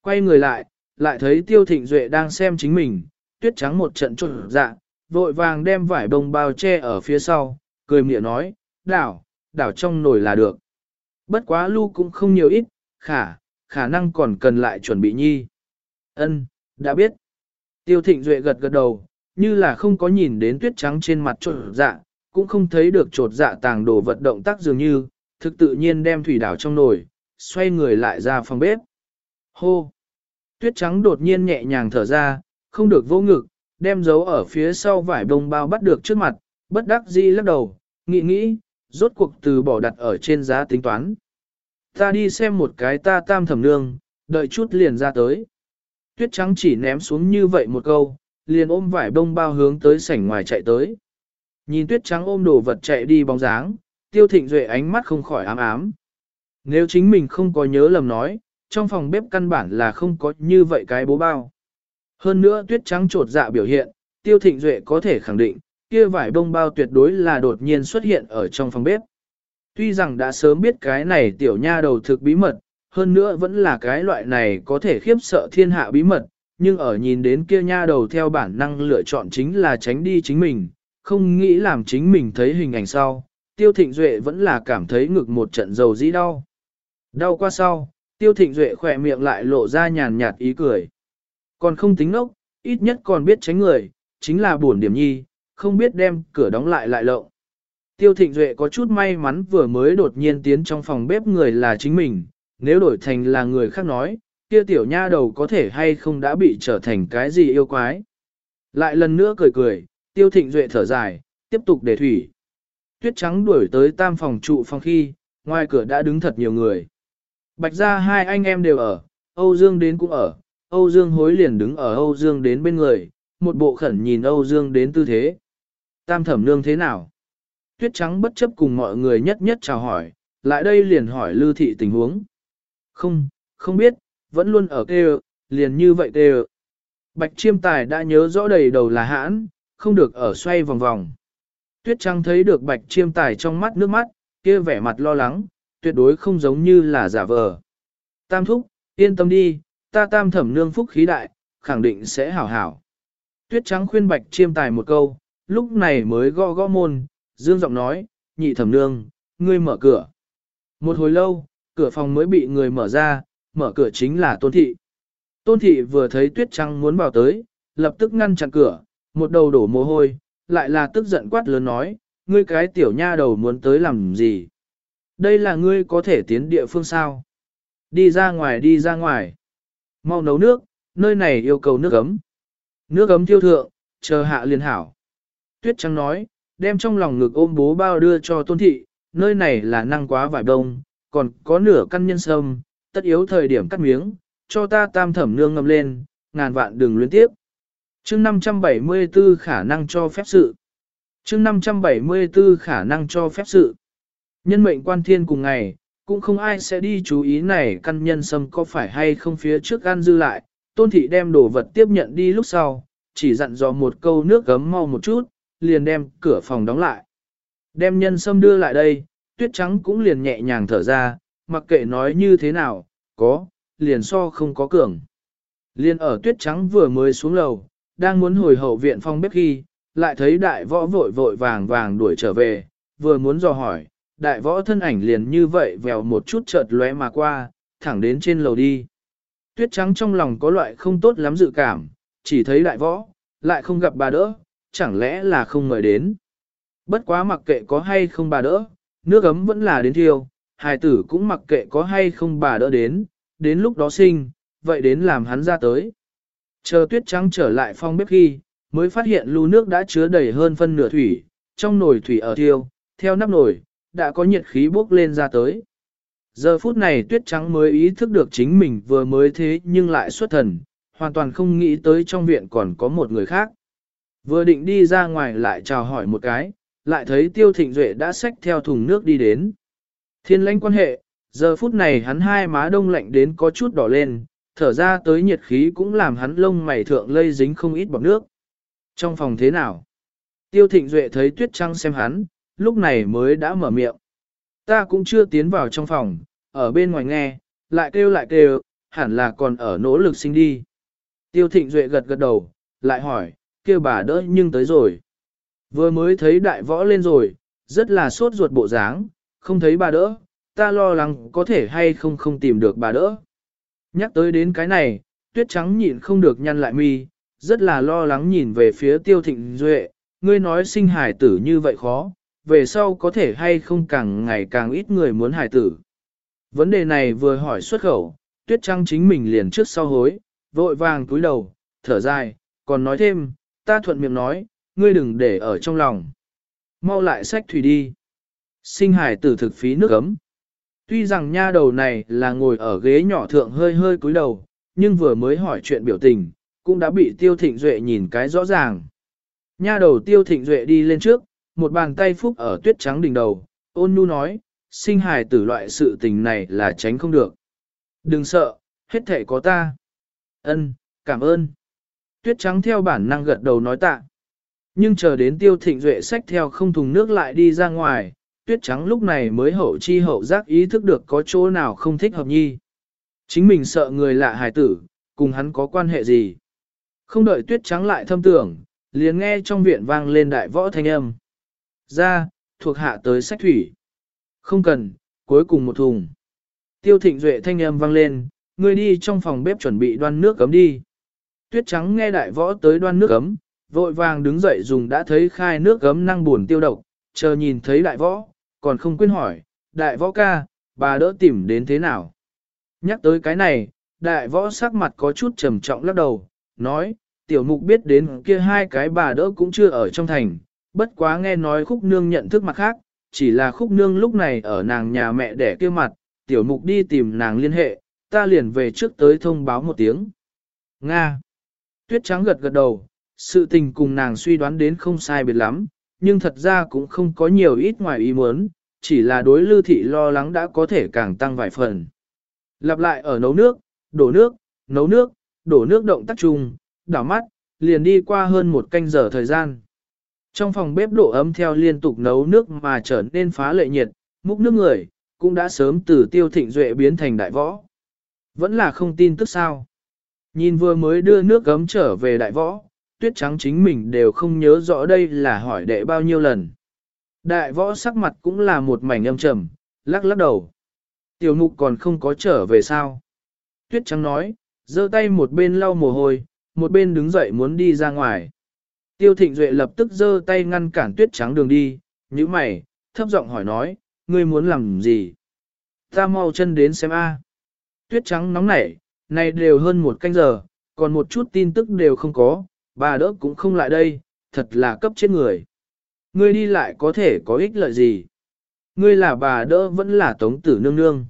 Quay người lại, lại thấy tiêu thịnh duệ đang xem chính mình, tuyết trắng một trận trộn dạ, vội vàng đem vải bông bao che ở phía sau, cười miệng nói, đảo, đảo trong nồi là được. Bất quá lưu cũng không nhiều ít, khả, khả năng còn cần lại chuẩn bị nhi. Ân, đã biết. Tiêu thịnh duệ gật gật đầu, như là không có nhìn đến tuyết trắng trên mặt trột dạ, cũng không thấy được trột dạ tàng đồ vật động tác dường như, thực tự nhiên đem thủy đảo trong nồi, xoay người lại ra phòng bếp. Hô! Tuyết trắng đột nhiên nhẹ nhàng thở ra, không được vô ngực, đem dấu ở phía sau vải bông bao bắt được trước mặt, bất đắc dĩ lắc đầu, nghĩ nghĩ, rốt cuộc từ bỏ đặt ở trên giá tính toán. Ta đi xem một cái ta tam thẩm nương, đợi chút liền ra tới. Tuyết trắng chỉ ném xuống như vậy một câu, liền ôm vải bông bao hướng tới sảnh ngoài chạy tới. Nhìn tuyết trắng ôm đồ vật chạy đi bóng dáng, tiêu thịnh duệ ánh mắt không khỏi ám ám. Nếu chính mình không có nhớ lầm nói, trong phòng bếp căn bản là không có như vậy cái bố bao. Hơn nữa tuyết trắng trột dạ biểu hiện, tiêu thịnh duệ có thể khẳng định, kia vải bông bao tuyệt đối là đột nhiên xuất hiện ở trong phòng bếp. Tuy rằng đã sớm biết cái này tiểu nha đầu thực bí mật, hơn nữa vẫn là cái loại này có thể khiếp sợ thiên hạ bí mật, nhưng ở nhìn đến kia nha đầu theo bản năng lựa chọn chính là tránh đi chính mình, không nghĩ làm chính mình thấy hình ảnh sau, Tiêu Thịnh Duệ vẫn là cảm thấy ngực một trận dầu dĩ đau. Đau qua sau, Tiêu Thịnh Duệ khỏe miệng lại lộ ra nhàn nhạt ý cười. Còn không tính nốc, ít nhất còn biết tránh người, chính là buồn điểm nhi, không biết đem cửa đóng lại lại lộng. Tiêu Thịnh Duệ có chút may mắn vừa mới đột nhiên tiến trong phòng bếp người là chính mình, nếu đổi thành là người khác nói, kia tiểu nha đầu có thể hay không đã bị trở thành cái gì yêu quái. Lại lần nữa cười cười, Tiêu Thịnh Duệ thở dài, tiếp tục để thủy. Tuyết trắng đuổi tới tam phòng trụ phòng khi, ngoài cửa đã đứng thật nhiều người. Bạch ra hai anh em đều ở, Âu Dương đến cũng ở, Âu Dương hối liền đứng ở Âu Dương đến bên người, một bộ khẩn nhìn Âu Dương đến tư thế. Tam thẩm nương thế nào? Tuyết trắng bất chấp cùng mọi người nhất nhất chào hỏi, lại đây liền hỏi Lưu Thị tình huống. Không, không biết, vẫn luôn ở kêu, liền như vậy kêu. Bạch chiêm tài đã nhớ rõ đầy đầu là hãn, không được ở xoay vòng vòng. Tuyết trắng thấy được bạch chiêm tài trong mắt nước mắt, kia vẻ mặt lo lắng, tuyệt đối không giống như là giả vờ. Tam thúc, yên tâm đi, ta tam thẩm nương phúc khí đại, khẳng định sẽ hảo hảo. Tuyết trắng khuyên bạch chiêm tài một câu, lúc này mới gõ gõ môn, dương giọng nói, nhị thẩm nương, ngươi mở cửa. Một hồi lâu, cửa phòng mới bị người mở ra, mở cửa chính là tôn thị. Tôn thị vừa thấy tuyết trắng muốn vào tới, lập tức ngăn chặn cửa, một đầu đổ mồ hôi, lại là tức giận quát lớn nói, ngươi cái tiểu nha đầu muốn tới làm gì? Đây là ngươi có thể tiến địa phương sao? Đi ra ngoài đi ra ngoài. Mau nấu nước, nơi này yêu cầu nước ấm. Nước ấm tiêu thượng, chờ hạ liền hảo. Tuyết trắng nói, đem trong lòng ngực ôm bố bao đưa cho tôn thị, nơi này là năng quá vải đông, còn có nửa căn nhân sâm, tất yếu thời điểm cắt miếng, cho ta tam thẩm nương ngâm lên, ngàn vạn đừng luyến tiếp. chương 574 khả năng cho phép sự. chương 574 khả năng cho phép sự. Nhân mệnh quan thiên cùng ngày, cũng không ai sẽ đi chú ý này căn nhân sâm có phải hay không phía trước ăn dư lại, tôn thị đem đồ vật tiếp nhận đi lúc sau, chỉ dặn dò một câu nước gấm mau một chút, liền đem cửa phòng đóng lại. Đem nhân sâm đưa lại đây, tuyết trắng cũng liền nhẹ nhàng thở ra, mặc kệ nói như thế nào, có, liền so không có cường. Liên ở tuyết trắng vừa mới xuống lầu, đang muốn hồi hậu viện phong bếp khi, lại thấy đại võ vội vội vàng vàng đuổi trở về, vừa muốn dò hỏi, đại võ thân ảnh liền như vậy vèo một chút chợt lóe mà qua, thẳng đến trên lầu đi. Tuyết trắng trong lòng có loại không tốt lắm dự cảm, chỉ thấy đại võ, lại không gặp bà đỡ, chẳng lẽ là không mời đến. Bất quá mặc kệ có hay không bà đỡ, nước ấm vẫn là đến thiêu, hài tử cũng mặc kệ có hay không bà đỡ đến, đến lúc đó sinh, vậy đến làm hắn ra tới. Chờ tuyết trắng trở lại phong bếp khi, mới phát hiện lưu nước đã chứa đầy hơn phân nửa thủy, trong nồi thủy ở thiêu, theo nắp nồi, đã có nhiệt khí bốc lên ra tới. Giờ phút này tuyết trắng mới ý thức được chính mình vừa mới thế nhưng lại xuất thần, hoàn toàn không nghĩ tới trong viện còn có một người khác. Vừa định đi ra ngoài lại chào hỏi một cái, lại thấy tiêu thịnh duệ đã xách theo thùng nước đi đến. Thiên lãnh quan hệ, giờ phút này hắn hai má đông lạnh đến có chút đỏ lên, thở ra tới nhiệt khí cũng làm hắn lông mày thượng lây dính không ít bọt nước. Trong phòng thế nào? Tiêu thịnh duệ thấy tuyết trăng xem hắn, lúc này mới đã mở miệng. Ta cũng chưa tiến vào trong phòng, ở bên ngoài nghe, lại kêu lại kêu, hẳn là còn ở nỗ lực sinh đi. Tiêu thịnh duệ gật gật đầu, lại hỏi, kia bà đỡ nhưng tới rồi. Vừa mới thấy đại võ lên rồi, rất là sốt ruột bộ dáng, không thấy bà đỡ, ta lo lắng có thể hay không không tìm được bà đỡ. Nhắc tới đến cái này, tuyết trắng nhịn không được nhăn lại mi, rất là lo lắng nhìn về phía tiêu thịnh duệ, ngươi nói sinh hải tử như vậy khó, về sau có thể hay không càng ngày càng ít người muốn hải tử. Vấn đề này vừa hỏi xuất khẩu, tuyết trắng chính mình liền trước sau hối, vội vàng túi đầu, thở dài, còn nói thêm, ta thuận miệng nói, ngươi đừng để ở trong lòng. Mau lại sách thủy đi. Sinh hải tử thực phí nước ấm. Tuy rằng nha đầu này là ngồi ở ghế nhỏ thượng hơi hơi cúi đầu, nhưng vừa mới hỏi chuyện biểu tình, cũng đã bị tiêu thịnh duệ nhìn cái rõ ràng. Nha đầu tiêu thịnh duệ đi lên trước, một bàn tay phúc ở tuyết trắng đỉnh đầu, ôn nhu nói, sinh hài tử loại sự tình này là tránh không được. Đừng sợ, hết thể có ta. Ân, cảm ơn. Tuyết trắng theo bản năng gật đầu nói tạ. Nhưng chờ đến tiêu thịnh duệ sách theo không thùng nước lại đi ra ngoài, tuyết trắng lúc này mới hậu chi hậu giác ý thức được có chỗ nào không thích hợp nhi. Chính mình sợ người lạ hài tử, cùng hắn có quan hệ gì. Không đợi tuyết trắng lại thâm tưởng, liền nghe trong viện vang lên đại võ thanh âm. Ra, thuộc hạ tới sách thủy. Không cần, cuối cùng một thùng. Tiêu thịnh duệ thanh âm vang lên, người đi trong phòng bếp chuẩn bị đoan nước cấm đi. Tuyết trắng nghe đại võ tới đoan nước cấm, vội vàng đứng dậy dùng đã thấy khai nước gấm năng buồn tiêu độc, chờ nhìn thấy đại võ, còn không quên hỏi, đại võ ca, bà đỡ tìm đến thế nào? Nhắc tới cái này, đại võ sắc mặt có chút trầm trọng lắc đầu, nói, tiểu mục biết đến kia hai cái bà đỡ cũng chưa ở trong thành, bất quá nghe nói khúc nương nhận thức mặt khác, chỉ là khúc nương lúc này ở nàng nhà mẹ đẻ kia mặt, tiểu mục đi tìm nàng liên hệ, ta liền về trước tới thông báo một tiếng. Nga. Tuyết trắng gật gật đầu, sự tình cùng nàng suy đoán đến không sai biệt lắm, nhưng thật ra cũng không có nhiều ít ngoài ý muốn, chỉ là đối lưu thị lo lắng đã có thể càng tăng vài phần. Lặp lại ở nấu nước, đổ nước, nấu nước, đổ nước động tác chung, đảo mắt, liền đi qua hơn một canh giờ thời gian. Trong phòng bếp độ ấm theo liên tục nấu nước mà trở nên phá lệ nhiệt, múc nước người, cũng đã sớm từ tiêu thịnh duệ biến thành đại võ. Vẫn là không tin tức sao. Nhìn vừa mới đưa nước gấm trở về đại võ, tuyết trắng chính mình đều không nhớ rõ đây là hỏi đệ bao nhiêu lần. Đại võ sắc mặt cũng là một mảnh âm trầm, lắc lắc đầu. Tiểu mục còn không có trở về sao. Tuyết trắng nói, giơ tay một bên lau mồ hôi, một bên đứng dậy muốn đi ra ngoài. Tiêu thịnh duệ lập tức giơ tay ngăn cản tuyết trắng đường đi, như mày, thấp giọng hỏi nói, ngươi muốn làm gì? Ta mau chân đến xem a. Tuyết trắng nóng nảy, này đều hơn một canh giờ, còn một chút tin tức đều không có, bà đỡ cũng không lại đây, thật là cấp chết người. Ngươi đi lại có thể có ích lợi gì? Ngươi là bà đỡ vẫn là tống tử nương nương.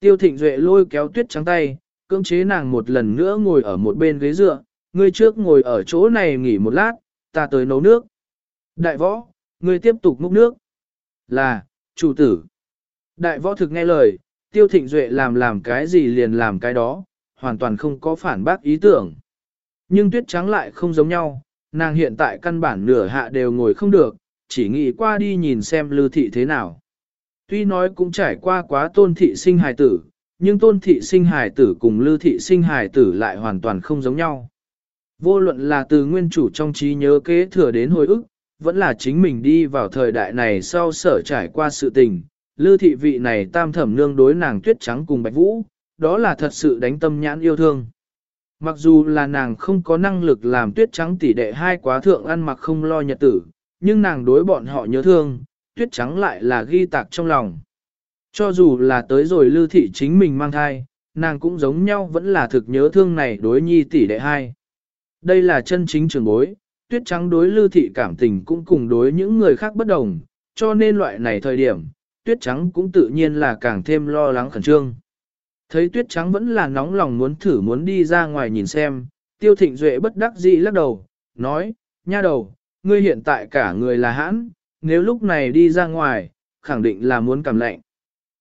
Tiêu thịnh duệ lôi kéo tuyết trắng tay, cưỡng chế nàng một lần nữa ngồi ở một bên ghế dựa, ngươi trước ngồi ở chỗ này nghỉ một lát, ta tới nấu nước. Đại võ, ngươi tiếp tục múc nước. Là, chủ tử. Đại võ thực nghe lời, tiêu thịnh duệ làm làm cái gì liền làm cái đó, hoàn toàn không có phản bác ý tưởng. Nhưng tuyết trắng lại không giống nhau, nàng hiện tại căn bản nửa hạ đều ngồi không được, chỉ nghĩ qua đi nhìn xem lưu thị thế nào. Tuy nói cũng trải qua quá tôn thị sinh hài tử, nhưng tôn thị sinh hài tử cùng lưu thị sinh hài tử lại hoàn toàn không giống nhau. Vô luận là từ nguyên chủ trong trí nhớ kế thừa đến hồi ức, vẫn là chính mình đi vào thời đại này sau sở trải qua sự tình, lưu thị vị này tam thẩm nương đối nàng tuyết trắng cùng bạch vũ, đó là thật sự đánh tâm nhãn yêu thương. Mặc dù là nàng không có năng lực làm tuyết trắng tỷ đệ hai quá thượng ăn mặc không lo nhật tử, nhưng nàng đối bọn họ nhớ thương, tuyết trắng lại là ghi tạc trong lòng. Cho dù là tới rồi lưu thị chính mình mang thai, nàng cũng giống nhau vẫn là thực nhớ thương này đối nhi tỷ đệ hai. Đây là chân chính trường bối, tuyết trắng đối lưu thị cảm tình cũng cùng đối những người khác bất đồng, cho nên loại này thời điểm, tuyết trắng cũng tự nhiên là càng thêm lo lắng khẩn trương. Thấy tuyết trắng vẫn là nóng lòng muốn thử muốn đi ra ngoài nhìn xem, tiêu thịnh duệ bất đắc dĩ lắc đầu, nói, nha đầu, ngươi hiện tại cả người là hãn, nếu lúc này đi ra ngoài, khẳng định là muốn cảm lạnh.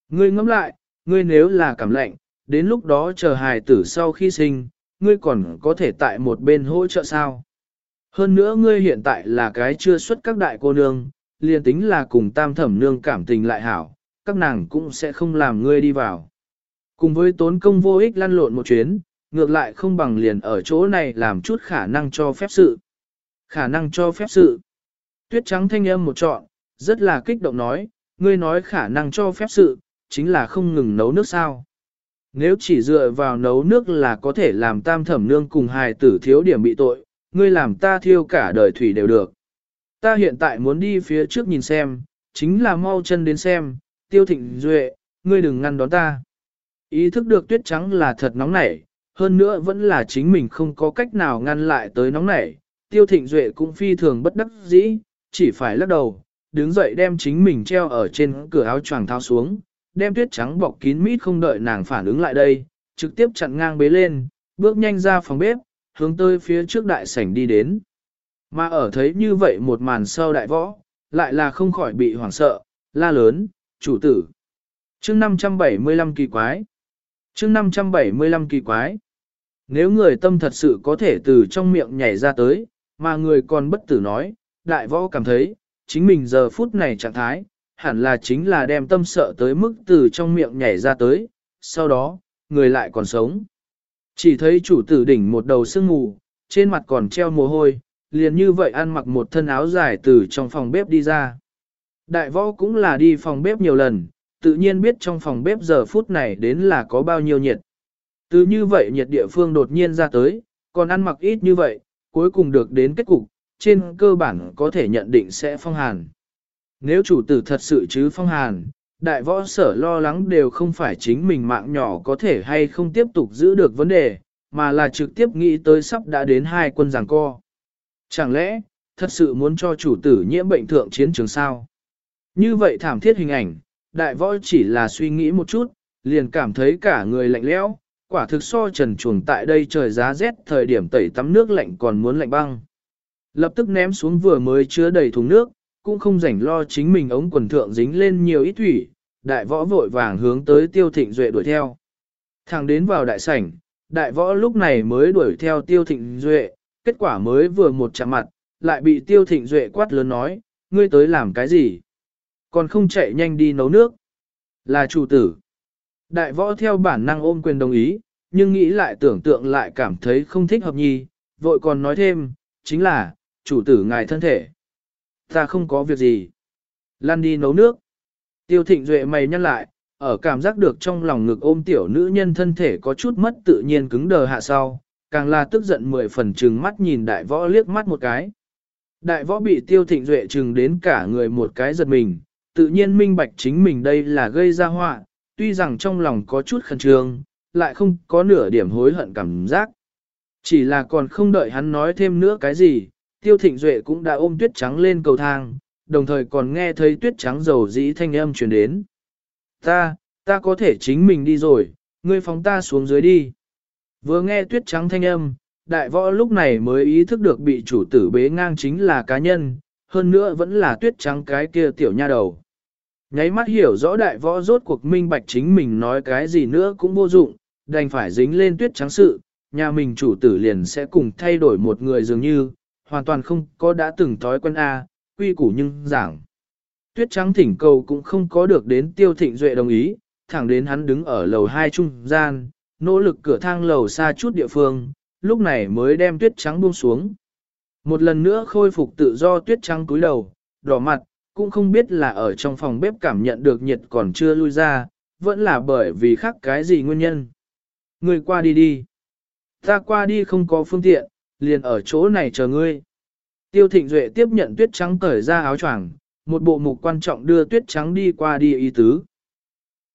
Ngươi ngẫm lại, ngươi nếu là cảm lạnh, đến lúc đó chờ hài tử sau khi sinh, ngươi còn có thể tại một bên hỗ trợ sao. Hơn nữa ngươi hiện tại là cái chưa xuất các đại cô nương, liền tính là cùng tam thẩm nương cảm tình lại hảo, các nàng cũng sẽ không làm ngươi đi vào. Cùng với tốn công vô ích lăn lộn một chuyến, ngược lại không bằng liền ở chỗ này làm chút khả năng cho phép sự. Khả năng cho phép sự. Tuyết trắng thanh âm một trọn, rất là kích động nói, ngươi nói khả năng cho phép sự, chính là không ngừng nấu nước sao. Nếu chỉ dựa vào nấu nước là có thể làm tam thẩm nương cùng hài tử thiếu điểm bị tội, ngươi làm ta thiêu cả đời thủy đều được. Ta hiện tại muốn đi phía trước nhìn xem, chính là mau chân đến xem, tiêu thịnh duệ, ngươi đừng ngăn đón ta. Ý thức được tuyết trắng là thật nóng nảy, hơn nữa vẫn là chính mình không có cách nào ngăn lại tới nóng nảy, tiêu thịnh duệ cũng phi thường bất đắc dĩ, chỉ phải lắc đầu, đứng dậy đem chính mình treo ở trên cửa áo choàng tháo xuống, đem tuyết trắng bọc kín mít không đợi nàng phản ứng lại đây, trực tiếp chặn ngang bế lên, bước nhanh ra phòng bếp, hướng tới phía trước đại sảnh đi đến. Mà ở thấy như vậy một màn sâu đại võ, lại là không khỏi bị hoảng sợ, la lớn, chủ tử. chương 575 kỳ quái chương 575 kỳ quái. Nếu người tâm thật sự có thể từ trong miệng nhảy ra tới, mà người còn bất tử nói, đại võ cảm thấy, chính mình giờ phút này trạng thái, hẳn là chính là đem tâm sợ tới mức từ trong miệng nhảy ra tới, sau đó, người lại còn sống. Chỉ thấy chủ tử đỉnh một đầu sương mù, trên mặt còn treo mồ hôi, liền như vậy ăn mặc một thân áo dài từ trong phòng bếp đi ra. Đại võ cũng là đi phòng bếp nhiều lần, tự nhiên biết trong phòng bếp giờ phút này đến là có bao nhiêu nhiệt. Từ như vậy nhiệt địa phương đột nhiên ra tới, còn ăn mặc ít như vậy, cuối cùng được đến kết cục, trên cơ bản có thể nhận định sẽ phong hàn. Nếu chủ tử thật sự chứ phong hàn, đại võ sở lo lắng đều không phải chính mình mạng nhỏ có thể hay không tiếp tục giữ được vấn đề, mà là trực tiếp nghĩ tới sắp đã đến hai quân giảng co. Chẳng lẽ, thật sự muốn cho chủ tử nhiễm bệnh thượng chiến trường sao? Như vậy thảm thiết hình ảnh, đại võ chỉ là suy nghĩ một chút, liền cảm thấy cả người lạnh lẽo, quả thực so trần chuồng tại đây trời giá rét thời điểm tẩy tắm nước lạnh còn muốn lạnh băng. Lập tức ném xuống vừa mới chứa đầy thùng nước, cũng không rảnh lo chính mình ống quần thượng dính lên nhiều ít thủy, đại võ vội vàng hướng tới tiêu thịnh duệ đuổi theo. Thẳng đến vào đại sảnh, đại võ lúc này mới đuổi theo tiêu thịnh duệ, kết quả mới vừa một chạm mặt, lại bị tiêu thịnh duệ quát lớn nói, ngươi tới làm cái gì? Còn không chạy nhanh đi nấu nước. Là chủ tử. Đại võ theo bản năng ôm quyền đồng ý, nhưng nghĩ lại tưởng tượng lại cảm thấy không thích hợp nhi, vội còn nói thêm, chính là, chủ tử ngài thân thể. Ta không có việc gì. Lan đi nấu nước. Tiêu thịnh duệ mày nhăn lại, ở cảm giác được trong lòng ngực ôm tiểu nữ nhân thân thể có chút mất tự nhiên cứng đờ hạ sau, càng là tức giận mười phần trừng mắt nhìn đại võ liếc mắt một cái. Đại võ bị tiêu thịnh duệ trừng đến cả người một cái giật mình, tự nhiên minh bạch chính mình đây là gây ra họa, tuy rằng trong lòng có chút khẩn trương, lại không có nửa điểm hối hận cảm giác. Chỉ là còn không đợi hắn nói thêm nữa cái gì, tiêu thịnh duệ cũng đã ôm tuyết trắng lên cầu thang, đồng thời còn nghe thấy tuyết trắng dầu dĩ thanh âm truyền đến. Ta, ta có thể chính mình đi rồi, ngươi phóng ta xuống dưới đi. Vừa nghe tuyết trắng thanh âm, đại võ lúc này mới ý thức được bị chủ tử bế ngang chính là cá nhân, hơn nữa vẫn là tuyết trắng cái kia tiểu nha đầu. Nháy mắt hiểu rõ đại võ rốt cuộc minh bạch chính mình nói cái gì nữa cũng vô dụng, đành phải dính lên tuyết trắng sự, nhà mình chủ tử liền sẽ cùng thay đổi một người dường như, hoàn toàn không có đã từng thói quen A, quy củ nhưng giảng. Tuyết trắng thỉnh cầu cũng không có được đến tiêu thịnh duệ đồng ý, thẳng đến hắn đứng ở lầu hai trung gian, nỗ lực cửa thang lầu xa chút địa phương, lúc này mới đem tuyết trắng buông xuống. Một lần nữa khôi phục tự do tuyết trắng cúi đầu, đỏ mặt, cũng không biết là ở trong phòng bếp cảm nhận được nhiệt còn chưa lui ra, vẫn là bởi vì khác cái gì nguyên nhân. Người qua đi đi. Ta qua đi không có phương tiện, liền ở chỗ này chờ ngươi. Tiêu Thịnh Duệ tiếp nhận tuyết trắng cởi ra áo choàng, một bộ mục quan trọng đưa tuyết trắng đi qua đi y tứ.